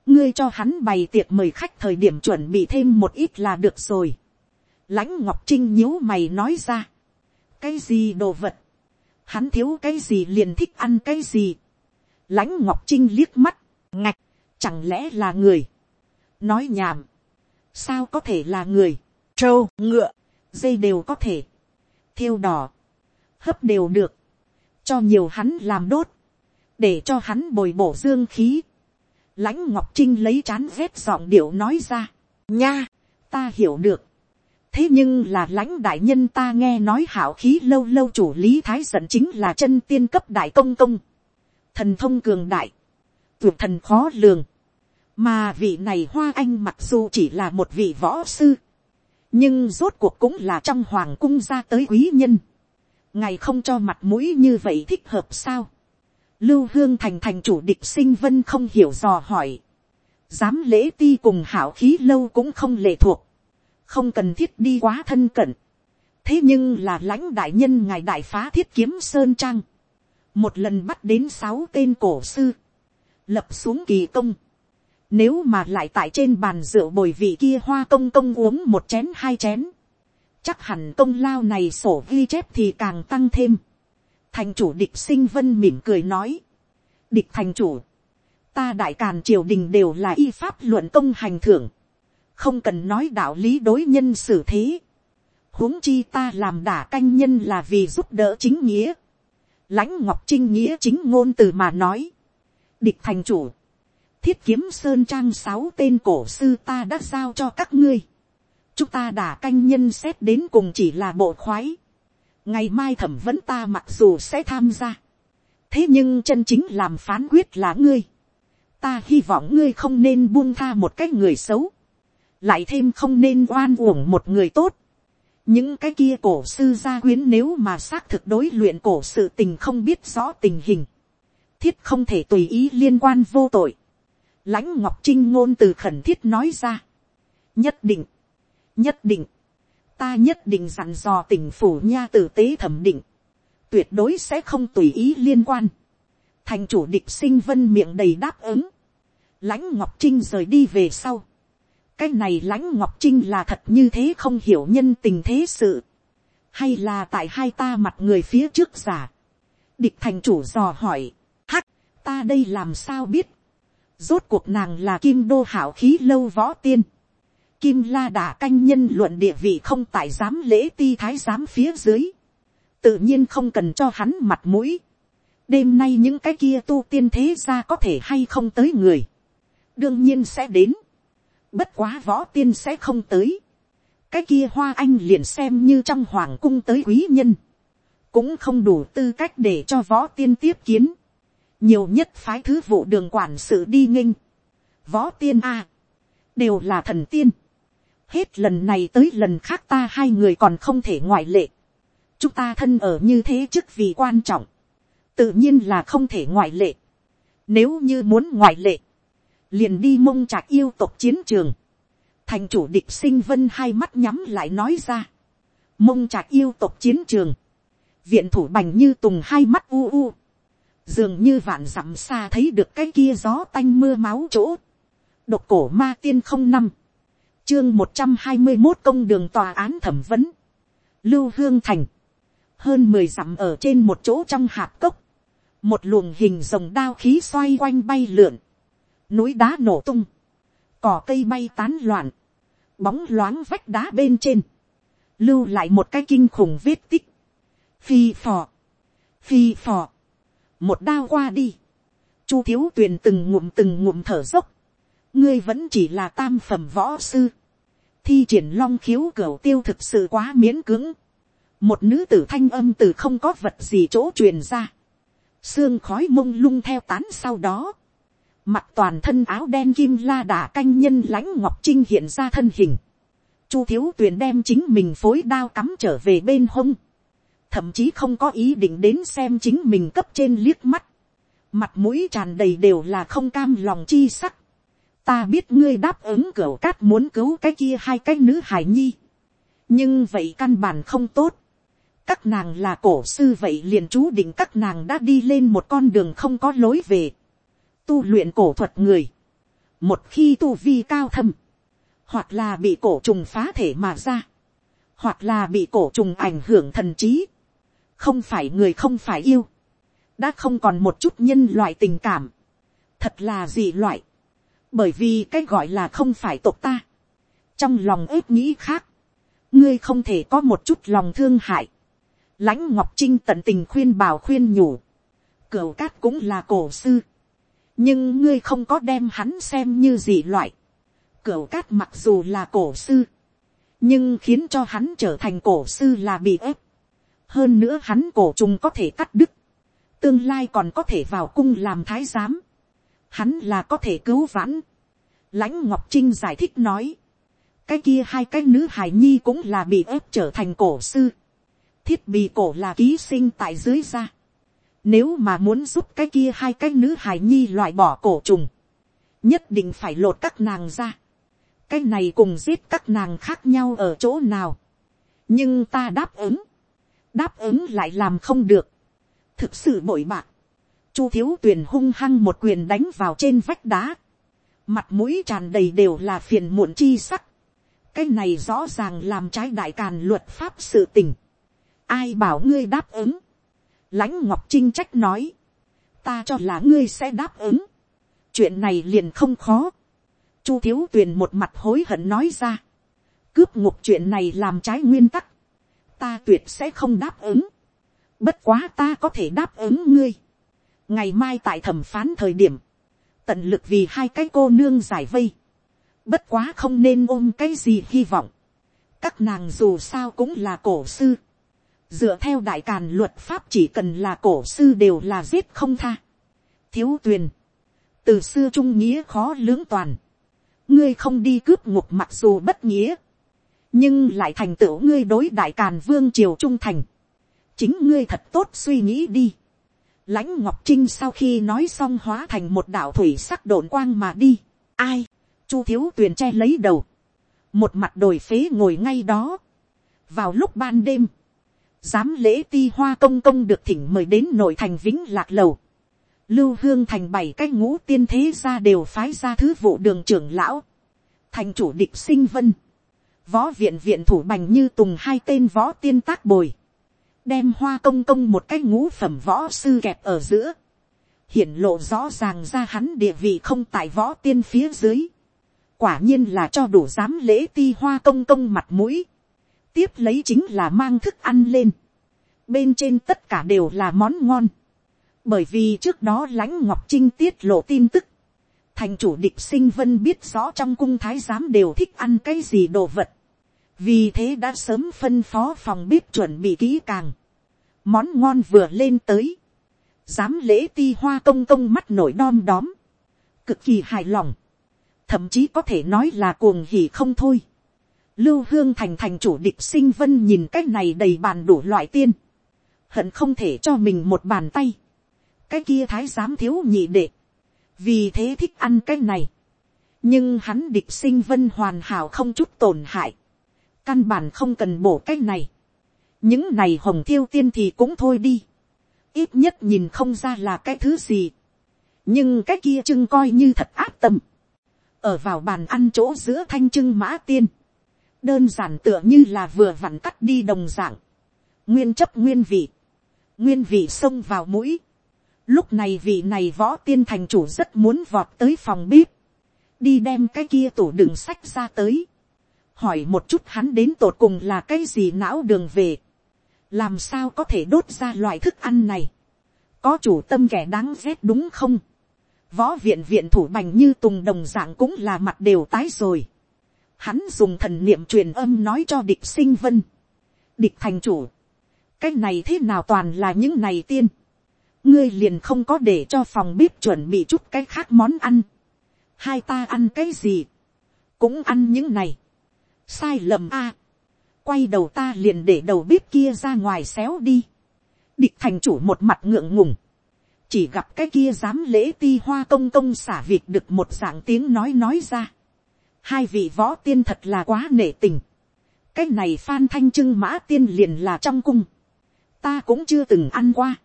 ngươi cho hắn bày tiệc mời khách thời điểm chuẩn bị thêm một ít là được rồi. lãnh ngọc trinh nhíu mày nói ra. cái gì đồ vật. hắn thiếu cái gì liền thích ăn cái gì. lãnh ngọc trinh liếc mắt, ngạch, chẳng lẽ là người. nói nhảm. sao có thể là người trâu, ngựa, dây đều có thể, thiêu đỏ, hấp đều được, cho nhiều hắn làm đốt, để cho hắn bồi bổ dương khí lãnh ngọc trinh lấy chán vét giọng điệu nói ra, nha, ta hiểu được. thế nhưng là lãnh đại nhân ta nghe nói hảo khí lâu lâu chủ lý thái dẫn chính là chân tiên cấp đại công công, thần thông cường đại, tuyệt thần khó lường, mà vị này hoa anh mặc dù chỉ là một vị võ sư, nhưng rốt cuộc cũng là trong hoàng cung ra tới quý nhân. ngài không cho mặt mũi như vậy thích hợp sao lưu hương thành thành chủ địch sinh vân không hiểu dò hỏi. Giám lễ ti cùng hảo khí lâu cũng không lệ thuộc. Không cần thiết đi quá thân cận. Thế nhưng là lãnh đại nhân ngài đại phá thiết kiếm sơn trang. Một lần bắt đến sáu tên cổ sư. Lập xuống kỳ công. Nếu mà lại tại trên bàn rượu bồi vị kia hoa công công uống một chén hai chén. Chắc hẳn công lao này sổ ghi chép thì càng tăng thêm. Thành chủ địch sinh vân mỉm cười nói. Địch thành chủ. Ta đại càn triều đình đều là y pháp luận công hành thưởng, không cần nói đạo lý đối nhân xử thế, huống chi ta làm đả canh nhân là vì giúp đỡ chính nghĩa, lãnh ngọc trinh nghĩa chính ngôn từ mà nói, địch thành chủ, thiết kiếm sơn trang sáu tên cổ sư ta đã giao cho các ngươi, chúng ta đả canh nhân xét đến cùng chỉ là bộ khoái, ngày mai thẩm vấn ta mặc dù sẽ tham gia, thế nhưng chân chính làm phán quyết là ngươi, ta hy vọng ngươi không nên buông tha một cái người xấu, lại thêm không nên oan uổng một người tốt. những cái kia cổ sư gia quyến nếu mà xác thực đối luyện cổ sự tình không biết rõ tình hình, thiết không thể tùy ý liên quan vô tội. lãnh ngọc trinh ngôn từ khẩn thiết nói ra. nhất định, nhất định, ta nhất định dặn dò tỉnh phủ nha tử tế thẩm định, tuyệt đối sẽ không tùy ý liên quan. Thành chủ địch sinh vân miệng đầy đáp ứng, lãnh ngọc trinh rời đi về sau, cái này lãnh ngọc trinh là thật như thế không hiểu nhân tình thế sự, hay là tại hai ta mặt người phía trước giả, địch thành chủ dò hỏi, hắc, ta đây làm sao biết, rốt cuộc nàng là kim đô hảo khí lâu võ tiên, kim la đả canh nhân luận địa vị không tại giám lễ ti thái giám phía dưới, tự nhiên không cần cho hắn mặt mũi, đêm nay những cái kia tu tiên thế ra có thể hay không tới người, đương nhiên sẽ đến, bất quá võ tiên sẽ không tới, cái kia hoa anh liền xem như trong hoàng cung tới quý nhân, cũng không đủ tư cách để cho võ tiên tiếp kiến, nhiều nhất phái thứ vụ đường quản sự đi nghênh, võ tiên a, đều là thần tiên, hết lần này tới lần khác ta hai người còn không thể ngoại lệ, chúng ta thân ở như thế chức vì quan trọng, tự nhiên là không thể ngoại lệ. Nếu như muốn ngoại lệ, liền đi mông trạc yêu tộc chiến trường. Thành chủ địch sinh vân hai mắt nhắm lại nói ra. Mông trạc yêu tộc chiến trường. Viện thủ bành như tùng hai mắt u u. Dường như vạn dặm xa thấy được cái kia gió tanh mưa máu chỗ. Độc cổ ma tiên không năm. Chương một trăm hai mươi một công đường tòa án thẩm vấn. Lưu Hương Thành. Hơn mười dặm ở trên một chỗ trong hạp cốc. Một luồng hình rồng đao khí xoay quanh bay lượn, núi đá nổ tung, cỏ cây bay tán loạn, bóng loáng vách đá bên trên, lưu lại một cái kinh khủng vết tích, phi phò, phi phò, một đao qua đi, chu thiếu tuyền từng ngụm từng ngụm thở dốc, ngươi vẫn chỉ là tam phẩm võ sư, thi triển long khiếu cửa tiêu thực sự quá miễn cứng một nữ tử thanh âm từ không có vật gì chỗ truyền ra, xương khói mông lung theo tán sau đó. Mặt toàn thân áo đen kim la đả canh nhân lãnh ngọc trinh hiện ra thân hình. Chu thiếu tuyền đem chính mình phối đao cắm trở về bên hông. Thậm chí không có ý định đến xem chính mình cấp trên liếc mắt. Mặt mũi tràn đầy đều là không cam lòng chi sắc. Ta biết ngươi đáp ứng cửa cát muốn cứu cái kia hai cái nữ hải nhi. Nhưng vậy căn bản không tốt các nàng là cổ sư vậy liền chú định các nàng đã đi lên một con đường không có lối về. Tu luyện cổ thuật người. Một khi tu vi cao thâm. Hoặc là bị cổ trùng phá thể mà ra. Hoặc là bị cổ trùng ảnh hưởng thần trí. Không phải người không phải yêu. Đã không còn một chút nhân loại tình cảm. Thật là gì loại. Bởi vì cái gọi là không phải tộc ta. Trong lòng ếp nghĩ khác. Ngươi không thể có một chút lòng thương hại. Lãnh ngọc trinh tận tình khuyên bảo khuyên nhủ, cửu cát cũng là cổ sư, nhưng ngươi không có đem hắn xem như gì loại, cửu cát mặc dù là cổ sư, nhưng khiến cho hắn trở thành cổ sư là bị ép, hơn nữa hắn cổ trùng có thể cắt đứt, tương lai còn có thể vào cung làm thái giám, hắn là có thể cứu vãn. lãnh ngọc trinh giải thích nói, cái kia hai cái nữ hài nhi cũng là bị ép trở thành cổ sư thiết bị cổ là ký sinh tại dưới da. Nếu mà muốn giúp cái kia hai cái nữ hài nhi loại bỏ cổ trùng. nhất định phải lột các nàng ra. cái này cùng giết các nàng khác nhau ở chỗ nào. nhưng ta đáp ứng, đáp ứng lại làm không được. thực sự bội bạc chu thiếu tuyền hung hăng một quyền đánh vào trên vách đá. mặt mũi tràn đầy đều là phiền muộn chi sắc. cái này rõ ràng làm trái đại càn luật pháp sự tình. ai bảo ngươi đáp ứng. lãnh ngọc trinh trách nói. ta cho là ngươi sẽ đáp ứng chuyện này liền không khó. chu thiếu tuyền một mặt hối hận nói ra. cướp ngục chuyện này làm trái nguyên tắc. ta tuyệt sẽ không đáp ứng. bất quá ta có thể đáp ứng ngươi ngày mai tại thẩm phán thời điểm, tận lực vì hai cái cô nương giải vây. bất quá không nên ôm cái gì hy vọng. các nàng dù sao cũng là cổ sư. dựa theo đại càn luật pháp chỉ cần là cổ sư đều là giết không tha. thiếu tuyền từ xưa trung nghĩa khó lưỡng toàn, ngươi không đi cướp ngục mặc dù bất nghĩa, nhưng lại thành tựu ngươi đối đại càn vương triều trung thành, chính ngươi thật tốt suy nghĩ đi lãnh ngọc trinh sau khi nói xong hóa thành một đạo thủy sắc đồn quang mà đi. ai, chu thiếu tuyền che lấy đầu, một mặt đồi phế ngồi ngay đó. vào lúc ban đêm, giám lễ ti hoa công công được thỉnh mời đến nội thành vĩnh lạc lầu. Lưu hương thành bảy cái ngũ tiên thế ra đều phái ra thứ vụ đường trưởng lão, thành chủ địch sinh vân, võ viện viện thủ bành như tùng hai tên võ tiên tác bồi, đem hoa công công một cái ngũ phẩm võ sư kẹp ở giữa, hiển lộ rõ ràng ra hắn địa vị không tại võ tiên phía dưới, quả nhiên là cho đủ dám lễ ti hoa công công mặt mũi, tiếp lấy chính là mang thức ăn lên, bên trên tất cả đều là món ngon, bởi vì trước đó lãnh ngọc trinh tiết lộ tin tức, thành chủ địch sinh vân biết rõ trong cung thái giám đều thích ăn cái gì đồ vật, vì thế đã sớm phân phó phòng bếp chuẩn bị kỹ càng, món ngon vừa lên tới, dám lễ ti hoa công công mắt nổi đom đóm, cực kỳ hài lòng, thậm chí có thể nói là cuồng hỉ không thôi. Lưu hương thành thành chủ địch sinh vân nhìn cái này đầy bàn đủ loại tiên, hận không thể cho mình một bàn tay, cái kia thái giám thiếu nhị đệ, vì thế thích ăn cái này, nhưng hắn địch sinh vân hoàn hảo không chút tổn hại, căn bản không cần bổ cái này, những này hồng thiêu tiên thì cũng thôi đi, ít nhất nhìn không ra là cái thứ gì, nhưng cái kia trưng coi như thật áp tâm, ở vào bàn ăn chỗ giữa thanh trưng mã tiên, đơn giản tựa như là vừa vặn cắt đi đồng dạng, nguyên chấp nguyên vị, nguyên vị xông vào mũi, Lúc này vị này võ tiên thành chủ rất muốn vọt tới phòng bếp. Đi đem cái kia tủ đựng sách ra tới. Hỏi một chút hắn đến tột cùng là cái gì não đường về. Làm sao có thể đốt ra loại thức ăn này. Có chủ tâm kẻ đáng ghét đúng không? Võ viện viện thủ bành như tùng đồng dạng cũng là mặt đều tái rồi. Hắn dùng thần niệm truyền âm nói cho địch sinh vân. Địch thành chủ. Cái này thế nào toàn là những này tiên ngươi liền không có để cho phòng bếp chuẩn bị chút cái khác món ăn. hai ta ăn cái gì, cũng ăn những này. sai lầm a quay đầu ta liền để đầu bếp kia ra ngoài xéo đi. địch thành chủ một mặt ngượng ngùng. chỉ gặp cái kia dám lễ ti hoa công công xả việc được một dạng tiếng nói nói ra. hai vị võ tiên thật là quá nể tình. cái này phan thanh trưng mã tiên liền là trong cung. ta cũng chưa từng ăn qua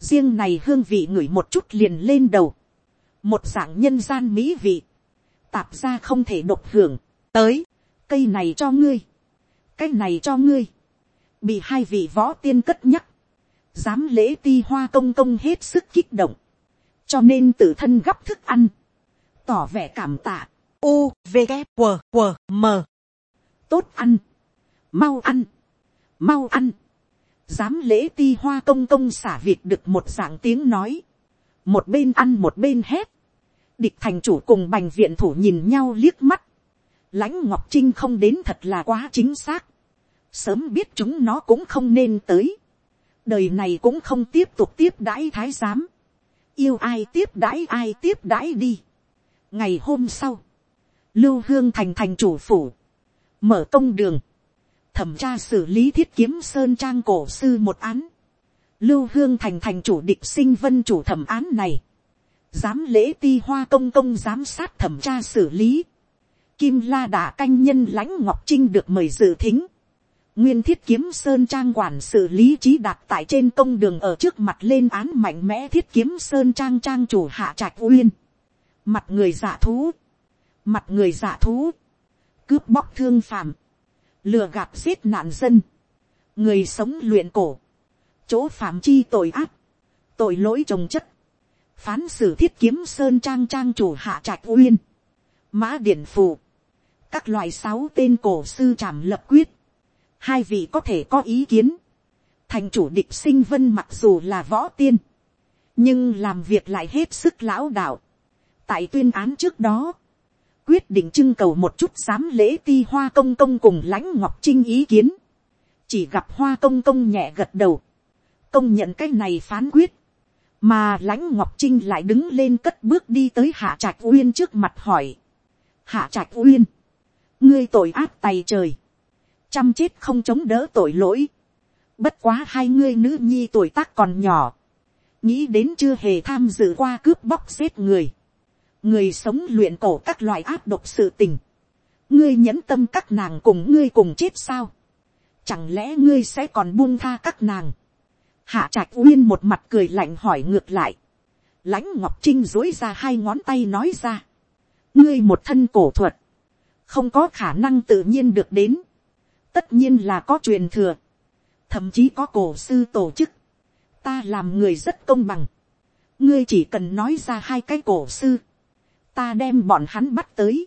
riêng này hương vị ngửi một chút liền lên đầu, một dạng nhân gian mỹ vị, tạp ra không thể độc hưởng, tới, cây này cho ngươi, cái này cho ngươi, bị hai vị võ tiên cất nhắc, dám lễ ti hoa công công hết sức kích động, cho nên tự thân gấp thức ăn, tỏ vẻ cảm tạ, u v g q q m. Tốt ăn, mau ăn, mau ăn, dám lễ ti hoa công công xả việc được một dạng tiếng nói, một bên ăn một bên hét, địch thành chủ cùng bành viện thủ nhìn nhau liếc mắt, lãnh ngọc trinh không đến thật là quá chính xác, sớm biết chúng nó cũng không nên tới, đời này cũng không tiếp tục tiếp đãi thái giám, yêu ai tiếp đãi ai tiếp đãi đi. ngày hôm sau, lưu hương thành thành chủ phủ, mở công đường, thẩm tra xử lý thiết kiếm sơn trang cổ sư một án. Lưu hương thành thành chủ địch sinh vân chủ thẩm án này. giám lễ ti hoa công công giám sát thẩm tra xử lý, kim la đà canh nhân lãnh ngọc trinh được mời dự thính, nguyên thiết kiếm sơn trang quản xử lý trí đạt tại trên công đường ở trước mặt lên án mạnh mẽ thiết kiếm sơn trang trang chủ hạ trạch uyên, mặt người giả thú, mặt người giả thú, cướp bóc thương phạm, lừa gạt giết nạn dân, người sống luyện cổ, chỗ phạm chi tội ác, tội lỗi trồng chất, phán xử thiết kiếm sơn trang trang chủ hạ trạch uyên, mã điển phù, các loại sáu tên cổ sư trảm lập quyết, hai vị có thể có ý kiến, thành chủ địch sinh vân mặc dù là võ tiên, nhưng làm việc lại hết sức lão đạo, tại tuyên án trước đó, quyết định trưng cầu một chút dám lễ ti hoa công công cùng lãnh ngọc trinh ý kiến, chỉ gặp hoa công công nhẹ gật đầu, công nhận cái này phán quyết, mà lãnh ngọc trinh lại đứng lên cất bước đi tới hạ trạch uyên trước mặt hỏi, hạ trạch uyên, ngươi tội ác tay trời, chăm chết không chống đỡ tội lỗi, bất quá hai ngươi nữ nhi tuổi tác còn nhỏ, nghĩ đến chưa hề tham dự qua cướp bóc giết người, người sống luyện cổ các loại áp độc sự tình, ngươi nhẫn tâm các nàng cùng ngươi cùng chết sao, chẳng lẽ ngươi sẽ còn buông tha các nàng, hạ trạch uyên một mặt cười lạnh hỏi ngược lại, lãnh ngọc trinh dối ra hai ngón tay nói ra, ngươi một thân cổ thuật, không có khả năng tự nhiên được đến, tất nhiên là có truyền thừa, thậm chí có cổ sư tổ chức, ta làm người rất công bằng, ngươi chỉ cần nói ra hai cái cổ sư, ta đem bọn hắn bắt tới,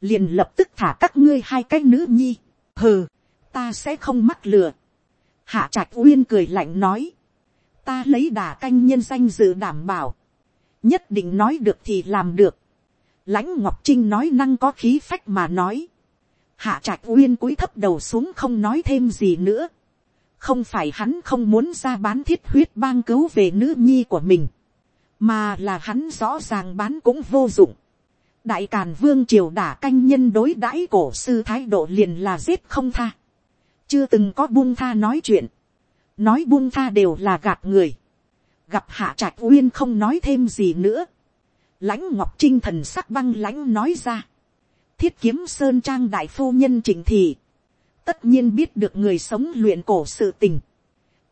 liền lập tức thả các ngươi hai cái nữ nhi, hừ, ta sẽ không mắc lừa. Hạ trạch uyên cười lạnh nói, ta lấy đà canh nhân danh dự đảm bảo, nhất định nói được thì làm được lãnh ngọc trinh nói năng có khí phách mà nói, hạ trạch uyên cúi thấp đầu xuống không nói thêm gì nữa, không phải hắn không muốn ra bán thiết huyết bang cứu về nữ nhi của mình, mà là hắn rõ ràng bán cũng vô dụng. đại càn vương triều đả canh nhân đối đãi cổ sư thái độ liền là giết không tha, chưa từng có buông tha nói chuyện, nói buông tha đều là gạt người, gặp hạ trạch uyên không nói thêm gì nữa, lãnh ngọc trinh thần sắc băng lãnh nói ra, thiết kiếm sơn trang đại phu nhân trịnh thị, tất nhiên biết được người sống luyện cổ sự tình,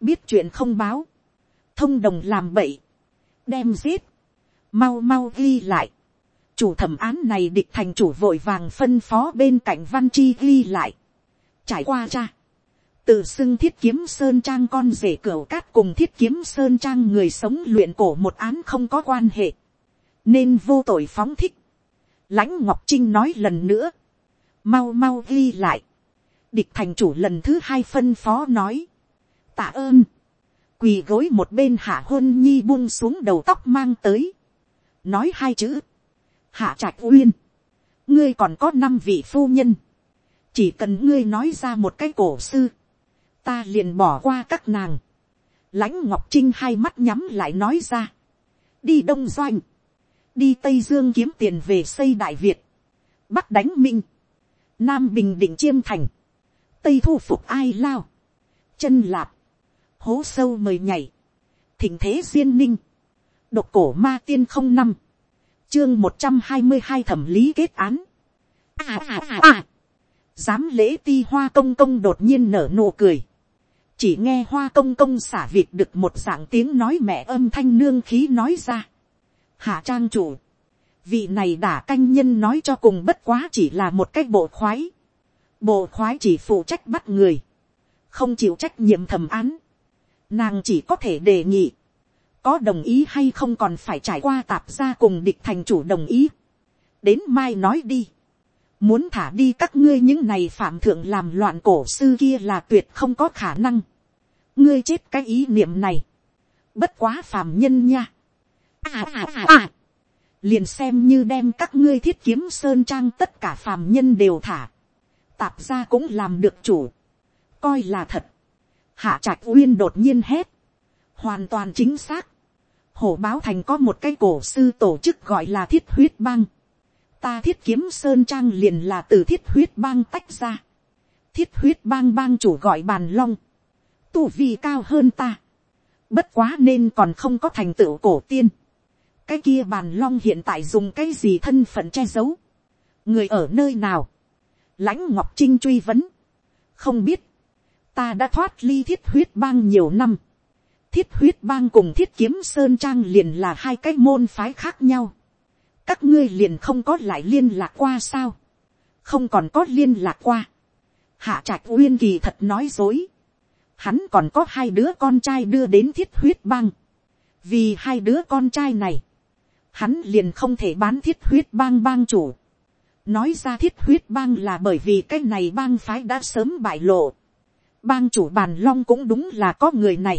biết chuyện không báo, thông đồng làm bậy, đem giết, mau mau ghi lại, chủ thẩm án này địch thành chủ vội vàng phân phó bên cạnh văn chi ghi lại, trải qua cha, tự xưng thiết kiếm sơn trang con rể cửa cát cùng thiết kiếm sơn trang người sống luyện cổ một án không có quan hệ, nên vô tội phóng thích, lãnh ngọc trinh nói lần nữa, mau mau ghi lại, địch thành chủ lần thứ hai phân phó nói, tạ ơn, quỳ gối một bên hạ hôn nhi buông xuống đầu tóc mang tới, nói hai chữ, hạ trạch uyên, ngươi còn có năm vị phu nhân, chỉ cần ngươi nói ra một cái cổ sư, ta liền bỏ qua các nàng, lãnh ngọc trinh hai mắt nhắm lại nói ra, đi đông doanh, đi tây dương kiếm tiền về xây đại việt, bắc đánh minh, nam bình định chiêm thành, tây thu phục ai lao, chân lạp, hố sâu mời nhảy, thỉnh thế duyên ninh, độc cổ ma tiên không năm, chương một trăm hai mươi hai thẩm lý kết án. À à à à, dám lễ ti hoa công công đột nhiên nở nụ cười, chỉ nghe hoa công công xả vịt được một dạng tiếng nói mẹ âm thanh nương khí nói ra hạ trang chủ, vị này đã canh nhân nói cho cùng bất quá chỉ là một cái bộ khoái. bộ khoái chỉ phụ trách bắt người, không chịu trách nhiệm thẩm án. nàng chỉ có thể đề nghị, có đồng ý hay không còn phải trải qua tạp ra cùng địch thành chủ đồng ý. đến mai nói đi. muốn thả đi các ngươi những này phạm thượng làm loạn cổ sư kia là tuyệt không có khả năng. ngươi chết cái ý niệm này. bất quá phàm nhân nha à à à à liền xem như đem các ngươi thiết kiếm sơn trang tất cả phàm nhân đều thả, tạp ra cũng làm được chủ, coi là thật, hạ trạch uyên đột nhiên hét, hoàn toàn chính xác, hổ báo thành có một cái cổ sư tổ chức gọi là thiết huyết bang, ta thiết kiếm sơn trang liền là từ thiết huyết bang tách ra, thiết huyết bang bang chủ gọi bàn long, tu vi cao hơn ta, bất quá nên còn không có thành tựu cổ tiên, cái kia bàn long hiện tại dùng cái gì thân phận che giấu, người ở nơi nào, lãnh ngọc trinh truy vấn, không biết, ta đã thoát ly thiết huyết bang nhiều năm, thiết huyết bang cùng thiết kiếm sơn trang liền là hai cái môn phái khác nhau, các ngươi liền không có lại liên lạc qua sao, không còn có liên lạc qua, hạ trạch uyên kỳ thật nói dối, hắn còn có hai đứa con trai đưa đến thiết huyết bang, vì hai đứa con trai này, hắn liền không thể bán thiết huyết bang bang chủ. nói ra thiết huyết bang là bởi vì cái này bang phái đã sớm bại lộ. bang chủ bàn long cũng đúng là có người này.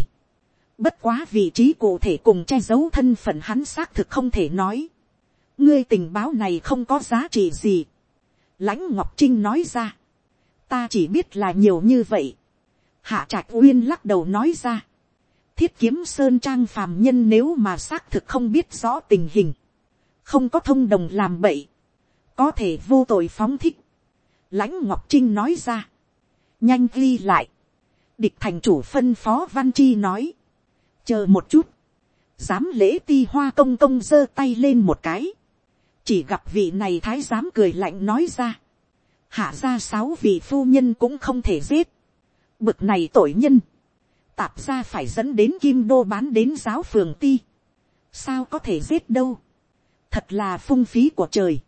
bất quá vị trí cụ thể cùng che giấu thân phận hắn xác thực không thể nói. ngươi tình báo này không có giá trị gì. lãnh ngọc trinh nói ra. ta chỉ biết là nhiều như vậy. hạ trạch uyên lắc đầu nói ra thiết kiếm sơn trang phàm nhân nếu mà xác thực không biết rõ tình hình, không có thông đồng làm bậy, có thể vô tội phóng thích. lãnh ngọc trinh nói ra, nhanh ghi lại, địch thành chủ phân phó văn chi nói, chờ một chút, dám lễ ti hoa công công giơ tay lên một cái, chỉ gặp vị này thái giám cười lạnh nói ra, hạ ra sáu vị phu nhân cũng không thể giết, bực này tội nhân, tạp ra phải dẫn đến kim đô bán đến giáo phường ti. sao có thể giết đâu. thật là phung phí của trời.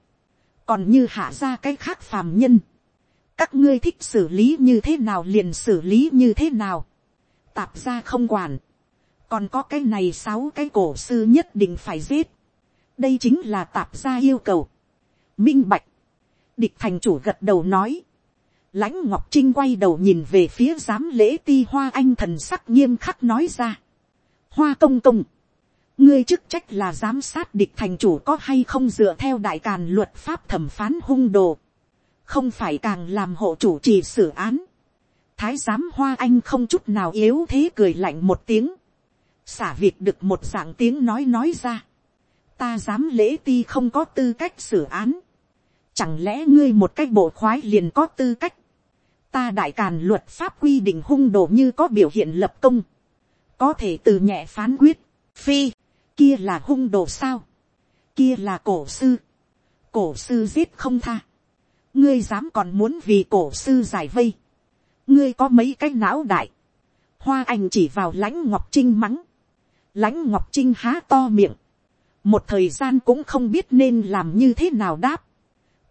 còn như hạ ra cái khác phàm nhân. các ngươi thích xử lý như thế nào liền xử lý như thế nào. tạp ra không quản. còn có cái này sáu cái cổ sư nhất định phải giết. đây chính là tạp ra yêu cầu. minh bạch. địch thành chủ gật đầu nói lãnh ngọc trinh quay đầu nhìn về phía giám lễ ti hoa anh thần sắc nghiêm khắc nói ra. hoa công công, ngươi chức trách là giám sát địch thành chủ có hay không dựa theo đại càn luật pháp thẩm phán hung đồ, không phải càng làm hộ chủ trì xử án. thái giám hoa anh không chút nào yếu thế cười lạnh một tiếng, xả việc được một dạng tiếng nói nói ra. ta dám lễ ti không có tư cách xử án. Chẳng lẽ ngươi một cách bộ khoái liền có tư cách ta đại càn luật pháp quy định hung đồ như có biểu hiện lập công, có thể từ nhẹ phán quyết, phi, kia là hung đồ sao, kia là cổ sư, cổ sư giết không tha, ngươi dám còn muốn vì cổ sư giải vây, ngươi có mấy cái não đại, hoa anh chỉ vào lãnh ngọc trinh mắng, lãnh ngọc trinh há to miệng, một thời gian cũng không biết nên làm như thế nào đáp,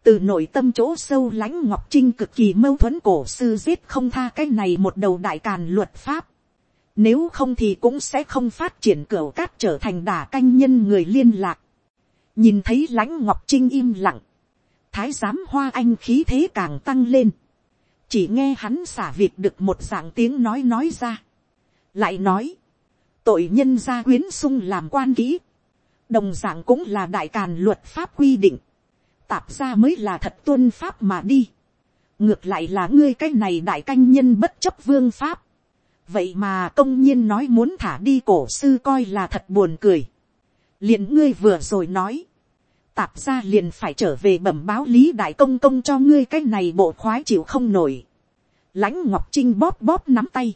từ nội tâm chỗ sâu lãnh ngọc trinh cực kỳ mâu thuẫn cổ sư giết không tha cái này một đầu đại càn luật pháp. Nếu không thì cũng sẽ không phát triển cửa cát trở thành đả canh nhân người liên lạc. Nhìn thấy lãnh ngọc trinh im lặng. Thái giám hoa anh khí thế càng tăng lên. Chỉ nghe hắn xả việc được một dạng tiếng nói nói ra. Lại nói. Tội nhân gia quyến sung làm quan kỹ. Đồng dạng cũng là đại càn luật pháp quy định tạp ra mới là thật tuân pháp mà đi. ngược lại là ngươi cái này đại canh nhân bất chấp vương pháp. vậy mà công nhiên nói muốn thả đi cổ sư coi là thật buồn cười. liền ngươi vừa rồi nói. tạp ra liền phải trở về bẩm báo lý đại công công cho ngươi cái này bộ khoái chịu không nổi. lãnh ngọc trinh bóp bóp nắm tay.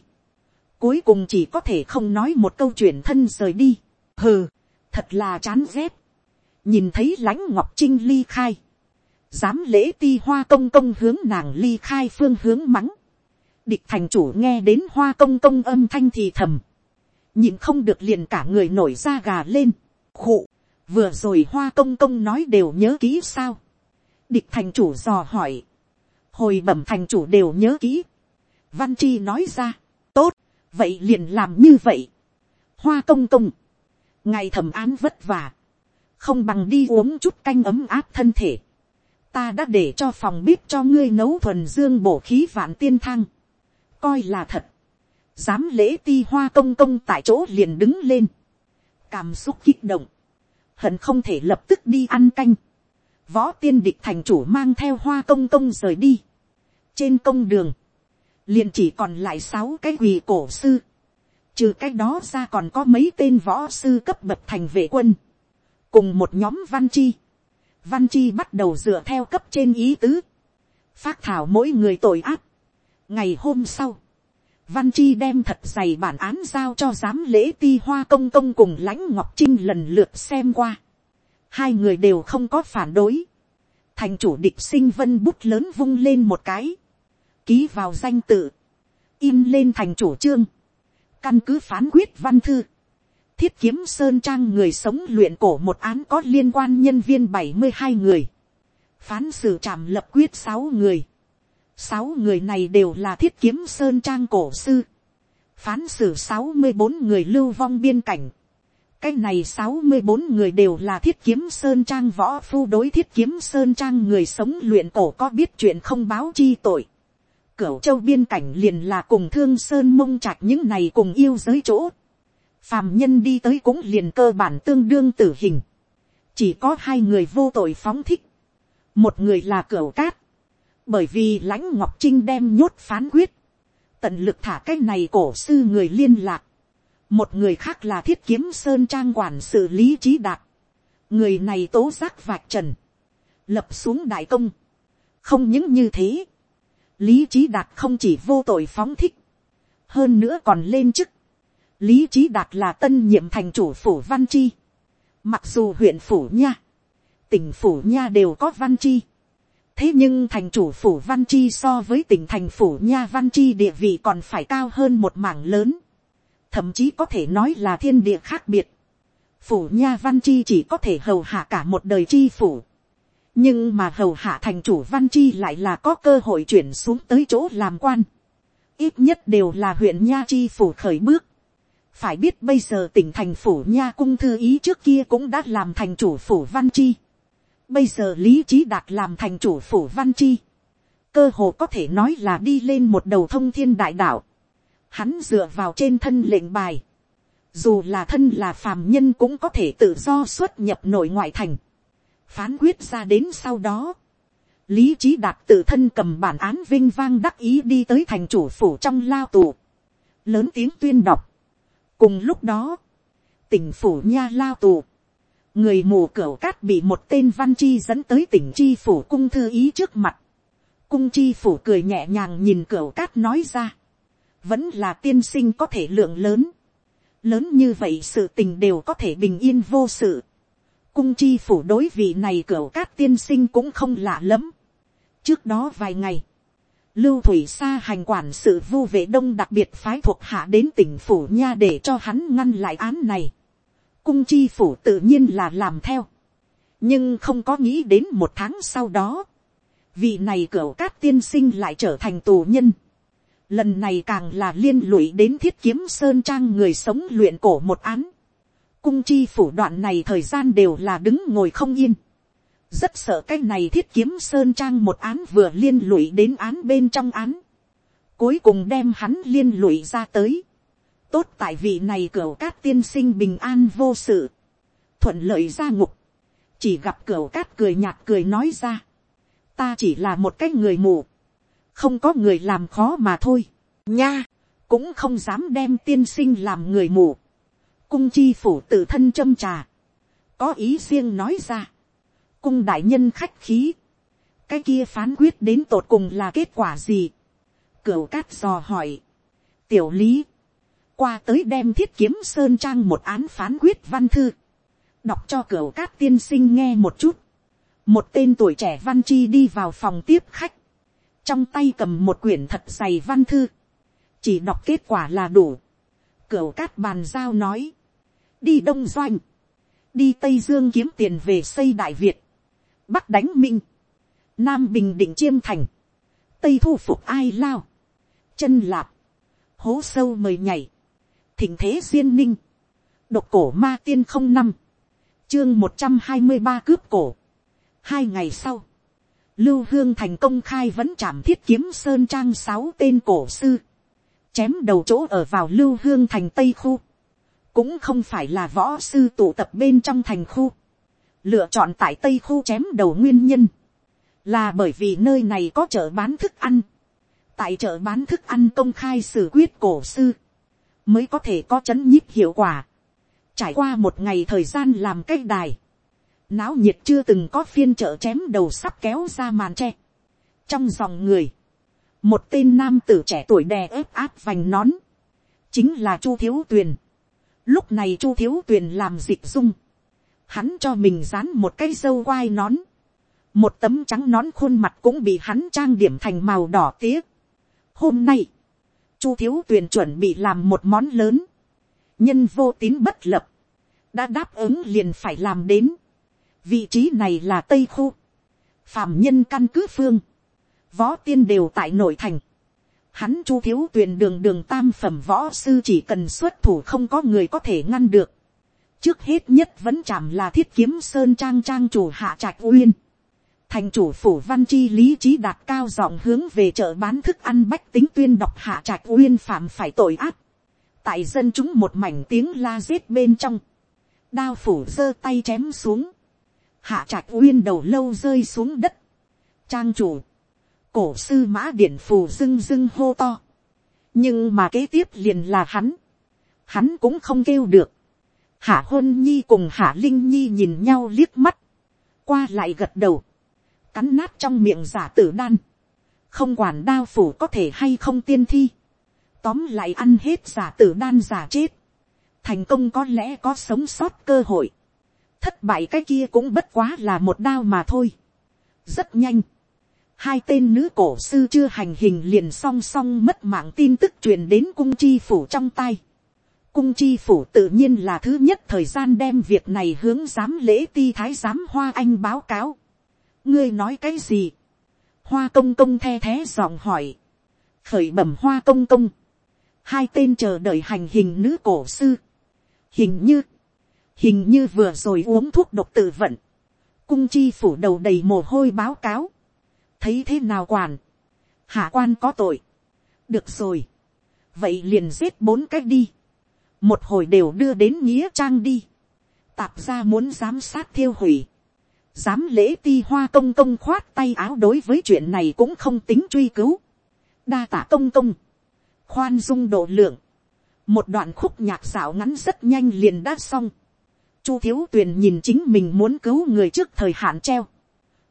cuối cùng chỉ có thể không nói một câu chuyện thân rời đi. hừ, thật là chán ghét nhìn thấy lãnh ngọc trinh ly khai, dám lễ ti hoa công công hướng nàng ly khai phương hướng mắng. địch thành chủ nghe đến hoa công công âm thanh thì thầm. nhìn không được liền cả người nổi da gà lên. khụ, vừa rồi hoa công công nói đều nhớ kỹ sao. địch thành chủ dò hỏi. hồi bẩm thành chủ đều nhớ kỹ. văn chi nói ra, tốt, vậy liền làm như vậy. hoa công công, ngày thẩm án vất vả, không bằng đi uống chút canh ấm áp thân thể ta đã để cho phòng bếp cho ngươi nấu thuần dương bổ khí vạn tiên thang. Coi là thật. Dám lễ ti hoa công công tại chỗ liền đứng lên. Cảm xúc kích động. Hận không thể lập tức đi ăn canh. Võ tiên địch thành chủ mang theo hoa công công rời đi. Trên công đường. Liền chỉ còn lại sáu cái quỳ cổ sư. Trừ cái đó ra còn có mấy tên võ sư cấp bậc thành vệ quân. Cùng một nhóm văn chi Văn Chi bắt đầu dựa theo cấp trên ý tứ. Phát thảo mỗi người tội ác. Ngày hôm sau. Văn Chi đem thật dày bản án giao cho giám lễ ti hoa công công cùng lãnh ngọc trinh lần lượt xem qua. hai người đều không có phản đối, thành chủ địch sinh vân bút lớn vung lên một cái, ký vào danh tự, in lên thành chủ trương, căn cứ phán quyết văn thư, thiết kiếm sơn trang người sống luyện cổ một án có liên quan nhân viên bảy mươi hai người, phán xử trảm lập quyết sáu người, sáu người này đều là thiết kiếm sơn trang cổ sư, phán xử sáu mươi bốn người lưu vong biên cảnh, cái này sáu mươi bốn người đều là thiết kiếm sơn trang võ phu đối thiết kiếm sơn trang người sống luyện cổ có biết chuyện không báo chi tội. Cửu châu biên cảnh liền là cùng thương sơn mông trạch những này cùng yêu giới chỗ. Phàm nhân đi tới cũng liền cơ bản tương đương tử hình. Chỉ có hai người vô tội phóng thích. Một người là cửa cát. Bởi vì lãnh ngọc trinh đem nhốt phán quyết. Tận lực thả cái này cổ sư người liên lạc một người khác là thiết kiếm sơn trang quản sự lý trí đạt, người này tố giác vạch trần, lập xuống đại công, không những như thế, lý trí đạt không chỉ vô tội phóng thích, hơn nữa còn lên chức, lý trí đạt là tân nhiệm thành chủ phủ văn chi, mặc dù huyện phủ nha, tỉnh phủ nha đều có văn chi, thế nhưng thành chủ phủ văn chi so với tỉnh thành phủ nha văn chi địa vị còn phải cao hơn một mảng lớn, thậm chí có thể nói là thiên địa khác biệt. phủ nha văn chi chỉ có thể hầu hạ cả một đời chi phủ. nhưng mà hầu hạ thành chủ văn chi lại là có cơ hội chuyển xuống tới chỗ làm quan. ít nhất đều là huyện nha chi phủ khởi bước phải biết bây giờ tỉnh thành phủ nha cung thư ý trước kia cũng đã làm thành chủ phủ văn chi. bây giờ lý trí đạt làm thành chủ phủ văn chi. cơ hồ có thể nói là đi lên một đầu thông thiên đại đạo hắn dựa vào trên thân lệnh bài, dù là thân là phàm nhân cũng có thể tự do xuất nhập nội ngoại thành, phán quyết ra đến sau đó, lý trí đạt tự thân cầm bản án vinh vang đắc ý đi tới thành chủ phủ trong lao tù, lớn tiếng tuyên đọc cùng lúc đó, tỉnh phủ nha lao tù, người mù cửa cát bị một tên văn chi dẫn tới tỉnh chi phủ cung thư ý trước mặt, cung chi phủ cười nhẹ nhàng nhìn cửa cát nói ra, vẫn là tiên sinh có thể lượng lớn. lớn như vậy sự tình đều có thể bình yên vô sự. cung chi phủ đối vị này cửa cát tiên sinh cũng không lạ lắm. trước đó vài ngày, lưu thủy xa hành quản sự vu vệ đông đặc biệt phái thuộc hạ đến tỉnh phủ nha để cho hắn ngăn lại án này. cung chi phủ tự nhiên là làm theo. nhưng không có nghĩ đến một tháng sau đó, vị này cửa cát tiên sinh lại trở thành tù nhân Lần này càng là liên lụy đến thiết kiếm sơn trang người sống luyện cổ một án. Cung chi phủ đoạn này thời gian đều là đứng ngồi không yên. Rất sợ cái này thiết kiếm sơn trang một án vừa liên lụy đến án bên trong án. Cuối cùng đem hắn liên lụy ra tới. Tốt tại vị này cửa cát tiên sinh bình an vô sự. Thuận lợi ra ngục. Chỉ gặp cửa cát cười nhạt cười nói ra. Ta chỉ là một cái người mù không có người làm khó mà thôi, nha, cũng không dám đem tiên sinh làm người mù, cung chi phủ tự thân châm trà, có ý riêng nói ra, cung đại nhân khách khí, cái kia phán quyết đến tột cùng là kết quả gì, cửu cát dò hỏi, tiểu lý, qua tới đem thiết kiếm sơn trang một án phán quyết văn thư, đọc cho cửu cát tiên sinh nghe một chút, một tên tuổi trẻ văn chi đi vào phòng tiếp khách, trong tay cầm một quyển thật dày văn thư, chỉ đọc kết quả là đủ. Cửu cát bàn giao nói, đi đông doanh, đi tây dương kiếm tiền về xây đại việt, bắc đánh minh, nam bình định chiêm thành, tây thu phục ai lao, chân lạp, hố sâu mời nhảy, thỉnh thế duyên ninh, độc cổ ma tiên không năm, chương một trăm hai mươi ba cướp cổ. hai ngày sau, lưu hương thành công khai vẫn chạm thiết kiếm sơn trang sáu tên cổ sư, chém đầu chỗ ở vào lưu hương thành tây khu, cũng không phải là võ sư tụ tập bên trong thành khu, lựa chọn tại tây khu chém đầu nguyên nhân, là bởi vì nơi này có chợ bán thức ăn, tại chợ bán thức ăn công khai xử quyết cổ sư, mới có thể có c h ấ n nhíp hiệu quả, trải qua một ngày thời gian làm cách đài, náo nhiệt chưa từng có phiên chợ chém đầu sắp kéo ra màn tre. trong dòng người, một tên nam tử trẻ tuổi đè ớp áp vành nón, chính là chu thiếu tuyền. lúc này chu thiếu tuyền làm dịch dung, hắn cho mình dán một cái dâu quai nón, một tấm trắng nón khuôn mặt cũng bị hắn trang điểm thành màu đỏ tía. hôm nay, chu thiếu tuyền chuẩn bị làm một món lớn, nhân vô tín bất lập, đã đáp ứng liền phải làm đến. vị trí này là tây khu, phạm nhân căn cứ phương, võ tiên đều tại nội thành, hắn chu thiếu tuyền đường đường tam phẩm võ sư chỉ cần xuất thủ không có người có thể ngăn được trước hết nhất vẫn chạm là thiết kiếm sơn trang trang chủ hạ trạch uyên. thành chủ phủ văn chi lý trí đạt cao giọng hướng về chợ bán thức ăn bách tính tuyên đọc hạ trạch uyên phạm phải tội ác. tại dân chúng một mảnh tiếng la giết bên trong. đao phủ giơ tay chém xuống. hạ trạch uyên đầu lâu rơi xuống đất. trang chủ cổ sư mã điển phù dưng dưng hô to. nhưng mà kế tiếp liền là hắn. hắn cũng không kêu được hạ hôn nhi cùng hạ linh nhi nhìn nhau liếc mắt. qua lại gật đầu. cắn nát trong miệng giả tử đan. không quản đao phủ có thể hay không tiên thi. tóm lại ăn hết giả tử đan giả chết. thành công có lẽ có sống sót cơ hội. thất bại cái kia cũng bất quá là một đao mà thôi. rất nhanh hai tên nữ cổ sư chưa hành hình liền song song mất mạng tin tức truyền đến cung chi phủ trong tay. Cung chi phủ tự nhiên là thứ nhất thời gian đem việc này hướng giám lễ ti thái giám hoa anh báo cáo. ngươi nói cái gì. hoa công công the thé giọng hỏi. khởi bẩm hoa công công. hai tên chờ đợi hành hình nữ cổ sư. hình như, hình như vừa rồi uống thuốc độc tự vận. cung chi phủ đầu đầy mồ hôi báo cáo thấy thế nào quản, hạ quan có tội, được rồi, vậy liền giết bốn cách đi, một hồi đều đưa đến nghĩa trang đi, tạp ra muốn giám sát thiêu hủy, dám lễ ti hoa công công khoát tay áo đối với chuyện này cũng không tính truy cứu, đa tả công công, khoan dung độ lượng, một đoạn khúc nhạc xảo ngắn rất nhanh liền đã xong, chu thiếu tuyền nhìn chính mình muốn cứu người trước thời hạn treo,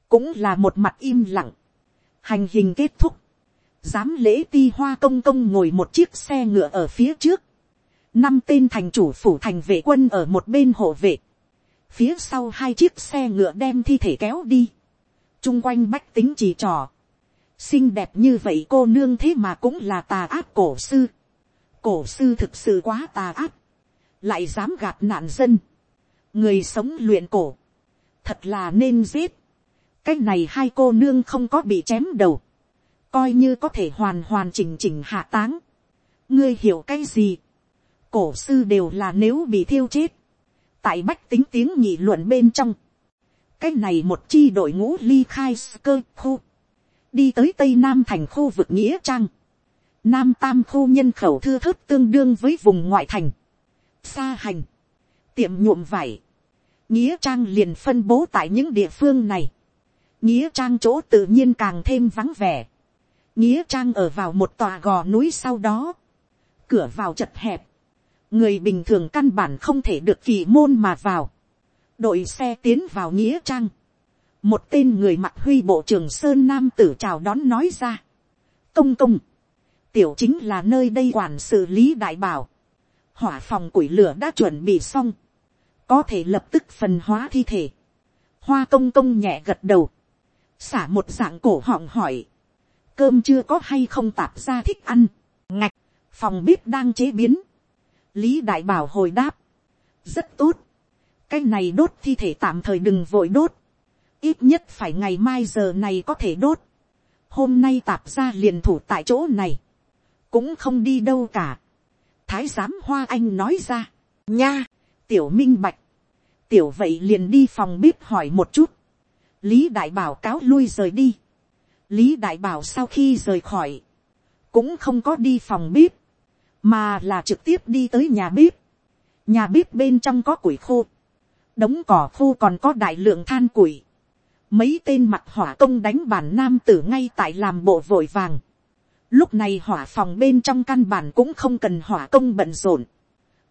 cũng là một mặt im lặng. hành hình kết thúc, giám lễ ti hoa công công ngồi một chiếc xe ngựa ở phía trước, năm tên thành chủ phủ thành vệ quân ở một bên hộ vệ, phía sau hai chiếc xe ngựa đem thi thể kéo đi, chung quanh bách tính chỉ trò, xinh đẹp như vậy cô nương thế mà cũng là tà ác cổ sư, cổ sư thực sự quá tà ác, lại dám gạt nạn dân, người sống luyện cổ, thật là nên giết, cái này hai cô nương không có bị chém đầu, coi như có thể hoàn hoàn chỉnh chỉnh hạ táng. ngươi hiểu cái gì, cổ sư đều là nếu bị thiêu chết, tại bách tính tiếng nhị luận bên trong, cái này một chi đội ngũ ly khai cơ khu, đi tới tây nam thành khu vực nghĩa trang, nam tam khu nhân khẩu thư thớt tương đương với vùng ngoại thành, xa hành, tiệm nhuộm vải, nghĩa trang liền phân bố tại những địa phương này, nghĩa trang chỗ tự nhiên càng thêm vắng vẻ, nghĩa trang ở vào một tòa gò núi sau đó, cửa vào chật hẹp, người bình thường căn bản không thể được kỳ môn mà vào, đội xe tiến vào nghĩa trang, một tên người mặc huy bộ trưởng sơn nam tử chào đón nói ra, công công, tiểu chính là nơi đây quản xử lý đại bảo, hỏa phòng củi lửa đã chuẩn bị xong, có thể lập tức phần hóa thi thể, hoa công công nhẹ gật đầu, xả một dạng cổ họng hỏi, cơm chưa có hay không tạp ra thích ăn, ngạch, phòng bếp đang chế biến, lý đại bảo hồi đáp, rất tốt, cái này đốt thi thể tạm thời đừng vội đốt, ít nhất phải ngày mai giờ này có thể đốt, hôm nay tạp ra liền thủ tại chỗ này, cũng không đi đâu cả, thái giám hoa anh nói ra, nha, tiểu minh bạch, tiểu vậy liền đi phòng bếp hỏi một chút, lý đại bảo cáo lui rời đi, lý đại bảo sau khi rời khỏi, cũng không có đi phòng bếp, mà là trực tiếp đi tới nhà bếp, nhà bếp bên trong có củi khô, đống cỏ khô còn có đại lượng than củi, mấy tên mặt hỏa công đánh bản nam tử ngay tại làm bộ vội vàng, lúc này hỏa phòng bên trong căn bản cũng không cần hỏa công bận rộn,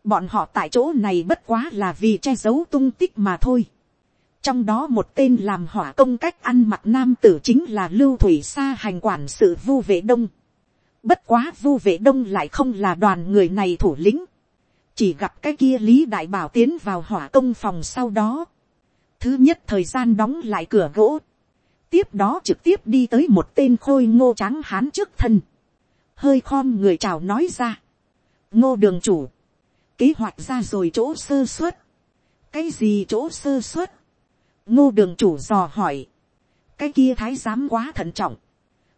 bọn họ tại chỗ này bất quá là vì che giấu tung tích mà thôi, trong đó một tên làm hỏa công cách ăn mặc nam tử chính là lưu thủy sa hành quản sự vu vệ đông. Bất quá vu vệ đông lại không là đoàn người này thủ lĩnh. Chỉ gặp cái kia lý đại bảo tiến vào hỏa công phòng sau đó. thứ nhất thời gian đóng lại cửa gỗ, tiếp đó trực tiếp đi tới một tên khôi ngô trắng hán trước thân, hơi khom người chào nói ra, ngô đường chủ, kế hoạch ra rồi chỗ sơ suất, cái gì chỗ sơ suất, ngô đường chủ dò hỏi, cái kia thái giám quá thận trọng,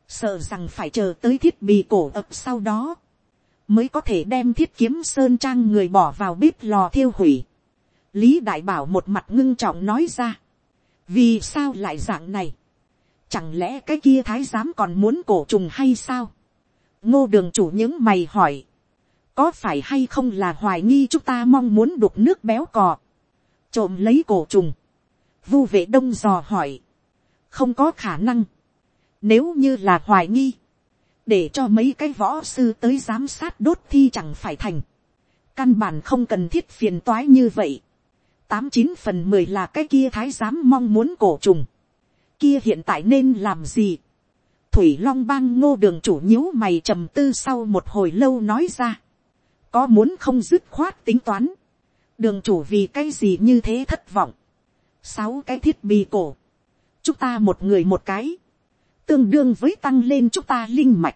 sợ rằng phải chờ tới thiết bị cổ ập sau đó, mới có thể đem thiết kiếm sơn trang người bỏ vào bếp lò thiêu hủy. lý đại bảo một mặt ngưng trọng nói ra, vì sao lại dạng này, chẳng lẽ cái kia thái giám còn muốn cổ trùng hay sao, ngô đường chủ những mày hỏi, có phải hay không là hoài nghi chúng ta mong muốn đục nước béo cò, trộm lấy cổ trùng, vu vệ đông dò hỏi, không có khả năng, nếu như là hoài nghi, để cho mấy cái võ sư tới giám sát đốt thi chẳng phải thành, căn bản không cần thiết phiền toái như vậy, tám chín phần mười là cái kia thái giám mong muốn cổ trùng, kia hiện tại nên làm gì, thủy long bang ngô đường chủ nhíu mày trầm tư sau một hồi lâu nói ra, có muốn không dứt khoát tính toán, đường chủ vì cái gì như thế thất vọng, sáu cái thiết bị cổ, chúng ta một người một cái, tương đương với tăng lên chúng ta linh mạch,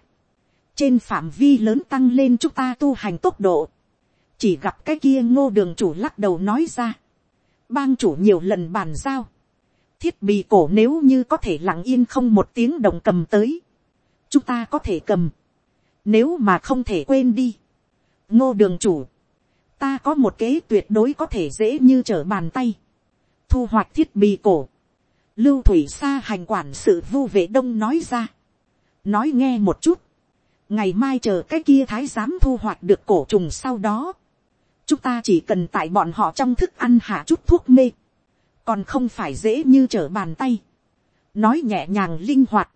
trên phạm vi lớn tăng lên chúng ta tu hành tốc độ, chỉ gặp cái kia ngô đường chủ lắc đầu nói ra, bang chủ nhiều lần bàn giao, thiết bị cổ nếu như có thể lặng yên không một tiếng đồng cầm tới, chúng ta có thể cầm, nếu mà không thể quên đi, ngô đường chủ, ta có một kế tuyệt đối có thể dễ như trở bàn tay, thu hoạch thiết bị cổ, lưu thủy xa hành quản sự vu vệ đông nói ra, nói nghe một chút, ngày mai chờ cái kia thái giám thu hoạch được cổ trùng sau đó, chúng ta chỉ cần tại bọn họ trong thức ăn hạ chút thuốc mê, còn không phải dễ như trở bàn tay, nói nhẹ nhàng linh hoạt,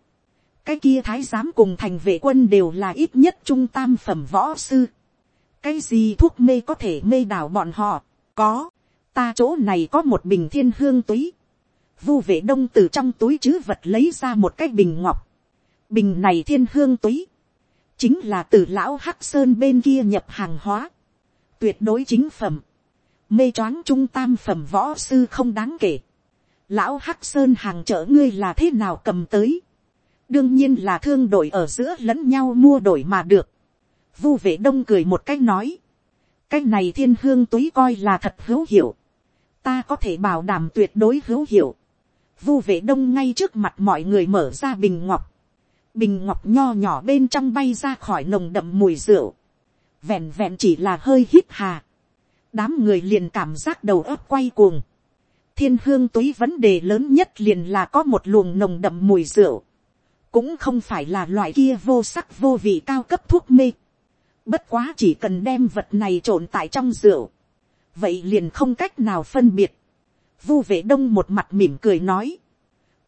cái kia thái giám cùng thành vệ quân đều là ít nhất trung tam phẩm võ sư, cái gì thuốc mê có thể mê đảo bọn họ, có, ta chỗ này có một bình thiên hương túy, vu vệ đông từ trong túi chứ vật lấy ra một cái bình ngọc, bình này thiên hương túy, chính là từ lão hắc sơn bên kia nhập hàng hóa, tuyệt đối chính phẩm, mê choáng trung tam phẩm võ sư không đáng kể, lão hắc sơn hàng chở ngươi là thế nào cầm tới, đương nhiên là thương đổi ở giữa lẫn nhau mua đổi mà được, vu vệ đông cười một cách nói, cái này thiên hương túy coi là thật hữu hiệu, ta có thể bảo đảm tuyệt đối hữu hiệu, vu vệ đông ngay trước mặt mọi người mở ra bình ngọc, bình ngọc nho nhỏ bên trong bay ra khỏi nồng đậm mùi rượu, vẹn vẹn chỉ là hơi hít hà, đám người liền cảm giác đầu óc quay cuồng, thiên hương túi vấn đề lớn nhất liền là có một luồng nồng đậm mùi rượu, cũng không phải là loại kia vô sắc vô vị cao cấp thuốc mê, bất quá chỉ cần đem vật này trộn tại trong rượu, vậy liền không cách nào phân biệt, vu vệ đông một mặt mỉm cười nói,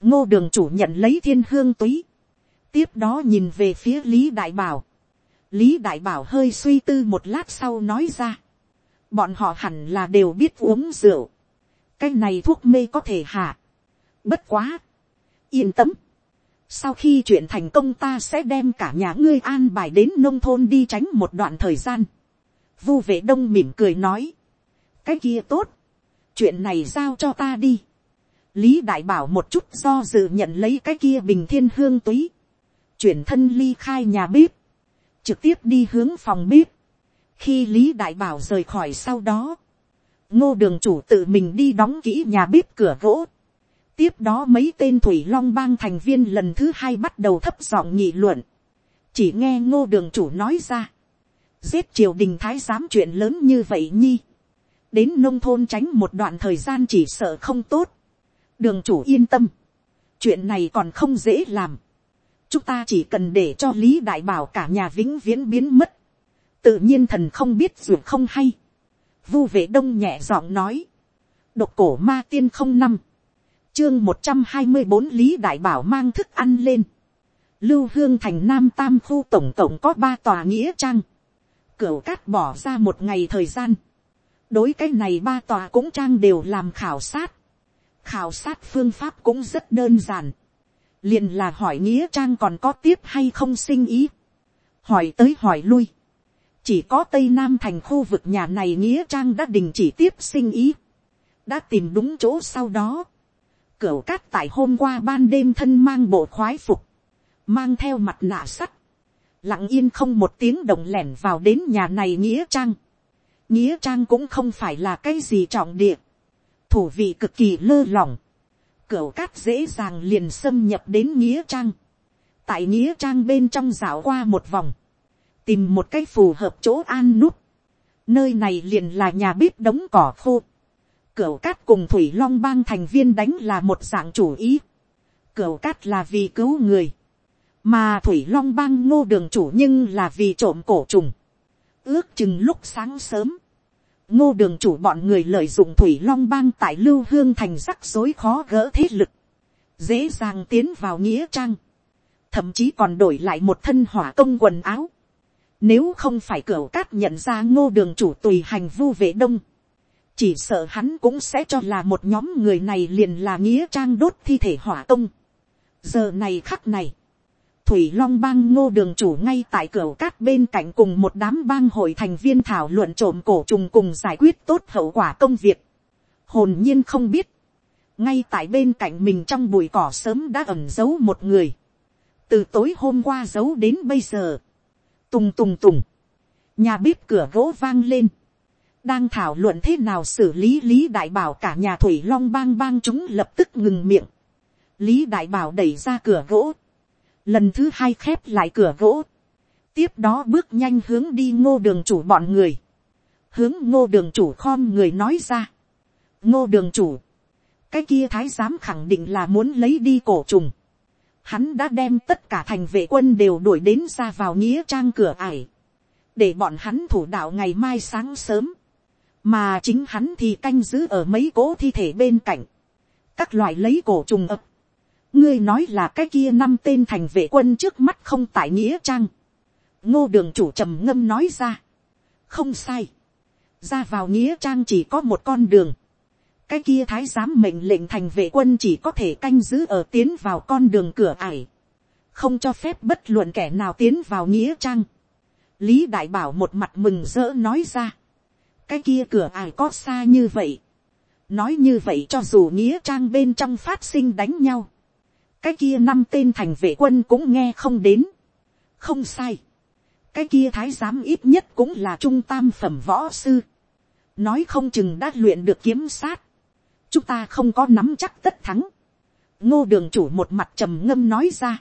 ngô đường chủ nhận lấy thiên hương túy, tiếp đó nhìn về phía lý đại bảo, lý đại bảo hơi suy tư một lát sau nói ra, bọn họ hẳn là đều biết uống rượu, cái này thuốc mê có thể hạ, bất quá, yên tâm, sau khi chuyện thành công ta sẽ đem cả nhà ngươi an bài đến nông thôn đi tránh một đoạn thời gian, vu vệ đông mỉm cười nói, cái kia tốt, chuyện này giao cho ta đi. lý đại bảo một chút do dự nhận lấy cái kia bình thiên hương túy, chuyển thân ly khai nhà bếp, trực tiếp đi hướng phòng bếp. khi lý đại bảo rời khỏi sau đó, ngô đường chủ tự mình đi đóng kỹ nhà bếp cửa gỗ. tiếp đó mấy tên thủy long bang thành viên lần thứ hai bắt đầu thấp giọng nghị luận. chỉ nghe ngô đường chủ nói ra. giết triều đình thái giám chuyện lớn như vậy nhi đến nông thôn tránh một đoạn thời gian chỉ sợ không tốt. đường chủ yên tâm, chuyện này còn không dễ làm. chúng ta chỉ cần để cho lý đại bảo cả nhà vĩnh viễn biến mất. tự nhiên thần không biết ruột không hay. vu vệ đông nhẹ giọng nói. độc cổ ma tiên không năm. chương một trăm hai mươi bốn lý đại bảo mang thức ăn lên. lưu hương thành nam tam khu tổng tổng có ba tòa nghĩa trang. cửa cát bỏ ra một ngày thời gian đối cái này ba tòa cũng trang đều làm khảo sát. khảo sát phương pháp cũng rất đơn giản. liền là hỏi nghĩa trang còn có tiếp hay không sinh ý. hỏi tới hỏi lui. chỉ có tây nam thành khu vực nhà này nghĩa trang đã đình chỉ tiếp sinh ý. đã tìm đúng chỗ sau đó. Cửu cát tại hôm qua ban đêm thân mang bộ khoái phục. Mang theo mặt nạ sắt. Lặng yên không một tiếng động lẻn vào đến nhà này Nghĩa Trang. Nghĩa Trang cũng không phải là cái gì trọng địa. Thủ vị cực kỳ lơ lỏng. Cửu cát dễ dàng liền xâm nhập đến Nghĩa Trang. Tại Nghĩa Trang bên trong dạo qua một vòng. Tìm một cái phù hợp chỗ an nút. Nơi này liền là nhà bếp đống cỏ khô Cửu cát cùng Thủy Long bang thành viên đánh là một dạng chủ ý. Cửu cát là vì cứu người. Mà Thủy Long bang ngô đường chủ nhưng là vì trộm cổ trùng. Ước chừng lúc sáng sớm. Ngô đường chủ bọn người lợi dụng Thủy Long bang tại Lưu Hương thành rắc rối khó gỡ thế lực. Dễ dàng tiến vào Nghĩa Trang. Thậm chí còn đổi lại một thân hỏa công quần áo. Nếu không phải cửa cát nhận ra ngô đường chủ tùy hành vu vệ đông chỉ sợ hắn cũng sẽ cho là một nhóm người này liền là nghĩa trang đốt thi thể hỏa công. giờ này khắc này, thủy long bang ngô đường chủ ngay tại cửa cát bên cạnh cùng một đám bang hội thành viên thảo luận trộm cổ trùng cùng giải quyết tốt hậu quả công việc. hồn nhiên không biết, ngay tại bên cạnh mình trong bụi cỏ sớm đã ẩn giấu một người. từ tối hôm qua giấu đến bây giờ. tùng tùng tùng, nhà bếp cửa gỗ vang lên đang thảo luận thế nào xử lý lý đại bảo cả nhà thủy long bang bang chúng lập tức ngừng miệng. lý đại bảo đẩy ra cửa gỗ lần thứ hai khép lại cửa gỗ. tiếp đó bước nhanh hướng đi ngô đường chủ bọn người. hướng ngô đường chủ khom người nói ra. ngô đường chủ. cái kia thái giám khẳng định là muốn lấy đi cổ trùng. hắn đã đem tất cả thành vệ quân đều đuổi đến ra vào nghĩa trang cửa ải. để bọn hắn thủ đạo ngày mai sáng sớm mà chính hắn thì canh giữ ở mấy cỗ thi thể bên cạnh, các loại lấy cổ trùng ập ngươi nói là cái kia năm tên thành vệ quân trước mắt không tại nghĩa trang. ngô đường chủ trầm ngâm nói ra. không sai. ra vào nghĩa trang chỉ có một con đường. cái kia thái giám mệnh lệnh thành vệ quân chỉ có thể canh giữ ở tiến vào con đường cửa ải. không cho phép bất luận kẻ nào tiến vào nghĩa trang. lý đại bảo một mặt mừng rỡ nói ra cái kia cửa ải có xa như vậy. nói như vậy cho dù nghĩa trang bên trong phát sinh đánh nhau cái kia năm tên thành vệ quân cũng nghe không đến. không sai. cái kia thái giám ít nhất cũng là trung tam phẩm võ sư. nói không chừng đã luyện được kiếm sát. chúng ta không có nắm chắc tất thắng. ngô đường chủ một mặt trầm ngâm nói ra.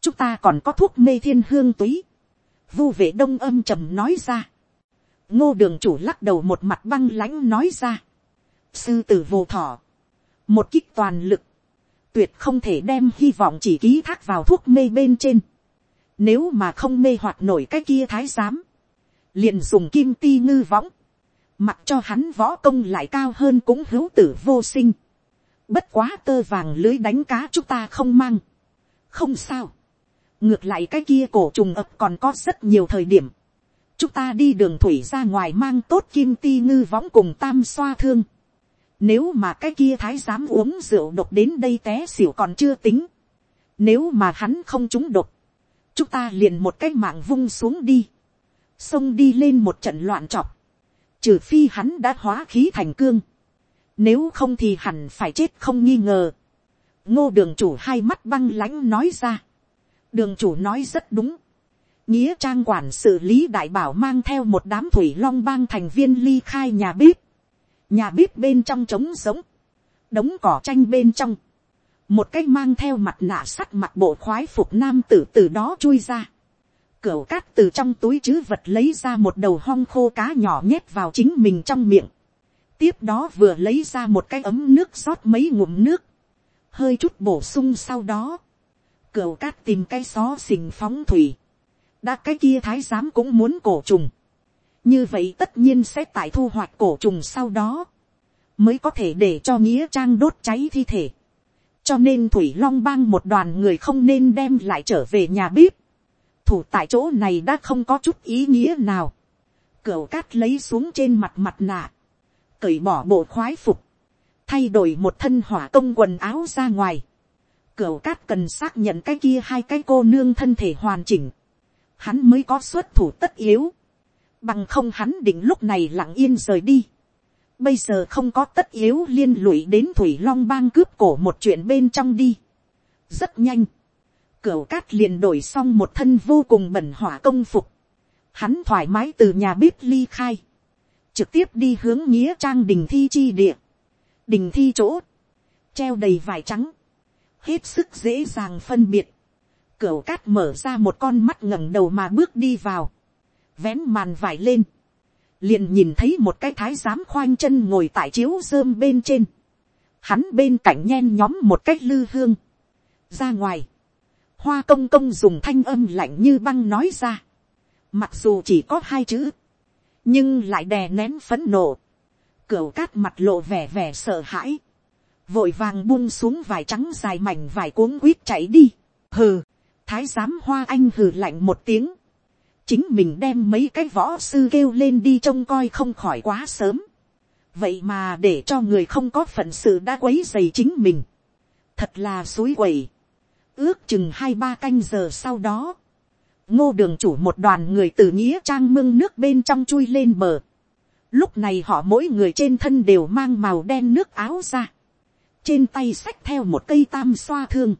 chúng ta còn có thuốc mê thiên hương túy. vu vệ đông âm trầm nói ra ngô đường chủ lắc đầu một mặt băng lãnh nói ra. sư tử vô thọ, một kích toàn lực, tuyệt không thể đem hy vọng chỉ ký thác vào thuốc mê bên trên. Nếu mà không mê hoạt nổi cái kia thái giám, liền dùng kim ti ngư võng, mặc cho hắn võ công lại cao hơn cũng hữu tử vô sinh. Bất quá tơ vàng lưới đánh cá chúng ta không mang. Không sao. Ngược lại cái kia cổ trùng ập còn có rất nhiều thời điểm chúng ta đi đường thủy ra ngoài mang tốt kim ti ngư võng cùng tam xoa thương. Nếu mà cái kia thái giám uống rượu độc đến đây té xỉu còn chưa tính. Nếu mà hắn không trúng độc. Chúng ta liền một cái mạng vung xuống đi. Xông đi lên một trận loạn trọc. Trừ phi hắn đã hóa khí thành cương. Nếu không thì hẳn phải chết không nghi ngờ. Ngô đường chủ hai mắt băng lãnh nói ra. Đường chủ nói rất đúng nghĩa trang quản xử lý đại bảo mang theo một đám thủy long bang thành viên ly khai nhà bếp, nhà bếp bên trong trống giống, đống cỏ tranh bên trong, một cái mang theo mặt nạ sắt mặt bộ khoái phục nam tử từ đó chui ra, cửu cát từ trong túi chứ vật lấy ra một đầu hong khô cá nhỏ nhét vào chính mình trong miệng, tiếp đó vừa lấy ra một cái ấm nước rót mấy ngụm nước, hơi chút bổ sung sau đó, cửu cát tìm cái xó xình phóng thủy, đã cái kia thái giám cũng muốn cổ trùng như vậy tất nhiên sẽ tại thu hoạch cổ trùng sau đó, mới có thể để cho nghĩa trang đốt cháy thi thể. cho nên thủy long bang một đoàn người không nên đem lại trở về nhà bếp. thủ tại chỗ này đã không có chút ý nghĩa nào. cửu cát lấy xuống trên mặt mặt nạ, cởi bỏ bộ khoái phục, thay đổi một thân hỏa công quần áo ra ngoài. Cửu cát cần xác nhận cái kia hai cái cô nương thân thể hoàn chỉnh hắn mới có xuất thủ tất yếu, bằng không hắn định lúc này lặng yên rời đi. bây giờ không có tất yếu liên lụy đến thủy long bang cướp cổ một chuyện bên trong đi. rất nhanh, cửu cát liền đổi xong một thân vô cùng bẩn hỏa công phục, hắn thoải mái từ nhà bếp ly khai, trực tiếp đi hướng nghĩa trang đình thi chi địa, đình thi chỗ, treo đầy vải trắng, hết sức dễ dàng phân biệt, cửu cát mở ra một con mắt ngẩng đầu mà bước đi vào, vén màn vải lên, liền nhìn thấy một cái thái giám khoanh chân ngồi tại chiếu rơm bên trên, hắn bên cạnh nhen nhóm một cách lư hương, ra ngoài, hoa công công dùng thanh âm lạnh như băng nói ra, mặc dù chỉ có hai chữ, nhưng lại đè nén phấn nộ, cửu cát mặt lộ vẻ vẻ sợ hãi, vội vàng buông xuống vải trắng dài mảnh vải cuống quýt chạy đi, hừ, thái giám hoa anh hừ lạnh một tiếng, chính mình đem mấy cái võ sư kêu lên đi trông coi không khỏi quá sớm, vậy mà để cho người không có phận sự đã quấy dày chính mình, thật là suối quẩy, ước chừng hai ba canh giờ sau đó, ngô đường chủ một đoàn người từ nghĩa trang mương nước bên trong chui lên bờ, lúc này họ mỗi người trên thân đều mang màu đen nước áo ra, trên tay xách theo một cây tam xoa thương,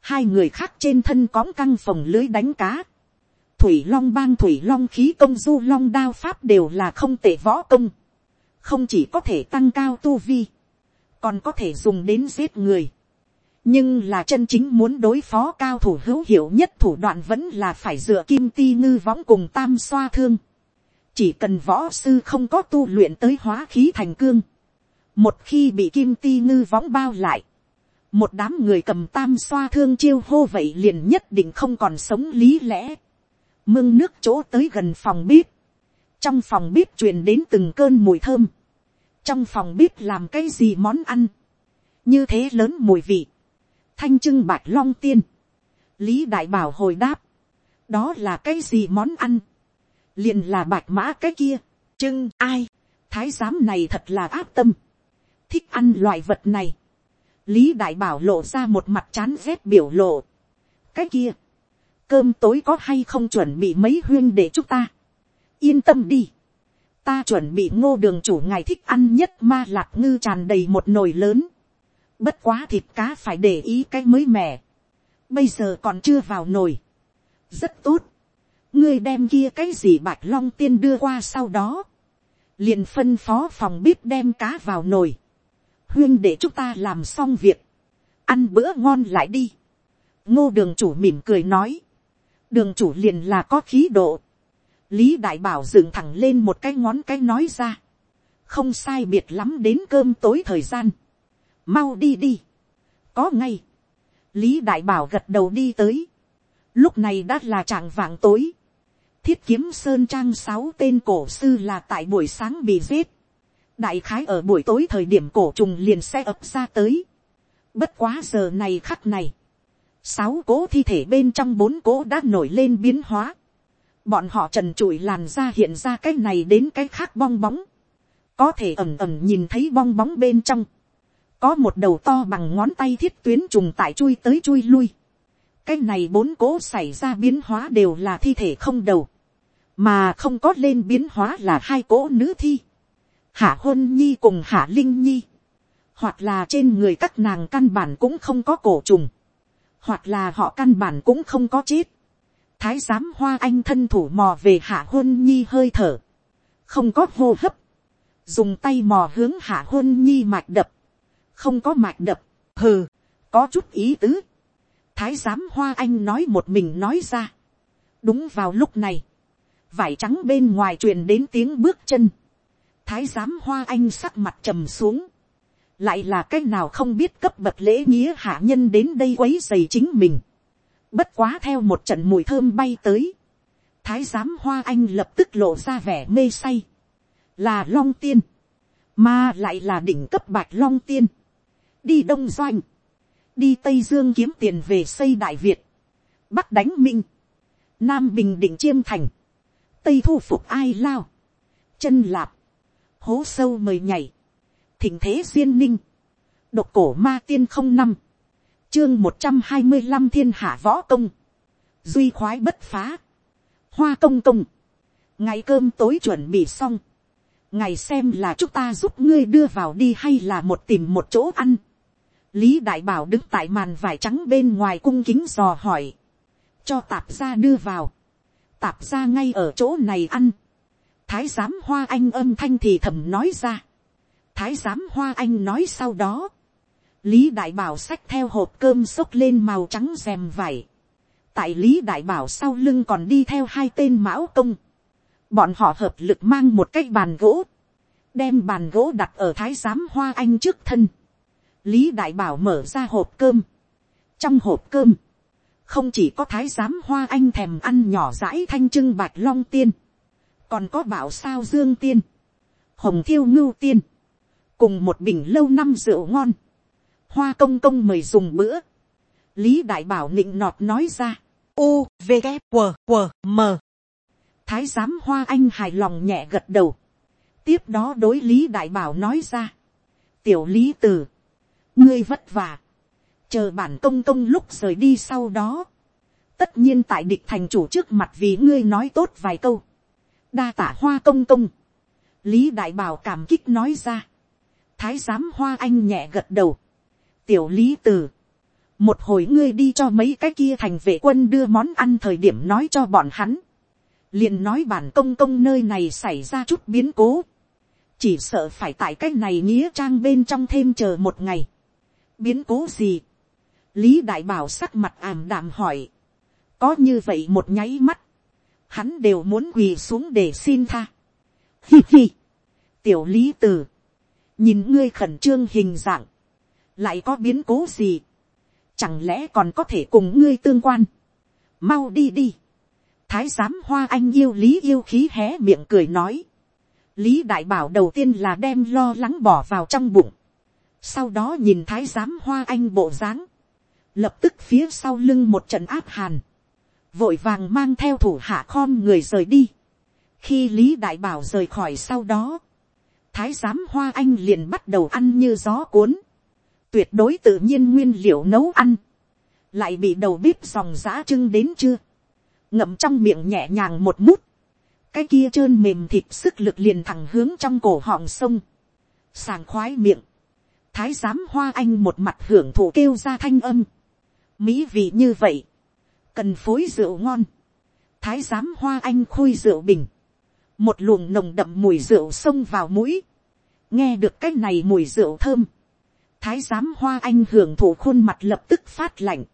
hai người khác trên thân cóng căng phòng lưới đánh cá, thủy long bang thủy long khí công du long đao pháp đều là không tệ võ công, không chỉ có thể tăng cao tu vi, còn có thể dùng đến giết người. nhưng là chân chính muốn đối phó cao thủ hữu hiệu nhất thủ đoạn vẫn là phải dựa kim ti ngư võng cùng tam xoa thương. chỉ cần võ sư không có tu luyện tới hóa khí thành cương, một khi bị kim ti ngư võng bao lại, một đám người cầm tam xoa thương chiêu hô vậy liền nhất định không còn sống lý lẽ mương nước chỗ tới gần phòng bếp, trong phòng bếp truyền đến từng cơn mùi thơm, trong phòng bếp làm cái gì món ăn, như thế lớn mùi vị, thanh trưng bạch long tiên, lý đại bảo hồi đáp, đó là cái gì món ăn, liền là bạch mã cái kia, trưng ai, thái giám này thật là áp tâm, thích ăn loại vật này, lý đại bảo lộ ra một mặt chán rét biểu lộ, cái kia, cơm tối có hay không chuẩn bị mấy huyên để chúng ta, yên tâm đi, ta chuẩn bị ngô đường chủ ngài thích ăn nhất ma lạc ngư tràn đầy một nồi lớn. Bất quá thịt cá phải để ý cái mới mẻ. Bây giờ còn chưa vào nồi. Rất tốt. Ngươi đem kia cái gì bạch long tiên đưa qua sau đó. Liền phân phó phòng bếp đem cá vào nồi. Huyên để chúng ta làm xong việc. Ăn bữa ngon lại đi. Ngô đường chủ mỉm cười nói. Đường chủ liền là có khí độ. Lý đại bảo dựng thẳng lên một cái ngón cái nói ra, không sai biệt lắm đến cơm tối thời gian, mau đi đi, có ngay, lý đại bảo gật đầu đi tới, lúc này đã là trạng vạng tối, thiết kiếm sơn trang sáu tên cổ sư là tại buổi sáng bị giết, đại khái ở buổi tối thời điểm cổ trùng liền sẽ ập ra tới, bất quá giờ này khắc này, sáu cố thi thể bên trong bốn cố đã nổi lên biến hóa, bọn họ trần trụi làn ra hiện ra cái này đến cái khác bong bóng, có thể ẩm ẩm nhìn thấy bong bóng bên trong, có một đầu to bằng ngón tay thiết tuyến trùng tại chui tới chui lui, cái này bốn cố xảy ra biến hóa đều là thi thể không đầu, mà không có lên biến hóa là hai cố nữ thi, hạ hôn nhi cùng hạ linh nhi, hoặc là trên người các nàng căn bản cũng không có cổ trùng, hoặc là họ căn bản cũng không có chết, thái giám hoa anh thân thủ mò về hạ hôn nhi hơi thở, không có hô hấp, dùng tay mò hướng hạ hôn nhi mạch đập, không có mạch đập, hừ, có chút ý tứ. thái giám hoa anh nói một mình nói ra. đúng vào lúc này, vải trắng bên ngoài truyền đến tiếng bước chân, thái giám hoa anh sắc mặt trầm xuống, lại là c á c h nào không biết cấp bậc lễ nghĩa hạ nhân đến đây quấy dày chính mình. Bất quá theo một trận mùi thơm bay tới. Thái giám hoa anh lập tức lộ ra vẻ mê say. Là long tiên. Mà lại là đỉnh cấp bạch long tiên. Đi đông doanh. Đi Tây Dương kiếm tiền về xây Đại Việt. Bắc đánh Minh. Nam Bình Định Chiêm Thành. Tây thu phục ai lao. Chân lạp. Hố sâu mời nhảy. Thỉnh thế duyên ninh. Độc cổ ma tiên không năm. Chương một trăm hai mươi năm thiên hạ võ công, duy khoái bất phá, hoa công công, ngày cơm tối chuẩn bị xong, ngày xem là chúng ta giúp ngươi đưa vào đi hay là một tìm một chỗ ăn. lý đại bảo đứng tại màn vải trắng bên ngoài cung kính dò hỏi, cho tạp gia đưa vào, tạp gia ngay ở chỗ này ăn, thái giám hoa anh âm thanh thì thầm nói ra, thái giám hoa anh nói sau đó, lý đại bảo xách theo hộp cơm xốc lên màu trắng rèm vải, tại lý đại bảo sau lưng còn đi theo hai tên mão công, bọn họ hợp lực mang một cái bàn gỗ, đem bàn gỗ đặt ở thái giám hoa anh trước thân, lý đại bảo mở ra hộp cơm, trong hộp cơm, không chỉ có thái giám hoa anh thèm ăn nhỏ dãi thanh trưng bạch long tiên, còn có bảo sao dương tiên, hồng thiêu ngưu tiên, cùng một bình lâu năm rượu ngon, hoa công công mời dùng bữa, lý đại bảo nịnh nọt nói ra, u v g q q m. Thái giám hoa anh hài lòng nhẹ gật đầu, tiếp đó đối lý đại bảo nói ra, tiểu lý t ử ngươi vất vả, chờ bản công công lúc rời đi sau đó, tất nhiên tại địch thành chủ trước mặt vì ngươi nói tốt vài câu, đa tả hoa công công, lý đại bảo cảm kích nói ra, thái giám hoa anh nhẹ gật đầu, tiểu lý t ử một hồi ngươi đi cho mấy cái kia thành vệ quân đưa món ăn thời điểm nói cho bọn hắn, liền nói bản công công nơi này xảy ra chút biến cố, chỉ sợ phải tại cái này nghĩa trang bên trong thêm chờ một ngày, biến cố gì, lý đại bảo sắc mặt ảm đạm hỏi, có như vậy một nháy mắt, hắn đều muốn quỳ xuống để xin tha. Hi hi, tiểu lý t ử nhìn ngươi khẩn trương hình dạng, lại có biến cố gì, chẳng lẽ còn có thể cùng ngươi tương quan, mau đi đi, thái giám hoa anh yêu lý yêu khí hé miệng cười nói, lý đại bảo đầu tiên là đem lo lắng bỏ vào trong bụng, sau đó nhìn thái giám hoa anh bộ dáng, lập tức phía sau lưng một trận áp hàn, vội vàng mang theo thủ hạ khom người rời đi. khi lý đại bảo rời khỏi sau đó, thái giám hoa anh liền bắt đầu ăn như gió cuốn, tuyệt đối tự nhiên nguyên liệu nấu ăn, lại bị đầu bếp dòng giã trưng đến chưa, ngậm trong miệng nhẹ nhàng một mút, cái kia trơn mềm thịt sức lực liền thẳng hướng trong cổ họng sông, sàng khoái miệng, thái giám hoa anh một mặt hưởng thụ kêu ra thanh âm, mỹ vị như vậy, cần phối rượu ngon, thái giám hoa anh khui rượu bình, một luồng nồng đậm mùi rượu xông vào mũi, nghe được cái này mùi rượu thơm, thái giám hoa anh hưởng thụ khuôn mặt lập tức phát lạnh,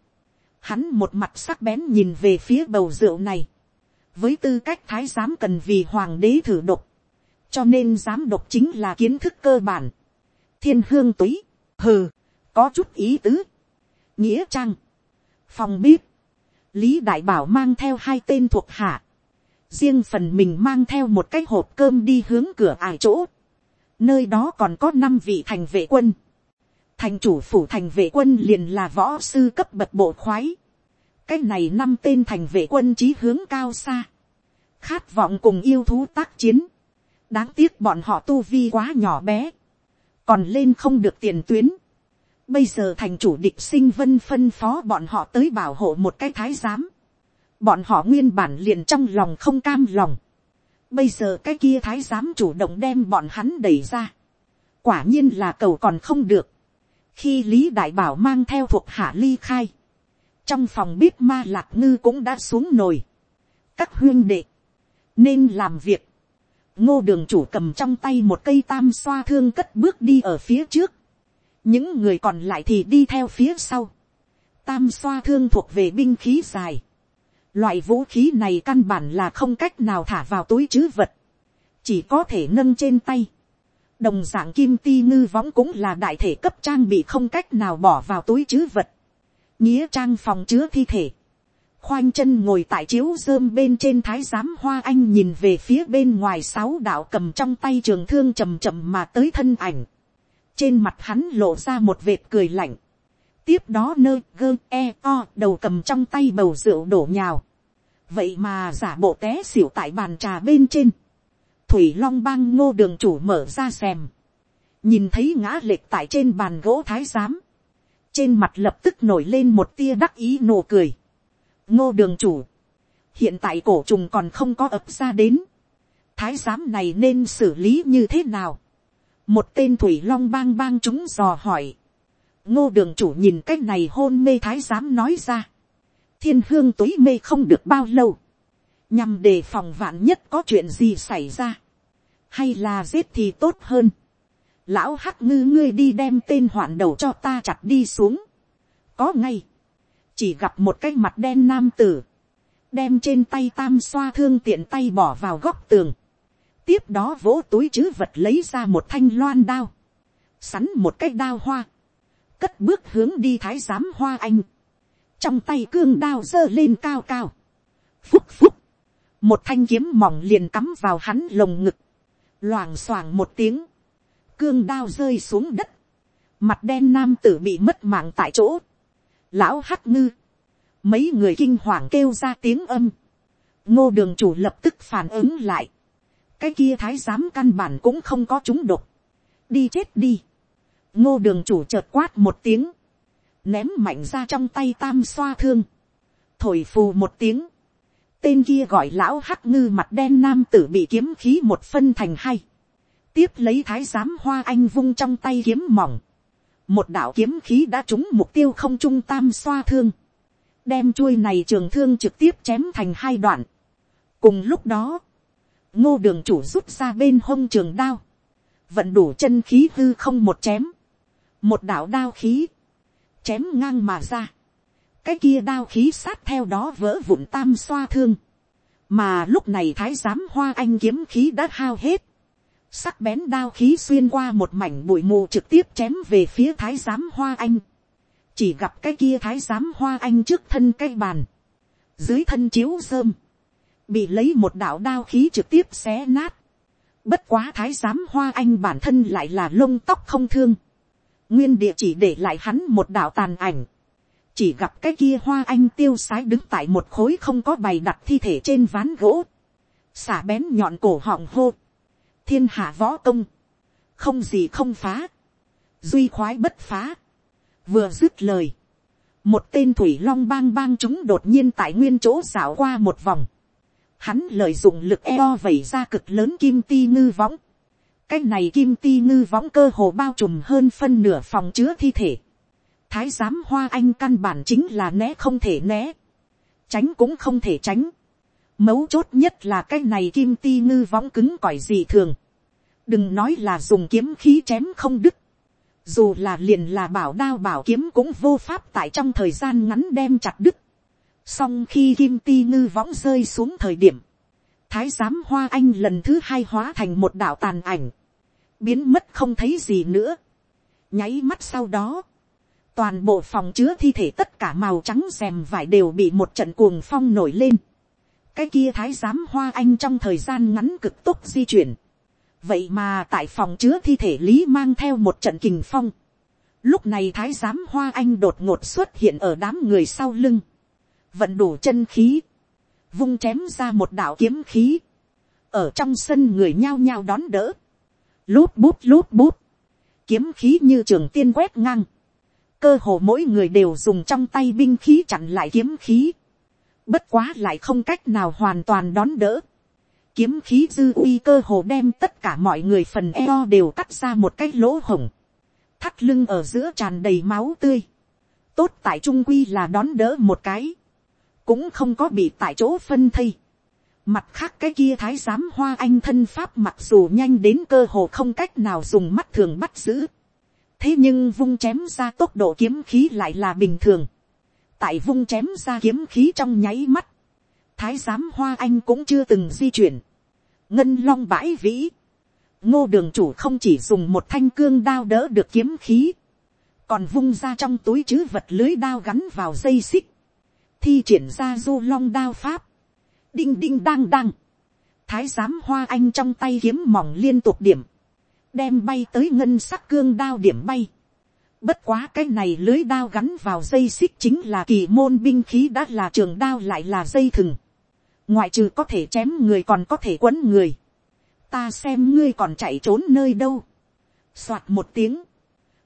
hắn một mặt sắc bén nhìn về phía bầu rượu này, với tư cách thái giám cần vì hoàng đế thử độc, cho nên giám độc chính là kiến thức cơ bản, thiên hương túy, hừ, có chút ý tứ, nghĩa trang, phòng bếp, lý đại bảo mang theo hai tên thuộc hạ, riêng phần mình mang theo một cái hộp cơm đi hướng cửa ải chỗ, nơi đó còn có năm vị thành vệ quân, thành chủ phủ thành vệ quân liền là võ sư cấp bậc bộ khoái, cái này năm tên thành vệ quân chí hướng cao xa, khát vọng cùng yêu thú tác chiến, đáng tiếc bọn họ tu vi quá nhỏ bé, còn lên không được tiền tuyến, Bây giờ thành chủ địch sinh vân phân phó bọn họ tới bảo hộ một cái thái giám. Bọn họ nguyên bản liền trong lòng không cam lòng. Bây giờ cái kia thái giám chủ động đem bọn hắn đẩy ra. Quả nhiên là cầu còn không được. Khi Lý Đại Bảo mang theo thuộc hạ ly khai. Trong phòng bếp ma lạc ngư cũng đã xuống nồi. Các huyên đệ. Nên làm việc. Ngô đường chủ cầm trong tay một cây tam xoa thương cất bước đi ở phía trước những người còn lại thì đi theo phía sau. tam xoa thương thuộc về binh khí dài loại vũ khí này căn bản là không cách nào thả vào túi chứ vật. chỉ có thể nâng trên tay. đồng d ạ n g kim ti ngư võng cũng là đại thể cấp trang bị không cách nào bỏ vào túi chứ vật. nghĩa trang phòng chứa thi thể. khoanh chân ngồi tại chiếu rơm bên trên thái giám hoa anh nhìn về phía bên ngoài sáu đạo cầm trong tay trường thương chầm chậm mà tới thân ảnh trên mặt hắn lộ ra một vệt cười lạnh tiếp đó nơ gơ e o đầu cầm trong tay bầu rượu đổ nhào. vậy mà giả bộ té xỉu tại bàn trà bên trên. thủy long bang ngô đường chủ mở ra xem. nhìn thấy ngã lệch tại trên bàn gỗ thái giám. trên mặt lập tức nổi lên một tia đắc ý nụ cười. ngô đường chủ. hiện tại cổ trùng còn không có ập ra đến. thái giám này nên xử lý như thế nào, một tên thủy long bang bang chúng dò hỏi, ngô đường chủ nhìn cái này hôn mê thái giám nói ra, thiên hương túy mê không được bao lâu, nhằm đề phòng vạn nhất có chuyện gì xảy ra, hay là giết thì tốt hơn, lão hắc ngư ngươi đi đem tên hoạn đầu cho ta chặt đi xuống, có ngay, chỉ gặp một cái mặt đen nam tử, đem trên tay tam xoa thương tiện tay bỏ vào góc tường, tiếp đó vỗ túi chứ vật lấy ra một thanh loan đao, sắn một cái đao hoa, cất bước hướng đi thái giám hoa anh, trong tay cương đao giơ lên cao cao, phúc phúc, một thanh kiếm mỏng liền cắm vào hắn lồng ngực, loảng xoảng một tiếng, cương đao rơi xuống đất, mặt đen nam tử bị mất mạng tại chỗ, lão hắc ngư, mấy người kinh hoàng kêu ra tiếng âm, ngô đường chủ lập tức phản ứng lại, cái kia thái giám căn bản cũng không có chúng độc, đi chết đi, ngô đường chủ chợt quát một tiếng, ném mạnh ra trong tay tam xoa thương, thổi phù một tiếng, tên kia gọi lão hắc ngư mặt đen nam tử bị kiếm khí một phân thành hai, tiếp lấy thái giám hoa anh vung trong tay kiếm mỏng, một đạo kiếm khí đã trúng mục tiêu không trung tam xoa thương, đem chuôi này trường thương trực tiếp chém thành hai đoạn. cùng lúc đó, ngô đường chủ rút ra bên hông trường đao, vận đủ chân khí hư không một chém, một đạo đao khí, chém ngang mà ra, cái kia đao khí sát theo đó vỡ vụn tam xoa thương, mà lúc này thái giám hoa anh kiếm khí đã hao hết, sắc bén đao khí xuyên qua một mảnh bụi mù trực tiếp chém về phía thái giám hoa anh, chỉ gặp cái kia thái giám hoa anh trước thân cây bàn, dưới thân chiếu rơm, bị lấy một đạo đao khí trực tiếp xé nát, bất quá thái giám hoa anh bản thân lại là lông tóc không thương, nguyên địa chỉ để lại hắn một đạo tàn ảnh, chỉ gặp cái kia hoa anh tiêu sái đứng tại một khối không có bày đặt thi thể trên ván gỗ, xả bén nhọn cổ họng hô, thiên hạ võ công, không gì không phá, duy khoái bất phá, vừa dứt lời, một tên thủy long bang bang chúng đột nhiên tại nguyên chỗ xảo qua một vòng, hắn lợi dụng lực eo vẩy ra cực lớn kim ti ngư võng, cái này kim ti ngư võng cơ hồ bao trùm hơn phân nửa phòng chứa thi thể, thái giám hoa anh căn bản chính là né không thể né, tránh cũng không thể tránh, mấu chốt nhất là cái này kim ti ngư võng cứng cỏi gì thường, đừng nói là dùng kiếm khí chém không đứt, dù là liền là bảo đao bảo kiếm cũng vô pháp tại trong thời gian ngắn đem chặt đứt. Song khi kim ti ngư võng rơi xuống thời điểm, thái giám hoa anh lần thứ hai hóa thành một đạo tàn ảnh, biến mất không thấy gì nữa. nháy mắt sau đó, toàn bộ phòng chứa thi thể tất cả màu trắng rèm vải đều bị một trận cuồng phong nổi lên. cái kia thái giám hoa anh trong thời gian ngắn cực tốc di chuyển, vậy mà tại phòng chứa thi thể lý mang theo một trận kình phong. lúc này thái giám hoa anh đột ngột xuất hiện ở đám người sau lưng, vận đủ chân khí, vung chém ra một đạo kiếm khí, ở trong sân người nhao nhao đón đỡ, lút bút lút bút, kiếm khí như trường tiên quét ngang, cơ hồ mỗi người đều dùng trong tay binh khí chặn lại kiếm khí, bất quá lại không cách nào hoàn toàn đón đỡ, kiếm khí dư uy cơ hồ đem tất cả mọi người phần eo đều cắt ra một cái lỗ hổng, thắt lưng ở giữa tràn đầy máu tươi, tốt tại trung quy là đón đỡ một cái, cũng không có bị tại chỗ phân thây. Mặt khác cái kia thái giám hoa anh thân pháp mặc dù nhanh đến cơ hồ không cách nào dùng mắt thường bắt giữ. Thế nhưng vung chém ra tốc độ kiếm khí lại là bình thường. Tại vung chém ra kiếm khí trong nháy mắt thái giám hoa anh cũng chưa từng di chuyển, ngân long bãi vĩ, ngô đường chủ không chỉ dùng một thanh cương đao đỡ được kiếm khí, còn vung ra trong túi chứ vật lưới đao gắn vào dây xích, thi triển ra du long đao pháp, đinh đinh đang đang, thái giám hoa anh trong tay kiếm mỏng liên tục điểm, đem bay tới ngân sắc cương đao điểm bay, Bất quá cái này lưới đao gắn vào dây xích chính là kỳ môn binh khí đã là trường đao lại là dây thừng. Ngoại trừ có thể chém người còn có thể quấn người, ta xem ngươi còn chạy trốn nơi đâu, soạt một tiếng,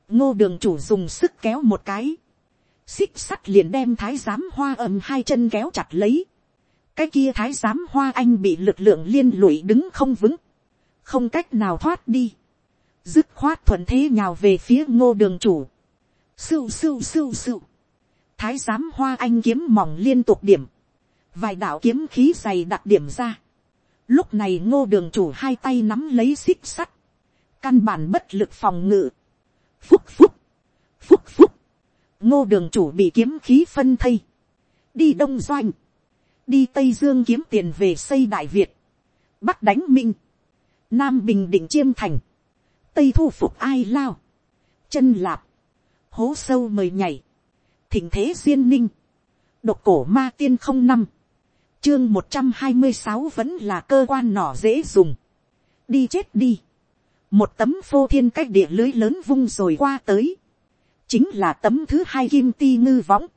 ngô đường chủ dùng sức kéo một cái, xích sắt liền đem thái giám hoa ầm hai chân kéo chặt lấy, cái kia thái giám hoa anh bị lực lượng liên lụy đứng không vững, không cách nào thoát đi, dứt khoát thuận thế nhào về phía ngô đường chủ, sưu sưu sưu sưu, thái giám hoa anh kiếm mỏng liên tục điểm, vài đạo kiếm khí dày đặc điểm ra, lúc này ngô đường chủ hai tay nắm lấy xích sắt, căn bản bất lực phòng ngự, phúc phúc, phúc phúc, ngô đường chủ bị kiếm khí phân thây, đi đông doanh, đi tây dương kiếm tiền về xây đại việt, bắc đánh minh, nam bình định chiêm thành, tây thu phục ai lao, chân lạp, hố sâu mời nhảy, thỉnh thế duyên ninh, độc cổ ma tiên không năm, chương một trăm hai mươi sáu vẫn là cơ quan nỏ dễ dùng, đi chết đi, một tấm phô thiên cách địa lưới lớn vung rồi qua tới, chính là tấm thứ hai kim ti ngư võng,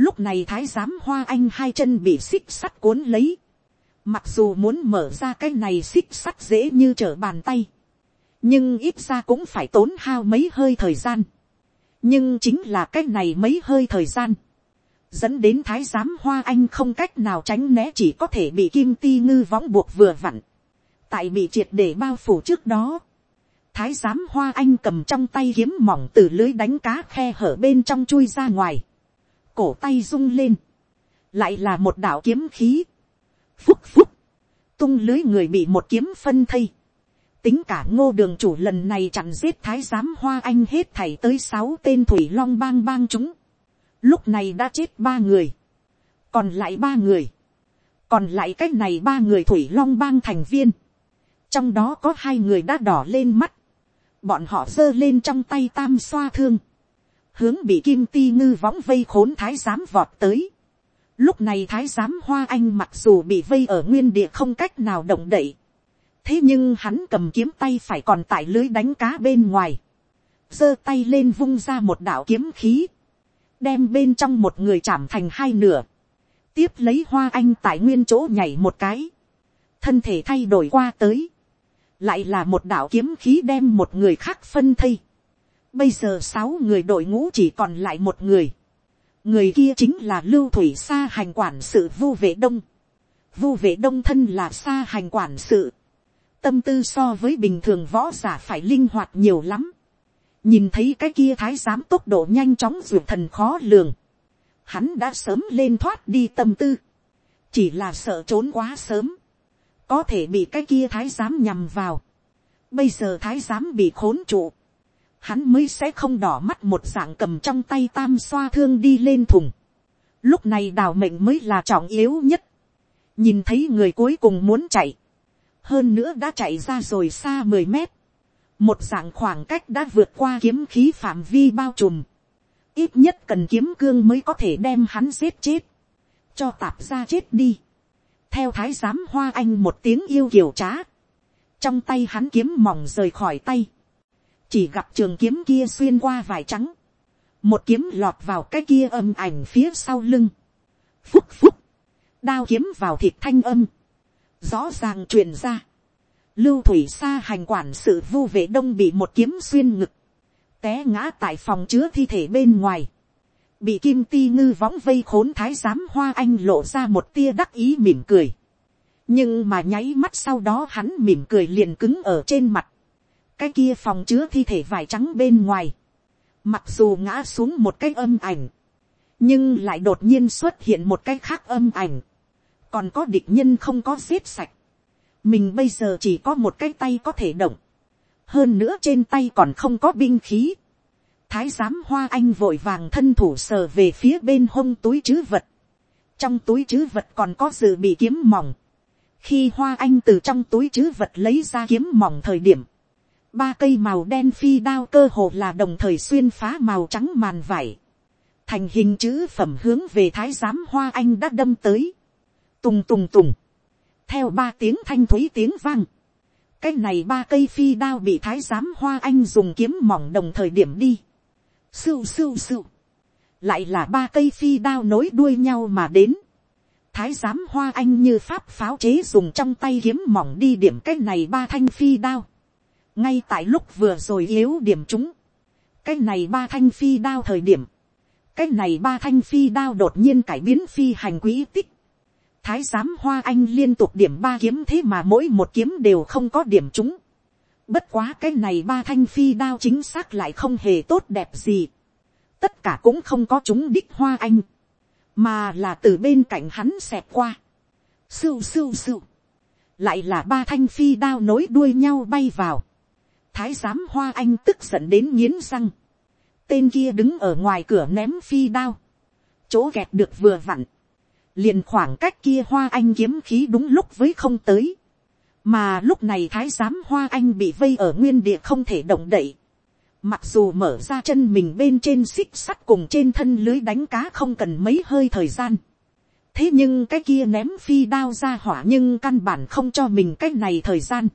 Lúc này thái giám hoa anh hai chân bị xích sắt cuốn lấy. Mặc dù muốn mở ra cái này xích sắt dễ như trở bàn tay. Nhưng ít ra cũng phải tốn hao mấy hơi thời gian. Nhưng chính là cái này mấy hơi thời gian. Dẫn đến thái giám hoa anh không cách nào tránh né chỉ có thể bị kim ti ngư võng buộc vừa vặn. Tại bị triệt để bao phủ trước đó. Thái giám hoa anh cầm trong tay kiếm mỏng từ lưới đánh cá khe hở bên trong chui ra ngoài. Cổ tay rung lên, lại là một đạo kiếm khí, phúc phúc, tung lưới người bị một kiếm phân thây, tính cả ngô đường chủ lần này chặn giết thái giám hoa anh hết thảy tới sáu tên thủy long bang bang chúng, lúc này đã chết ba người, còn lại ba người, còn lại cách này ba người thủy long bang thành viên, trong đó có hai người đã đỏ lên mắt, bọn họ giơ lên trong tay tam xoa thương, hướng bị kim ti ngư võng vây khốn thái giám vọt tới. Lúc này thái giám hoa anh mặc dù bị vây ở nguyên địa không cách nào động đậy. Thế nhưng hắn cầm kiếm tay phải còn tại lưới đánh cá bên ngoài. giơ tay lên vung ra một đạo kiếm khí. Đem bên trong một người chạm thành hai nửa. Tiếp lấy hoa anh tại nguyên chỗ nhảy một cái. Thân thể thay đổi qua tới. Lại là một đạo kiếm khí đem một người khác phân thây Bây giờ sáu người đội ngũ chỉ còn lại một người. Người kia chính là Lưu Thủy Sa hành quản sự Vu Vệ Đông. Vu Vệ Đông thân là Sa hành quản sự. Tâm tư so với bình thường võ giả phải linh hoạt nhiều lắm. Nhìn thấy cái kia thái giám tốc độ nhanh chóng ruột thần khó lường. Hắn đã sớm lên thoát đi tâm tư. Chỉ là sợ trốn quá sớm. Có thể bị cái kia thái giám nhằm vào. Bây giờ thái giám bị khốn trụ hắn mới sẽ không đỏ mắt một dạng cầm trong tay tam xoa thương đi lên thùng. Lúc này đào mệnh mới là trọng yếu nhất. Nhìn thấy người cuối cùng muốn chạy. Hơn nữa đã chạy ra rồi xa mười mét. Một dạng khoảng cách đã vượt qua kiếm khí phạm vi bao trùm. Ít nhất cần kiếm cương mới có thể đem hắn giết chết. Cho tạp ra chết đi. Theo thái giám hoa anh một tiếng yêu kiều trá. Trong tay hắn kiếm mỏng rời khỏi tay. Chỉ gặp trường kiếm kia xuyên qua vải trắng, một kiếm lọt vào cái kia âm ảnh phía sau lưng, phúc phúc, đao kiếm vào thịt thanh âm, rõ ràng truyền ra, lưu thủy xa hành quản sự vu vệ đông bị một kiếm xuyên ngực, té ngã tại phòng chứa thi thể bên ngoài, bị kim ti ngư võng vây khốn thái giám hoa anh lộ ra một tia đắc ý mỉm cười, nhưng mà nháy mắt sau đó hắn mỉm cười liền cứng ở trên mặt, cái kia phòng chứa thi thể vải trắng bên ngoài, mặc dù ngã xuống một cái âm ảnh, nhưng lại đột nhiên xuất hiện một cái khác âm ảnh, còn có địch nhân không có giết sạch, mình bây giờ chỉ có một cái tay có thể động, hơn nữa trên tay còn không có binh khí, thái giám hoa anh vội vàng thân thủ sờ về phía bên hông túi chứ vật, trong túi chứ vật còn có dự bị kiếm mỏng, khi hoa anh từ trong túi chứ vật lấy ra kiếm mỏng thời điểm, Ba cây màu đen phi đao cơ hồ là đồng thời xuyên phá màu trắng màn vải. Thành hình chữ phẩm hướng về thái giám hoa anh đã đâm tới. Tùng tùng tùng. Theo ba tiếng thanh thúy tiếng vang. Cái này ba cây phi đao bị thái giám hoa anh dùng kiếm mỏng đồng thời điểm đi. Sưu sưu sưu. Lại là ba cây phi đao nối đuôi nhau mà đến. Thái giám hoa anh như pháp pháo chế dùng trong tay kiếm mỏng đi điểm cái này ba thanh phi đao ngay tại lúc vừa rồi yếu điểm chúng, cái này ba thanh phi đao thời điểm, cái này ba thanh phi đao đột nhiên cải biến phi hành quý tích, thái giám hoa anh liên tục điểm ba kiếm thế mà mỗi một kiếm đều không có điểm chúng bất quá cái này ba thanh phi đao chính xác lại không hề tốt đẹp gì. tất cả cũng không có chúng đích hoa anh, mà là từ bên cạnh hắn xẹp qua. sưu sưu sưu, lại là ba thanh phi đao nối đuôi nhau bay vào. thái giám hoa anh tức giận đến nghiến răng. tên kia đứng ở ngoài cửa ném phi đao. chỗ kẹt được vừa vặn liền khoảng cách kia hoa anh kiếm khí đúng lúc với không tới mà lúc này thái giám hoa anh bị vây ở nguyên địa không thể động đậy. mặc dù mở ra chân mình bên trên xích sắt cùng trên thân lưới đánh cá không cần mấy hơi thời gian. thế nhưng cái kia ném phi đao ra hỏa nhưng căn bản không cho mình cái này thời gian.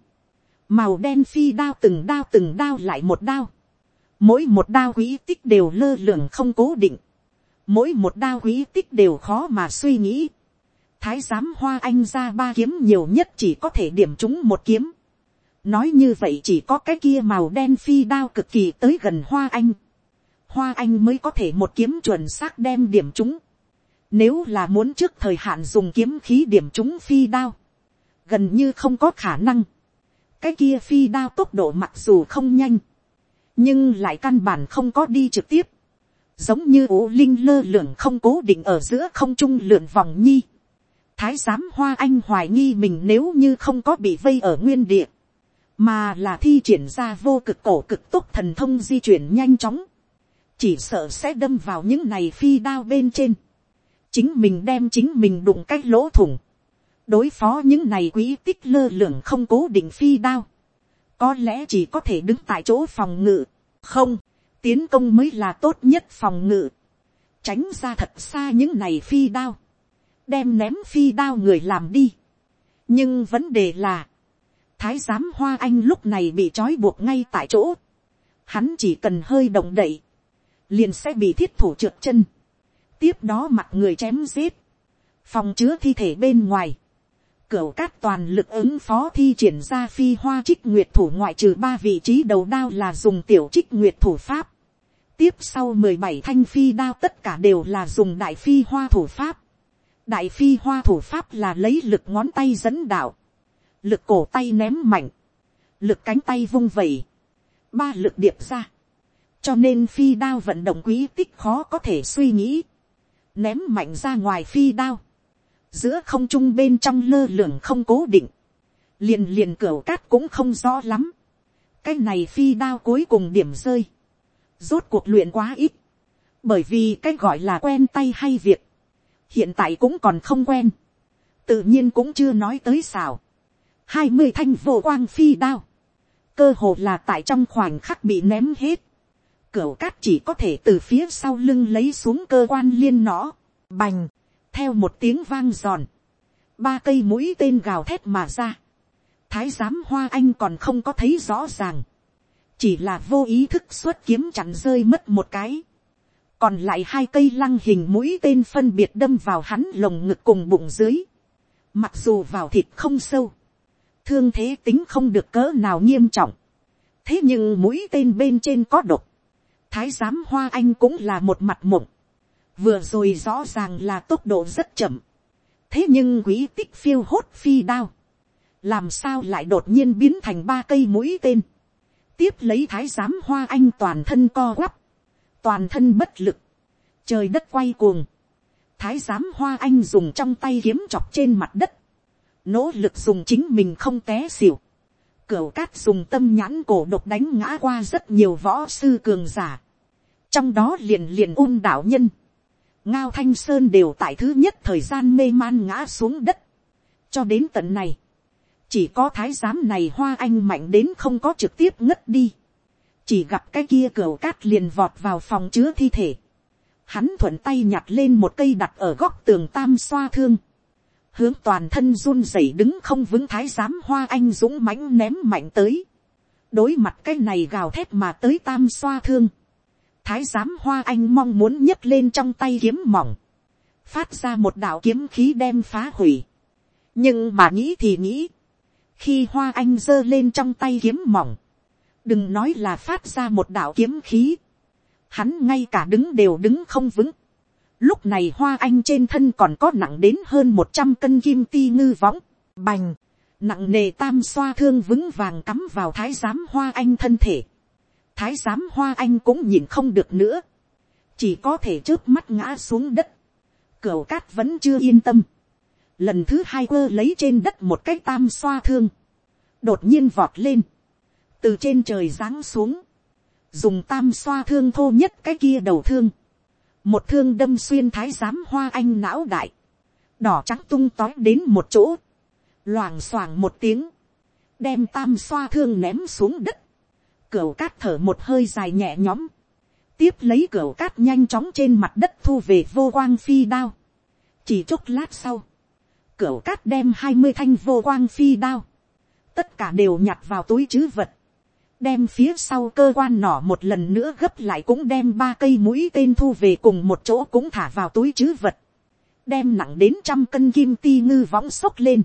màu đen phi đao từng đao từng đao lại một đao. mỗi một đao quý tích đều lơ lửng không cố định mỗi một đao quý tích đều khó mà suy nghĩ thái giám hoa anh ra ba kiếm nhiều nhất chỉ có thể điểm chúng một kiếm. nói như vậy chỉ có cái kia màu đen phi đao cực kỳ tới gần hoa anh. hoa anh mới có thể một kiếm chuẩn xác đem điểm chúng. nếu là muốn trước thời hạn dùng kiếm khí điểm chúng phi đao, gần như không có khả năng. cái kia phi đao tốc độ mặc dù không nhanh, nhưng lại căn bản không có đi trực tiếp giống như ố linh lơ lửng không cố định ở giữa không trung lượn vòng nhi. Thái giám hoa anh hoài nghi mình nếu như không có bị vây ở nguyên địa, mà là thi triển ra vô cực cổ cực tốc thần thông di chuyển nhanh chóng, chỉ sợ sẽ đâm vào những này phi đao bên trên, chính mình đem chính mình đụng cái lỗ thủng, đối phó những này quý tích lơ lửng không cố định phi đao, có lẽ chỉ có thể đứng tại chỗ phòng ngự, không, tiến công mới là tốt nhất phòng ngự, tránh ra thật xa những này phi đao, đem ném phi đao người làm đi. nhưng vấn đề là, thái giám hoa anh lúc này bị trói buộc ngay tại chỗ, hắn chỉ cần hơi động đậy, liền sẽ bị thiết thủ trượt chân, tiếp đó mặt người chém giết, phòng chứa thi thể bên ngoài, cửu cát toàn lực ứng phó thi triển ra phi hoa trích nguyệt thủ ngoại trừ ba vị trí đầu đao là dùng tiểu trích nguyệt thủ pháp tiếp sau mười bảy thanh phi đao tất cả đều là dùng đại phi hoa thủ pháp đại phi hoa thủ pháp là lấy lực ngón tay dẫn đạo, lực cổ tay ném mạnh, lực cánh tay vung vẩy, ba lực điệp ra. cho nên phi đao vận động quý tích khó có thể suy nghĩ, ném mạnh ra ngoài phi đao, giữa không trung bên trong lơ lửng không cố định, liền liền cửa cát cũng không rõ lắm, cái này phi đao cuối cùng điểm rơi, rốt cuộc luyện quá ít, bởi vì cái gọi là quen tay hay việc, hiện tại cũng còn không quen, tự nhiên cũng chưa nói tới xào, hai mươi thanh vô quang phi đao, cơ hồ là tại trong khoảnh khắc bị ném hết, cửa cát chỉ có thể từ phía sau lưng lấy xuống cơ quan liên nó, bành, theo một tiếng vang giòn, ba cây mũi tên gào thét mà ra, thái giám hoa anh còn không có thấy rõ ràng, chỉ là vô ý thức xuất kiếm chặn rơi mất một cái, còn lại hai cây lăng hình mũi tên phân biệt đâm vào hắn lồng ngực cùng bụng dưới, mặc dù vào thịt không sâu, thương thế tính không được cỡ nào nghiêm trọng, thế nhưng mũi tên bên trên có độc, thái giám hoa anh cũng là một mặt mộng, vừa rồi rõ ràng là tốc độ rất chậm, thế nhưng quý tích phiêu hốt phi đao, làm sao lại đột nhiên biến thành ba cây mũi tên, tiếp lấy thái giám hoa anh toàn thân co quắp, toàn thân bất lực, trời đất quay cuồng, thái giám hoa anh dùng trong tay kiếm chọc trên mặt đất, nỗ lực dùng chính mình không té xỉu, cửu cát dùng tâm nhãn cổ độc đánh ngã qua rất nhiều võ sư cường giả, trong đó liền liền Ung đạo nhân, ngao thanh sơn đều tại thứ nhất thời gian mê man ngã xuống đất, cho đến tận này, chỉ có thái giám này hoa anh mạnh đến không có trực tiếp ngất đi, chỉ gặp cái kia cửa cát liền vọt vào phòng chứa thi thể, hắn thuận tay nhặt lên một cây đặt ở góc tường tam xoa thương, hướng toàn thân run rẩy đứng không vững thái giám hoa anh dũng mãnh ném mạnh tới, đối mặt cái này gào thét mà tới tam xoa thương, thái giám hoa anh mong muốn nhấc lên trong tay kiếm mỏng, phát ra một đạo kiếm khí đem phá hủy, nhưng mà nghĩ thì nghĩ, khi hoa anh giơ lên trong tay kiếm mỏng, đừng nói là phát ra một đạo kiếm khí, hắn ngay cả đứng đều đứng không vững, Lúc này hoa anh trên thân còn có nặng đến hơn một trăm cân kim ti ngư võng, bành, nặng nề tam xoa thương vững vàng cắm vào thái giám hoa anh thân thể. Thái giám hoa anh cũng nhìn không được nữa, chỉ có thể trước mắt ngã xuống đất. Cửu cát vẫn chưa yên tâm. Lần thứ hai quơ lấy trên đất một cái tam xoa thương, đột nhiên vọt lên, từ trên trời giáng xuống, dùng tam xoa thương thô nhất cái kia đầu thương, một thương đâm xuyên thái giám hoa anh não đại, đỏ trắng tung tói đến một chỗ, loảng xoảng một tiếng, đem tam xoa thương ném xuống đất, cửa cát thở một hơi dài nhẹ nhõm, tiếp lấy cửa cát nhanh chóng trên mặt đất thu về vô quang phi đao, chỉ chốc lát sau, cửa cát đem hai mươi thanh vô quang phi đao, tất cả đều nhặt vào túi chứ vật, đem phía sau cơ quan nỏ một lần nữa gấp lại cũng đem ba cây mũi tên thu về cùng một chỗ cũng thả vào túi chứ vật, đem nặng đến trăm cân kim ti ngư võng xốc lên,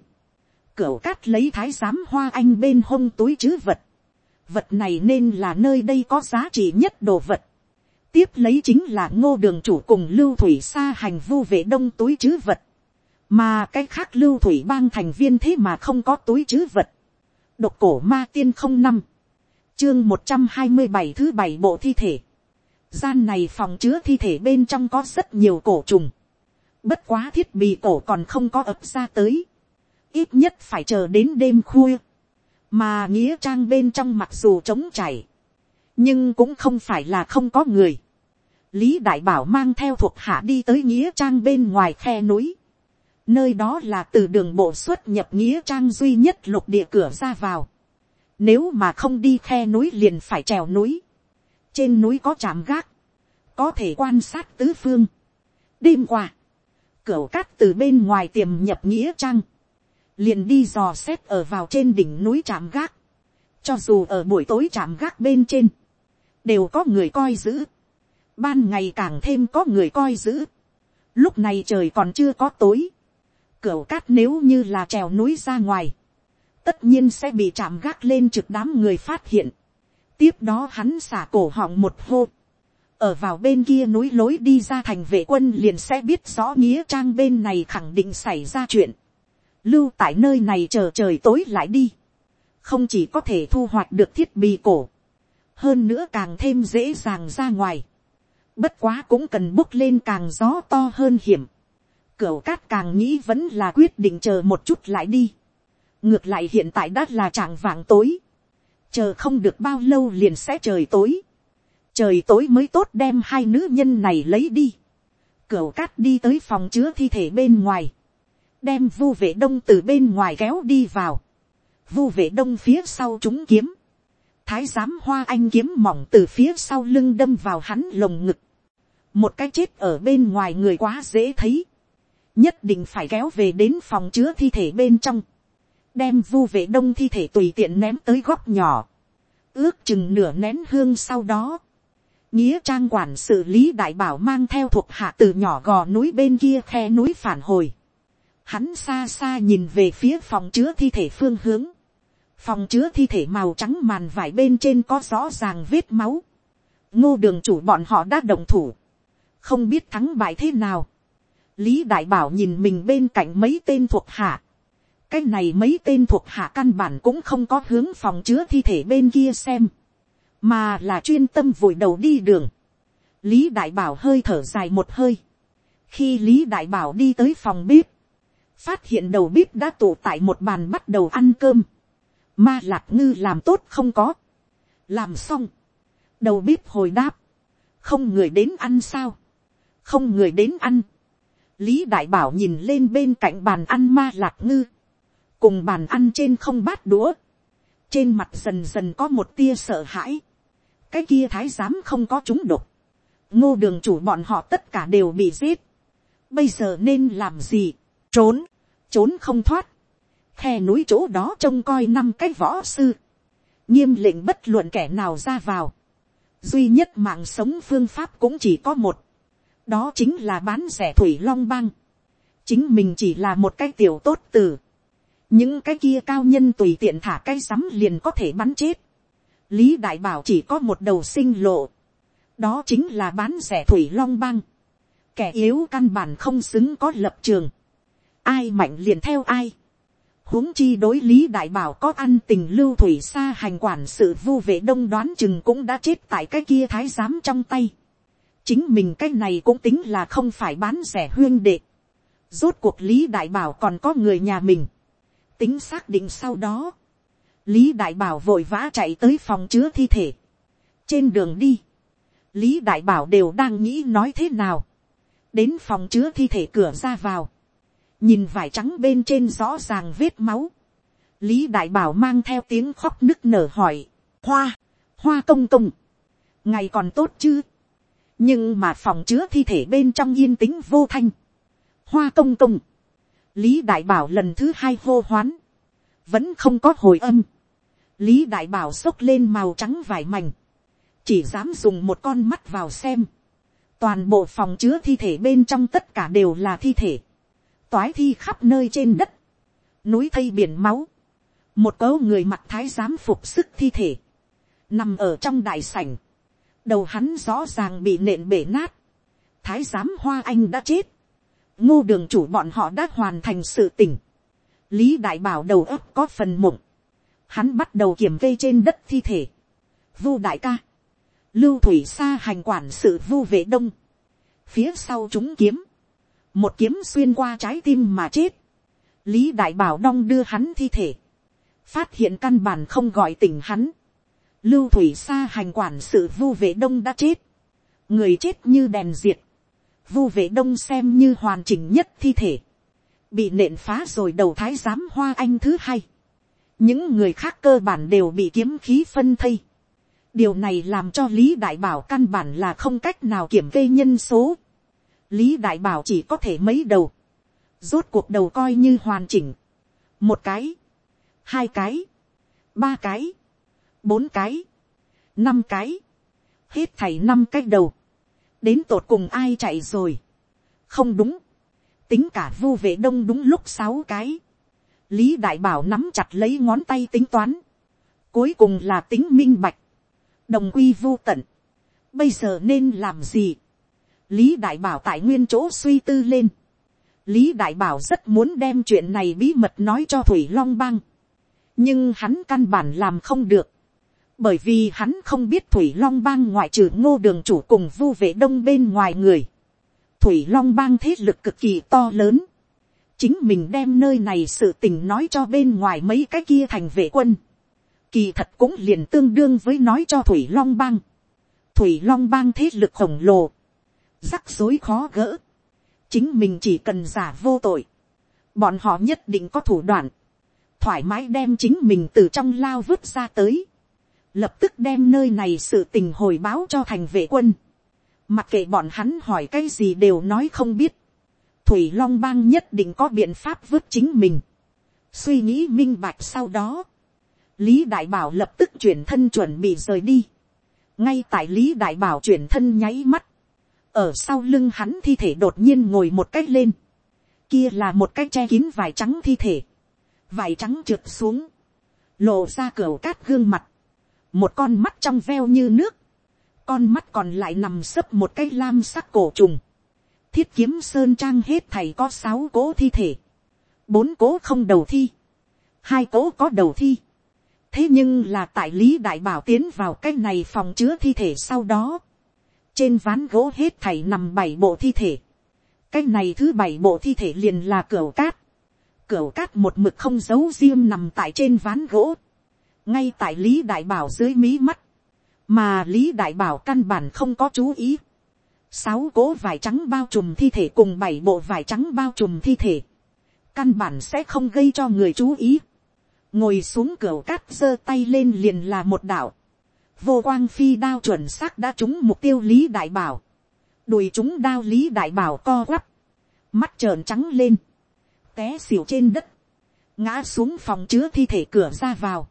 cửa cát lấy thái giám hoa anh bên hông túi chứ vật, vật này nên là nơi đây có giá trị nhất đồ vật, tiếp lấy chính là ngô đường chủ cùng lưu thủy xa hành vu về đông túi chứ vật, mà cái khác lưu thủy bang thành viên thế mà không có túi chứ vật, độc cổ ma tiên không năm, chương một trăm hai mươi bảy thứ bảy bộ thi thể. Gian này phòng chứa thi thể bên trong có rất nhiều cổ trùng. Bất quá thiết bị cổ còn không có ập ra tới. Ít nhất phải chờ đến đêm khuya. Mà nghĩa trang bên trong mặc dù trống chảy. Nhưng cũng không phải là không có người. Lý Đại Bảo mang theo thuộc hạ đi tới nghĩa trang bên ngoài khe núi. Nơi đó là từ đường bộ xuất nhập nghĩa trang duy nhất lục địa cửa ra vào nếu mà không đi khe núi liền phải trèo núi. Trên núi có trạm gác. Có thể quan sát tứ phương. Đêm qua. Cửu cát từ bên ngoài tiềm nhập nghĩa trang. Liền đi dò xét ở vào trên đỉnh núi trạm gác. Cho dù ở buổi tối trạm gác bên trên. Đều có người coi giữ. Ban ngày càng thêm có người coi giữ. Lúc này trời còn chưa có tối. Cửu cát nếu như là trèo núi ra ngoài tất nhiên sẽ bị chạm gác lên trực đám người phát hiện. tiếp đó hắn xả cổ họng một hô. ở vào bên kia núi lối đi ra thành vệ quân liền sẽ biết rõ nghĩa trang bên này khẳng định xảy ra chuyện. lưu tại nơi này chờ trời tối lại đi. không chỉ có thể thu hoạch được thiết bị cổ. hơn nữa càng thêm dễ dàng ra ngoài. bất quá cũng cần bốc lên càng gió to hơn hiểm. cửu cát càng nghĩ vẫn là quyết định chờ một chút lại đi ngược lại hiện tại đã là trạng vàng tối, chờ không được bao lâu liền sẽ trời tối, trời tối mới tốt đem hai nữ nhân này lấy đi, cửu cát đi tới phòng chứa thi thể bên ngoài, đem vu vệ đông từ bên ngoài kéo đi vào, vu vệ đông phía sau chúng kiếm, thái giám hoa anh kiếm mỏng từ phía sau lưng đâm vào hắn lồng ngực, một cái chết ở bên ngoài người quá dễ thấy, nhất định phải kéo về đến phòng chứa thi thể bên trong, đem vu vệ đông thi thể tùy tiện ném tới góc nhỏ, ước chừng nửa nén hương sau đó, nghĩa trang quản sự lý đại bảo mang theo thuộc hạ từ nhỏ gò núi bên kia khe núi phản hồi, hắn xa xa nhìn về phía phòng chứa thi thể phương hướng, phòng chứa thi thể màu trắng màn vải bên trên có rõ ràng vết máu, ngô đường chủ bọn họ đã đồng thủ, không biết thắng bại thế nào, lý đại bảo nhìn mình bên cạnh mấy tên thuộc hạ, cái này mấy tên thuộc hạ căn bản cũng không có hướng phòng chứa thi thể bên kia xem, mà là chuyên tâm vội đầu đi đường. lý đại bảo hơi thở dài một hơi. khi lý đại bảo đi tới phòng bếp, phát hiện đầu bếp đã tụ tại một bàn bắt đầu ăn cơm. ma lạc ngư làm tốt không có. làm xong. đầu bếp hồi đáp. không người đến ăn sao. không người đến ăn. lý đại bảo nhìn lên bên cạnh bàn ăn ma lạc ngư cùng bàn ăn trên không bát đũa, trên mặt dần dần có một tia sợ hãi, cái kia thái giám không có chúng độc, ngô đường chủ bọn họ tất cả đều bị giết, bây giờ nên làm gì, trốn, trốn không thoát, khe núi chỗ đó trông coi năm cái võ sư, nghiêm lệnh bất luận kẻ nào ra vào, duy nhất mạng sống phương pháp cũng chỉ có một, đó chính là bán rẻ thủy long băng, chính mình chỉ là một cái tiểu tốt từ, những cái kia cao nhân tùy tiện thả cái sắm liền có thể bắn chết. lý đại bảo chỉ có một đầu sinh lộ, đó chính là bán rẻ thủy long băng, kẻ yếu căn bản không xứng có lập trường, ai mạnh liền theo ai, huống chi đối lý đại bảo có ăn tình lưu thủy xa hành quản sự vu vệ đông đoán chừng cũng đã chết tại cái kia thái giám trong tay. chính mình cái này cũng tính là không phải bán rẻ huyên đệ. rốt cuộc lý đại bảo còn có người nhà mình tính xác định sau đó. lý đại bảo vội vã chạy tới phòng chứa thi thể. trên đường đi, lý đại bảo đều đang nghĩ nói thế nào. đến phòng chứa thi thể cửa ra vào nhìn vải trắng bên trên rõ ràng vết máu, lý đại bảo mang theo tiếng khóc nức nở hỏi, hoa, hoa công công, ngày còn tốt chứ, nhưng mà phòng chứa thi thể bên trong yên tĩnh vô thanh, hoa công công, lý đại bảo lần thứ hai hô hoán, vẫn không có hồi âm, lý đại bảo xốc lên màu trắng vải mảnh, chỉ dám dùng một con mắt vào xem, toàn bộ phòng chứa thi thể bên trong tất cả đều là thi thể, toái thi khắp nơi trên đất, núi thây biển máu, một cấu người mặt thái giám phục sức thi thể, nằm ở trong đại sảnh, đầu hắn rõ ràng bị nện bể nát, thái giám hoa anh đã chết, ngô đường chủ bọn họ đã hoàn thành sự tình, lý đại bảo đầu óc có phần mộng, hắn bắt đầu kiểm kê trên đất thi thể, vu đại ca, lưu thủy xa hành quản sự vu vệ đông, phía sau chúng kiếm, một kiếm xuyên qua trái tim mà chết, lý đại bảo đong đưa hắn thi thể, phát hiện căn bản không gọi tỉnh hắn, lưu thủy xa hành quản sự vu vệ đông đã chết, người chết như đèn diệt, vu vệ đông xem như hoàn chỉnh nhất thi thể, bị nện phá rồi đầu thái giám hoa anh thứ hai, những người khác cơ bản đều bị kiếm khí phân thây, điều này làm cho lý đại bảo căn bản là không cách nào kiểm kê nhân số, lý đại bảo chỉ có thể mấy đầu, rốt cuộc đầu coi như hoàn chỉnh, một cái, hai cái, ba cái, bốn cái, năm cái, hết thảy năm cái đầu, đến tột cùng ai chạy rồi, không đúng, tính cả vu vệ đông đúng lúc sáu cái, lý đại bảo nắm chặt lấy ngón tay tính toán, cuối cùng là tính minh bạch, đồng quy vô tận, bây giờ nên làm gì, lý đại bảo tại nguyên chỗ suy tư lên. lý đại bảo rất muốn đem chuyện này bí mật nói cho thủy long bang. nhưng hắn căn bản làm không được bởi vì hắn không biết thủy long bang ngoại trừ ngô đường chủ cùng vu vệ đông bên ngoài người. thủy long bang thế lực cực kỳ to lớn. chính mình đem nơi này sự tình nói cho bên ngoài mấy cái kia thành vệ quân. kỳ thật cũng liền tương đương với nói cho thủy long bang. thủy long bang thế lực khổng lồ rắc rối khó gỡ, chính mình chỉ cần giả vô tội, bọn họ nhất định có thủ đoạn, thoải mái đem chính mình từ trong lao vứt ra tới, lập tức đem nơi này sự tình hồi báo cho thành vệ quân, mặc kệ bọn hắn hỏi cái gì đều nói không biết, thủy long bang nhất định có biện pháp vứt chính mình, suy nghĩ minh bạch sau đó, lý đại bảo lập tức chuyển thân chuẩn bị rời đi, ngay tại lý đại bảo chuyển thân nháy mắt, ở sau lưng hắn thi thể đột nhiên ngồi một cách lên, kia là một cái che kín vải trắng thi thể, vải trắng trượt xuống, lộ ra cửa cát gương mặt, một con mắt trong veo như nước, con mắt còn lại nằm sấp một cái lam sắc cổ trùng, thiết kiếm sơn trang hết thầy có sáu cố thi thể, bốn cố không đầu thi, hai cố có đầu thi, thế nhưng là tại lý đại bảo tiến vào cái này phòng chứa thi thể sau đó, trên ván gỗ hết thảy nằm bảy bộ thi thể. cái này thứ bảy bộ thi thể liền là cửa cát. cửa cát một mực không giấu riêng nằm tại trên ván gỗ ngay tại lý đại bảo dưới mí mắt. mà lý đại bảo căn bản không có chú ý. sáu cố vải trắng bao trùm thi thể cùng bảy bộ vải trắng bao trùm thi thể. căn bản sẽ không gây cho người chú ý. ngồi xuống cửa cát giơ tay lên liền là một đạo vô quang phi đao chuẩn xác đã trúng mục tiêu lý đại bảo, đùi chúng đao lý đại bảo co quắp, mắt trợn trắng lên, té xỉu trên đất, ngã xuống phòng chứa thi thể cửa ra vào,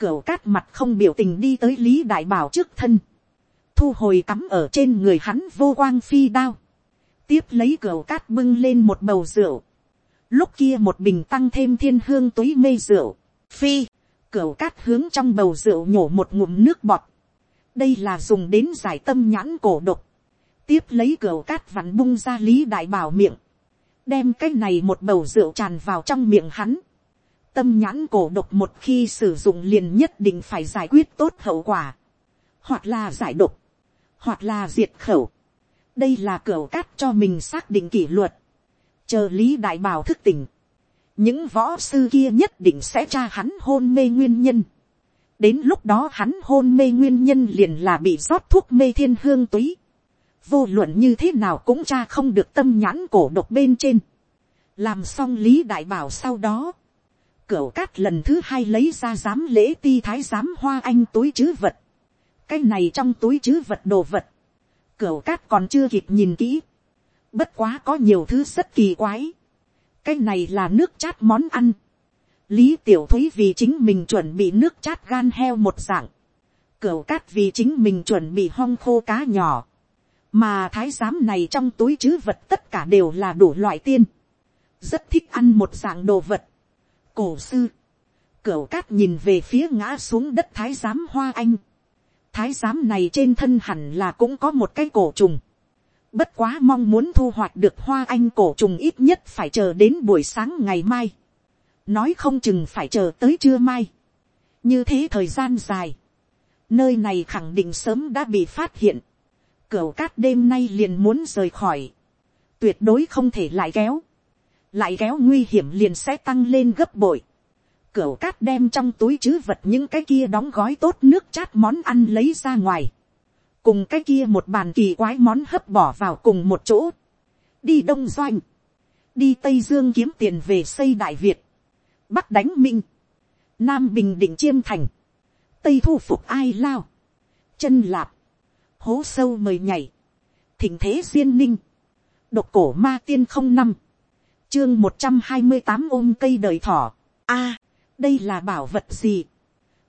cửa cát mặt không biểu tình đi tới lý đại bảo trước thân, thu hồi cắm ở trên người hắn vô quang phi đao, tiếp lấy cửa cát bưng lên một bầu rượu, lúc kia một bình tăng thêm thiên hương túi mê rượu, phi, Cửu cát hướng trong bầu rượu nhổ một ngụm nước bọt. Đây là dùng đến giải tâm nhãn cổ độc. tiếp lấy cửa cát vặn bung ra lý đại bảo miệng, đem cái này một bầu rượu tràn vào trong miệng hắn, tâm nhãn cổ độc một khi sử dụng liền nhất định phải giải quyết tốt hậu quả, hoặc là giải độc, hoặc là diệt khẩu. đây là cửa cát cho mình xác định kỷ luật, chờ lý đại bảo thức tỉnh, những võ sư kia nhất định sẽ tra hắn hôn mê nguyên nhân. đến lúc đó hắn hôn mê nguyên nhân liền là bị rót thuốc mê thiên hương túy. vô luận như thế nào cũng tra không được tâm nhãn cổ độc bên trên. làm xong lý đại bảo sau đó, Cửu cát lần thứ hai lấy ra giám lễ ti thái giám hoa anh túi chứ vật. Cái này trong túi chứ vật đồ vật. Cửu cát còn chưa kịp nhìn kỹ. Bất quá có nhiều thứ rất kỳ quái. Cái này là nước chát món ăn. Lý tiểu thúy vì chính mình chuẩn bị nước chát gan heo một dạng. Cửu cát vì chính mình chuẩn bị hong khô cá nhỏ. Mà thái giám này trong túi chứ vật tất cả đều là đủ loại tiên. Rất thích ăn một dạng đồ vật cổ sư, cửu cát nhìn về phía ngã xuống đất thái giám hoa anh. thái giám này trên thân hẳn là cũng có một cái cổ trùng. bất quá mong muốn thu hoạch được hoa anh cổ trùng ít nhất phải chờ đến buổi sáng ngày mai. nói không chừng phải chờ tới trưa mai. như thế thời gian dài. nơi này khẳng định sớm đã bị phát hiện. cửu cát đêm nay liền muốn rời khỏi. tuyệt đối không thể lại kéo lại kéo nguy hiểm liền sẽ tăng lên gấp bội. Cửu cát đem trong túi chứ vật những cái kia đóng gói tốt nước chát món ăn lấy ra ngoài. Cùng cái kia một bàn kỳ quái món hấp bỏ vào cùng một chỗ. Đi Đông Doanh. Đi Tây Dương kiếm tiền về xây Đại Việt. Bắc đánh Minh. Nam Bình Định Chiêm Thành. Tây thu phục ai lao. Chân lạp. Hố sâu mời nhảy. Thỉnh thế duyên ninh. Độc cổ ma tiên không năm chương một trăm hai mươi tám ôm cây đời thỏ. a, đây là bảo vật gì.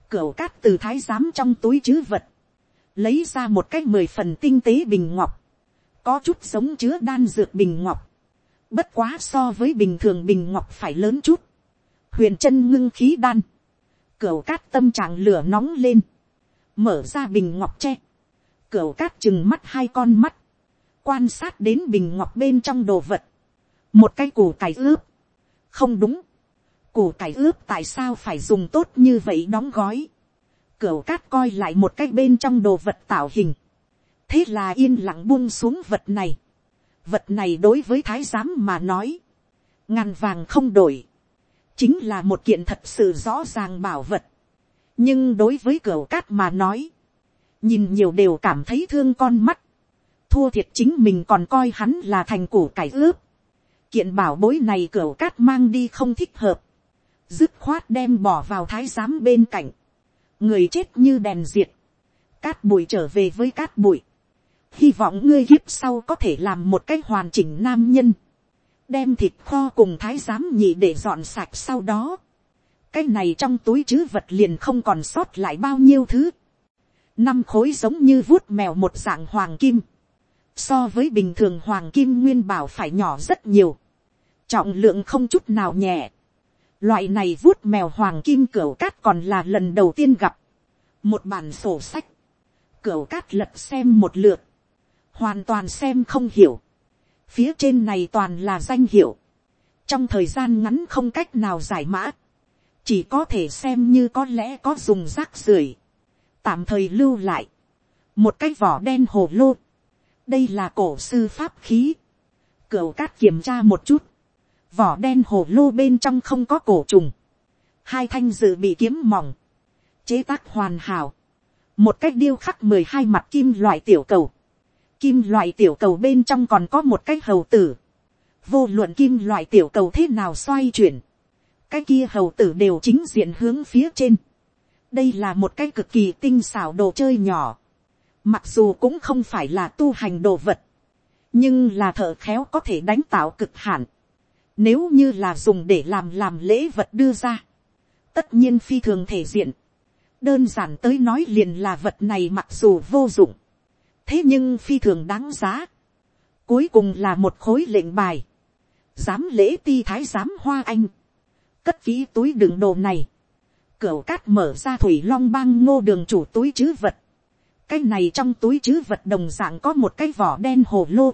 cửu cát từ thái giám trong túi chứ vật. lấy ra một cái mười phần tinh tế bình ngọc. có chút giống chứa đan dược bình ngọc. bất quá so với bình thường bình ngọc phải lớn chút. huyền chân ngưng khí đan. cửu cát tâm trạng lửa nóng lên. mở ra bình ngọc tre. cửu cát chừng mắt hai con mắt. quan sát đến bình ngọc bên trong đồ vật một cái củ cải ướp, không đúng, củ cải ướp tại sao phải dùng tốt như vậy đóng gói, cửa cát coi lại một cái bên trong đồ vật tạo hình, thế là yên lặng buông xuống vật này, vật này đối với thái giám mà nói, ngàn vàng không đổi, chính là một kiện thật sự rõ ràng bảo vật, nhưng đối với cửa cát mà nói, nhìn nhiều đều cảm thấy thương con mắt, thua thiệt chính mình còn coi hắn là thành củ cải ướp, kiện bảo bối này cửa cát mang đi không thích hợp, dứt khoát đem bỏ vào thái giám bên cạnh, người chết như đèn diệt, cát bụi trở về với cát bụi, hy vọng ngươi kiếp sau có thể làm một cách hoàn chỉnh nam nhân, đem thịt kho cùng thái giám nhị để dọn sạch sau đó, cái này trong túi chứ vật liền không còn sót lại bao nhiêu thứ, năm khối giống như vuốt mèo một dạng hoàng kim, so với bình thường hoàng kim nguyên bảo phải nhỏ rất nhiều, trọng lượng không chút nào nhẹ, loại này vuốt mèo hoàng kim cửa cát còn là lần đầu tiên gặp, một bản sổ sách, cửa cát lật xem một lượt, hoàn toàn xem không hiểu, phía trên này toàn là danh hiệu, trong thời gian ngắn không cách nào giải mã, chỉ có thể xem như có lẽ có dùng rác rưởi, tạm thời lưu lại, một cái vỏ đen hồ lô, đây là cổ sư pháp khí, cửu cát kiểm tra một chút, vỏ đen hồ lô bên trong không có cổ trùng, hai thanh dự bị kiếm mỏng, chế tác hoàn hảo, một cách điêu khắc mười hai mặt kim loại tiểu cầu, kim loại tiểu cầu bên trong còn có một cái hầu tử, vô luận kim loại tiểu cầu thế nào xoay chuyển, cái kia hầu tử đều chính diện hướng phía trên, đây là một cái cực kỳ tinh xảo đồ chơi nhỏ, mặc dù cũng không phải là tu hành đồ vật, nhưng là thợ khéo có thể đánh tạo cực hạn, nếu như là dùng để làm làm lễ vật đưa ra. Tất nhiên phi thường thể diện. Đơn giản tới nói liền là vật này mặc dù vô dụng. Thế nhưng phi thường đáng giá. Cuối cùng là một khối lệnh bài. Giám lễ ti thái giám hoa anh. Cất ví túi đựng đồ này. Cửu cát mở ra thủy long băng ngô đường chủ túi chứ vật. cái này trong túi chứ vật đồng dạng có một cái vỏ đen hồ lô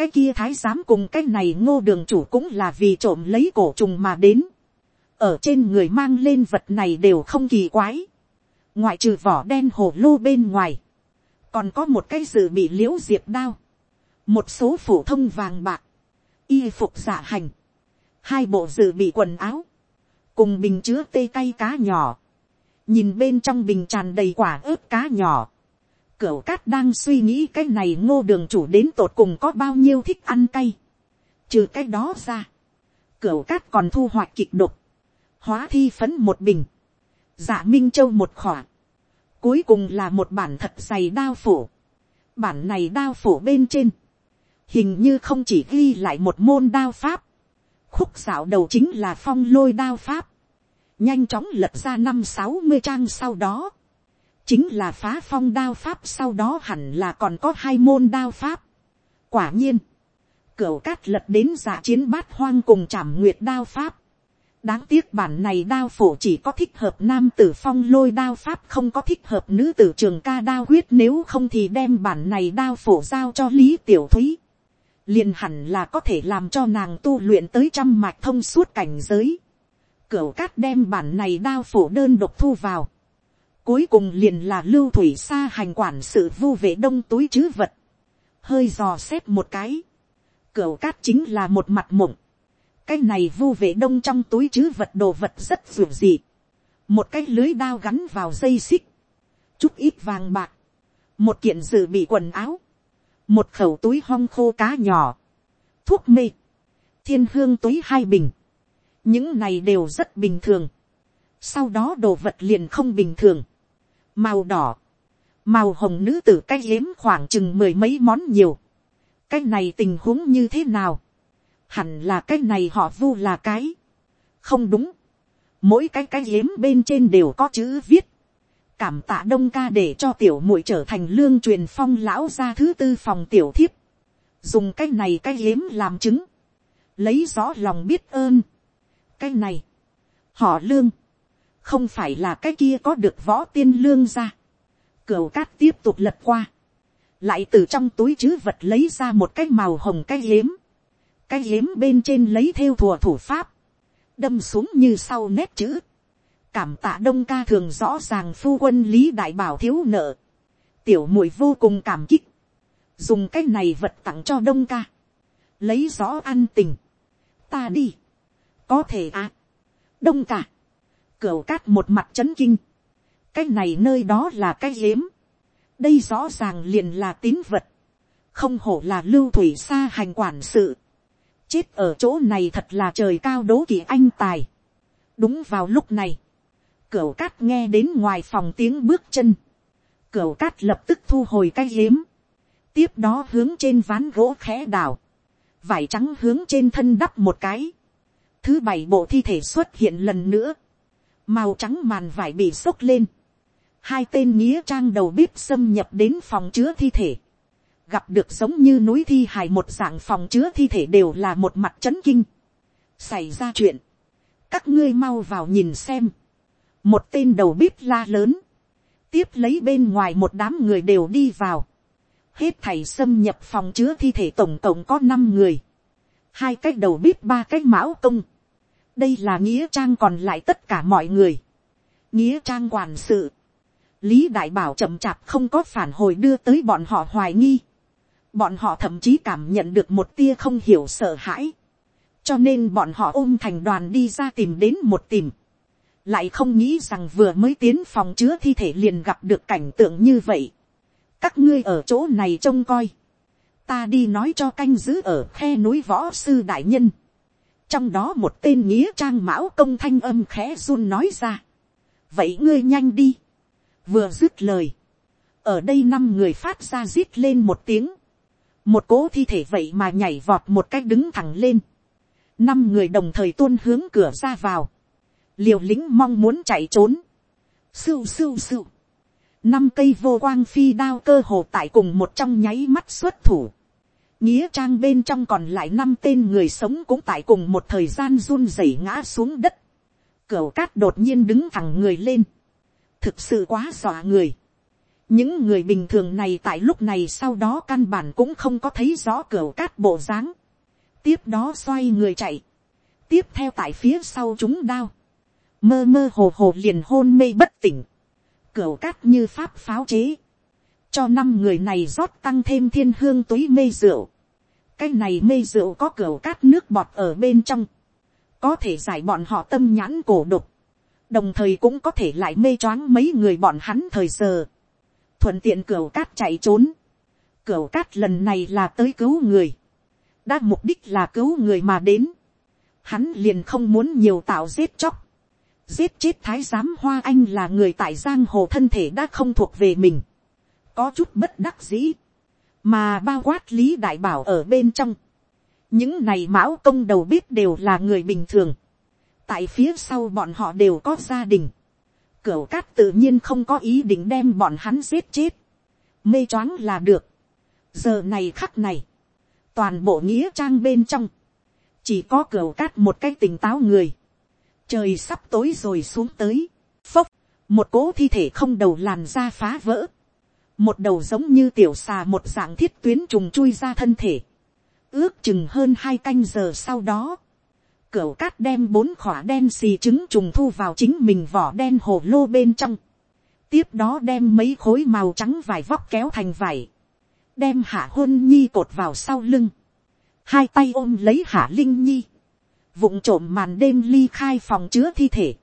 cái kia thái giám cùng cái này ngô đường chủ cũng là vì trộm lấy cổ trùng mà đến. ở trên người mang lên vật này đều không kỳ quái. ngoại trừ vỏ đen hồ lô bên ngoài. còn có một cái dự bị liễu diệp đao. một số phổ thông vàng bạc. y phục dạ hành. hai bộ dự bị quần áo. cùng bình chứa tê cay cá nhỏ nhìn bên trong bình tràn đầy quả ớt cá nhỏ, Cửu cát đang suy nghĩ cái này ngô đường chủ đến tột cùng có bao nhiêu thích ăn cay. Trừ cái đó ra. Cửu cát còn thu hoạch kịch độc. Hóa thi phấn một bình. Dạ Minh Châu một khỏa. Cuối cùng là một bản thật dày đao phủ. Bản này đao phủ bên trên. Hình như không chỉ ghi lại một môn đao pháp. Khúc xảo đầu chính là phong lôi đao pháp. Nhanh chóng lật ra năm sáu mươi trang sau đó chính là phá phong đao pháp sau đó hẳn là còn có hai môn đao pháp. quả nhiên, cửa cát lật đến giả chiến bát hoang cùng trảm nguyệt đao pháp. đáng tiếc bản này đao phổ chỉ có thích hợp nam tử phong lôi đao pháp không có thích hợp nữ tử trường ca đao huyết nếu không thì đem bản này đao phổ giao cho lý tiểu thúy. liền hẳn là có thể làm cho nàng tu luyện tới trăm mạch thông suốt cảnh giới. cửa cát đem bản này đao phổ đơn độc thu vào Cuối cùng liền là lưu thủy xa hành quản sự vu vệ đông túi chứ vật. Hơi dò xét một cái. Cửu cát chính là một mặt mộng. Cái này vu vệ đông trong túi chứ vật đồ vật rất dù dị. Một cái lưới đao gắn vào dây xích. Chút ít vàng bạc. Một kiện dự bị quần áo. Một khẩu túi hong khô cá nhỏ. Thuốc mê. Thiên hương túi hai bình. Những này đều rất bình thường. Sau đó đồ vật liền không bình thường màu đỏ, màu hồng nữ tử cái yếm khoảng chừng mười mấy món nhiều. cái này tình huống như thế nào, hẳn là cái này họ vu là cái, không đúng, mỗi cái cái yếm bên trên đều có chữ viết, cảm tạ đông ca để cho tiểu muội trở thành lương truyền phong lão ra thứ tư phòng tiểu thiếp, dùng cái này cái yếm làm chứng, lấy rõ lòng biết ơn, cái này, họ lương, không phải là cái kia có được võ tiên lương ra. Cửu cát tiếp tục lật qua, lại từ trong túi chứ vật lấy ra một cái màu hồng cái hiếm, cái hiếm bên trên lấy theo thùa thủ pháp, đâm xuống như sau nét chữ, cảm tạ đông ca thường rõ ràng phu quân lý đại bảo thiếu nợ, tiểu muội vô cùng cảm kích, dùng cái này vật tặng cho đông ca, lấy rõ ăn tình, ta đi, có thể à, đông ca, Cửu cát một mặt chấn kinh. Cái này nơi đó là cái hiếm. Đây rõ ràng liền là tín vật. Không hổ là lưu thủy xa hành quản sự. Chết ở chỗ này thật là trời cao đố kỵ anh tài. Đúng vào lúc này. Cửu cát nghe đến ngoài phòng tiếng bước chân. Cửu cát lập tức thu hồi cái hiếm. Tiếp đó hướng trên ván gỗ khẽ đảo. Vải trắng hướng trên thân đắp một cái. Thứ bảy bộ thi thể xuất hiện lần nữa màu trắng màn vải bị xốc lên, hai tên nghĩa trang đầu bếp xâm nhập đến phòng chứa thi thể, gặp được giống như núi thi hài một dạng phòng chứa thi thể đều là một mặt c h ấ n kinh, xảy ra chuyện, các ngươi mau vào nhìn xem, một tên đầu bếp la lớn, tiếp lấy bên ngoài một đám người đều đi vào, hết thầy xâm nhập phòng chứa thi thể tổng cộng có năm người, hai cái đầu bếp ba cái mão công, đây là nghĩa trang còn lại tất cả mọi người. nghĩa trang quản sự. lý đại bảo chậm chạp không có phản hồi đưa tới bọn họ hoài nghi. bọn họ thậm chí cảm nhận được một tia không hiểu sợ hãi. cho nên bọn họ ôm thành đoàn đi ra tìm đến một tìm. lại không nghĩ rằng vừa mới tiến phòng chứa thi thể liền gặp được cảnh tượng như vậy. các ngươi ở chỗ này trông coi ta đi nói cho canh giữ ở khe núi võ sư đại nhân trong đó một tên nghĩa trang mão công thanh âm khẽ run nói ra. vậy ngươi nhanh đi. vừa dứt lời. ở đây năm người phát ra rít lên một tiếng. một cố thi thể vậy mà nhảy vọt một cách đứng thẳng lên. năm người đồng thời tuôn hướng cửa ra vào. liều lính mong muốn chạy trốn. sưu sưu sưu. năm cây vô quang phi đao cơ hồ tại cùng một trong nháy mắt xuất thủ nghĩa trang bên trong còn lại năm tên người sống cũng tại cùng một thời gian run rẩy ngã xuống đất. Cửu cát đột nhiên đứng thẳng người lên. Thực sự quá dọa người. những người bình thường này tại lúc này sau đó căn bản cũng không có thấy rõ cửu cát bộ dáng, tiếp đó xoay người chạy, tiếp theo tại phía sau chúng đao, mơ mơ hồ hồ liền hôn mê bất tỉnh, Cửu cát như pháp pháo chế, cho năm người này rót tăng thêm thiên hương túi mê rượu, cái này mê rượu có cửa cát nước bọt ở bên trong, có thể giải bọn họ tâm nhãn cổ đục, đồng thời cũng có thể lại mê choáng mấy người bọn hắn thời giờ, thuận tiện cửa cát chạy trốn, cửa cát lần này là tới cứu người, đã mục đích là cứu người mà đến, hắn liền không muốn nhiều tạo giết chóc, giết chết thái giám hoa anh là người tại giang hồ thân thể đã không thuộc về mình, có chút bất đắc dĩ, mà bao quát lý đại bảo ở bên trong, những này mão công đầu bếp đều là người bình thường, tại phía sau bọn họ đều có gia đình, cửu cát tự nhiên không có ý định đem bọn hắn giết chết, mê choáng là được, giờ này khắc này, toàn bộ nghĩa trang bên trong, chỉ có cửu cát một cái tỉnh táo người, trời sắp tối rồi xuống tới, phốc, một cố thi thể không đầu làn ra phá vỡ, một đầu giống như tiểu xà một dạng thiết tuyến trùng chui ra thân thể, ước chừng hơn hai canh giờ sau đó, cửu cát đem bốn khỏa đen xì trứng trùng thu vào chính mình vỏ đen hồ lô bên trong, tiếp đó đem mấy khối màu trắng vải vóc kéo thành vải, đem hạ hôn nhi cột vào sau lưng, hai tay ôm lấy hạ linh nhi, vụng trộm màn đêm ly khai phòng chứa thi thể,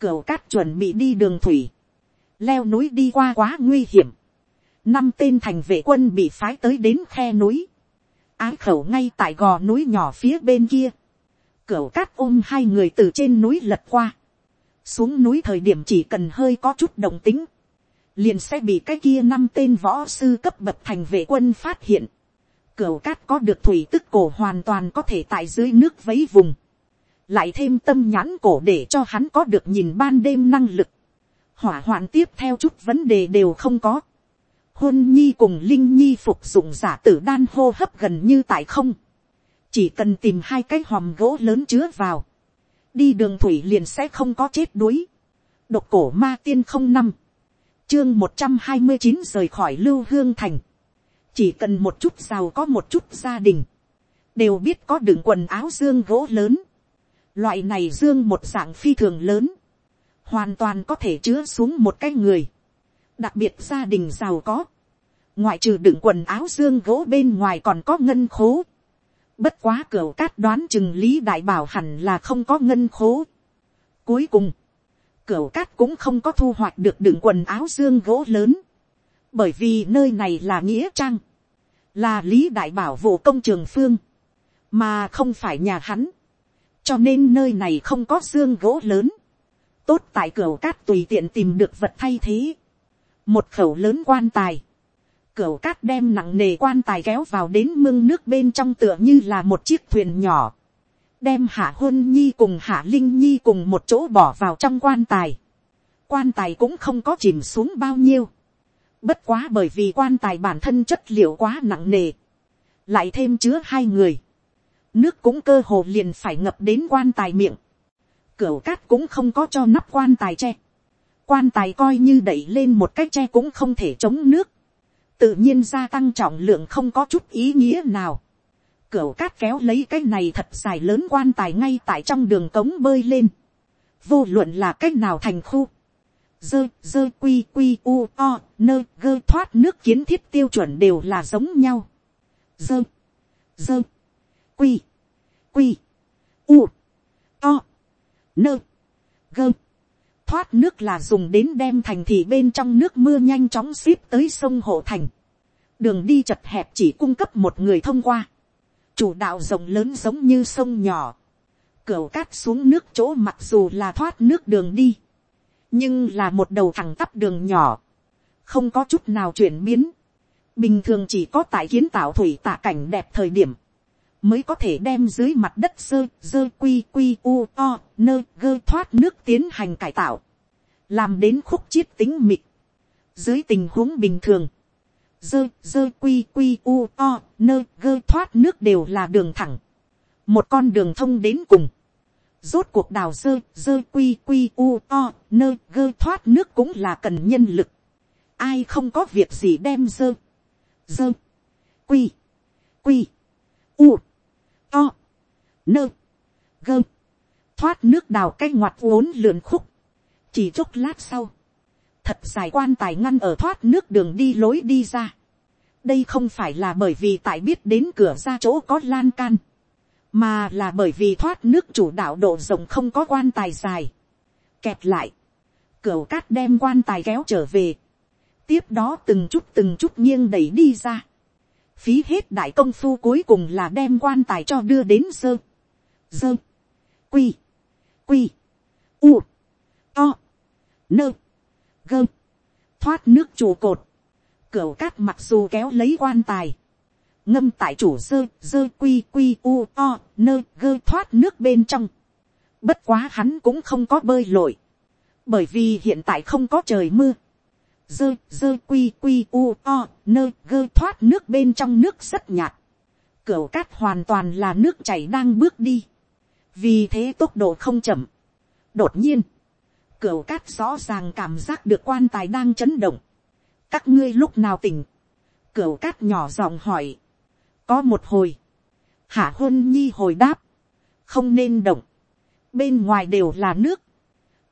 cửu cát chuẩn bị đi đường thủy, leo núi đi qua quá nguy hiểm, năm tên thành vệ quân bị phái tới đến khe núi, ái khẩu ngay tại gò núi nhỏ phía bên kia, cửu cát ôm hai người từ trên núi lật qua, xuống núi thời điểm chỉ cần hơi có chút đồng tính, liền sẽ bị cái kia năm tên võ sư cấp bậc thành vệ quân phát hiện, cửu cát có được thủy tức cổ hoàn toàn có thể tại dưới nước vấy vùng, lại thêm tâm nhãn cổ để cho hắn có được nhìn ban đêm năng lực, hỏa hoạn tiếp theo chút vấn đề đều không có, huân nhi cùng linh nhi phục dụng giả tử đan hô hấp gần như tại không, chỉ cần tìm hai cái hòm gỗ lớn chứa vào, đi đường thủy liền sẽ không có chết đuối, độc cổ ma tiên không năm, chương một trăm hai mươi chín rời khỏi lưu hương thành, chỉ cần một chút giàu có một chút gia đình, đều biết có đựng quần áo dương gỗ lớn, loại này dương một dạng phi thường lớn, hoàn toàn có thể chứa xuống một cái người, đặc biệt gia đình giàu có, ngoại trừ đựng quần áo dương gỗ bên ngoài còn có ngân khố, bất quá cửa cát đoán chừng lý đại bảo hẳn là không có ngân khố. cuối cùng, cửa cát cũng không có thu hoạch được đựng quần áo dương gỗ lớn, bởi vì nơi này là nghĩa trang, là lý đại bảo vụ công trường phương, mà không phải nhà hắn, cho nên nơi này không có dương gỗ lớn, tốt tại cửa cát tùy tiện tìm được vật thay thế, một khẩu lớn quan tài, cửa cát đem nặng nề quan tài kéo vào đến mương nước bên trong tựa như là một chiếc thuyền nhỏ, đem hạ huân nhi cùng hạ linh nhi cùng một chỗ bỏ vào trong quan tài, quan tài cũng không có chìm xuống bao nhiêu, bất quá bởi vì quan tài bản thân chất liệu quá nặng nề, lại thêm chứa hai người, nước cũng cơ hồ liền phải ngập đến quan tài miệng, Cửu cát cũng không có cho nắp quan tài che, quan tài coi như đẩy lên một cách che cũng không thể chống nước, tự nhiên gia tăng trọng lượng không có chút ý nghĩa nào. Cửu cát kéo lấy cái này thật dài lớn quan tài ngay tại trong đường cống bơi lên. Vô luận là cách nào thành khu. Dơ, dơ quy quy u o, nơ, gơ thoát nước kiến thiết tiêu chuẩn đều là giống nhau. Dơ, dơ, quy, quy, u, o, nơ, gơ thoát nước là dùng đến đem thành thị bên trong nước mưa nhanh chóng ship tới sông hộ thành. đường đi chật hẹp chỉ cung cấp một người thông qua. chủ đạo rộng lớn giống như sông nhỏ. cửa cát xuống nước chỗ mặc dù là thoát nước đường đi. nhưng là một đầu thẳng tắp đường nhỏ. không có chút nào chuyển biến. bình thường chỉ có tại kiến tạo thủy tạ cảnh đẹp thời điểm mới có thể đem dưới mặt đất sơ dơ quy quy u o nơ gơ thoát nước tiến hành cải tạo, làm đến khúc chiết tính mịt. Dưới tình huống bình thường, dơ dơ quy quy u o nơ gơ thoát nước đều là đường thẳng, một con đường thông đến cùng. Rốt cuộc đào dơ dơ quy quy u o nơ gơ thoát nước cũng là cần nhân lực. ai không có việc gì đem dơ, dơ, quy, quy, u, to, nơ, gơ, thoát nước đào cái ngoặt vốn lượn khúc, chỉ chốc lát sau, thật dài quan tài ngăn ở thoát nước đường đi lối đi ra. đây không phải là bởi vì tại biết đến cửa ra chỗ có lan can, mà là bởi vì thoát nước chủ đạo độ rộng không có quan tài dài, kẹp lại, cửa cát đem quan tài kéo trở về, tiếp đó từng chút từng chút nghiêng đẩy đi ra, phí hết đại công phu cuối cùng là đem quan tài cho đưa đến sơ, sơ, quy, quy, u, to, nơ, gơ, thoát nước trụ cột, cửa cát mặc dù kéo lấy quan tài, ngâm tại chủ sơ sơ quy quy u to nơ gơ thoát nước bên trong. Bất quá hắn cũng không có bơi lội. Bởi vì hiện tại không có trời mưa. Dơ dơ quy quy u o nơ gơ thoát nước bên trong nước rất nhạt. Cửu cát hoàn toàn là nước chảy đang bước đi. Vì thế tốc độ không chậm. Đột nhiên. Cửu cát rõ ràng cảm giác được quan tài đang chấn động. Các ngươi lúc nào tỉnh. Cửu cát nhỏ giọng hỏi có một hồi, hạ huân nhi hồi đáp, không nên động, bên ngoài đều là nước,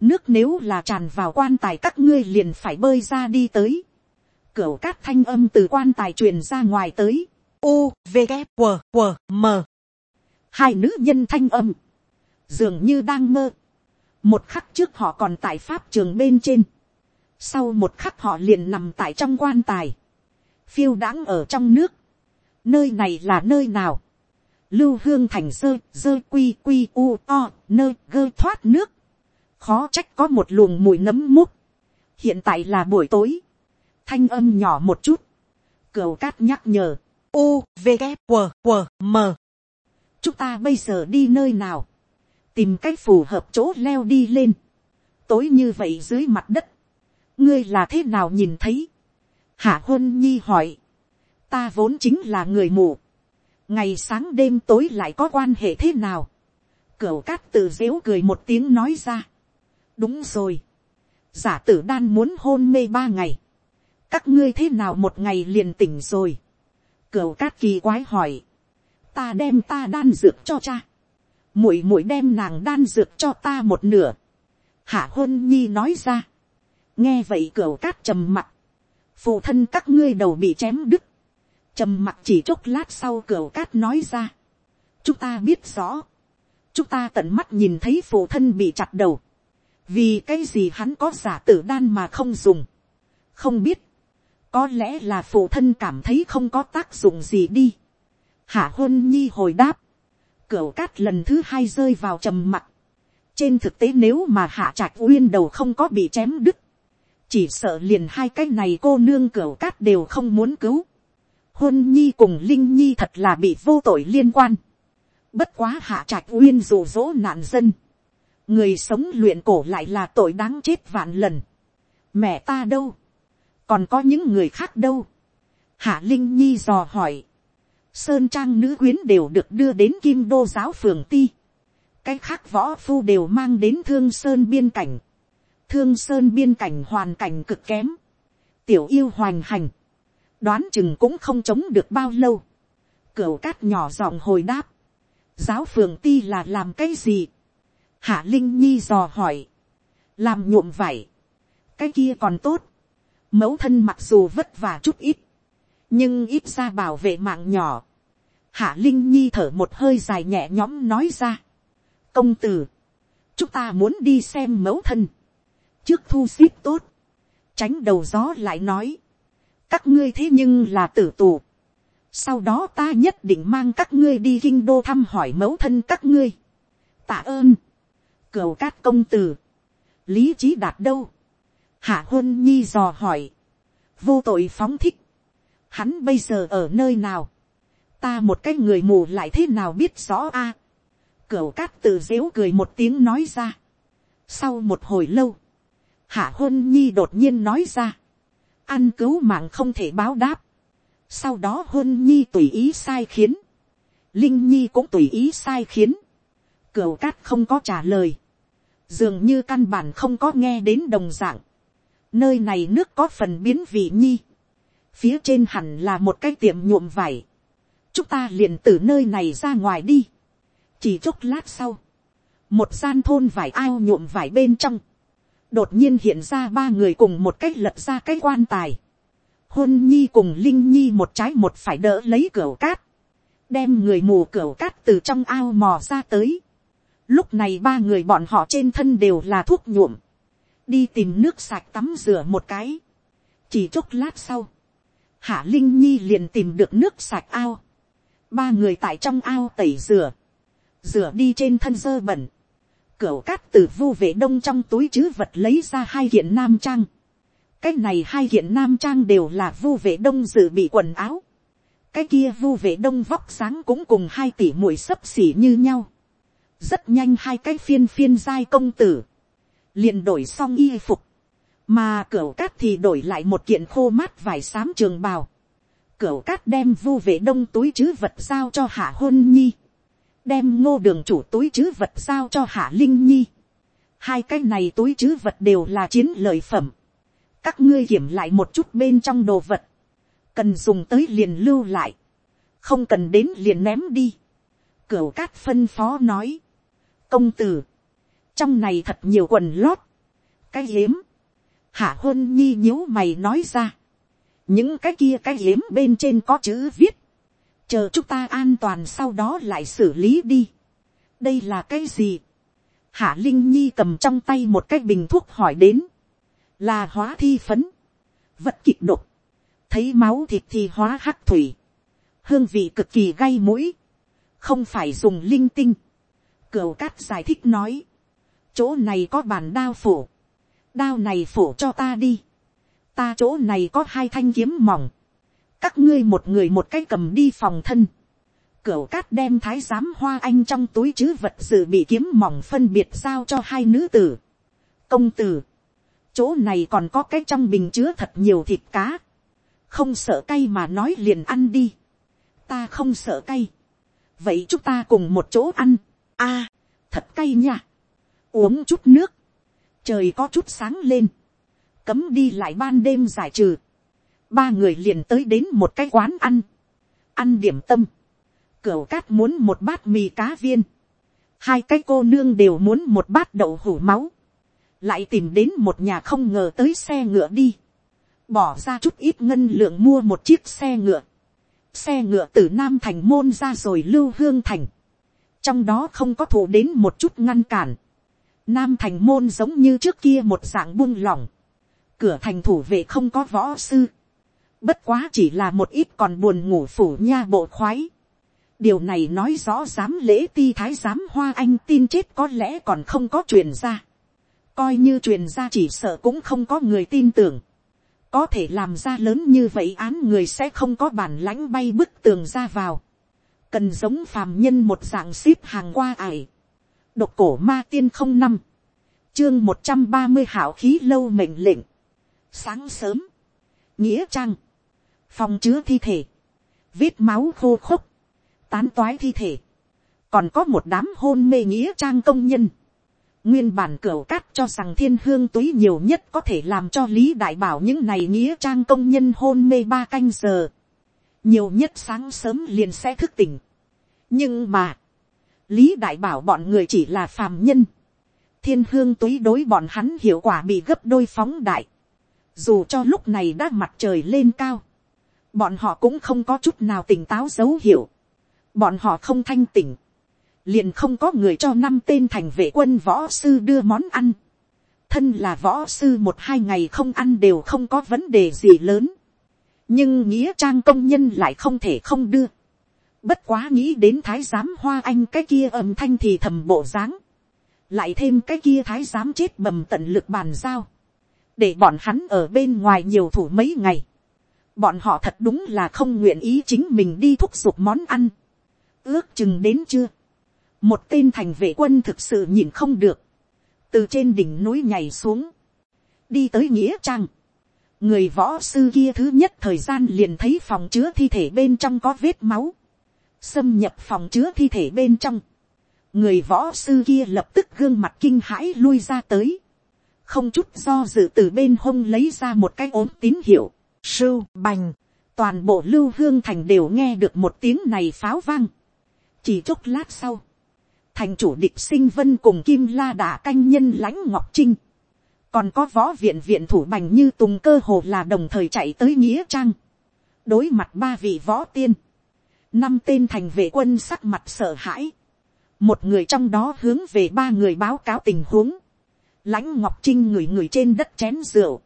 nước nếu là tràn vào quan tài các ngươi liền phải bơi ra đi tới, Cửu cát thanh âm từ quan tài truyền ra ngoài tới, u v g w w m. Hai nữ nhân thanh âm, dường như đang mơ, một khắc trước họ còn tại pháp trường bên trên, sau một khắc họ liền nằm tại trong quan tài, phiêu đãng ở trong nước, nơi này là nơi nào, lưu hương thành rơi rơi quy quy u o nơi gơ thoát nước, khó trách có một luồng mùi nấm múc, hiện tại là buổi tối, thanh âm nhỏ một chút, cửu cát nhắc nhở, u v g q q m. Chúng ta bây giờ đi nơi nào, tìm cách phù hợp chỗ leo đi lên, tối như vậy dưới mặt đất, ngươi là thế nào nhìn thấy, hạ huân nhi hỏi, ta vốn chính là người mù, ngày sáng đêm tối lại có quan hệ thế nào, cửu cát tự dếu cười một tiếng nói ra, đúng rồi, giả tử đan muốn hôn mê ba ngày, các ngươi thế nào một ngày liền tỉnh rồi, cửu cát kỳ quái hỏi, ta đem ta đan dược cho cha, muội muội đem nàng đan dược cho ta một nửa, hạ hôn nhi nói ra, nghe vậy cửu cát trầm mặt, phụ thân các ngươi đầu bị chém đứt, trầm mặc chỉ chốc lát sau cửu cát nói ra. chúng ta biết rõ. chúng ta tận mắt nhìn thấy phụ thân bị chặt đầu vì cái gì hắn có giả tử đan mà không dùng. không biết. có lẽ là phụ thân cảm thấy không có tác dụng gì đi. hạ huân nhi hồi đáp. cửa cát lần thứ hai rơi vào trầm mặt. trên thực tế nếu mà hạ trạch uyên đầu không có bị chém đứt. chỉ sợ liền hai cái này cô nương cửa cát đều không muốn cứu Huân Nhi cùng Linh Nhi thật là bị vô tội liên quan. Bất quá hạ trạch uyên rủ rỗ nạn dân. Người sống luyện cổ lại là tội đáng chết vạn lần. Mẹ ta đâu? Còn có những người khác đâu? Hạ Linh Nhi dò hỏi. Sơn trang nữ quyến đều được đưa đến Kim Đô giáo phường ti. Cái khác võ phu đều mang đến Thương Sơn biên cảnh. Thương Sơn biên cảnh hoàn cảnh cực kém. Tiểu yêu hoành hành đoán chừng cũng không chống được bao lâu. Cửu cát nhỏ giọng hồi đáp. Giáo phường ti là làm cái gì? Hạ Linh Nhi dò hỏi. Làm nhuộm vải. Cái kia còn tốt. Mẫu thân mặc dù vất vả chút ít. Nhưng ít ra bảo vệ mạng nhỏ. Hạ Linh Nhi thở một hơi dài nhẹ nhõm nói ra. Công tử. Chúng ta muốn đi xem mẫu thân. Trước thu xếp tốt. Tránh đầu gió lại nói các ngươi thế nhưng là tử tù. sau đó ta nhất định mang các ngươi đi kinh đô thăm hỏi mẫu thân các ngươi. tạ ơn cửu cát công tử. lý trí đạt đâu. hạ huân nhi dò hỏi. vô tội phóng thích. hắn bây giờ ở nơi nào. ta một cái người mù lại thế nào biết rõ a. À? cửu cát tự dếu cười một tiếng nói ra. sau một hồi lâu, hạ huân nhi đột nhiên nói ra ăn cứu mạng không thể báo đáp. Sau đó huân nhi tùy ý sai khiến. Linh nhi cũng tùy ý sai khiến. Cửu cát không có trả lời. Dường như căn bản không có nghe đến đồng dạng. nơi này nước có phần biến vị nhi, phía trên hẳn là một cái tiệm nhuộm vải, chúng ta liền từ nơi này ra ngoài đi, chỉ chốc lát sau, một gian thôn vải ao nhuộm vải bên trong, đột nhiên hiện ra ba người cùng một cách lật ra cái quan tài, hôn nhi cùng linh nhi một trái một phải đỡ lấy cửa cát, đem người mù cửa cát từ trong ao mò ra tới. Lúc này ba người bọn họ trên thân đều là thuốc nhuộm, đi tìm nước sạch tắm rửa một cái. chỉ chốc lát sau, hạ linh nhi liền tìm được nước sạch ao, ba người tại trong ao tẩy rửa, rửa đi trên thân dơ bẩn, cửa cát từ vu vệ đông trong túi chứ vật lấy ra hai kiện nam trang, cái này hai kiện nam trang đều là vu vệ đông dự bị quần áo. cái kia vu vệ đông vóc sáng cũng cùng hai tỷ mũi sấp xỉ như nhau rất nhanh hai cái phiên phiên giai công tử. liền đổi xong y phục. mà cửa cát thì đổi lại một kiện khô mát vải xám trường bào. cửa cát đem vu vệ đông túi chứ vật giao cho hạ hôn nhi. đem ngô đường chủ túi chứ vật giao cho hạ linh nhi. hai cái này túi chứ vật đều là chiến lợi phẩm các ngươi kiểm lại một chút bên trong đồ vật, cần dùng tới liền lưu lại, không cần đến liền ném đi. Cửu cát phân phó nói, công tử, trong này thật nhiều quần lót, cái hiếm, hạ hôn nhi nhíu mày nói ra, những cái kia cái hiếm bên trên có chữ viết, chờ chúng ta an toàn sau đó lại xử lý đi. đây là cái gì, hạ linh nhi cầm trong tay một cái bình thuốc hỏi đến, là hóa thi phấn, vật kịch độc, thấy máu thịt thì hóa hắc thủy, hương vị cực kỳ gay mũi, không phải dùng linh tinh. Cửu cát giải thích nói, chỗ này có bàn đao phủ, đao này phủ cho ta đi, ta chỗ này có hai thanh kiếm mỏng, các ngươi một người một cái cầm đi phòng thân, Cửu cát đem thái giám hoa anh trong túi chứ vật dự bị kiếm mỏng phân biệt giao cho hai nữ tử. Công tử. Chỗ này còn có cái trong bình chứa thật nhiều thịt cá, không sợ cay mà nói liền ăn đi, ta không sợ cay, vậy chúng ta cùng một chỗ ăn, a, thật cay nha, uống chút nước, trời có chút sáng lên, cấm đi lại ban đêm giải trừ, ba người liền tới đến một cái quán ăn, ăn điểm tâm, cửu cát muốn một bát mì cá viên, hai cái cô nương đều muốn một bát đậu hủ máu, lại tìm đến một nhà không ngờ tới xe ngựa đi, bỏ ra chút ít ngân lượng mua một chiếc xe ngựa, xe ngựa từ nam thành môn ra rồi lưu hương thành, trong đó không có thủ đến một chút ngăn cản, nam thành môn giống như trước kia một dạng buông lỏng, cửa thành thủ vệ không có võ sư, bất quá chỉ là một ít còn buồn ngủ phủ nha bộ khoái, điều này nói rõ dám lễ ti thái giám hoa anh tin chết có lẽ còn không có truyền ra. Coi như truyền ra chỉ sợ cũng không có người tin tưởng. có thể làm ra lớn như vậy án người sẽ không có bản lãnh bay bức tường ra vào cần giống phàm nhân một dạng ship hàng qua ải. độc cổ ma tiên không năm. chương một trăm ba mươi hảo khí lâu mệnh lệnh. sáng sớm. nghĩa trang. phòng chứa thi thể. vết máu khô khốc. tán toái thi thể. còn có một đám hôn mê nghĩa trang công nhân Nguyên bản cửa cát cho rằng thiên hương túy nhiều nhất có thể làm cho Lý Đại Bảo những này nghĩa trang công nhân hôn mê ba canh giờ. Nhiều nhất sáng sớm liền sẽ thức tỉnh. Nhưng mà, Lý Đại Bảo bọn người chỉ là phàm nhân. Thiên hương túy đối bọn hắn hiệu quả bị gấp đôi phóng đại. Dù cho lúc này đã mặt trời lên cao. Bọn họ cũng không có chút nào tỉnh táo dấu hiệu. Bọn họ không thanh tỉnh liền không có người cho năm tên thành vệ quân võ sư đưa món ăn. thân là võ sư một hai ngày không ăn đều không có vấn đề gì lớn nhưng nghĩa trang công nhân lại không thể không đưa. bất quá nghĩ đến thái giám hoa anh cái kia âm thanh thì thầm bộ dáng. lại thêm cái kia thái giám chết bầm tận lực bàn giao. để bọn hắn ở bên ngoài nhiều thủ mấy ngày. bọn họ thật đúng là không nguyện ý chính mình đi thúc giục món ăn. ước chừng đến chưa một tên thành vệ quân thực sự nhìn không được, từ trên đỉnh núi nhảy xuống, đi tới nghĩa trang, người võ sư kia thứ nhất thời gian liền thấy phòng chứa thi thể bên trong có vết máu, xâm nhập phòng chứa thi thể bên trong, người võ sư kia lập tức gương mặt kinh hãi lui ra tới, không chút do dự từ bên hông lấy ra một cái ốm tín hiệu, sưu bành, toàn bộ lưu hương thành đều nghe được một tiếng này pháo vang. chỉ chốc lát sau, thành chủ địch sinh vân cùng kim la đả canh nhân lãnh ngọc trinh, còn có võ viện viện thủ bành như tùng cơ hồ là đồng thời chạy tới nghĩa trang, đối mặt ba vị võ tiên, năm tên thành vệ quân sắc mặt sợ hãi, một người trong đó hướng về ba người báo cáo tình huống, lãnh ngọc trinh người người trên đất chén rượu,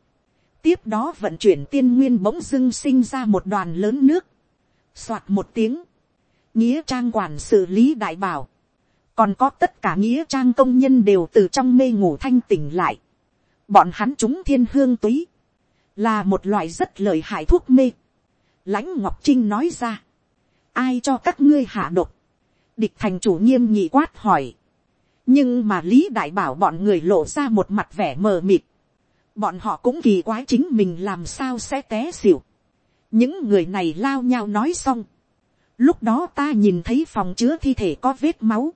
tiếp đó vận chuyển tiên nguyên bỗng dưng sinh ra một đoàn lớn nước, soạt một tiếng, nghĩa trang quản xử lý đại bảo, còn có tất cả nghĩa trang công nhân đều từ trong mê ngủ thanh tỉnh lại, bọn hắn chúng thiên hương túy, là một loại rất lợi hại thuốc mê, lãnh ngọc trinh nói ra, ai cho các ngươi hạ độc, địch thành chủ nghiêm nhị quát hỏi, nhưng mà lý đại bảo bọn người lộ ra một mặt vẻ mờ mịt, bọn họ cũng kỳ quái chính mình làm sao sẽ té xỉu. những người này lao nhau nói xong. lúc đó ta nhìn thấy phòng chứa thi thể có vết máu,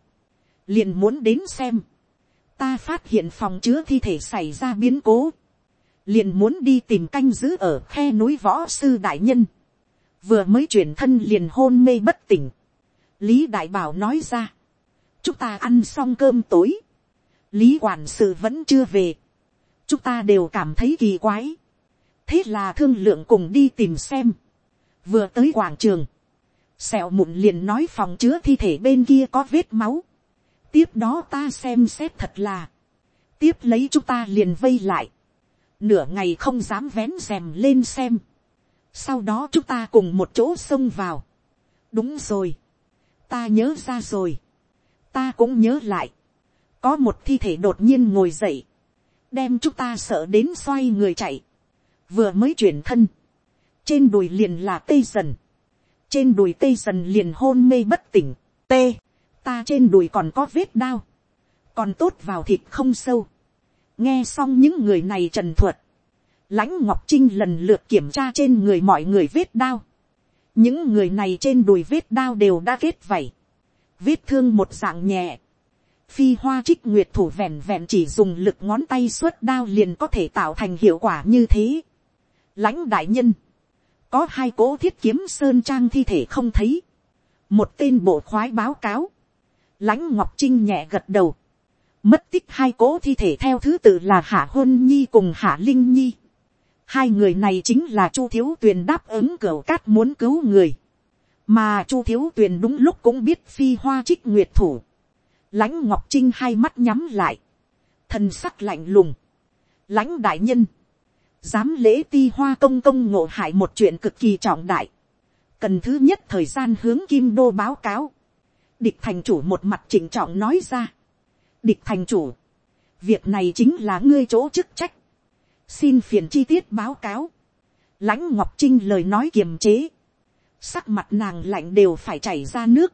liền muốn đến xem ta phát hiện phòng chứa thi thể xảy ra biến cố, liền muốn đi tìm canh giữ ở khe núi võ sư đại nhân, vừa mới chuyển thân liền hôn mê bất tỉnh. lý đại bảo nói ra, chúng ta ăn xong cơm tối, lý quản sự vẫn chưa về, chúng ta đều cảm thấy kỳ quái, thế là thương lượng cùng đi tìm xem, vừa tới quảng trường, sẹo mụn liền nói phòng chứa thi thể bên kia có vết máu, tiếp đó ta xem xét thật là, tiếp lấy chúng ta liền vây lại, nửa ngày không dám vén rèm lên xem, sau đó chúng ta cùng một chỗ xông vào, đúng rồi, ta nhớ ra rồi, ta cũng nhớ lại, có một thi thể đột nhiên ngồi dậy, đem chúng ta sợ đến xoay người chạy, vừa mới chuyển thân, trên đùi liền là tây dần, trên đùi tây dần liền hôn mê bất tỉnh, tê, ta trên đùi còn có vết đao, còn tốt vào thịt không sâu, nghe xong những người này trần thuật, lãnh ngọc trinh lần lượt kiểm tra trên người mọi người vết đao, những người này trên đùi vết đao đều đã kết vảy, vết thương một dạng nhẹ, phi hoa trích nguyệt thủ vẹn vẹn chỉ dùng lực ngón tay suốt đao liền có thể tạo thành hiệu quả như thế. lãnh đại nhân, có hai cỗ thiết kiếm sơn trang thi thể không thấy, một tên bộ khoái báo cáo, lãnh ngọc trinh nhẹ gật đầu, mất tích hai cố thi thể theo thứ tự là hạ hôn nhi cùng hạ linh nhi. hai người này chính là chu thiếu tuyền đáp ứng cửa cát muốn cứu người, mà chu thiếu tuyền đúng lúc cũng biết phi hoa trích nguyệt thủ, lãnh ngọc trinh hai mắt nhắm lại, thần sắc lạnh lùng, lãnh đại nhân, dám lễ ti hoa công công ngộ hại một chuyện cực kỳ trọng đại, cần thứ nhất thời gian hướng kim đô báo cáo, địch thành chủ một mặt chỉnh trọng nói ra, địch thành chủ, việc này chính là ngươi chỗ chức trách, xin phiền chi tiết báo cáo, lãnh ngọc trinh lời nói kiềm chế, sắc mặt nàng lạnh đều phải chảy ra nước,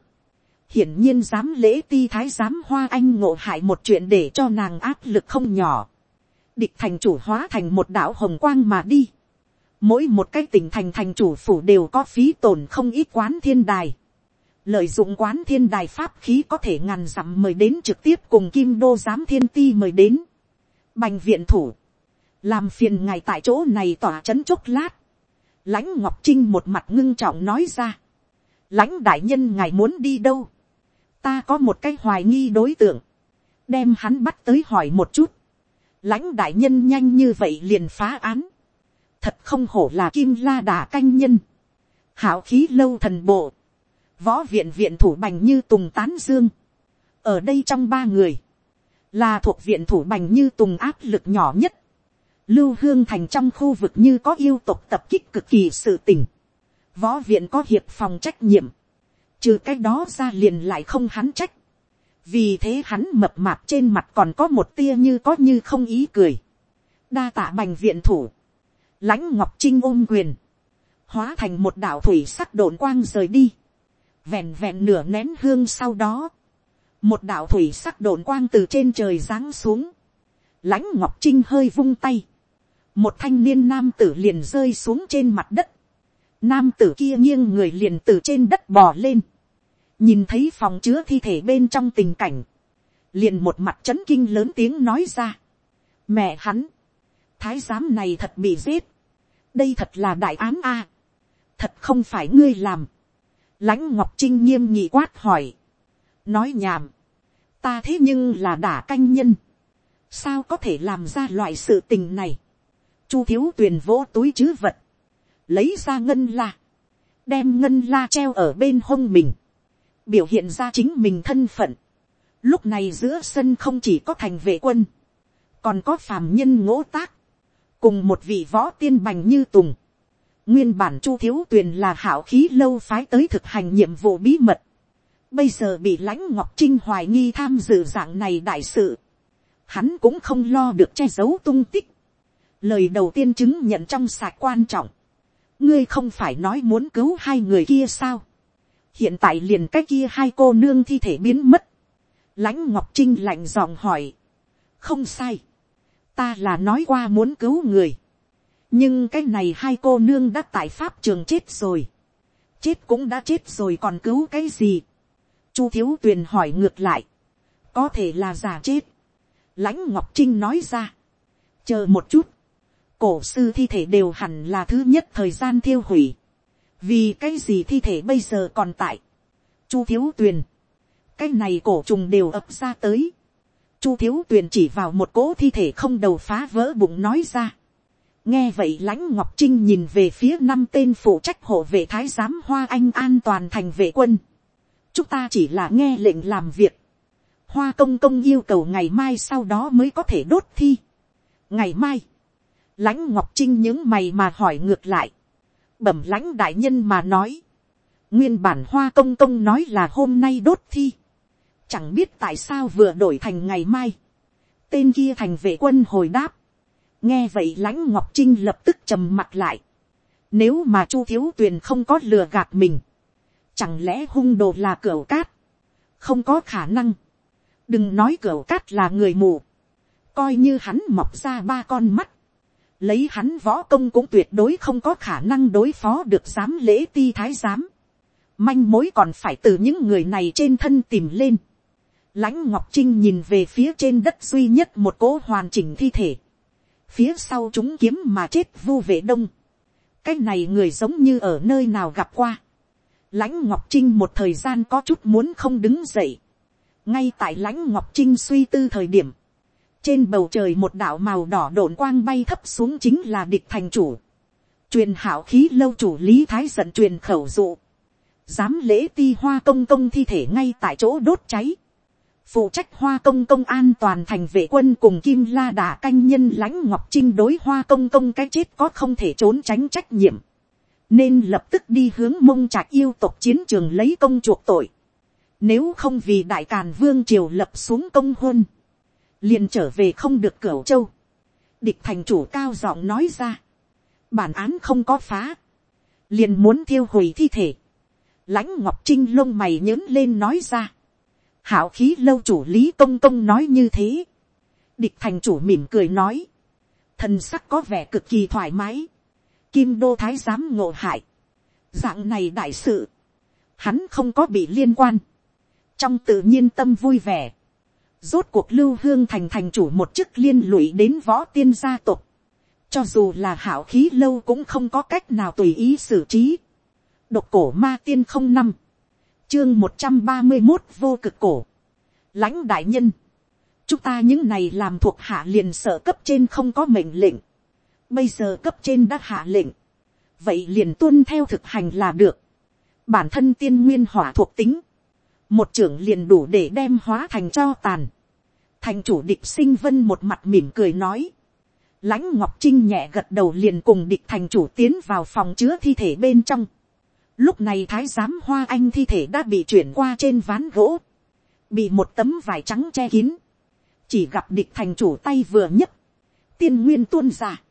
hiển nhiên dám lễ ti thái giám hoa anh ngộ hại một chuyện để cho nàng áp lực không nhỏ. địch thành chủ hóa thành một đạo hồng quang mà đi. mỗi một cái tỉnh thành thành chủ phủ đều có phí tổn không ít quán thiên đài lợi dụng quán thiên đài pháp khí có thể ngàn dặm mời đến trực tiếp cùng kim đô giám thiên ti mời đến. bành viện thủ. làm phiền ngài tại chỗ này tỏa chấn chốc lát. lãnh ngọc trinh một mặt ngưng trọng nói ra. lãnh đại nhân ngài muốn đi đâu ta có một cái hoài nghi đối tượng, đem hắn bắt tới hỏi một chút, lãnh đại nhân nhanh như vậy liền phá án, thật không hổ là kim la đà canh nhân, hảo khí lâu thần bộ, võ viện viện thủ bành như tùng tán dương, ở đây trong ba người, là thuộc viện thủ bành như tùng áp lực nhỏ nhất, lưu hương thành trong khu vực như có yêu tục tập kích cực kỳ sự tình, võ viện có hiệp phòng trách nhiệm, trừ cái đó ra liền lại không hắn trách. vì thế hắn mập mạp trên mặt còn có một tia như có như không ý cười. đa tạ bành viện thủ. lãnh ngọc trinh ôm quyền. hóa thành một đạo thủy sắc đồn quang rời đi vẹn vẹn nửa nén hương sau đó. một đạo thủy sắc đồn quang từ trên trời giáng xuống. lãnh ngọc trinh hơi vung tay. một thanh niên nam tử liền rơi xuống trên mặt đất Nam tử kia nghiêng người liền từ trên đất bò lên. Nhìn thấy phòng chứa thi thể bên trong tình cảnh. Liền một mặt chấn kinh lớn tiếng nói ra. mẹ hắn, thái giám này thật bị giết, đây thật là đại án a, thật không phải ngươi làm, lãnh ngọc trinh nghiêm nghị quát hỏi, nói nhảm, ta thế nhưng là đả canh nhân, sao có thể làm ra loại sự tình này, chu thiếu tuyền vỗ túi chứ vật, lấy ra ngân la, đem ngân la treo ở bên hông mình, biểu hiện ra chính mình thân phận. Lúc này giữa sân không chỉ có thành vệ quân, còn có phàm nhân ngỗ tác, cùng một vị võ tiên bành như tùng. Nguyên bản chu thiếu tuyền là hảo khí lâu phái tới thực hành nhiệm vụ bí mật. Bây giờ bị lãnh ngọc trinh hoài nghi tham dự dạng này đại sự. Hắn cũng không lo được che giấu tung tích. Lời đầu tiên chứng nhận trong sạch quan trọng. Ngươi không phải nói muốn cứu hai người kia sao? Hiện tại liền cái kia hai cô nương thi thể biến mất. Lãnh Ngọc Trinh lạnh giọng hỏi. Không sai. Ta là nói qua muốn cứu người. Nhưng cái này hai cô nương đã tại Pháp trường chết rồi. Chết cũng đã chết rồi còn cứu cái gì? Chu Thiếu Tuyền hỏi ngược lại. Có thể là giả chết. Lãnh Ngọc Trinh nói ra. Chờ một chút cổ sư thi thể đều hẳn là thứ nhất thời gian thiêu hủy. vì cái gì thi thể bây giờ còn tại. chu thiếu tuyền. cái này cổ trùng đều ập ra tới. chu thiếu tuyền chỉ vào một cỗ thi thể không đầu phá vỡ bụng nói ra nghe vậy lãnh ngọc trinh nhìn về phía năm tên phụ trách hộ vệ thái giám hoa anh an toàn thành vệ quân. chúng ta chỉ là nghe lệnh làm việc. hoa công công yêu cầu ngày mai sau đó mới có thể đốt thi. ngày mai lãnh ngọc trinh những mày mà hỏi ngược lại, bẩm lãnh đại nhân mà nói, nguyên bản hoa công công nói là hôm nay đốt thi, chẳng biết tại sao vừa đổi thành ngày mai, tên kia thành vệ quân hồi đáp, nghe vậy lãnh ngọc trinh lập tức trầm mặt lại, nếu mà chu thiếu tuyền không có lừa gạt mình, chẳng lẽ hung đồ là cửa cát, không có khả năng, đừng nói cửa cát là người mù, coi như hắn mọc ra ba con mắt, lấy hắn võ công cũng tuyệt đối không có khả năng đối phó được giám lễ ti thái giám. manh mối còn phải từ những người này trên thân tìm lên. lãnh ngọc trinh nhìn về phía trên đất duy nhất một cố hoàn chỉnh thi thể phía sau chúng kiếm mà chết vu vệ đông. cái này người giống như ở nơi nào gặp qua. lãnh ngọc trinh một thời gian có chút muốn không đứng dậy. ngay tại lãnh ngọc trinh suy tư thời điểm trên bầu trời một đạo màu đỏ đổn quang bay thấp xuống chính là địch thành chủ. truyền hảo khí lâu chủ lý thái giận truyền khẩu dụ. dám lễ ti hoa công công thi thể ngay tại chỗ đốt cháy phụ trách hoa công công an toàn thành vệ quân cùng kim la đà canh nhân lãnh ngọc trinh đối hoa công công cái chết có không thể trốn tránh trách nhiệm. nên lập tức đi hướng mông trạc yêu tộc chiến trường lấy công chuộc tội. nếu không vì đại càn vương triều lập xuống công hôn liền trở về không được cửa châu. địch thành chủ cao giọng nói ra, bản án không có phá, liền muốn thiêu hủy thi thể. lãnh ngọc trinh lông mày nhớn lên nói ra, hảo khí lâu chủ lý công công nói như thế. địch thành chủ mỉm cười nói, thần sắc có vẻ cực kỳ thoải mái, kim đô thái giám ngộ hại, dạng này đại sự, hắn không có bị liên quan, trong tự nhiên tâm vui vẻ, Rốt cuộc lưu hương thành thành chủ một chức liên lụy đến võ tiên gia tộc. Cho dù là hảo khí lâu cũng không có cách nào tùy ý xử trí. Độc cổ ma tiên không năm. Chương một trăm ba mươi một vô cực cổ. Lãnh đại nhân. Chúng ta những này làm thuộc hạ liền sở cấp trên không có mệnh lệnh. Bây giờ cấp trên đã hạ lệnh. Vậy liền tuân theo thực hành là được. Bản thân tiên nguyên hỏa thuộc tính một trưởng liền đủ để đem hóa thành cho tàn thành chủ địch sinh vân một mặt mỉm cười nói. lãnh ngọc trinh nhẹ gật đầu liền cùng địch thành chủ tiến vào phòng chứa thi thể bên trong lúc này thái giám hoa anh thi thể đã bị chuyển qua trên ván gỗ. bị một tấm vải trắng che kín. chỉ gặp địch thành chủ tay vừa nhấc. tiên nguyên tuôn ra.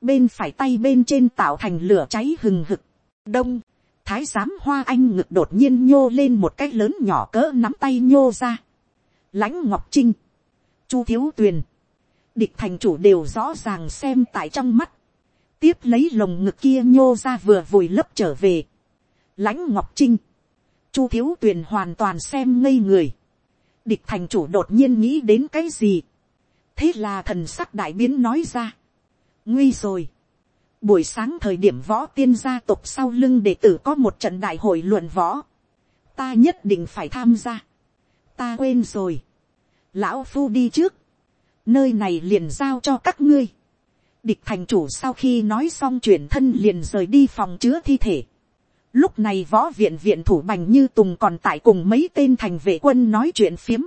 bên phải tay bên trên tạo thành lửa cháy hừng hực. đông, thái giám hoa anh ngực đột nhiên nhô lên một cái lớn nhỏ cỡ nắm tay nhô ra. lãnh ngọc trinh chu thiếu tuyền, địch thành chủ đều rõ ràng xem tại trong mắt, tiếp lấy lồng ngực kia nhô ra vừa vùi lấp trở về, lãnh ngọc trinh, chu thiếu tuyền hoàn toàn xem ngây người, địch thành chủ đột nhiên nghĩ đến cái gì, thế là thần sắc đại biến nói ra, nguy rồi, buổi sáng thời điểm võ tiên gia tộc sau lưng đệ tử có một trận đại hội luận võ, ta nhất định phải tham gia, ta quên rồi, lão phu đi trước, nơi này liền giao cho các ngươi, địch thành chủ sau khi nói xong chuyển thân liền rời đi phòng chứa thi thể, Lúc này võ viện viện thủ bành như tùng còn tại cùng mấy tên thành vệ quân nói chuyện phiếm.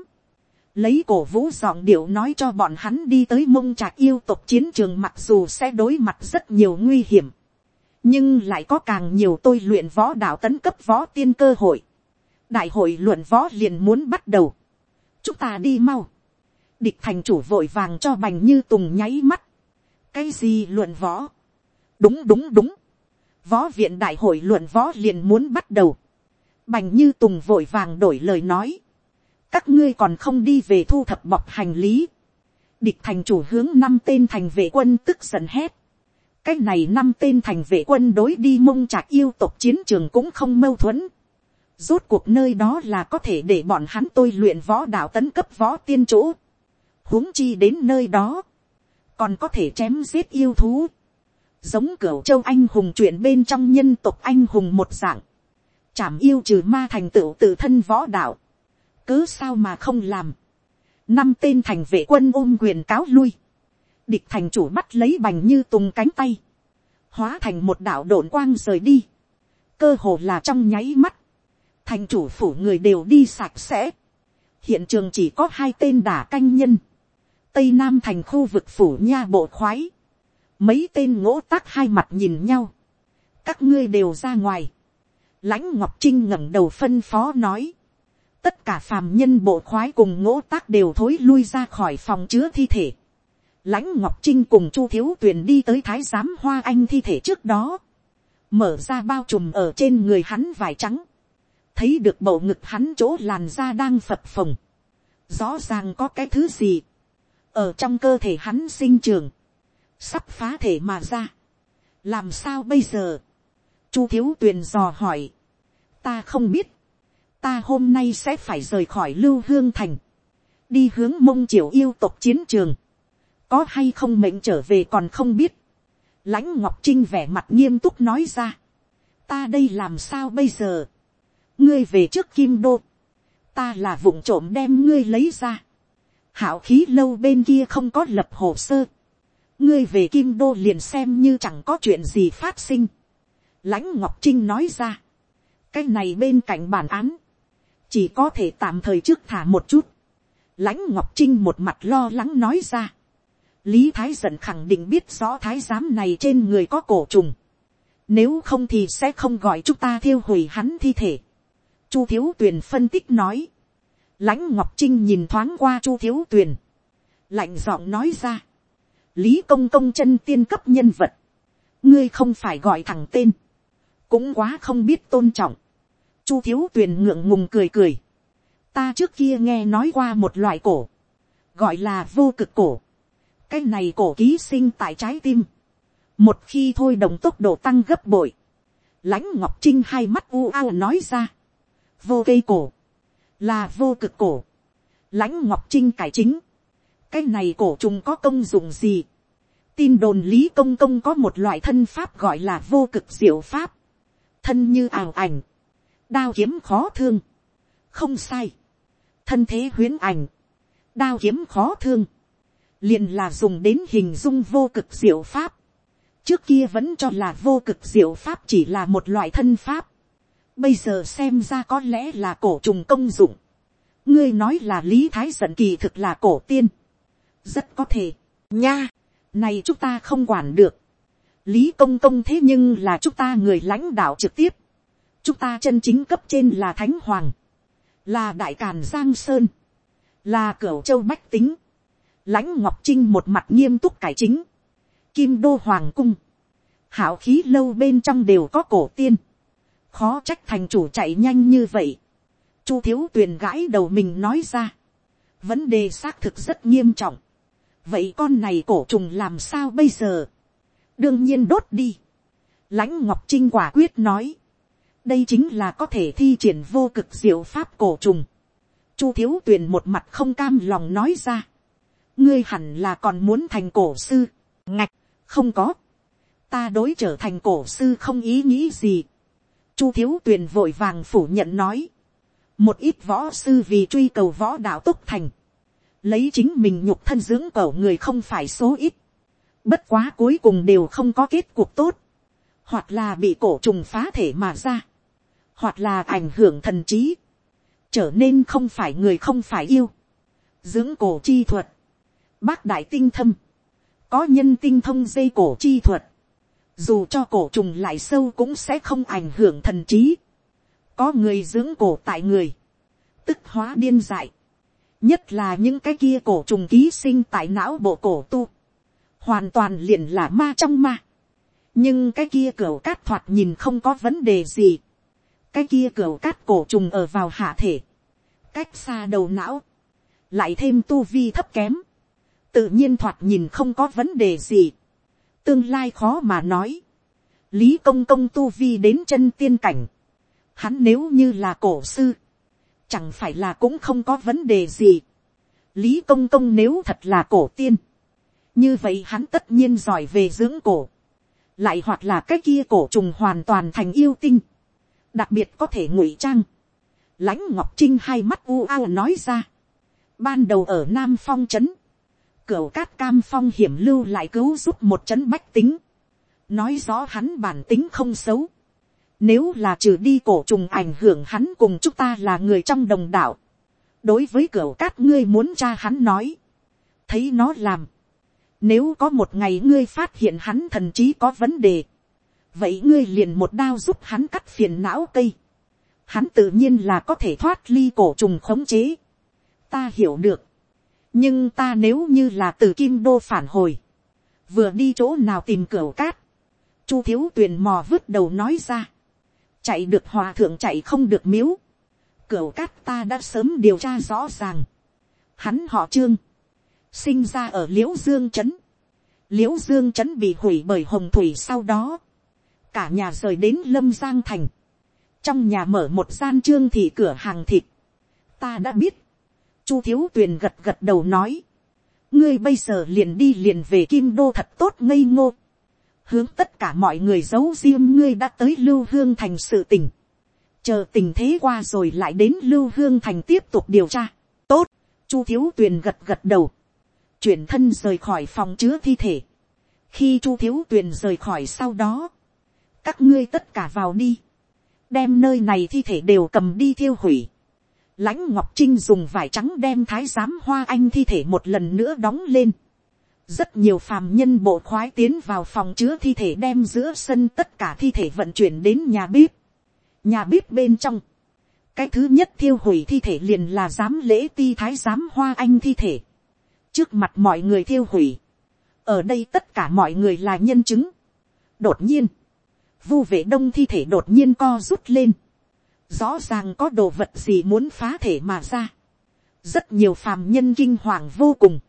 Lấy cổ vũ giọng điệu nói cho bọn hắn đi tới mông trạc yêu tộc chiến trường mặc dù sẽ đối mặt rất nhiều nguy hiểm. Nhưng lại có càng nhiều tôi luyện võ đạo tấn cấp võ tiên cơ hội. Đại hội luận võ liền muốn bắt đầu. Chúng ta đi mau. Địch thành chủ vội vàng cho bành như tùng nháy mắt. Cái gì luận võ? Đúng đúng đúng võ viện đại hội luận võ liền muốn bắt đầu. Bành như tùng vội vàng đổi lời nói. Các ngươi còn không đi về thu thập bọc hành lý. Địch thành chủ hướng năm tên thành vệ quân tức giận hét. Cái này năm tên thành vệ quân đối đi mông trạc yêu tộc chiến trường cũng không mâu thuẫn. Rốt cuộc nơi đó là có thể để bọn hắn tôi luyện võ đạo tấn cấp võ tiên chỗ. huống chi đến nơi đó. Còn có thể chém giết yêu thú giống cửu châu anh hùng chuyện bên trong nhân tộc anh hùng một dạng, chảm yêu trừ ma thành tựu tự thân võ đạo, cứ sao mà không làm, năm tên thành vệ quân ôm quyền cáo lui, địch thành chủ bắt lấy bành như tùng cánh tay, hóa thành một đạo đồn quang rời đi, cơ hồ là trong nháy mắt, thành chủ phủ người đều đi sạch sẽ, hiện trường chỉ có hai tên đả canh nhân, tây nam thành khu vực phủ nha bộ khoái, mấy tên ngỗ tác hai mặt nhìn nhau, các ngươi đều ra ngoài, lãnh ngọc trinh ngẩng đầu phân phó nói, tất cả phàm nhân bộ khoái cùng ngỗ tác đều thối lui ra khỏi phòng chứa thi thể, lãnh ngọc trinh cùng chu thiếu tuyền đi tới thái giám hoa anh thi thể trước đó, mở ra bao trùm ở trên người hắn vải trắng, thấy được bầu ngực hắn chỗ làn da đang phập phồng, rõ ràng có cái thứ gì, ở trong cơ thể hắn sinh trường, sắp phá thể mà ra. làm sao bây giờ, chu thiếu tuyền dò hỏi, ta không biết, ta hôm nay sẽ phải rời khỏi lưu hương thành, đi hướng mông triều yêu tộc chiến trường, có hay không mệnh trở về còn không biết, lãnh ngọc trinh vẻ mặt nghiêm túc nói ra, ta đây làm sao bây giờ, ngươi về trước kim đô, ta là vụng trộm đem ngươi lấy ra, hảo khí lâu bên kia không có lập hồ sơ, ngươi về kim đô liền xem như chẳng có chuyện gì phát sinh. lãnh ngọc trinh nói ra, cái này bên cạnh bản án, chỉ có thể tạm thời trước thả một chút. lãnh ngọc trinh một mặt lo lắng nói ra. lý thái giận khẳng định biết rõ thái giám này trên người có cổ trùng. nếu không thì sẽ không gọi chúng ta thiêu hủy hắn thi thể. chu thiếu tuyền phân tích nói. lãnh ngọc trinh nhìn thoáng qua chu thiếu tuyền. lạnh giọng nói ra lý công công chân tiên cấp nhân vật, ngươi không phải gọi thẳng tên, cũng quá không biết tôn trọng, chu thiếu tuyền ngượng ngùng cười cười, ta trước kia nghe nói qua một loại cổ, gọi là vô cực cổ, cái này cổ ký sinh tại trái tim, một khi thôi đồng tốc độ tăng gấp bội, lãnh ngọc trinh hai mắt u ao nói ra, vô cây cổ, là vô cực cổ, lãnh ngọc trinh cải chính, cái này cổ trùng có công dụng gì. tin đồn lý công công có một loại thân pháp gọi là vô cực diệu pháp. thân như ảo ảnh. đao kiếm khó thương. không sai. thân thế huyến ảnh. đao kiếm khó thương. liền là dùng đến hình dung vô cực diệu pháp. trước kia vẫn cho là vô cực diệu pháp chỉ là một loại thân pháp. bây giờ xem ra có lẽ là cổ trùng công dụng. ngươi nói là lý thái giận kỳ thực là cổ tiên rất có thể, nha, này chúng ta không quản được, lý công công thế nhưng là chúng ta người lãnh đạo trực tiếp, chúng ta chân chính cấp trên là thánh hoàng, là đại càn giang sơn, là cửa châu bách tính, lãnh ngọc trinh một mặt nghiêm túc cải chính, kim đô hoàng cung, hảo khí lâu bên trong đều có cổ tiên, khó trách thành chủ chạy nhanh như vậy, chu thiếu tuyền gãi đầu mình nói ra, vấn đề xác thực rất nghiêm trọng, vậy con này cổ trùng làm sao bây giờ, đương nhiên đốt đi, lãnh ngọc trinh quả quyết nói, đây chính là có thể thi triển vô cực diệu pháp cổ trùng, chu thiếu tuyền một mặt không cam lòng nói ra, ngươi hẳn là còn muốn thành cổ sư, ngạch, không có, ta đối trở thành cổ sư không ý nghĩ gì, chu thiếu tuyền vội vàng phủ nhận nói, một ít võ sư vì truy cầu võ đạo túc thành, lấy chính mình nhục thân dưỡng cầu người không phải số ít, bất quá cuối cùng đều không có kết cuộc tốt, hoặc là bị cổ trùng phá thể mà ra, hoặc là ảnh hưởng thần trí, trở nên không phải người không phải yêu, dưỡng cổ chi thuật, bác đại tinh thâm, có nhân tinh thông dây cổ chi thuật, dù cho cổ trùng lại sâu cũng sẽ không ảnh hưởng thần trí, có người dưỡng cổ tại người, tức hóa điên dại, nhất là những cái kia cổ trùng ký sinh tại não bộ cổ tu, hoàn toàn liền là ma trong ma, nhưng cái kia cửa cát thoạt nhìn không có vấn đề gì, cái kia cửa cát cổ trùng ở vào hạ thể, cách xa đầu não, lại thêm tu vi thấp kém, tự nhiên thoạt nhìn không có vấn đề gì, tương lai khó mà nói, lý công công tu vi đến chân tiên cảnh, hắn nếu như là cổ sư, chẳng phải là cũng không có vấn đề gì, lý công công nếu thật là cổ tiên, như vậy hắn tất nhiên giỏi về dưỡng cổ, lại hoặc là cái kia cổ trùng hoàn toàn thành yêu tinh, đặc biệt có thể ngụy trang, lãnh ngọc trinh hai mắt u ao nói ra, ban đầu ở nam phong trấn, cửa cát cam phong hiểm lưu lại cứu giúp một trấn bách tính, nói rõ hắn bản tính không xấu, nếu là trừ đi cổ trùng ảnh hưởng hắn cùng chúng ta là người trong đồng đảo đối với cửa cát ngươi muốn cha hắn nói, thấy nó làm, nếu có một ngày ngươi phát hiện hắn thần trí có vấn đề, vậy ngươi liền một đao giúp hắn cắt phiền não cây, hắn tự nhiên là có thể thoát ly cổ trùng khống chế. ta hiểu được, nhưng ta nếu như là từ kim đô phản hồi, vừa đi chỗ nào tìm cửa cát, chu thiếu tuyền mò vứt đầu nói ra, chạy được hòa thượng chạy không được miếu, cửu cát ta đã sớm điều tra rõ ràng, hắn họ trương, sinh ra ở liễu dương trấn, liễu dương trấn bị hủy bởi hồng thủy sau đó, cả nhà rời đến lâm giang thành, trong nhà mở một gian trương thị cửa hàng thịt, ta đã biết, chu thiếu tuyền gật gật đầu nói, ngươi bây giờ liền đi liền về kim đô thật tốt ngây ngô, hướng tất cả mọi người giấu riêng ngươi đã tới lưu hương thành sự tình, chờ tình thế qua rồi lại đến lưu hương thành tiếp tục điều tra, tốt, chu thiếu tuyền gật gật đầu, chuyển thân rời khỏi phòng chứa thi thể. khi chu thiếu tuyền rời khỏi sau đó, các ngươi tất cả vào đi, đem nơi này thi thể đều cầm đi thiêu hủy. lãnh ngọc trinh dùng vải trắng đem thái giám hoa anh thi thể một lần nữa đóng lên rất nhiều phàm nhân bộ khoái tiến vào phòng chứa thi thể đem giữa sân tất cả thi thể vận chuyển đến nhà bếp. nhà bếp bên trong, cái thứ nhất thiêu hủy thi thể liền là giám lễ ti thái giám hoa anh thi thể trước mặt mọi người thiêu hủy. ở đây tất cả mọi người là nhân chứng. đột nhiên, vu vệ đông thi thể đột nhiên co rút lên. rõ ràng có đồ vật gì muốn phá thể mà ra. rất nhiều phàm nhân kinh hoàng vô cùng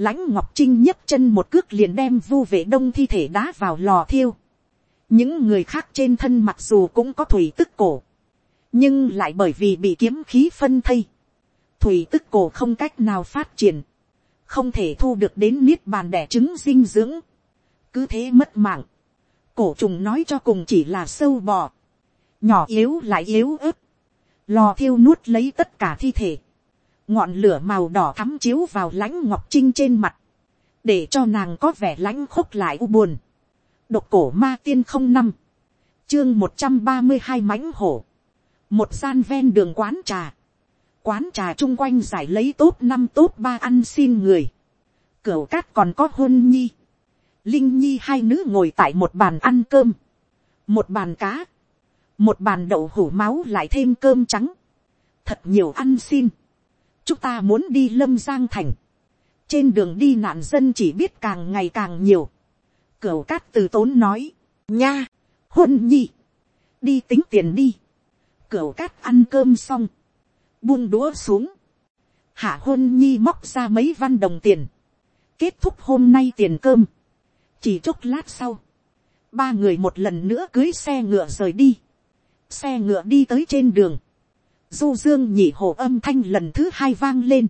lãnh ngọc trinh nhấc chân một cước liền đem vu vệ đông thi thể đá vào lò thiêu. những người khác trên thân mặc dù cũng có thủy tức cổ, nhưng lại bởi vì bị kiếm khí phân thây, thủy tức cổ không cách nào phát triển, không thể thu được đến niết bàn đẻ trứng dinh dưỡng, cứ thế mất mạng, cổ trùng nói cho cùng chỉ là sâu bò, nhỏ yếu lại yếu ớt, lò thiêu nuốt lấy tất cả thi thể, ngọn lửa màu đỏ thắm chiếu vào lãnh ngọc trinh trên mặt, để cho nàng có vẻ lãnh khúc lại u buồn, độc cổ ma tiên không năm, chương một trăm ba mươi hai mãnh hổ, một gian ven đường quán trà, quán trà chung quanh giải lấy tốt năm tốt ba ăn xin người. cửa cát còn có hôn nhi. Linh nhi hai nữ ngồi tại một bàn ăn cơm. Một bàn cá. Một bàn đậu hủ máu lại thêm cơm trắng. Thật nhiều ăn xin. Chúng ta muốn đi lâm giang thành. Trên đường đi nạn dân chỉ biết càng ngày càng nhiều. Cửu cát từ tốn nói. Nha. Hôn nhi. Đi tính tiền đi. Cửu cát ăn cơm xong buông đũa xuống, hạ hôn nhi móc ra mấy văn đồng tiền, kết thúc hôm nay tiền cơm, chỉ chốc lát sau, ba người một lần nữa cưới xe ngựa rời đi, xe ngựa đi tới trên đường, du dương nhị hồ âm thanh lần thứ hai vang lên,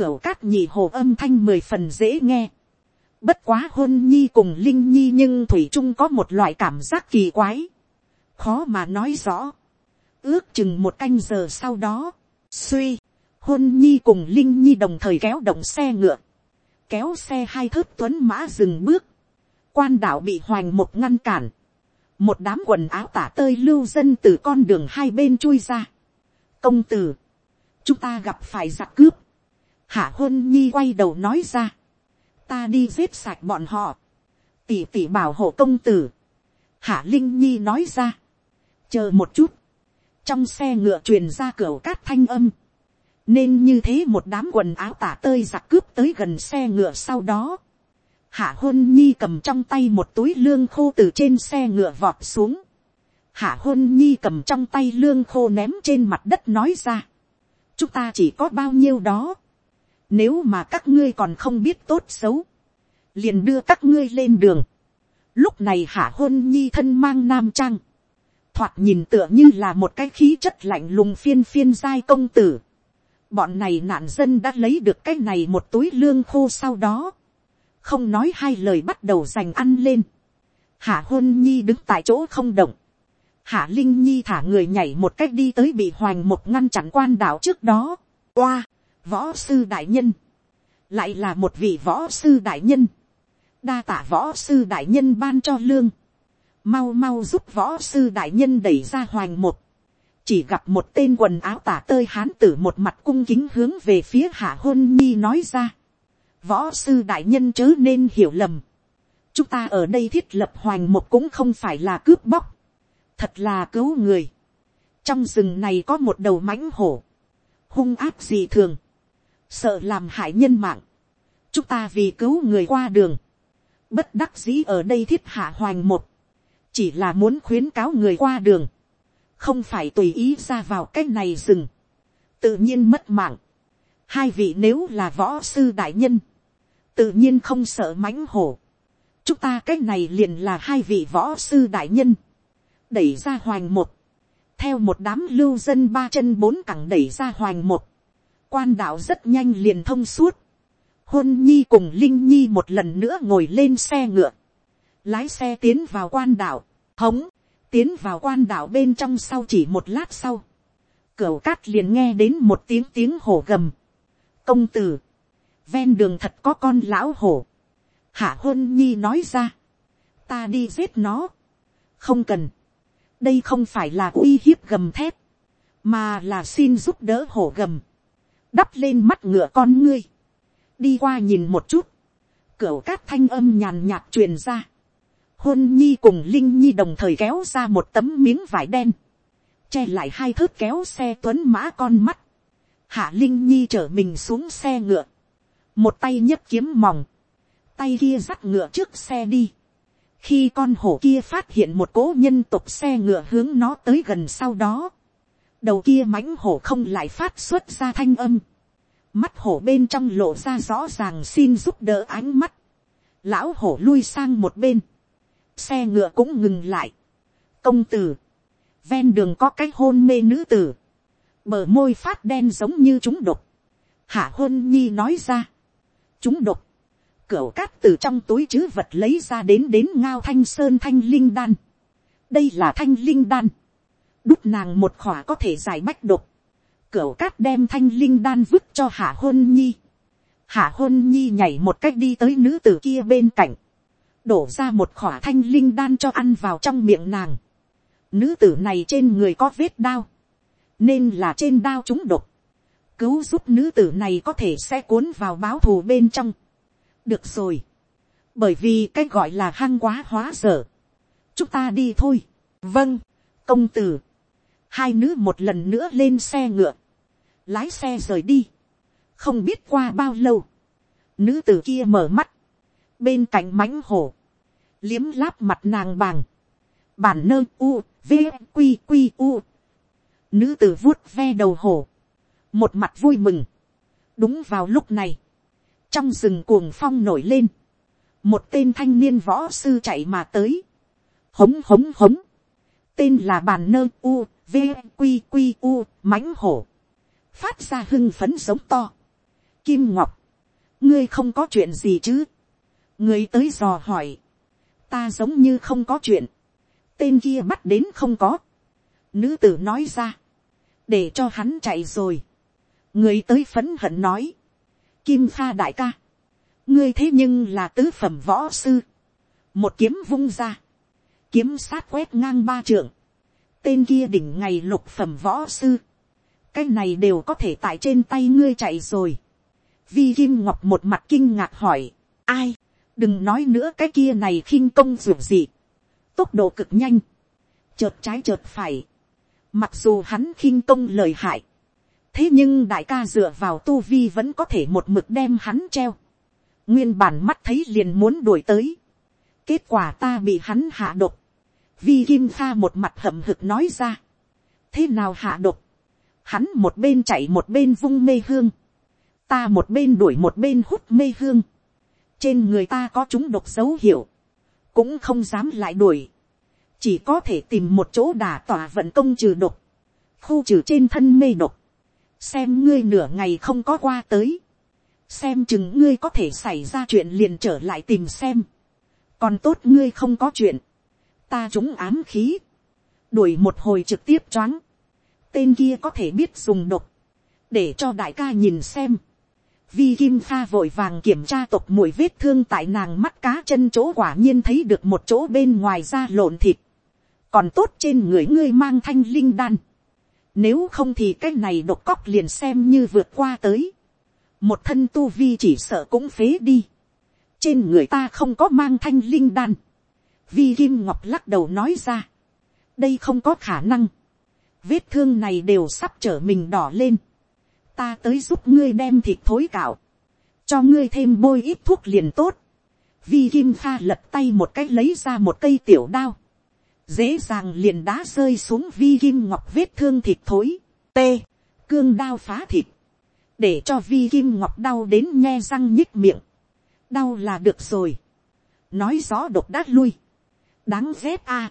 Cửu cát nhị hồ âm thanh mười phần dễ nghe. Bất quá hôn nhi cùng linh nhi nhưng thủy trung có một loại cảm giác kỳ quái. Khó mà nói rõ. Ước chừng một canh giờ sau đó. Suy. Hôn nhi cùng linh nhi đồng thời kéo động xe ngựa. Kéo xe hai thớt tuấn mã dừng bước. Quan đảo bị hoành một ngăn cản. Một đám quần áo tả tơi lưu dân từ con đường hai bên chui ra. Công tử. Chúng ta gặp phải giặc cướp. Hạ hôn nhi quay đầu nói ra. Ta đi giết sạch bọn họ, tỉ tỉ bảo hộ công tử, hạ linh nhi nói ra, chờ một chút, trong xe ngựa truyền ra cửa cát thanh âm, nên như thế một đám quần áo tả tơi giặc cướp tới gần xe ngựa sau đó, hạ hôn nhi cầm trong tay một túi lương khô từ trên xe ngựa vọt xuống, hạ hôn nhi cầm trong tay lương khô ném trên mặt đất nói ra, chúng ta chỉ có bao nhiêu đó, nếu mà các ngươi còn không biết tốt xấu. Liền đưa các ngươi lên đường. Lúc này hạ hôn nhi thân mang nam trang. Thoạt nhìn tựa như là một cái khí chất lạnh lùng phiên phiên giai công tử. Bọn này nạn dân đã lấy được cái này một túi lương khô sau đó. Không nói hai lời bắt đầu giành ăn lên. Hạ hôn nhi đứng tại chỗ không động. Hạ Linh Nhi thả người nhảy một cách đi tới bị hoành một ngăn chặn quan đảo trước đó. qua võ sư đại nhân, lại là một vị võ sư đại nhân, đa tả võ sư đại nhân ban cho lương, mau mau giúp võ sư đại nhân đẩy ra hoành một, chỉ gặp một tên quần áo tả tơi hán tử một mặt cung kính hướng về phía hạ hôn nhi nói ra, võ sư đại nhân chớ nên hiểu lầm, chúng ta ở đây thiết lập hoành một cũng không phải là cướp bóc, thật là cứu người, trong rừng này có một đầu mãnh hổ, hung áp gì thường, sợ làm hại nhân mạng, chúng ta vì cứu người qua đường, bất đắc dĩ ở đây thiết hạ hoành một, chỉ là muốn khuyến cáo người qua đường, không phải tùy ý ra vào cái này rừng, tự nhiên mất mạng. Hai vị nếu là võ sư đại nhân, tự nhiên không sợ mãnh hổ. chúng ta cái này liền là hai vị võ sư đại nhân, đẩy ra hoành một, theo một đám lưu dân ba chân bốn cẳng đẩy ra hoành một, quan đạo rất nhanh liền thông suốt. hôn nhi cùng linh nhi một lần nữa ngồi lên xe ngựa. lái xe tiến vào quan đạo, hống, tiến vào quan đạo bên trong sau chỉ một lát sau. cửa cát liền nghe đến một tiếng tiếng hổ gầm. công tử, ven đường thật có con lão hổ. hạ hôn nhi nói ra, ta đi giết nó. không cần, đây không phải là uy hiếp gầm thép, mà là xin giúp đỡ hổ gầm. Đắp lên mắt ngựa con ngươi, đi qua nhìn một chút, cửa cát thanh âm nhàn nhạt truyền ra, hôn nhi cùng linh nhi đồng thời kéo ra một tấm miếng vải đen, che lại hai thớt kéo xe tuấn mã con mắt, hạ linh nhi chở mình xuống xe ngựa, một tay nhấc kiếm mỏng, tay kia dắt ngựa trước xe đi, khi con hổ kia phát hiện một cố nhân tục xe ngựa hướng nó tới gần sau đó, đầu kia mãnh hổ không lại phát xuất ra thanh âm, mắt hổ bên trong lộ ra rõ ràng xin giúp đỡ ánh mắt, lão hổ lui sang một bên, xe ngựa cũng ngừng lại, công tử, ven đường có cái hôn mê nữ tử, bờ môi phát đen giống như chúng độc, hạ hôn nhi nói ra, chúng độc, cửa cát từ trong túi chứ vật lấy ra đến đến ngao thanh sơn thanh linh đan, đây là thanh linh đan, đút nàng một khỏa có thể giải bách độc, cửu cát đem thanh linh đan vứt cho hạ hôn nhi, hạ hôn nhi nhảy một cách đi tới nữ tử kia bên cạnh, đổ ra một khỏa thanh linh đan cho ăn vào trong miệng nàng, nữ tử này trên người có vết đao, nên là trên đao chúng độc, cứu giúp nữ tử này có thể sẽ cuốn vào báo thù bên trong được rồi, bởi vì cái gọi là hăng quá hóa dở, chúng ta đi thôi. vâng, công tử, hai nữ một lần nữa lên xe ngựa, lái xe rời đi, không biết qua bao lâu, nữ tử kia mở mắt, bên cạnh mánh hổ, liếm láp mặt nàng bàng, bản nơ u, v, quy, quy, u, nữ tử vuốt ve đầu hổ, một mặt vui mừng, đúng vào lúc này, trong rừng cuồng phong nổi lên, một tên thanh niên võ sư chạy mà tới, hống hống hống, tên là bàn nơ u, v, q q u, mãnh hổ, phát ra hưng phấn giống to. kim ngọc, ngươi không có chuyện gì chứ, ngươi tới dò hỏi, ta giống như không có chuyện, tên kia bắt đến không có, nữ tử nói ra, để cho hắn chạy rồi, người tới phấn hận nói, kim pha đại ca, ngươi thế nhưng là tứ phẩm võ sư, một kiếm vung ra, kiếm sát quét ngang ba trượng, tên kia đỉnh ngày lục phẩm võ sư, cái này đều có thể tại trên tay ngươi chạy rồi. Vi Kim Ngọc một mặt kinh ngạc hỏi, ai, đừng nói nữa cái kia này khinh công dù gì, tốc độ cực nhanh, chợt trái chợt phải, mặc dù hắn khinh công lời hại, thế nhưng đại ca dựa vào tu vi vẫn có thể một mực đem hắn treo, nguyên bản mắt thấy liền muốn đuổi tới, kết quả ta bị hắn hạ độc, vi kim pha một mặt hậm hực nói ra, thế nào hạ độc, hắn một bên chạy một bên vung mê hương, ta một bên đuổi một bên hút mê hương, trên người ta có chúng độc dấu hiệu, cũng không dám lại đuổi, chỉ có thể tìm một chỗ đả tỏa vận công trừ độc, khu trừ trên thân mê độc, xem ngươi nửa ngày không có qua tới, xem chừng ngươi có thể xảy ra chuyện liền trở lại tìm xem, còn tốt ngươi không có chuyện, ta chúng ám khí, đuổi một hồi trực tiếp choáng, tên kia có thể biết dùng độc, để cho đại ca nhìn xem, vi kim pha vội vàng kiểm tra tộc mùi vết thương tại nàng mắt cá chân chỗ quả nhiên thấy được một chỗ bên ngoài da lộn thịt, còn tốt trên người ngươi mang thanh linh đan, nếu không thì cái này độc cóc liền xem như vượt qua tới, một thân tu vi chỉ sợ cũng phế đi, trên người ta không có mang thanh linh đan, vi kim ngọc lắc đầu nói ra, đây không có khả năng, vết thương này đều sắp trở mình đỏ lên, ta tới giúp ngươi đem thịt thối cạo, cho ngươi thêm bôi ít thuốc liền tốt, vi kim kha lật tay một cách lấy ra một cây tiểu đao, dễ dàng liền đá rơi xuống vi kim ngọc vết thương thịt thối, t, cương đao phá thịt, để cho vi kim ngọc đau đến nghe răng nhích miệng, đau là được rồi, nói rõ độc đát lui, đáng ghét a,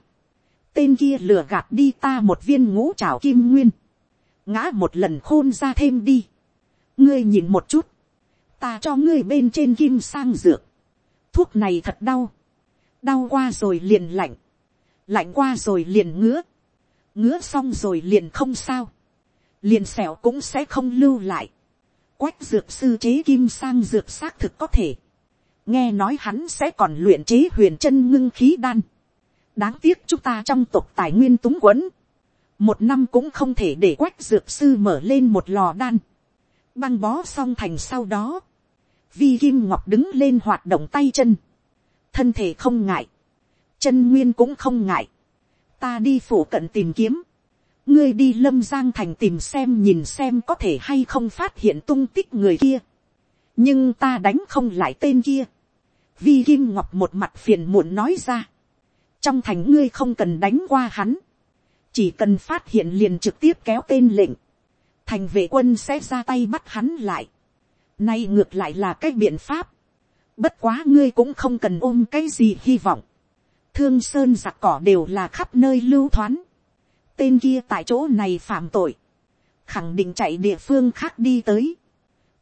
tên kia lừa gạt đi ta một viên ngũ trào kim nguyên, ngã một lần khôn ra thêm đi, ngươi nhìn một chút, ta cho ngươi bên trên kim sang dược, thuốc này thật đau, đau qua rồi liền lạnh, lạnh qua rồi liền ngứa, ngứa xong rồi liền không sao, liền sẹo cũng sẽ không lưu lại, quách dược sư chế kim sang dược xác thực có thể, nghe nói hắn sẽ còn luyện chế huyền chân ngưng khí đan, đáng tiếc chúng ta trong tộc tài nguyên túng quẫn, một năm cũng không thể để quách dược sư mở lên một lò đan, băng bó xong thành sau đó, vi kim ngọc đứng lên hoạt động tay chân, thân thể không ngại, chân nguyên cũng không ngại, ta đi phủ cận tìm kiếm, ngươi đi lâm giang thành tìm xem nhìn xem có thể hay không phát hiện tung tích người kia, nhưng ta đánh không lại tên kia, vi kim ngọc một mặt phiền muộn nói ra, trong thành ngươi không cần đánh qua hắn, chỉ cần phát hiện liền trực tiếp kéo tên lệnh, thành vệ quân sẽ ra tay bắt hắn lại. Nay ngược lại là cái biện pháp, bất quá ngươi cũng không cần ôm cái gì hy vọng, thương sơn giặc cỏ đều là khắp nơi lưu thoán, tên kia tại chỗ này phạm tội, khẳng định chạy địa phương khác đi tới,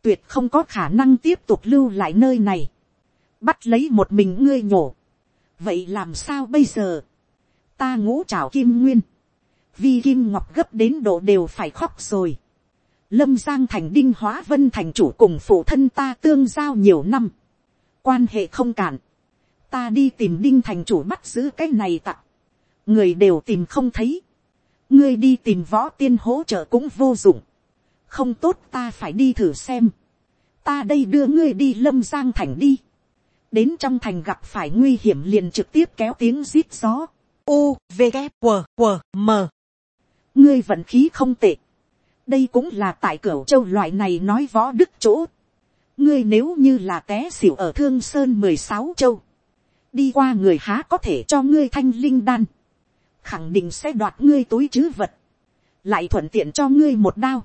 tuyệt không có khả năng tiếp tục lưu lại nơi này, bắt lấy một mình ngươi nhổ, vậy làm sao bây giờ, ta ngũ trảo kim nguyên, vi kim ngọc gấp đến độ đều phải khóc rồi, lâm giang thành đinh hóa vân thành chủ cùng phụ thân ta tương giao nhiều năm, quan hệ không cản, ta đi tìm đinh thành chủ bắt giữ cái này tặng, người đều tìm không thấy, ngươi đi tìm võ tiên hỗ trợ cũng vô dụng, không tốt ta phải đi thử xem, ta đây đưa ngươi đi lâm giang thành đi, đến trong thành gặp phải nguy hiểm liền trực tiếp kéo tiếng rít gió. U, V, g W, W, M. ngươi vận khí không tệ. đây cũng là tại cửa châu loại này nói võ đức chỗ. ngươi nếu như là té xỉu ở thương sơn mười sáu châu đi qua người há có thể cho ngươi thanh linh đan. khẳng định sẽ đoạt ngươi túi chứ vật. lại thuận tiện cho ngươi một đao.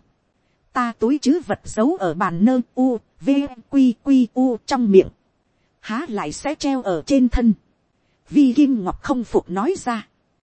ta túi chứ vật giấu ở bàn nơ u, v, q, q, u trong miệng há lại sẽ treo ở trên thân. Vi Kim Ngọc không phục nói ra.